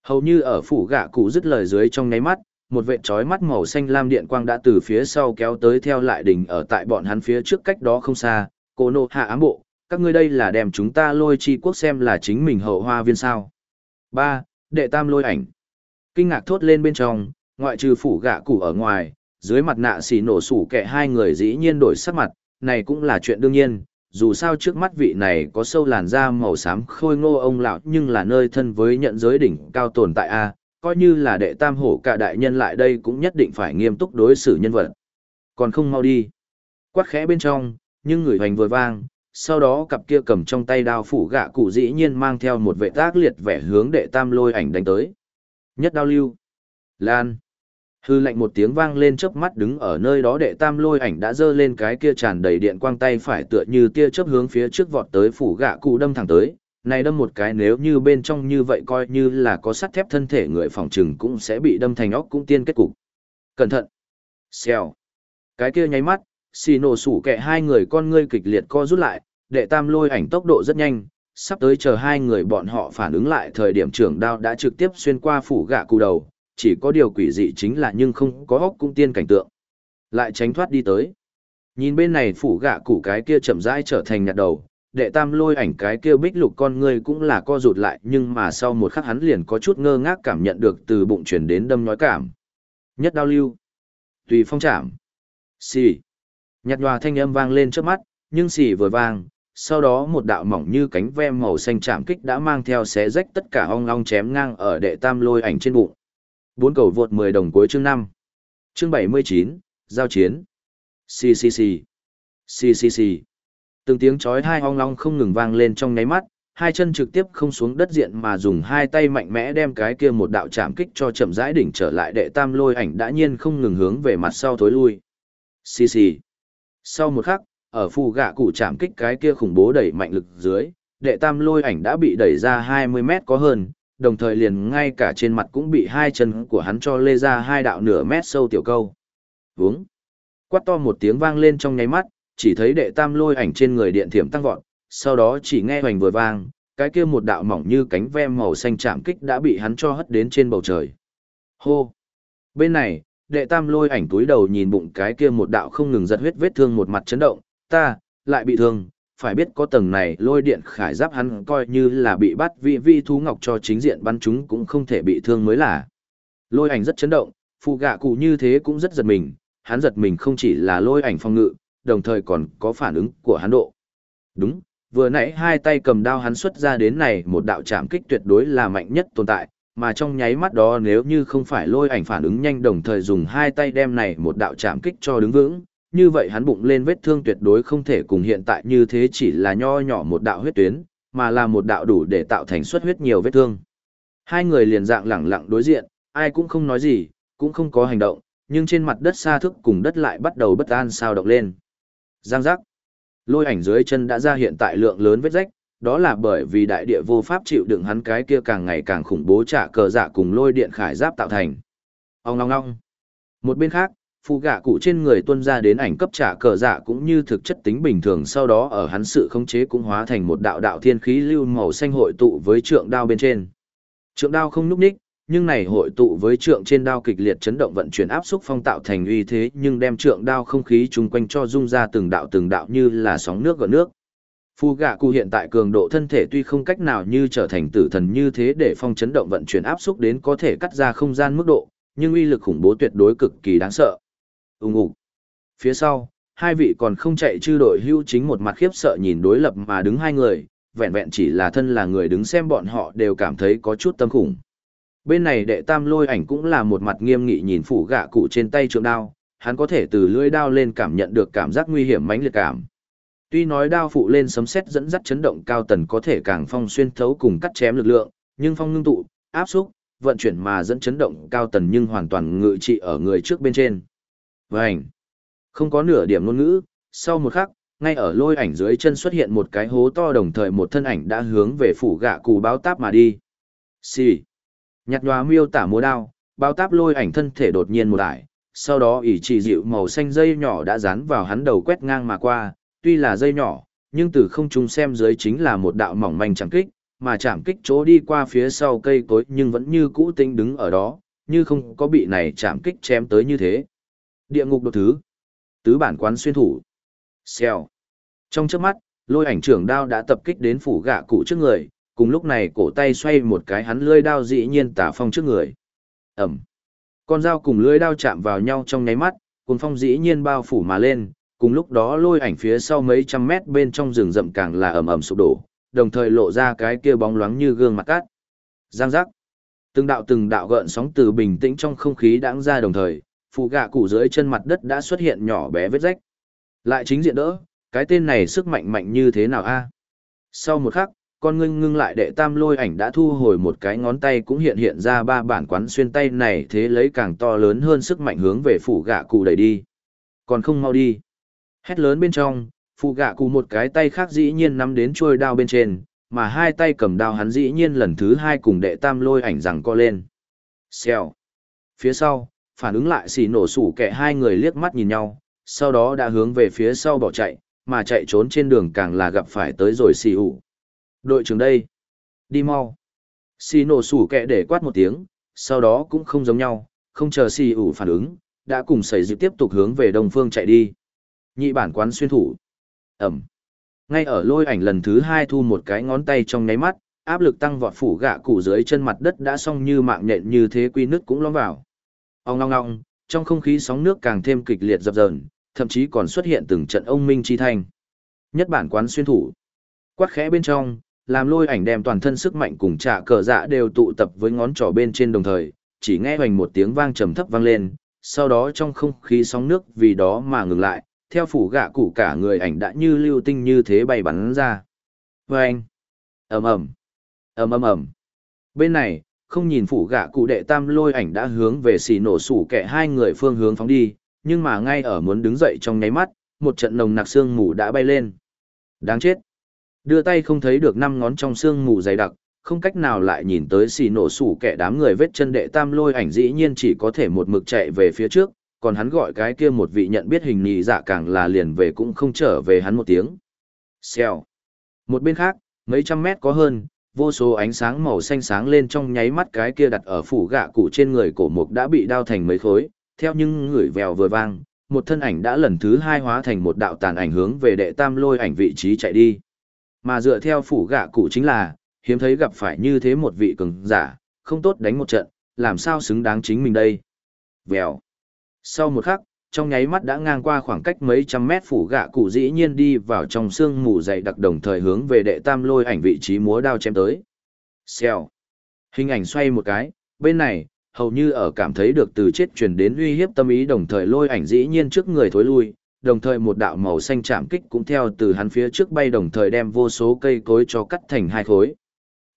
Hầu như ở phủ gạ cụ dứt lời dưới trong nháy mắt, một vệ trói mắt màu xanh lam điện quang đã từ phía sau kéo tới theo lại đỉnh ở tại bọn hắn phía trước cách đó không xa, cô nô hạ ám bộ, các ngươi đây là đem chúng ta lôi chi quốc xem là chính mình hậu hoa viên sao. ba Đệ tam lôi ảnh. Kinh ngạc thốt lên bên trong, ngoại trừ phủ gạ cụ ở ngoài, dưới mặt nạ xì nổ sủ kệ hai người dĩ nhiên đổi sắc mặt, này cũng là chuyện đương nhiên, dù sao trước mắt vị này có sâu làn da màu xám khôi ngô ông lão nhưng là nơi thân với nhận giới đỉnh cao tồn tại A, coi như là đệ tam hổ cả đại nhân lại đây cũng nhất định phải nghiêm túc đối xử nhân vật. Còn không mau đi. Quát khẽ bên trong, nhưng người hoành vừa vang, sau đó cặp kia cầm trong tay đao phủ gạ cụ dĩ nhiên mang theo một vệ tác liệt vẻ hướng đệ tam lôi ảnh đánh tới. Nhất đao lưu. Lan. Hư lạnh một tiếng vang lên chớp mắt đứng ở nơi đó đệ tam lôi ảnh đã dơ lên cái kia tràn đầy điện quang tay phải tựa như tia chớp hướng phía trước vọt tới phủ gạ cụ đâm thẳng tới, này đâm một cái nếu như bên trong như vậy coi như là có sắt thép thân thể người phòng trừng cũng sẽ bị đâm thành óc cũng tiên kết cục. Cẩn thận! Xèo! Cái kia nháy mắt, xì nổ sủ kẹ hai người con ngươi kịch liệt co rút lại, đệ tam lôi ảnh tốc độ rất nhanh, sắp tới chờ hai người bọn họ phản ứng lại thời điểm trưởng đao đã trực tiếp xuyên qua phủ gạ cụ đầu, chỉ có điều quỷ dị chính là nhưng không có hốc cung tiên cảnh tượng. Lại tránh thoát đi tới. Nhìn bên này phủ gạ cụ cái kia chậm rãi trở thành nhạt đầu, đệ tam lôi ảnh cái kia bích lục con ngươi cũng là co rụt lại nhưng mà sau một khắc hắn liền có chút ngơ ngác cảm nhận được từ bụng chuyển đến đâm nói cảm. Nhất đao lưu. Tùy phong chạm. Xì. Nhạt nhòa thanh âm vang lên trước mắt, nhưng xì vừa vang, sau đó một đạo mỏng như cánh ve màu xanh chạm kích đã mang theo xé rách tất cả ong ong chém ngang ở đệ tam lôi ảnh trên bụng. Bốn cầu vượt 10 đồng cuối chương 5. Chương 79, giao chiến. Xì xì xì. Xì xì xì. Từng tiếng chói hai ong long không ngừng vang lên trong nháy mắt, hai chân trực tiếp không xuống đất diện mà dùng hai tay mạnh mẽ đem cái kia một đạo chạm kích cho chậm rãi đỉnh trở lại đệ tam lôi ảnh đã nhiên không ngừng hướng về mặt sau thối lui. Xì xì. Sau một khắc, ở phù gạ cụ chạm kích cái kia khủng bố đẩy mạnh lực dưới, đệ tam lôi ảnh đã bị đẩy ra 20 mét có hơn, đồng thời liền ngay cả trên mặt cũng bị hai chân của hắn cho lê ra hai đạo nửa mét sâu tiểu câu. Vướng. Quát to một tiếng vang lên trong nháy mắt, chỉ thấy đệ tam lôi ảnh trên người điện thiểm tăng vọt, sau đó chỉ nghe hoành vừa vang, cái kia một đạo mỏng như cánh ve màu xanh chạm kích đã bị hắn cho hất đến trên bầu trời. Hô! Bên này, đệ tam lôi ảnh túi đầu nhìn bụng cái kia một đạo không ngừng giật huyết vết thương một mặt chấn động, ta, lại bị thương, phải biết có tầng này lôi điện khải giáp hắn coi như là bị bắt vị vi thú ngọc cho chính diện bắn chúng cũng không thể bị thương mới là. Lôi ảnh rất chấn động, phụ gạ cụ như thế cũng rất giật mình, hắn giật mình không chỉ là lôi ảnh phong ngự, đồng thời còn có phản ứng của hắn độ. Đúng, vừa nãy hai tay cầm đao hắn xuất ra đến này một đạo chạm kích tuyệt đối là mạnh nhất tồn tại, mà trong nháy mắt đó nếu như không phải lôi ảnh phản ứng nhanh đồng thời dùng hai tay đem này một đạo chạm kích cho đứng vững, như vậy hắn bụng lên vết thương tuyệt đối không thể cùng hiện tại như thế chỉ là nho nhỏ một đạo huyết tuyến, mà là một đạo đủ để tạo thành xuất huyết nhiều vết thương. Hai người liền dạng lẳng lặng đối diện, ai cũng không nói gì, cũng không có hành động, nhưng trên mặt đất xa thức cùng đất lại bắt đầu bất an sao động lên. Giang giác. Lôi ảnh dưới chân đã ra hiện tại lượng lớn vết rách, đó là bởi vì đại địa vô pháp chịu đựng hắn cái kia càng ngày càng khủng bố trả cờ dạ cùng lôi điện khải giáp tạo thành. Ông long long. Một bên khác, phụ gạ cụ trên người tuân ra đến ảnh cấp trả cờ dạ cũng như thực chất tính bình thường sau đó ở hắn sự khống chế cũng hóa thành một đạo đạo thiên khí lưu màu xanh hội tụ với trượng đao bên trên. Trượng đao không núp ních, nhưng này hội tụ với trượng trên đao kịch liệt chấn động vận chuyển áp xúc phong tạo thành uy thế nhưng đem trượng đao không khí chung quanh cho rung ra từng đạo từng đạo như là sóng nước gợn nước. Phu gạ cụ hiện tại cường độ thân thể tuy không cách nào như trở thành tử thần như thế để phong chấn động vận chuyển áp xúc đến có thể cắt ra không gian mức độ, nhưng uy lực khủng bố tuyệt đối cực kỳ đáng sợ. Ùng ục. Phía sau, hai vị còn không chạy chư đội hưu chính một mặt khiếp sợ nhìn đối lập mà đứng hai người, vẹn vẹn chỉ là thân là người đứng xem bọn họ đều cảm thấy có chút tâm khủng. Bên này đệ tam lôi ảnh cũng là một mặt nghiêm nghị nhìn phủ gạ cụ trên tay trượng đao, hắn có thể từ lưỡi đao lên cảm nhận được cảm giác nguy hiểm mãnh liệt cảm. Tuy nói đao phụ lên sấm sét dẫn dắt chấn động cao tần có thể càng phong xuyên thấu cùng cắt chém lực lượng, nhưng phong ngưng tụ, áp xúc, vận chuyển mà dẫn chấn động cao tần nhưng hoàn toàn ngự trị ở người trước bên trên. Vành. Không có nửa điểm ngôn ngữ, sau một khắc, ngay ở lôi ảnh dưới chân xuất hiện một cái hố to đồng thời một thân ảnh đã hướng về phủ gạ cù báo táp mà đi. Xì. Nhặt nhòa miêu tả múa đao, báo táp lôi ảnh thân thể đột nhiên một ải, sau đó ỷ chỉ dịu màu xanh dây nhỏ đã dán vào hắn đầu quét ngang mà qua, tuy là dây nhỏ, nhưng từ không trung xem dưới chính là một đạo mỏng manh chẳng kích, mà chạm kích chỗ đi qua phía sau cây cối nhưng vẫn như cũ tinh đứng ở đó, như không có bị này chạm kích chém tới như thế. Địa ngục đột thứ. Tứ bản quán xuyên thủ. Xèo. Trong chớp mắt, lôi ảnh trưởng đao đã tập kích đến phủ gạ cụ trước người, cùng lúc này cổ tay xoay một cái hắn lưỡi đao dĩ nhiên tả phong trước người. Ẩm. Con dao cùng lưỡi đao chạm vào nhau trong nháy mắt, cuốn phong dĩ nhiên bao phủ mà lên, cùng lúc đó lôi ảnh phía sau mấy trăm mét bên trong rừng rậm càng là ầm ầm sụp đổ, đồng thời lộ ra cái kia bóng loáng như gương mặt cát. Giang giác. Từng đạo từng đạo gợn sóng từ bình tĩnh trong không khí đãng ra đồng thời, phụ gạ cụ dưới chân mặt đất đã xuất hiện nhỏ bé vết rách. Lại chính diện đỡ, cái tên này sức mạnh mạnh như thế nào a? Sau một khắc, con ngưng ngưng lại đệ tam lôi ảnh đã thu hồi một cái ngón tay cũng hiện hiện ra ba bản quán xuyên tay này thế lấy càng to lớn hơn sức mạnh hướng về phủ gạ cụ đẩy đi. Còn không mau đi. Hét lớn bên trong, phụ gạ cụ một cái tay khác dĩ nhiên nắm đến trôi đao bên trên, mà hai tay cầm đao hắn dĩ nhiên lần thứ hai cùng đệ tam lôi ảnh rằng co lên. Xèo. Phía sau, phản ứng lại xì nổ sủ kẻ hai người liếc mắt nhìn nhau, sau đó đã hướng về phía sau bỏ chạy, mà chạy trốn trên đường càng là gặp phải tới rồi xì ủ. Đội trưởng đây. Đi mau. Xì nổ sủ kẹ để quát một tiếng, sau đó cũng không giống nhau, không chờ xì ủ phản ứng, đã cùng xảy dịp tiếp tục hướng về đông phương chạy đi. Nhị bản quán xuyên thủ. Ẩm. Ngay ở lôi ảnh lần thứ hai thu một cái ngón tay trong nháy mắt, áp lực tăng vọt phủ gạ cụ dưới chân mặt đất đã xong như mạng nhện như thế quy nước cũng lõm vào. Ông long ngong, trong không khí sóng nước càng thêm kịch liệt dập dờn, thậm chí còn xuất hiện từng trận ông minh chi thanh. Nhất bản quán xuyên thủ. Quát khẽ bên trong, làm lôi ảnh đem toàn thân sức mạnh cùng trả cờ dạ đều tụ tập với ngón trỏ bên trên đồng thời, chỉ nghe hoành một tiếng vang trầm thấp vang lên, sau đó trong không khí sóng nước vì đó mà ngừng lại, theo phủ gạ cụ cả người ảnh đã như lưu tinh như thế bay bắn ra. Vâng! ầm ầm ầm ầm ầm Bên này, không nhìn phủ gạ cụ đệ tam lôi ảnh đã hướng về xì nổ sủ kẻ hai người phương hướng phóng đi, nhưng mà ngay ở muốn đứng dậy trong nháy mắt, một trận nồng nặc xương mù đã bay lên. Đáng chết! Đưa tay không thấy được năm ngón trong xương mù dày đặc, không cách nào lại nhìn tới xì nổ sủ kẻ đám người vết chân đệ tam lôi ảnh dĩ nhiên chỉ có thể một mực chạy về phía trước, còn hắn gọi cái kia một vị nhận biết hình nhị dạ càng là liền về cũng không trở về hắn một tiếng. Xèo. Một bên khác, mấy trăm mét có hơn, vô số ánh sáng màu xanh sáng lên trong nháy mắt cái kia đặt ở phủ gạ cụ trên người cổ mục đã bị đao thành mấy khối, theo những người vèo vừa vang, một thân ảnh đã lần thứ hai hóa thành một đạo tàn ảnh hướng về đệ tam lôi ảnh vị trí chạy đi. Mà dựa theo phủ gạ cụ chính là, hiếm thấy gặp phải như thế một vị cường giả, không tốt đánh một trận, làm sao xứng đáng chính mình đây. Vèo. Sau một khắc, trong nháy mắt đã ngang qua khoảng cách mấy trăm mét phủ gạ cụ dĩ nhiên đi vào trong sương mù dày đặc đồng thời hướng về đệ tam lôi ảnh vị trí múa đao chém tới. Xèo. Hình ảnh xoay một cái, bên này, hầu như ở cảm thấy được từ chết truyền đến uy hiếp tâm ý đồng thời lôi ảnh dĩ nhiên trước người thối lui, đồng thời một đạo màu xanh chạm kích cũng theo từ hắn phía trước bay đồng thời đem vô số cây cối cho cắt thành hai khối.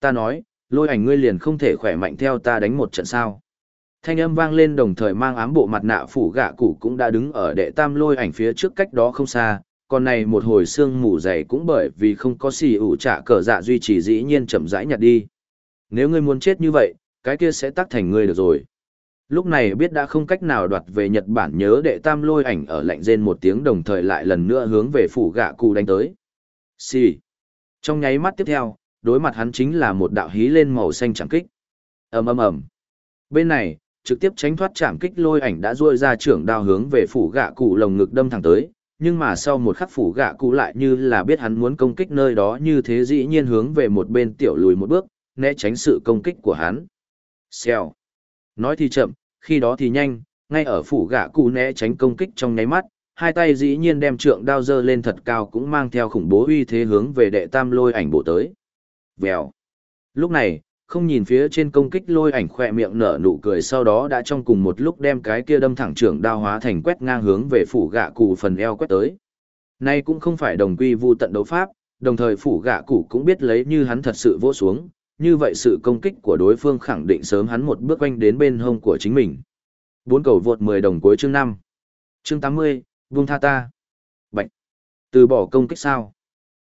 Ta nói, lôi ảnh ngươi liền không thể khỏe mạnh theo ta đánh một trận sao. Thanh âm vang lên đồng thời mang ám bộ mặt nạ phủ gạ cụ cũng đã đứng ở đệ tam lôi ảnh phía trước cách đó không xa, còn này một hồi xương mù dày cũng bởi vì không có xì ủ trả cờ dạ duy trì dĩ nhiên chậm rãi nhặt đi. Nếu ngươi muốn chết như vậy, cái kia sẽ tắc thành ngươi được rồi. Lúc này biết đã không cách nào đoạt về Nhật Bản nhớ đệ tam lôi ảnh ở lạnh rên một tiếng đồng thời lại lần nữa hướng về phủ gạ cụ đánh tới. Xì. Trong nháy mắt tiếp theo, đối mặt hắn chính là một đạo hí lên màu xanh chẳng kích. ầm ầm ầm. Bên này, trực tiếp tránh thoát chạm kích lôi ảnh đã duỗi ra trưởng đao hướng về phủ gạ cụ lồng ngực đâm thẳng tới, nhưng mà sau một khắc phủ gạ cụ lại như là biết hắn muốn công kích nơi đó như thế dĩ nhiên hướng về một bên tiểu lùi một bước, né tránh sự công kích của hắn. Xèo. Nói thì chậm, khi đó thì nhanh, ngay ở phủ gạ cụ né tránh công kích trong nháy mắt, hai tay dĩ nhiên đem trượng đao dơ lên thật cao cũng mang theo khủng bố uy thế hướng về đệ tam lôi ảnh bộ tới. Vèo. Lúc này, không nhìn phía trên công kích lôi ảnh khỏe miệng nở nụ cười sau đó đã trong cùng một lúc đem cái kia đâm thẳng trưởng đao hóa thành quét ngang hướng về phủ gạ cụ phần eo quét tới. Nay cũng không phải đồng quy vu tận đấu pháp, đồng thời phủ gạ cụ cũng biết lấy như hắn thật sự vỗ xuống, như vậy sự công kích của đối phương khẳng định sớm hắn một bước quanh đến bên hông của chính mình. Bốn cầu vượt 10 đồng cuối chương 5. Chương 80, vung tha ta. Bạch. Từ bỏ công kích sao?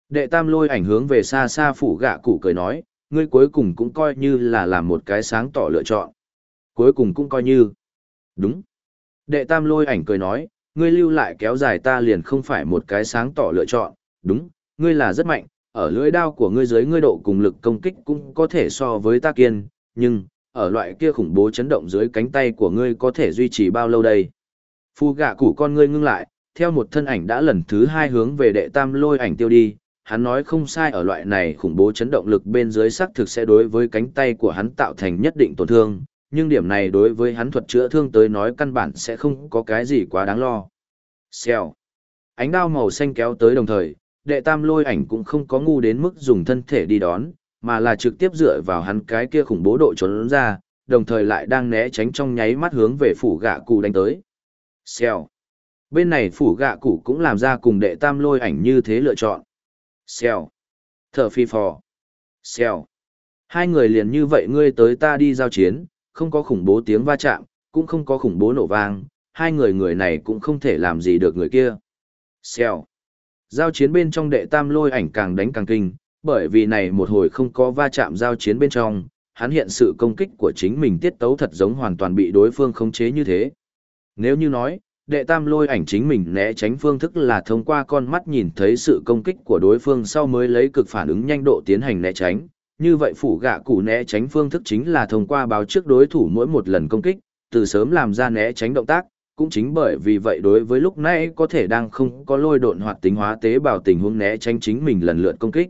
Đệ tam lôi ảnh hướng về xa xa phủ gạ cụ cười nói, ngươi cuối cùng cũng coi như là làm một cái sáng tỏ lựa chọn. Cuối cùng cũng coi như. Đúng. Đệ tam lôi ảnh cười nói, ngươi lưu lại kéo dài ta liền không phải một cái sáng tỏ lựa chọn, đúng, ngươi là rất mạnh, ở lưỡi đao của ngươi dưới ngươi độ cùng lực công kích cũng có thể so với ta kiên, nhưng, ở loại kia khủng bố chấn động dưới cánh tay của ngươi có thể duy trì bao lâu đây? Phu gạ củ con ngươi ngưng lại, theo một thân ảnh đã lần thứ hai hướng về đệ tam lôi ảnh tiêu đi, hắn nói không sai ở loại này khủng bố chấn động lực bên dưới xác thực sẽ đối với cánh tay của hắn tạo thành nhất định tổn thương, nhưng điểm này đối với hắn thuật chữa thương tới nói căn bản sẽ không có cái gì quá đáng lo. Xèo. Ánh đao màu xanh kéo tới đồng thời, đệ tam lôi ảnh cũng không có ngu đến mức dùng thân thể đi đón, mà là trực tiếp dựa vào hắn cái kia khủng bố độ trốn ra, đồng thời lại đang né tránh trong nháy mắt hướng về phủ gạ cụ đánh tới. Xèo. Bên này phủ gạ cụ cũng làm ra cùng đệ tam lôi ảnh như thế lựa chọn. Xèo. Thở phi phò. Xèo. Hai người liền như vậy ngươi tới ta đi giao chiến, không có khủng bố tiếng va chạm, cũng không có khủng bố nổ vang, hai người người này cũng không thể làm gì được người kia. Xèo. Giao chiến bên trong đệ tam lôi ảnh càng đánh càng kinh, bởi vì này một hồi không có va chạm giao chiến bên trong, hắn hiện sự công kích của chính mình tiết tấu thật giống hoàn toàn bị đối phương khống chế như thế. Nếu như nói, đệ tam lôi ảnh chính mình né tránh phương thức là thông qua con mắt nhìn thấy sự công kích của đối phương sau mới lấy cực phản ứng nhanh độ tiến hành né tránh. Như vậy phủ gạ cụ né tránh phương thức chính là thông qua báo trước đối thủ mỗi một lần công kích, từ sớm làm ra né tránh động tác, cũng chính bởi vì vậy đối với lúc nãy có thể đang không có lôi độn hoạt tính hóa tế bào tình huống né tránh chính mình lần lượt công kích.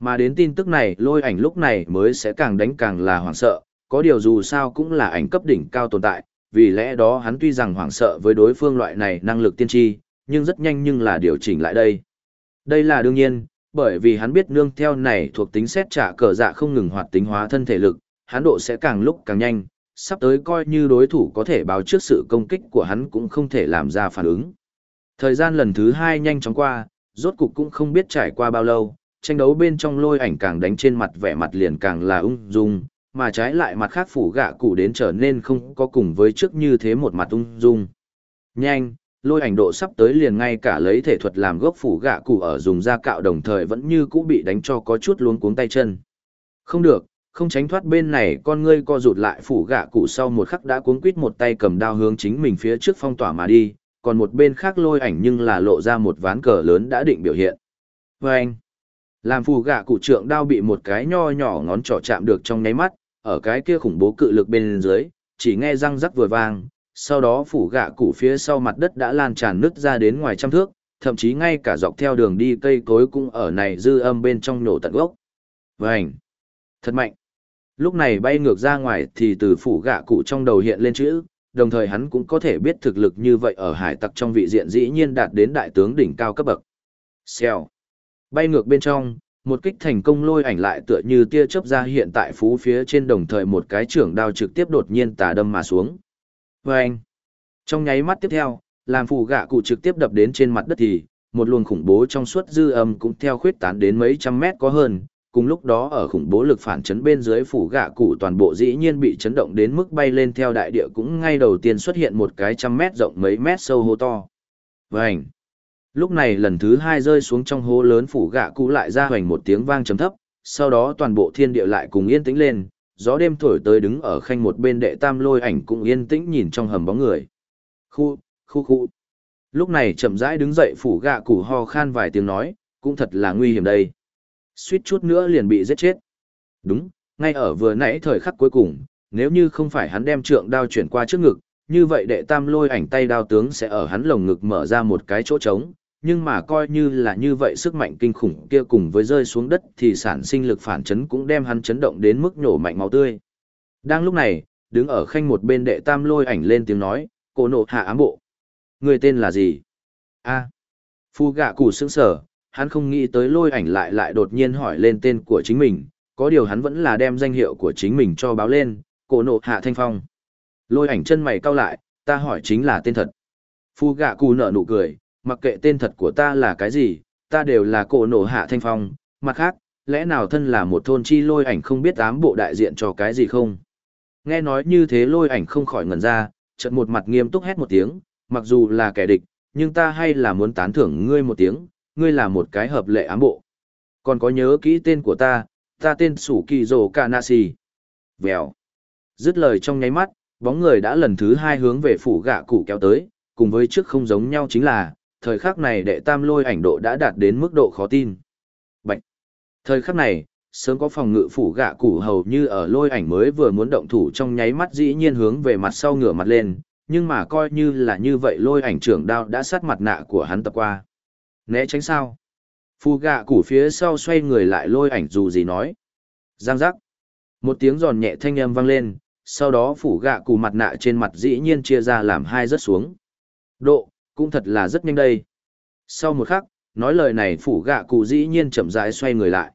Mà đến tin tức này lôi ảnh lúc này mới sẽ càng đánh càng là hoảng sợ, có điều dù sao cũng là ảnh cấp đỉnh cao tồn tại, vì lẽ đó hắn tuy rằng hoảng sợ với đối phương loại này năng lực tiên tri, nhưng rất nhanh nhưng là điều chỉnh lại đây. Đây là đương nhiên, bởi vì hắn biết nương theo này thuộc tính xét trả cờ dạ không ngừng hoạt tính hóa thân thể lực, hắn độ sẽ càng lúc càng nhanh, sắp tới coi như đối thủ có thể báo trước sự công kích của hắn cũng không thể làm ra phản ứng. Thời gian lần thứ hai nhanh chóng qua, rốt cục cũng không biết trải qua bao lâu, tranh đấu bên trong lôi ảnh càng đánh trên mặt vẻ mặt liền càng là ung dung, mà trái lại mặt khác phủ gạ cụ đến trở nên không có cùng với trước như thế một mặt ung dung. Nhanh, lôi ảnh độ sắp tới liền ngay cả lấy thể thuật làm gốc phủ gạ cụ ở dùng da cạo đồng thời vẫn như cũ bị đánh cho có chút luống cuống tay chân. Không được, không tránh thoát bên này con ngươi co rụt lại phủ gạ cụ sau một khắc đã cuống quít một tay cầm đao hướng chính mình phía trước phong tỏa mà đi, còn một bên khác lôi ảnh nhưng là lộ ra một ván cờ lớn đã định biểu hiện. Vâng! anh, làm phù gạ cụ trượng đao bị một cái nho nhỏ ngón trỏ chạm được trong nháy mắt, ở cái kia khủng bố cự lực bên dưới, chỉ nghe răng rắc vừa vang, sau đó phủ gạ củ phía sau mặt đất đã lan tràn nứt ra đến ngoài trăm thước, thậm chí ngay cả dọc theo đường đi cây cối cũng ở này dư âm bên trong nổ tận gốc. Vành! Thật mạnh! Lúc này bay ngược ra ngoài thì từ phủ gạ cụ trong đầu hiện lên chữ, đồng thời hắn cũng có thể biết thực lực như vậy ở hải tặc trong vị diện dĩ nhiên đạt đến đại tướng đỉnh cao cấp bậc. Xèo. Bay ngược bên trong, một kích thành công lôi ảnh lại tựa như tia chớp ra hiện tại phú phía trên đồng thời một cái trưởng đao trực tiếp đột nhiên tà đâm mà xuống. Và anh. Trong nháy mắt tiếp theo, làm phù gạ cụ trực tiếp đập đến trên mặt đất thì, một luồng khủng bố trong suốt dư âm cũng theo khuyết tán đến mấy trăm mét có hơn, cùng lúc đó ở khủng bố lực phản chấn bên dưới phủ gạ cụ toàn bộ dĩ nhiên bị chấn động đến mức bay lên theo đại địa cũng ngay đầu tiên xuất hiện một cái trăm mét rộng mấy mét sâu hô to. Vành! Lúc này lần thứ hai rơi xuống trong hố lớn phủ gạ cụ lại ra hoành một tiếng vang trầm thấp, sau đó toàn bộ thiên địa lại cùng yên tĩnh lên, gió đêm thổi tới đứng ở khanh một bên đệ tam lôi ảnh cũng yên tĩnh nhìn trong hầm bóng người. Khu, khu khu. Lúc này chậm rãi đứng dậy phủ gạ cụ ho khan vài tiếng nói, cũng thật là nguy hiểm đây suýt chút nữa liền bị giết chết. Đúng, ngay ở vừa nãy thời khắc cuối cùng, nếu như không phải hắn đem trượng đao chuyển qua trước ngực, như vậy đệ tam lôi ảnh tay đao tướng sẽ ở hắn lồng ngực mở ra một cái chỗ trống, nhưng mà coi như là như vậy sức mạnh kinh khủng kia cùng với rơi xuống đất thì sản sinh lực phản chấn cũng đem hắn chấn động đến mức nhổ mạnh máu tươi. Đang lúc này, đứng ở khanh một bên đệ tam lôi ảnh lên tiếng nói, cổ nộ hạ ám bộ. Người tên là gì? a Phu gạ củ sững sở, hắn không nghĩ tới lôi ảnh lại lại đột nhiên hỏi lên tên của chính mình, có điều hắn vẫn là đem danh hiệu của chính mình cho báo lên, cổ nộ hạ thanh phong. Lôi ảnh chân mày cau lại, ta hỏi chính là tên thật. Phu gạ cù nở nụ cười, mặc kệ tên thật của ta là cái gì, ta đều là cổ nổ hạ thanh phong, mặt khác, lẽ nào thân là một thôn chi lôi ảnh không biết ám bộ đại diện cho cái gì không? Nghe nói như thế lôi ảnh không khỏi ngẩn ra, chợt một mặt nghiêm túc hét một tiếng, mặc dù là kẻ địch, nhưng ta hay là muốn tán thưởng ngươi một tiếng, ngươi là một cái hợp lệ ám bộ. Còn có nhớ kỹ tên của ta, ta tên Sủ Kỳ Dồ Kanasi. Vèo. Dứt lời trong nháy mắt, bóng người đã lần thứ hai hướng về phủ gạ cụ kéo tới, cùng với trước không giống nhau chính là, thời khắc này đệ tam lôi ảnh độ đã đạt đến mức độ khó tin. Bạch. Thời khắc này, sớm có phòng ngự phủ gạ cụ hầu như ở lôi ảnh mới vừa muốn động thủ trong nháy mắt dĩ nhiên hướng về mặt sau ngửa mặt lên, nhưng mà coi như là như vậy lôi ảnh trưởng đao đã sát mặt nạ của hắn tập qua. Né tránh sao? Phù gạ củ phía sau xoay người lại lôi ảnh dù gì nói. Giang giác. Một tiếng giòn nhẹ thanh âm vang lên, sau đó phủ gạ cụ mặt nạ trên mặt dĩ nhiên chia ra làm hai rớt xuống. Độ, cũng thật là rất nhanh đây. Sau một khắc, nói lời này phủ gạ cụ dĩ nhiên chậm rãi xoay người lại.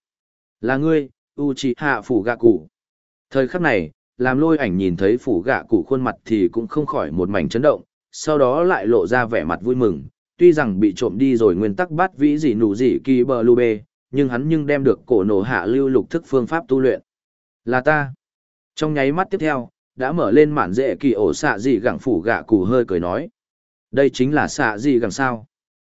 Là ngươi, Uchiha phủ gạ cụ. Thời khắc này, làm lôi ảnh nhìn thấy phủ gạ cụ khuôn mặt thì cũng không khỏi một mảnh chấn động, sau đó lại lộ ra vẻ mặt vui mừng, tuy rằng bị trộm đi rồi nguyên tắc bắt vĩ gì nụ gì kỳ bờ lưu bê, nhưng hắn nhưng đem được cổ nổ hạ lưu lục thức phương pháp tu luyện. Là ta. Trong nháy mắt tiếp theo, đã mở lên mản dễ kỳ ổ xạ dị gẳng phủ gạ cụ hơi cười nói. Đây chính là xạ dị gẳng sao.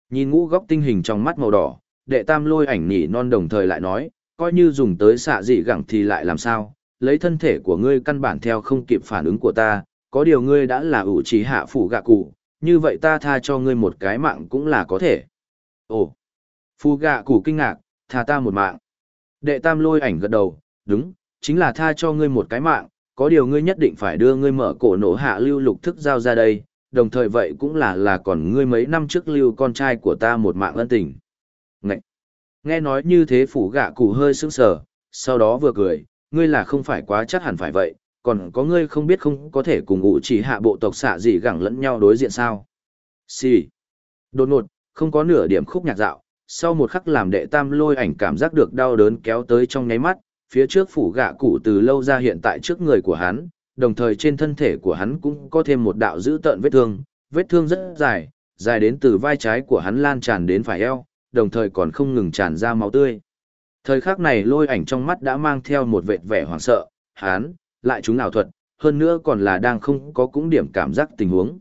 Nhìn ngũ góc tinh hình trong mắt màu đỏ, đệ tam lôi ảnh nỉ non đồng thời lại nói, coi như dùng tới xạ dị gẳng thì lại làm sao, lấy thân thể của ngươi căn bản theo không kịp phản ứng của ta, có điều ngươi đã là ủ trí hạ phủ gạ cụ, như vậy ta tha cho ngươi một cái mạng cũng là có thể. Ồ, phù gạ cụ kinh ngạc, tha ta một mạng. Đệ tam lôi ảnh gật đầu, đúng, chính là tha cho ngươi một cái mạng, có điều ngươi nhất định phải đưa ngươi mở cổ nổ hạ lưu lục thức giao ra đây, đồng thời vậy cũng là là còn ngươi mấy năm trước lưu con trai của ta một mạng ân tình. Ngậy! Nghe nói như thế phủ gạ cụ hơi sững sờ, sau đó vừa cười, ngươi là không phải quá chắc hẳn phải vậy, còn có ngươi không biết không có thể cùng ngụ chỉ hạ bộ tộc xạ gì gẳng lẫn nhau đối diện sao. Xì! Đột ngột, không có nửa điểm khúc nhạc dạo, sau một khắc làm đệ tam lôi ảnh cảm giác được đau đớn kéo tới trong nháy mắt, phía trước phủ gạ cụ từ lâu ra hiện tại trước người của hắn, đồng thời trên thân thể của hắn cũng có thêm một đạo dữ tợn vết thương, vết thương rất dài, dài đến từ vai trái của hắn lan tràn đến phải eo, đồng thời còn không ngừng tràn ra máu tươi. Thời khắc này lôi ảnh trong mắt đã mang theo một vệt vẻ hoảng sợ, hắn, lại chúng ảo thuật, hơn nữa còn là đang không có cũng điểm cảm giác tình huống.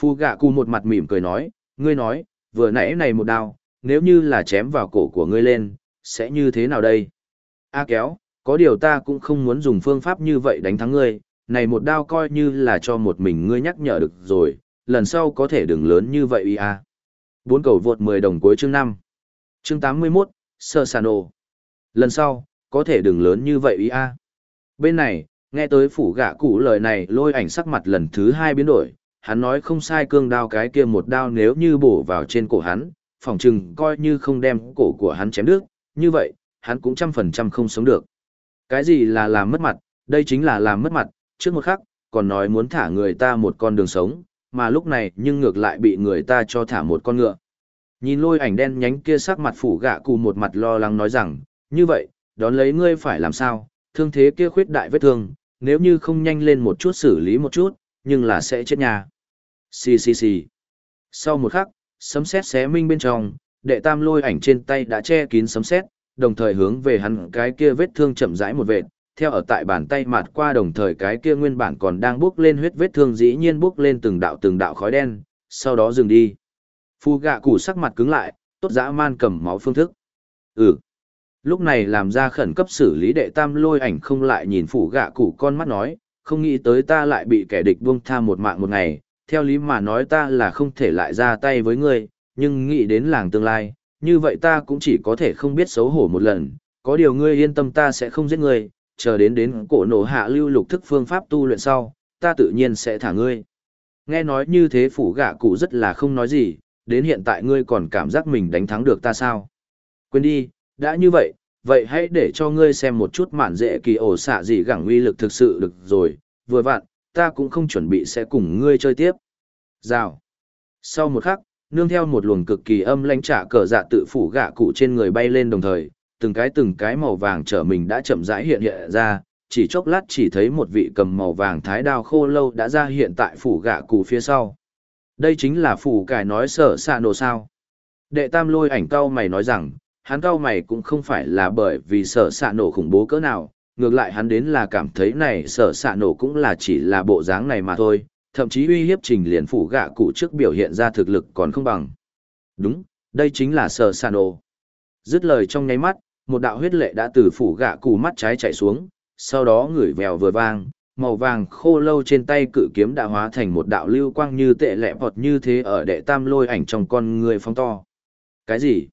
Phu gạ cụ một mặt mỉm cười nói, ngươi nói, vừa nãy này một đao, nếu như là chém vào cổ của ngươi lên, sẽ như thế nào đây? A kéo, có điều ta cũng không muốn dùng phương pháp như vậy đánh thắng ngươi, này một đao coi như là cho một mình ngươi nhắc nhở được rồi, lần sau có thể đừng lớn như vậy ý a. Bốn cầu vượt 10 đồng cuối chương 5. Chương 81, Sơ Sano. Lần sau, có thể đừng lớn như vậy ý a. Bên này, nghe tới phủ gã cụ lời này lôi ảnh sắc mặt lần thứ hai biến đổi, hắn nói không sai cương đao cái kia một đao nếu như bổ vào trên cổ hắn, phỏng chừng coi như không đem cổ của hắn chém đứt, như vậy, hắn cũng trăm phần trăm không sống được. Cái gì là làm mất mặt, đây chính là làm mất mặt, trước một khắc, còn nói muốn thả người ta một con đường sống, mà lúc này nhưng ngược lại bị người ta cho thả một con ngựa. Nhìn lôi ảnh đen nhánh kia sắc mặt phủ gạ cụ một mặt lo lắng nói rằng, như vậy, đón lấy ngươi phải làm sao, thương thế kia khuyết đại vết thương, nếu như không nhanh lên một chút xử lý một chút, nhưng là sẽ chết nhà. Xì xì xì. Sau một khắc, sấm sét xé minh bên trong, đệ tam lôi ảnh trên tay đã che kín sấm sét, đồng thời hướng về hắn cái kia vết thương chậm rãi một vệt, theo ở tại bàn tay mạt qua đồng thời cái kia nguyên bản còn đang bước lên huyết vết thương dĩ nhiên bước lên từng đạo từng đạo khói đen, sau đó dừng đi. Phu gạ củ sắc mặt cứng lại, tốt dã man cầm máu phương thức. Ừ. Lúc này làm ra khẩn cấp xử lý đệ tam lôi ảnh không lại nhìn phủ gạ củ con mắt nói, không nghĩ tới ta lại bị kẻ địch buông tha một mạng một ngày, theo lý mà nói ta là không thể lại ra tay với ngươi, nhưng nghĩ đến làng tương lai, như vậy ta cũng chỉ có thể không biết xấu hổ một lần, có điều ngươi yên tâm ta sẽ không giết ngươi, chờ đến đến cổ nổ hạ lưu lục thức phương pháp tu luyện sau, ta tự nhiên sẽ thả ngươi. Nghe nói như thế phủ gạ cụ rất là không nói gì, đến hiện tại ngươi còn cảm giác mình đánh thắng được ta sao. Quên đi, đã như vậy, vậy hãy để cho ngươi xem một chút mạn dễ kỳ ổ xạ gì gẳng uy lực thực sự được rồi, vừa vặn, ta cũng không chuẩn bị sẽ cùng ngươi chơi tiếp. Rào. Sau một khắc, nương theo một luồng cực kỳ âm lãnh trả cờ dạ tự phủ gạ cụ trên người bay lên đồng thời, từng cái từng cái màu vàng trở mình đã chậm rãi hiện hiện ra, chỉ chốc lát chỉ thấy một vị cầm màu vàng thái đao khô lâu đã ra hiện tại phủ gạ cụ phía sau. Đây chính là phủ cải nói sở xạ nổ sao. Đệ tam lôi ảnh cao mày nói rằng, hắn cao mày cũng không phải là bởi vì sở xạ nổ khủng bố cỡ nào, ngược lại hắn đến là cảm thấy này sở xạ nổ cũng là chỉ là bộ dáng này mà thôi, thậm chí uy hiếp trình liền phủ gạ cụ trước biểu hiện ra thực lực còn không bằng. Đúng, đây chính là sợ sàn ồ Dứt lời trong nháy mắt, một đạo huyết lệ đã từ phủ gạ cụ mắt trái chạy xuống, sau đó ngửi vèo vừa vang, màu vàng khô lâu trên tay cự kiếm đã hóa thành một đạo lưu quang như tệ lẹ vọt như thế ở đệ tam lôi ảnh trong con người phong to. Cái gì?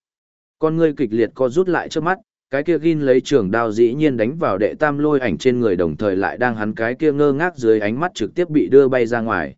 Con ngươi kịch liệt co rút lại trước mắt, cái kia ghin lấy trường đao dĩ nhiên đánh vào đệ tam lôi ảnh trên người đồng thời lại đang hắn cái kia ngơ ngác dưới ánh mắt trực tiếp bị đưa bay ra ngoài.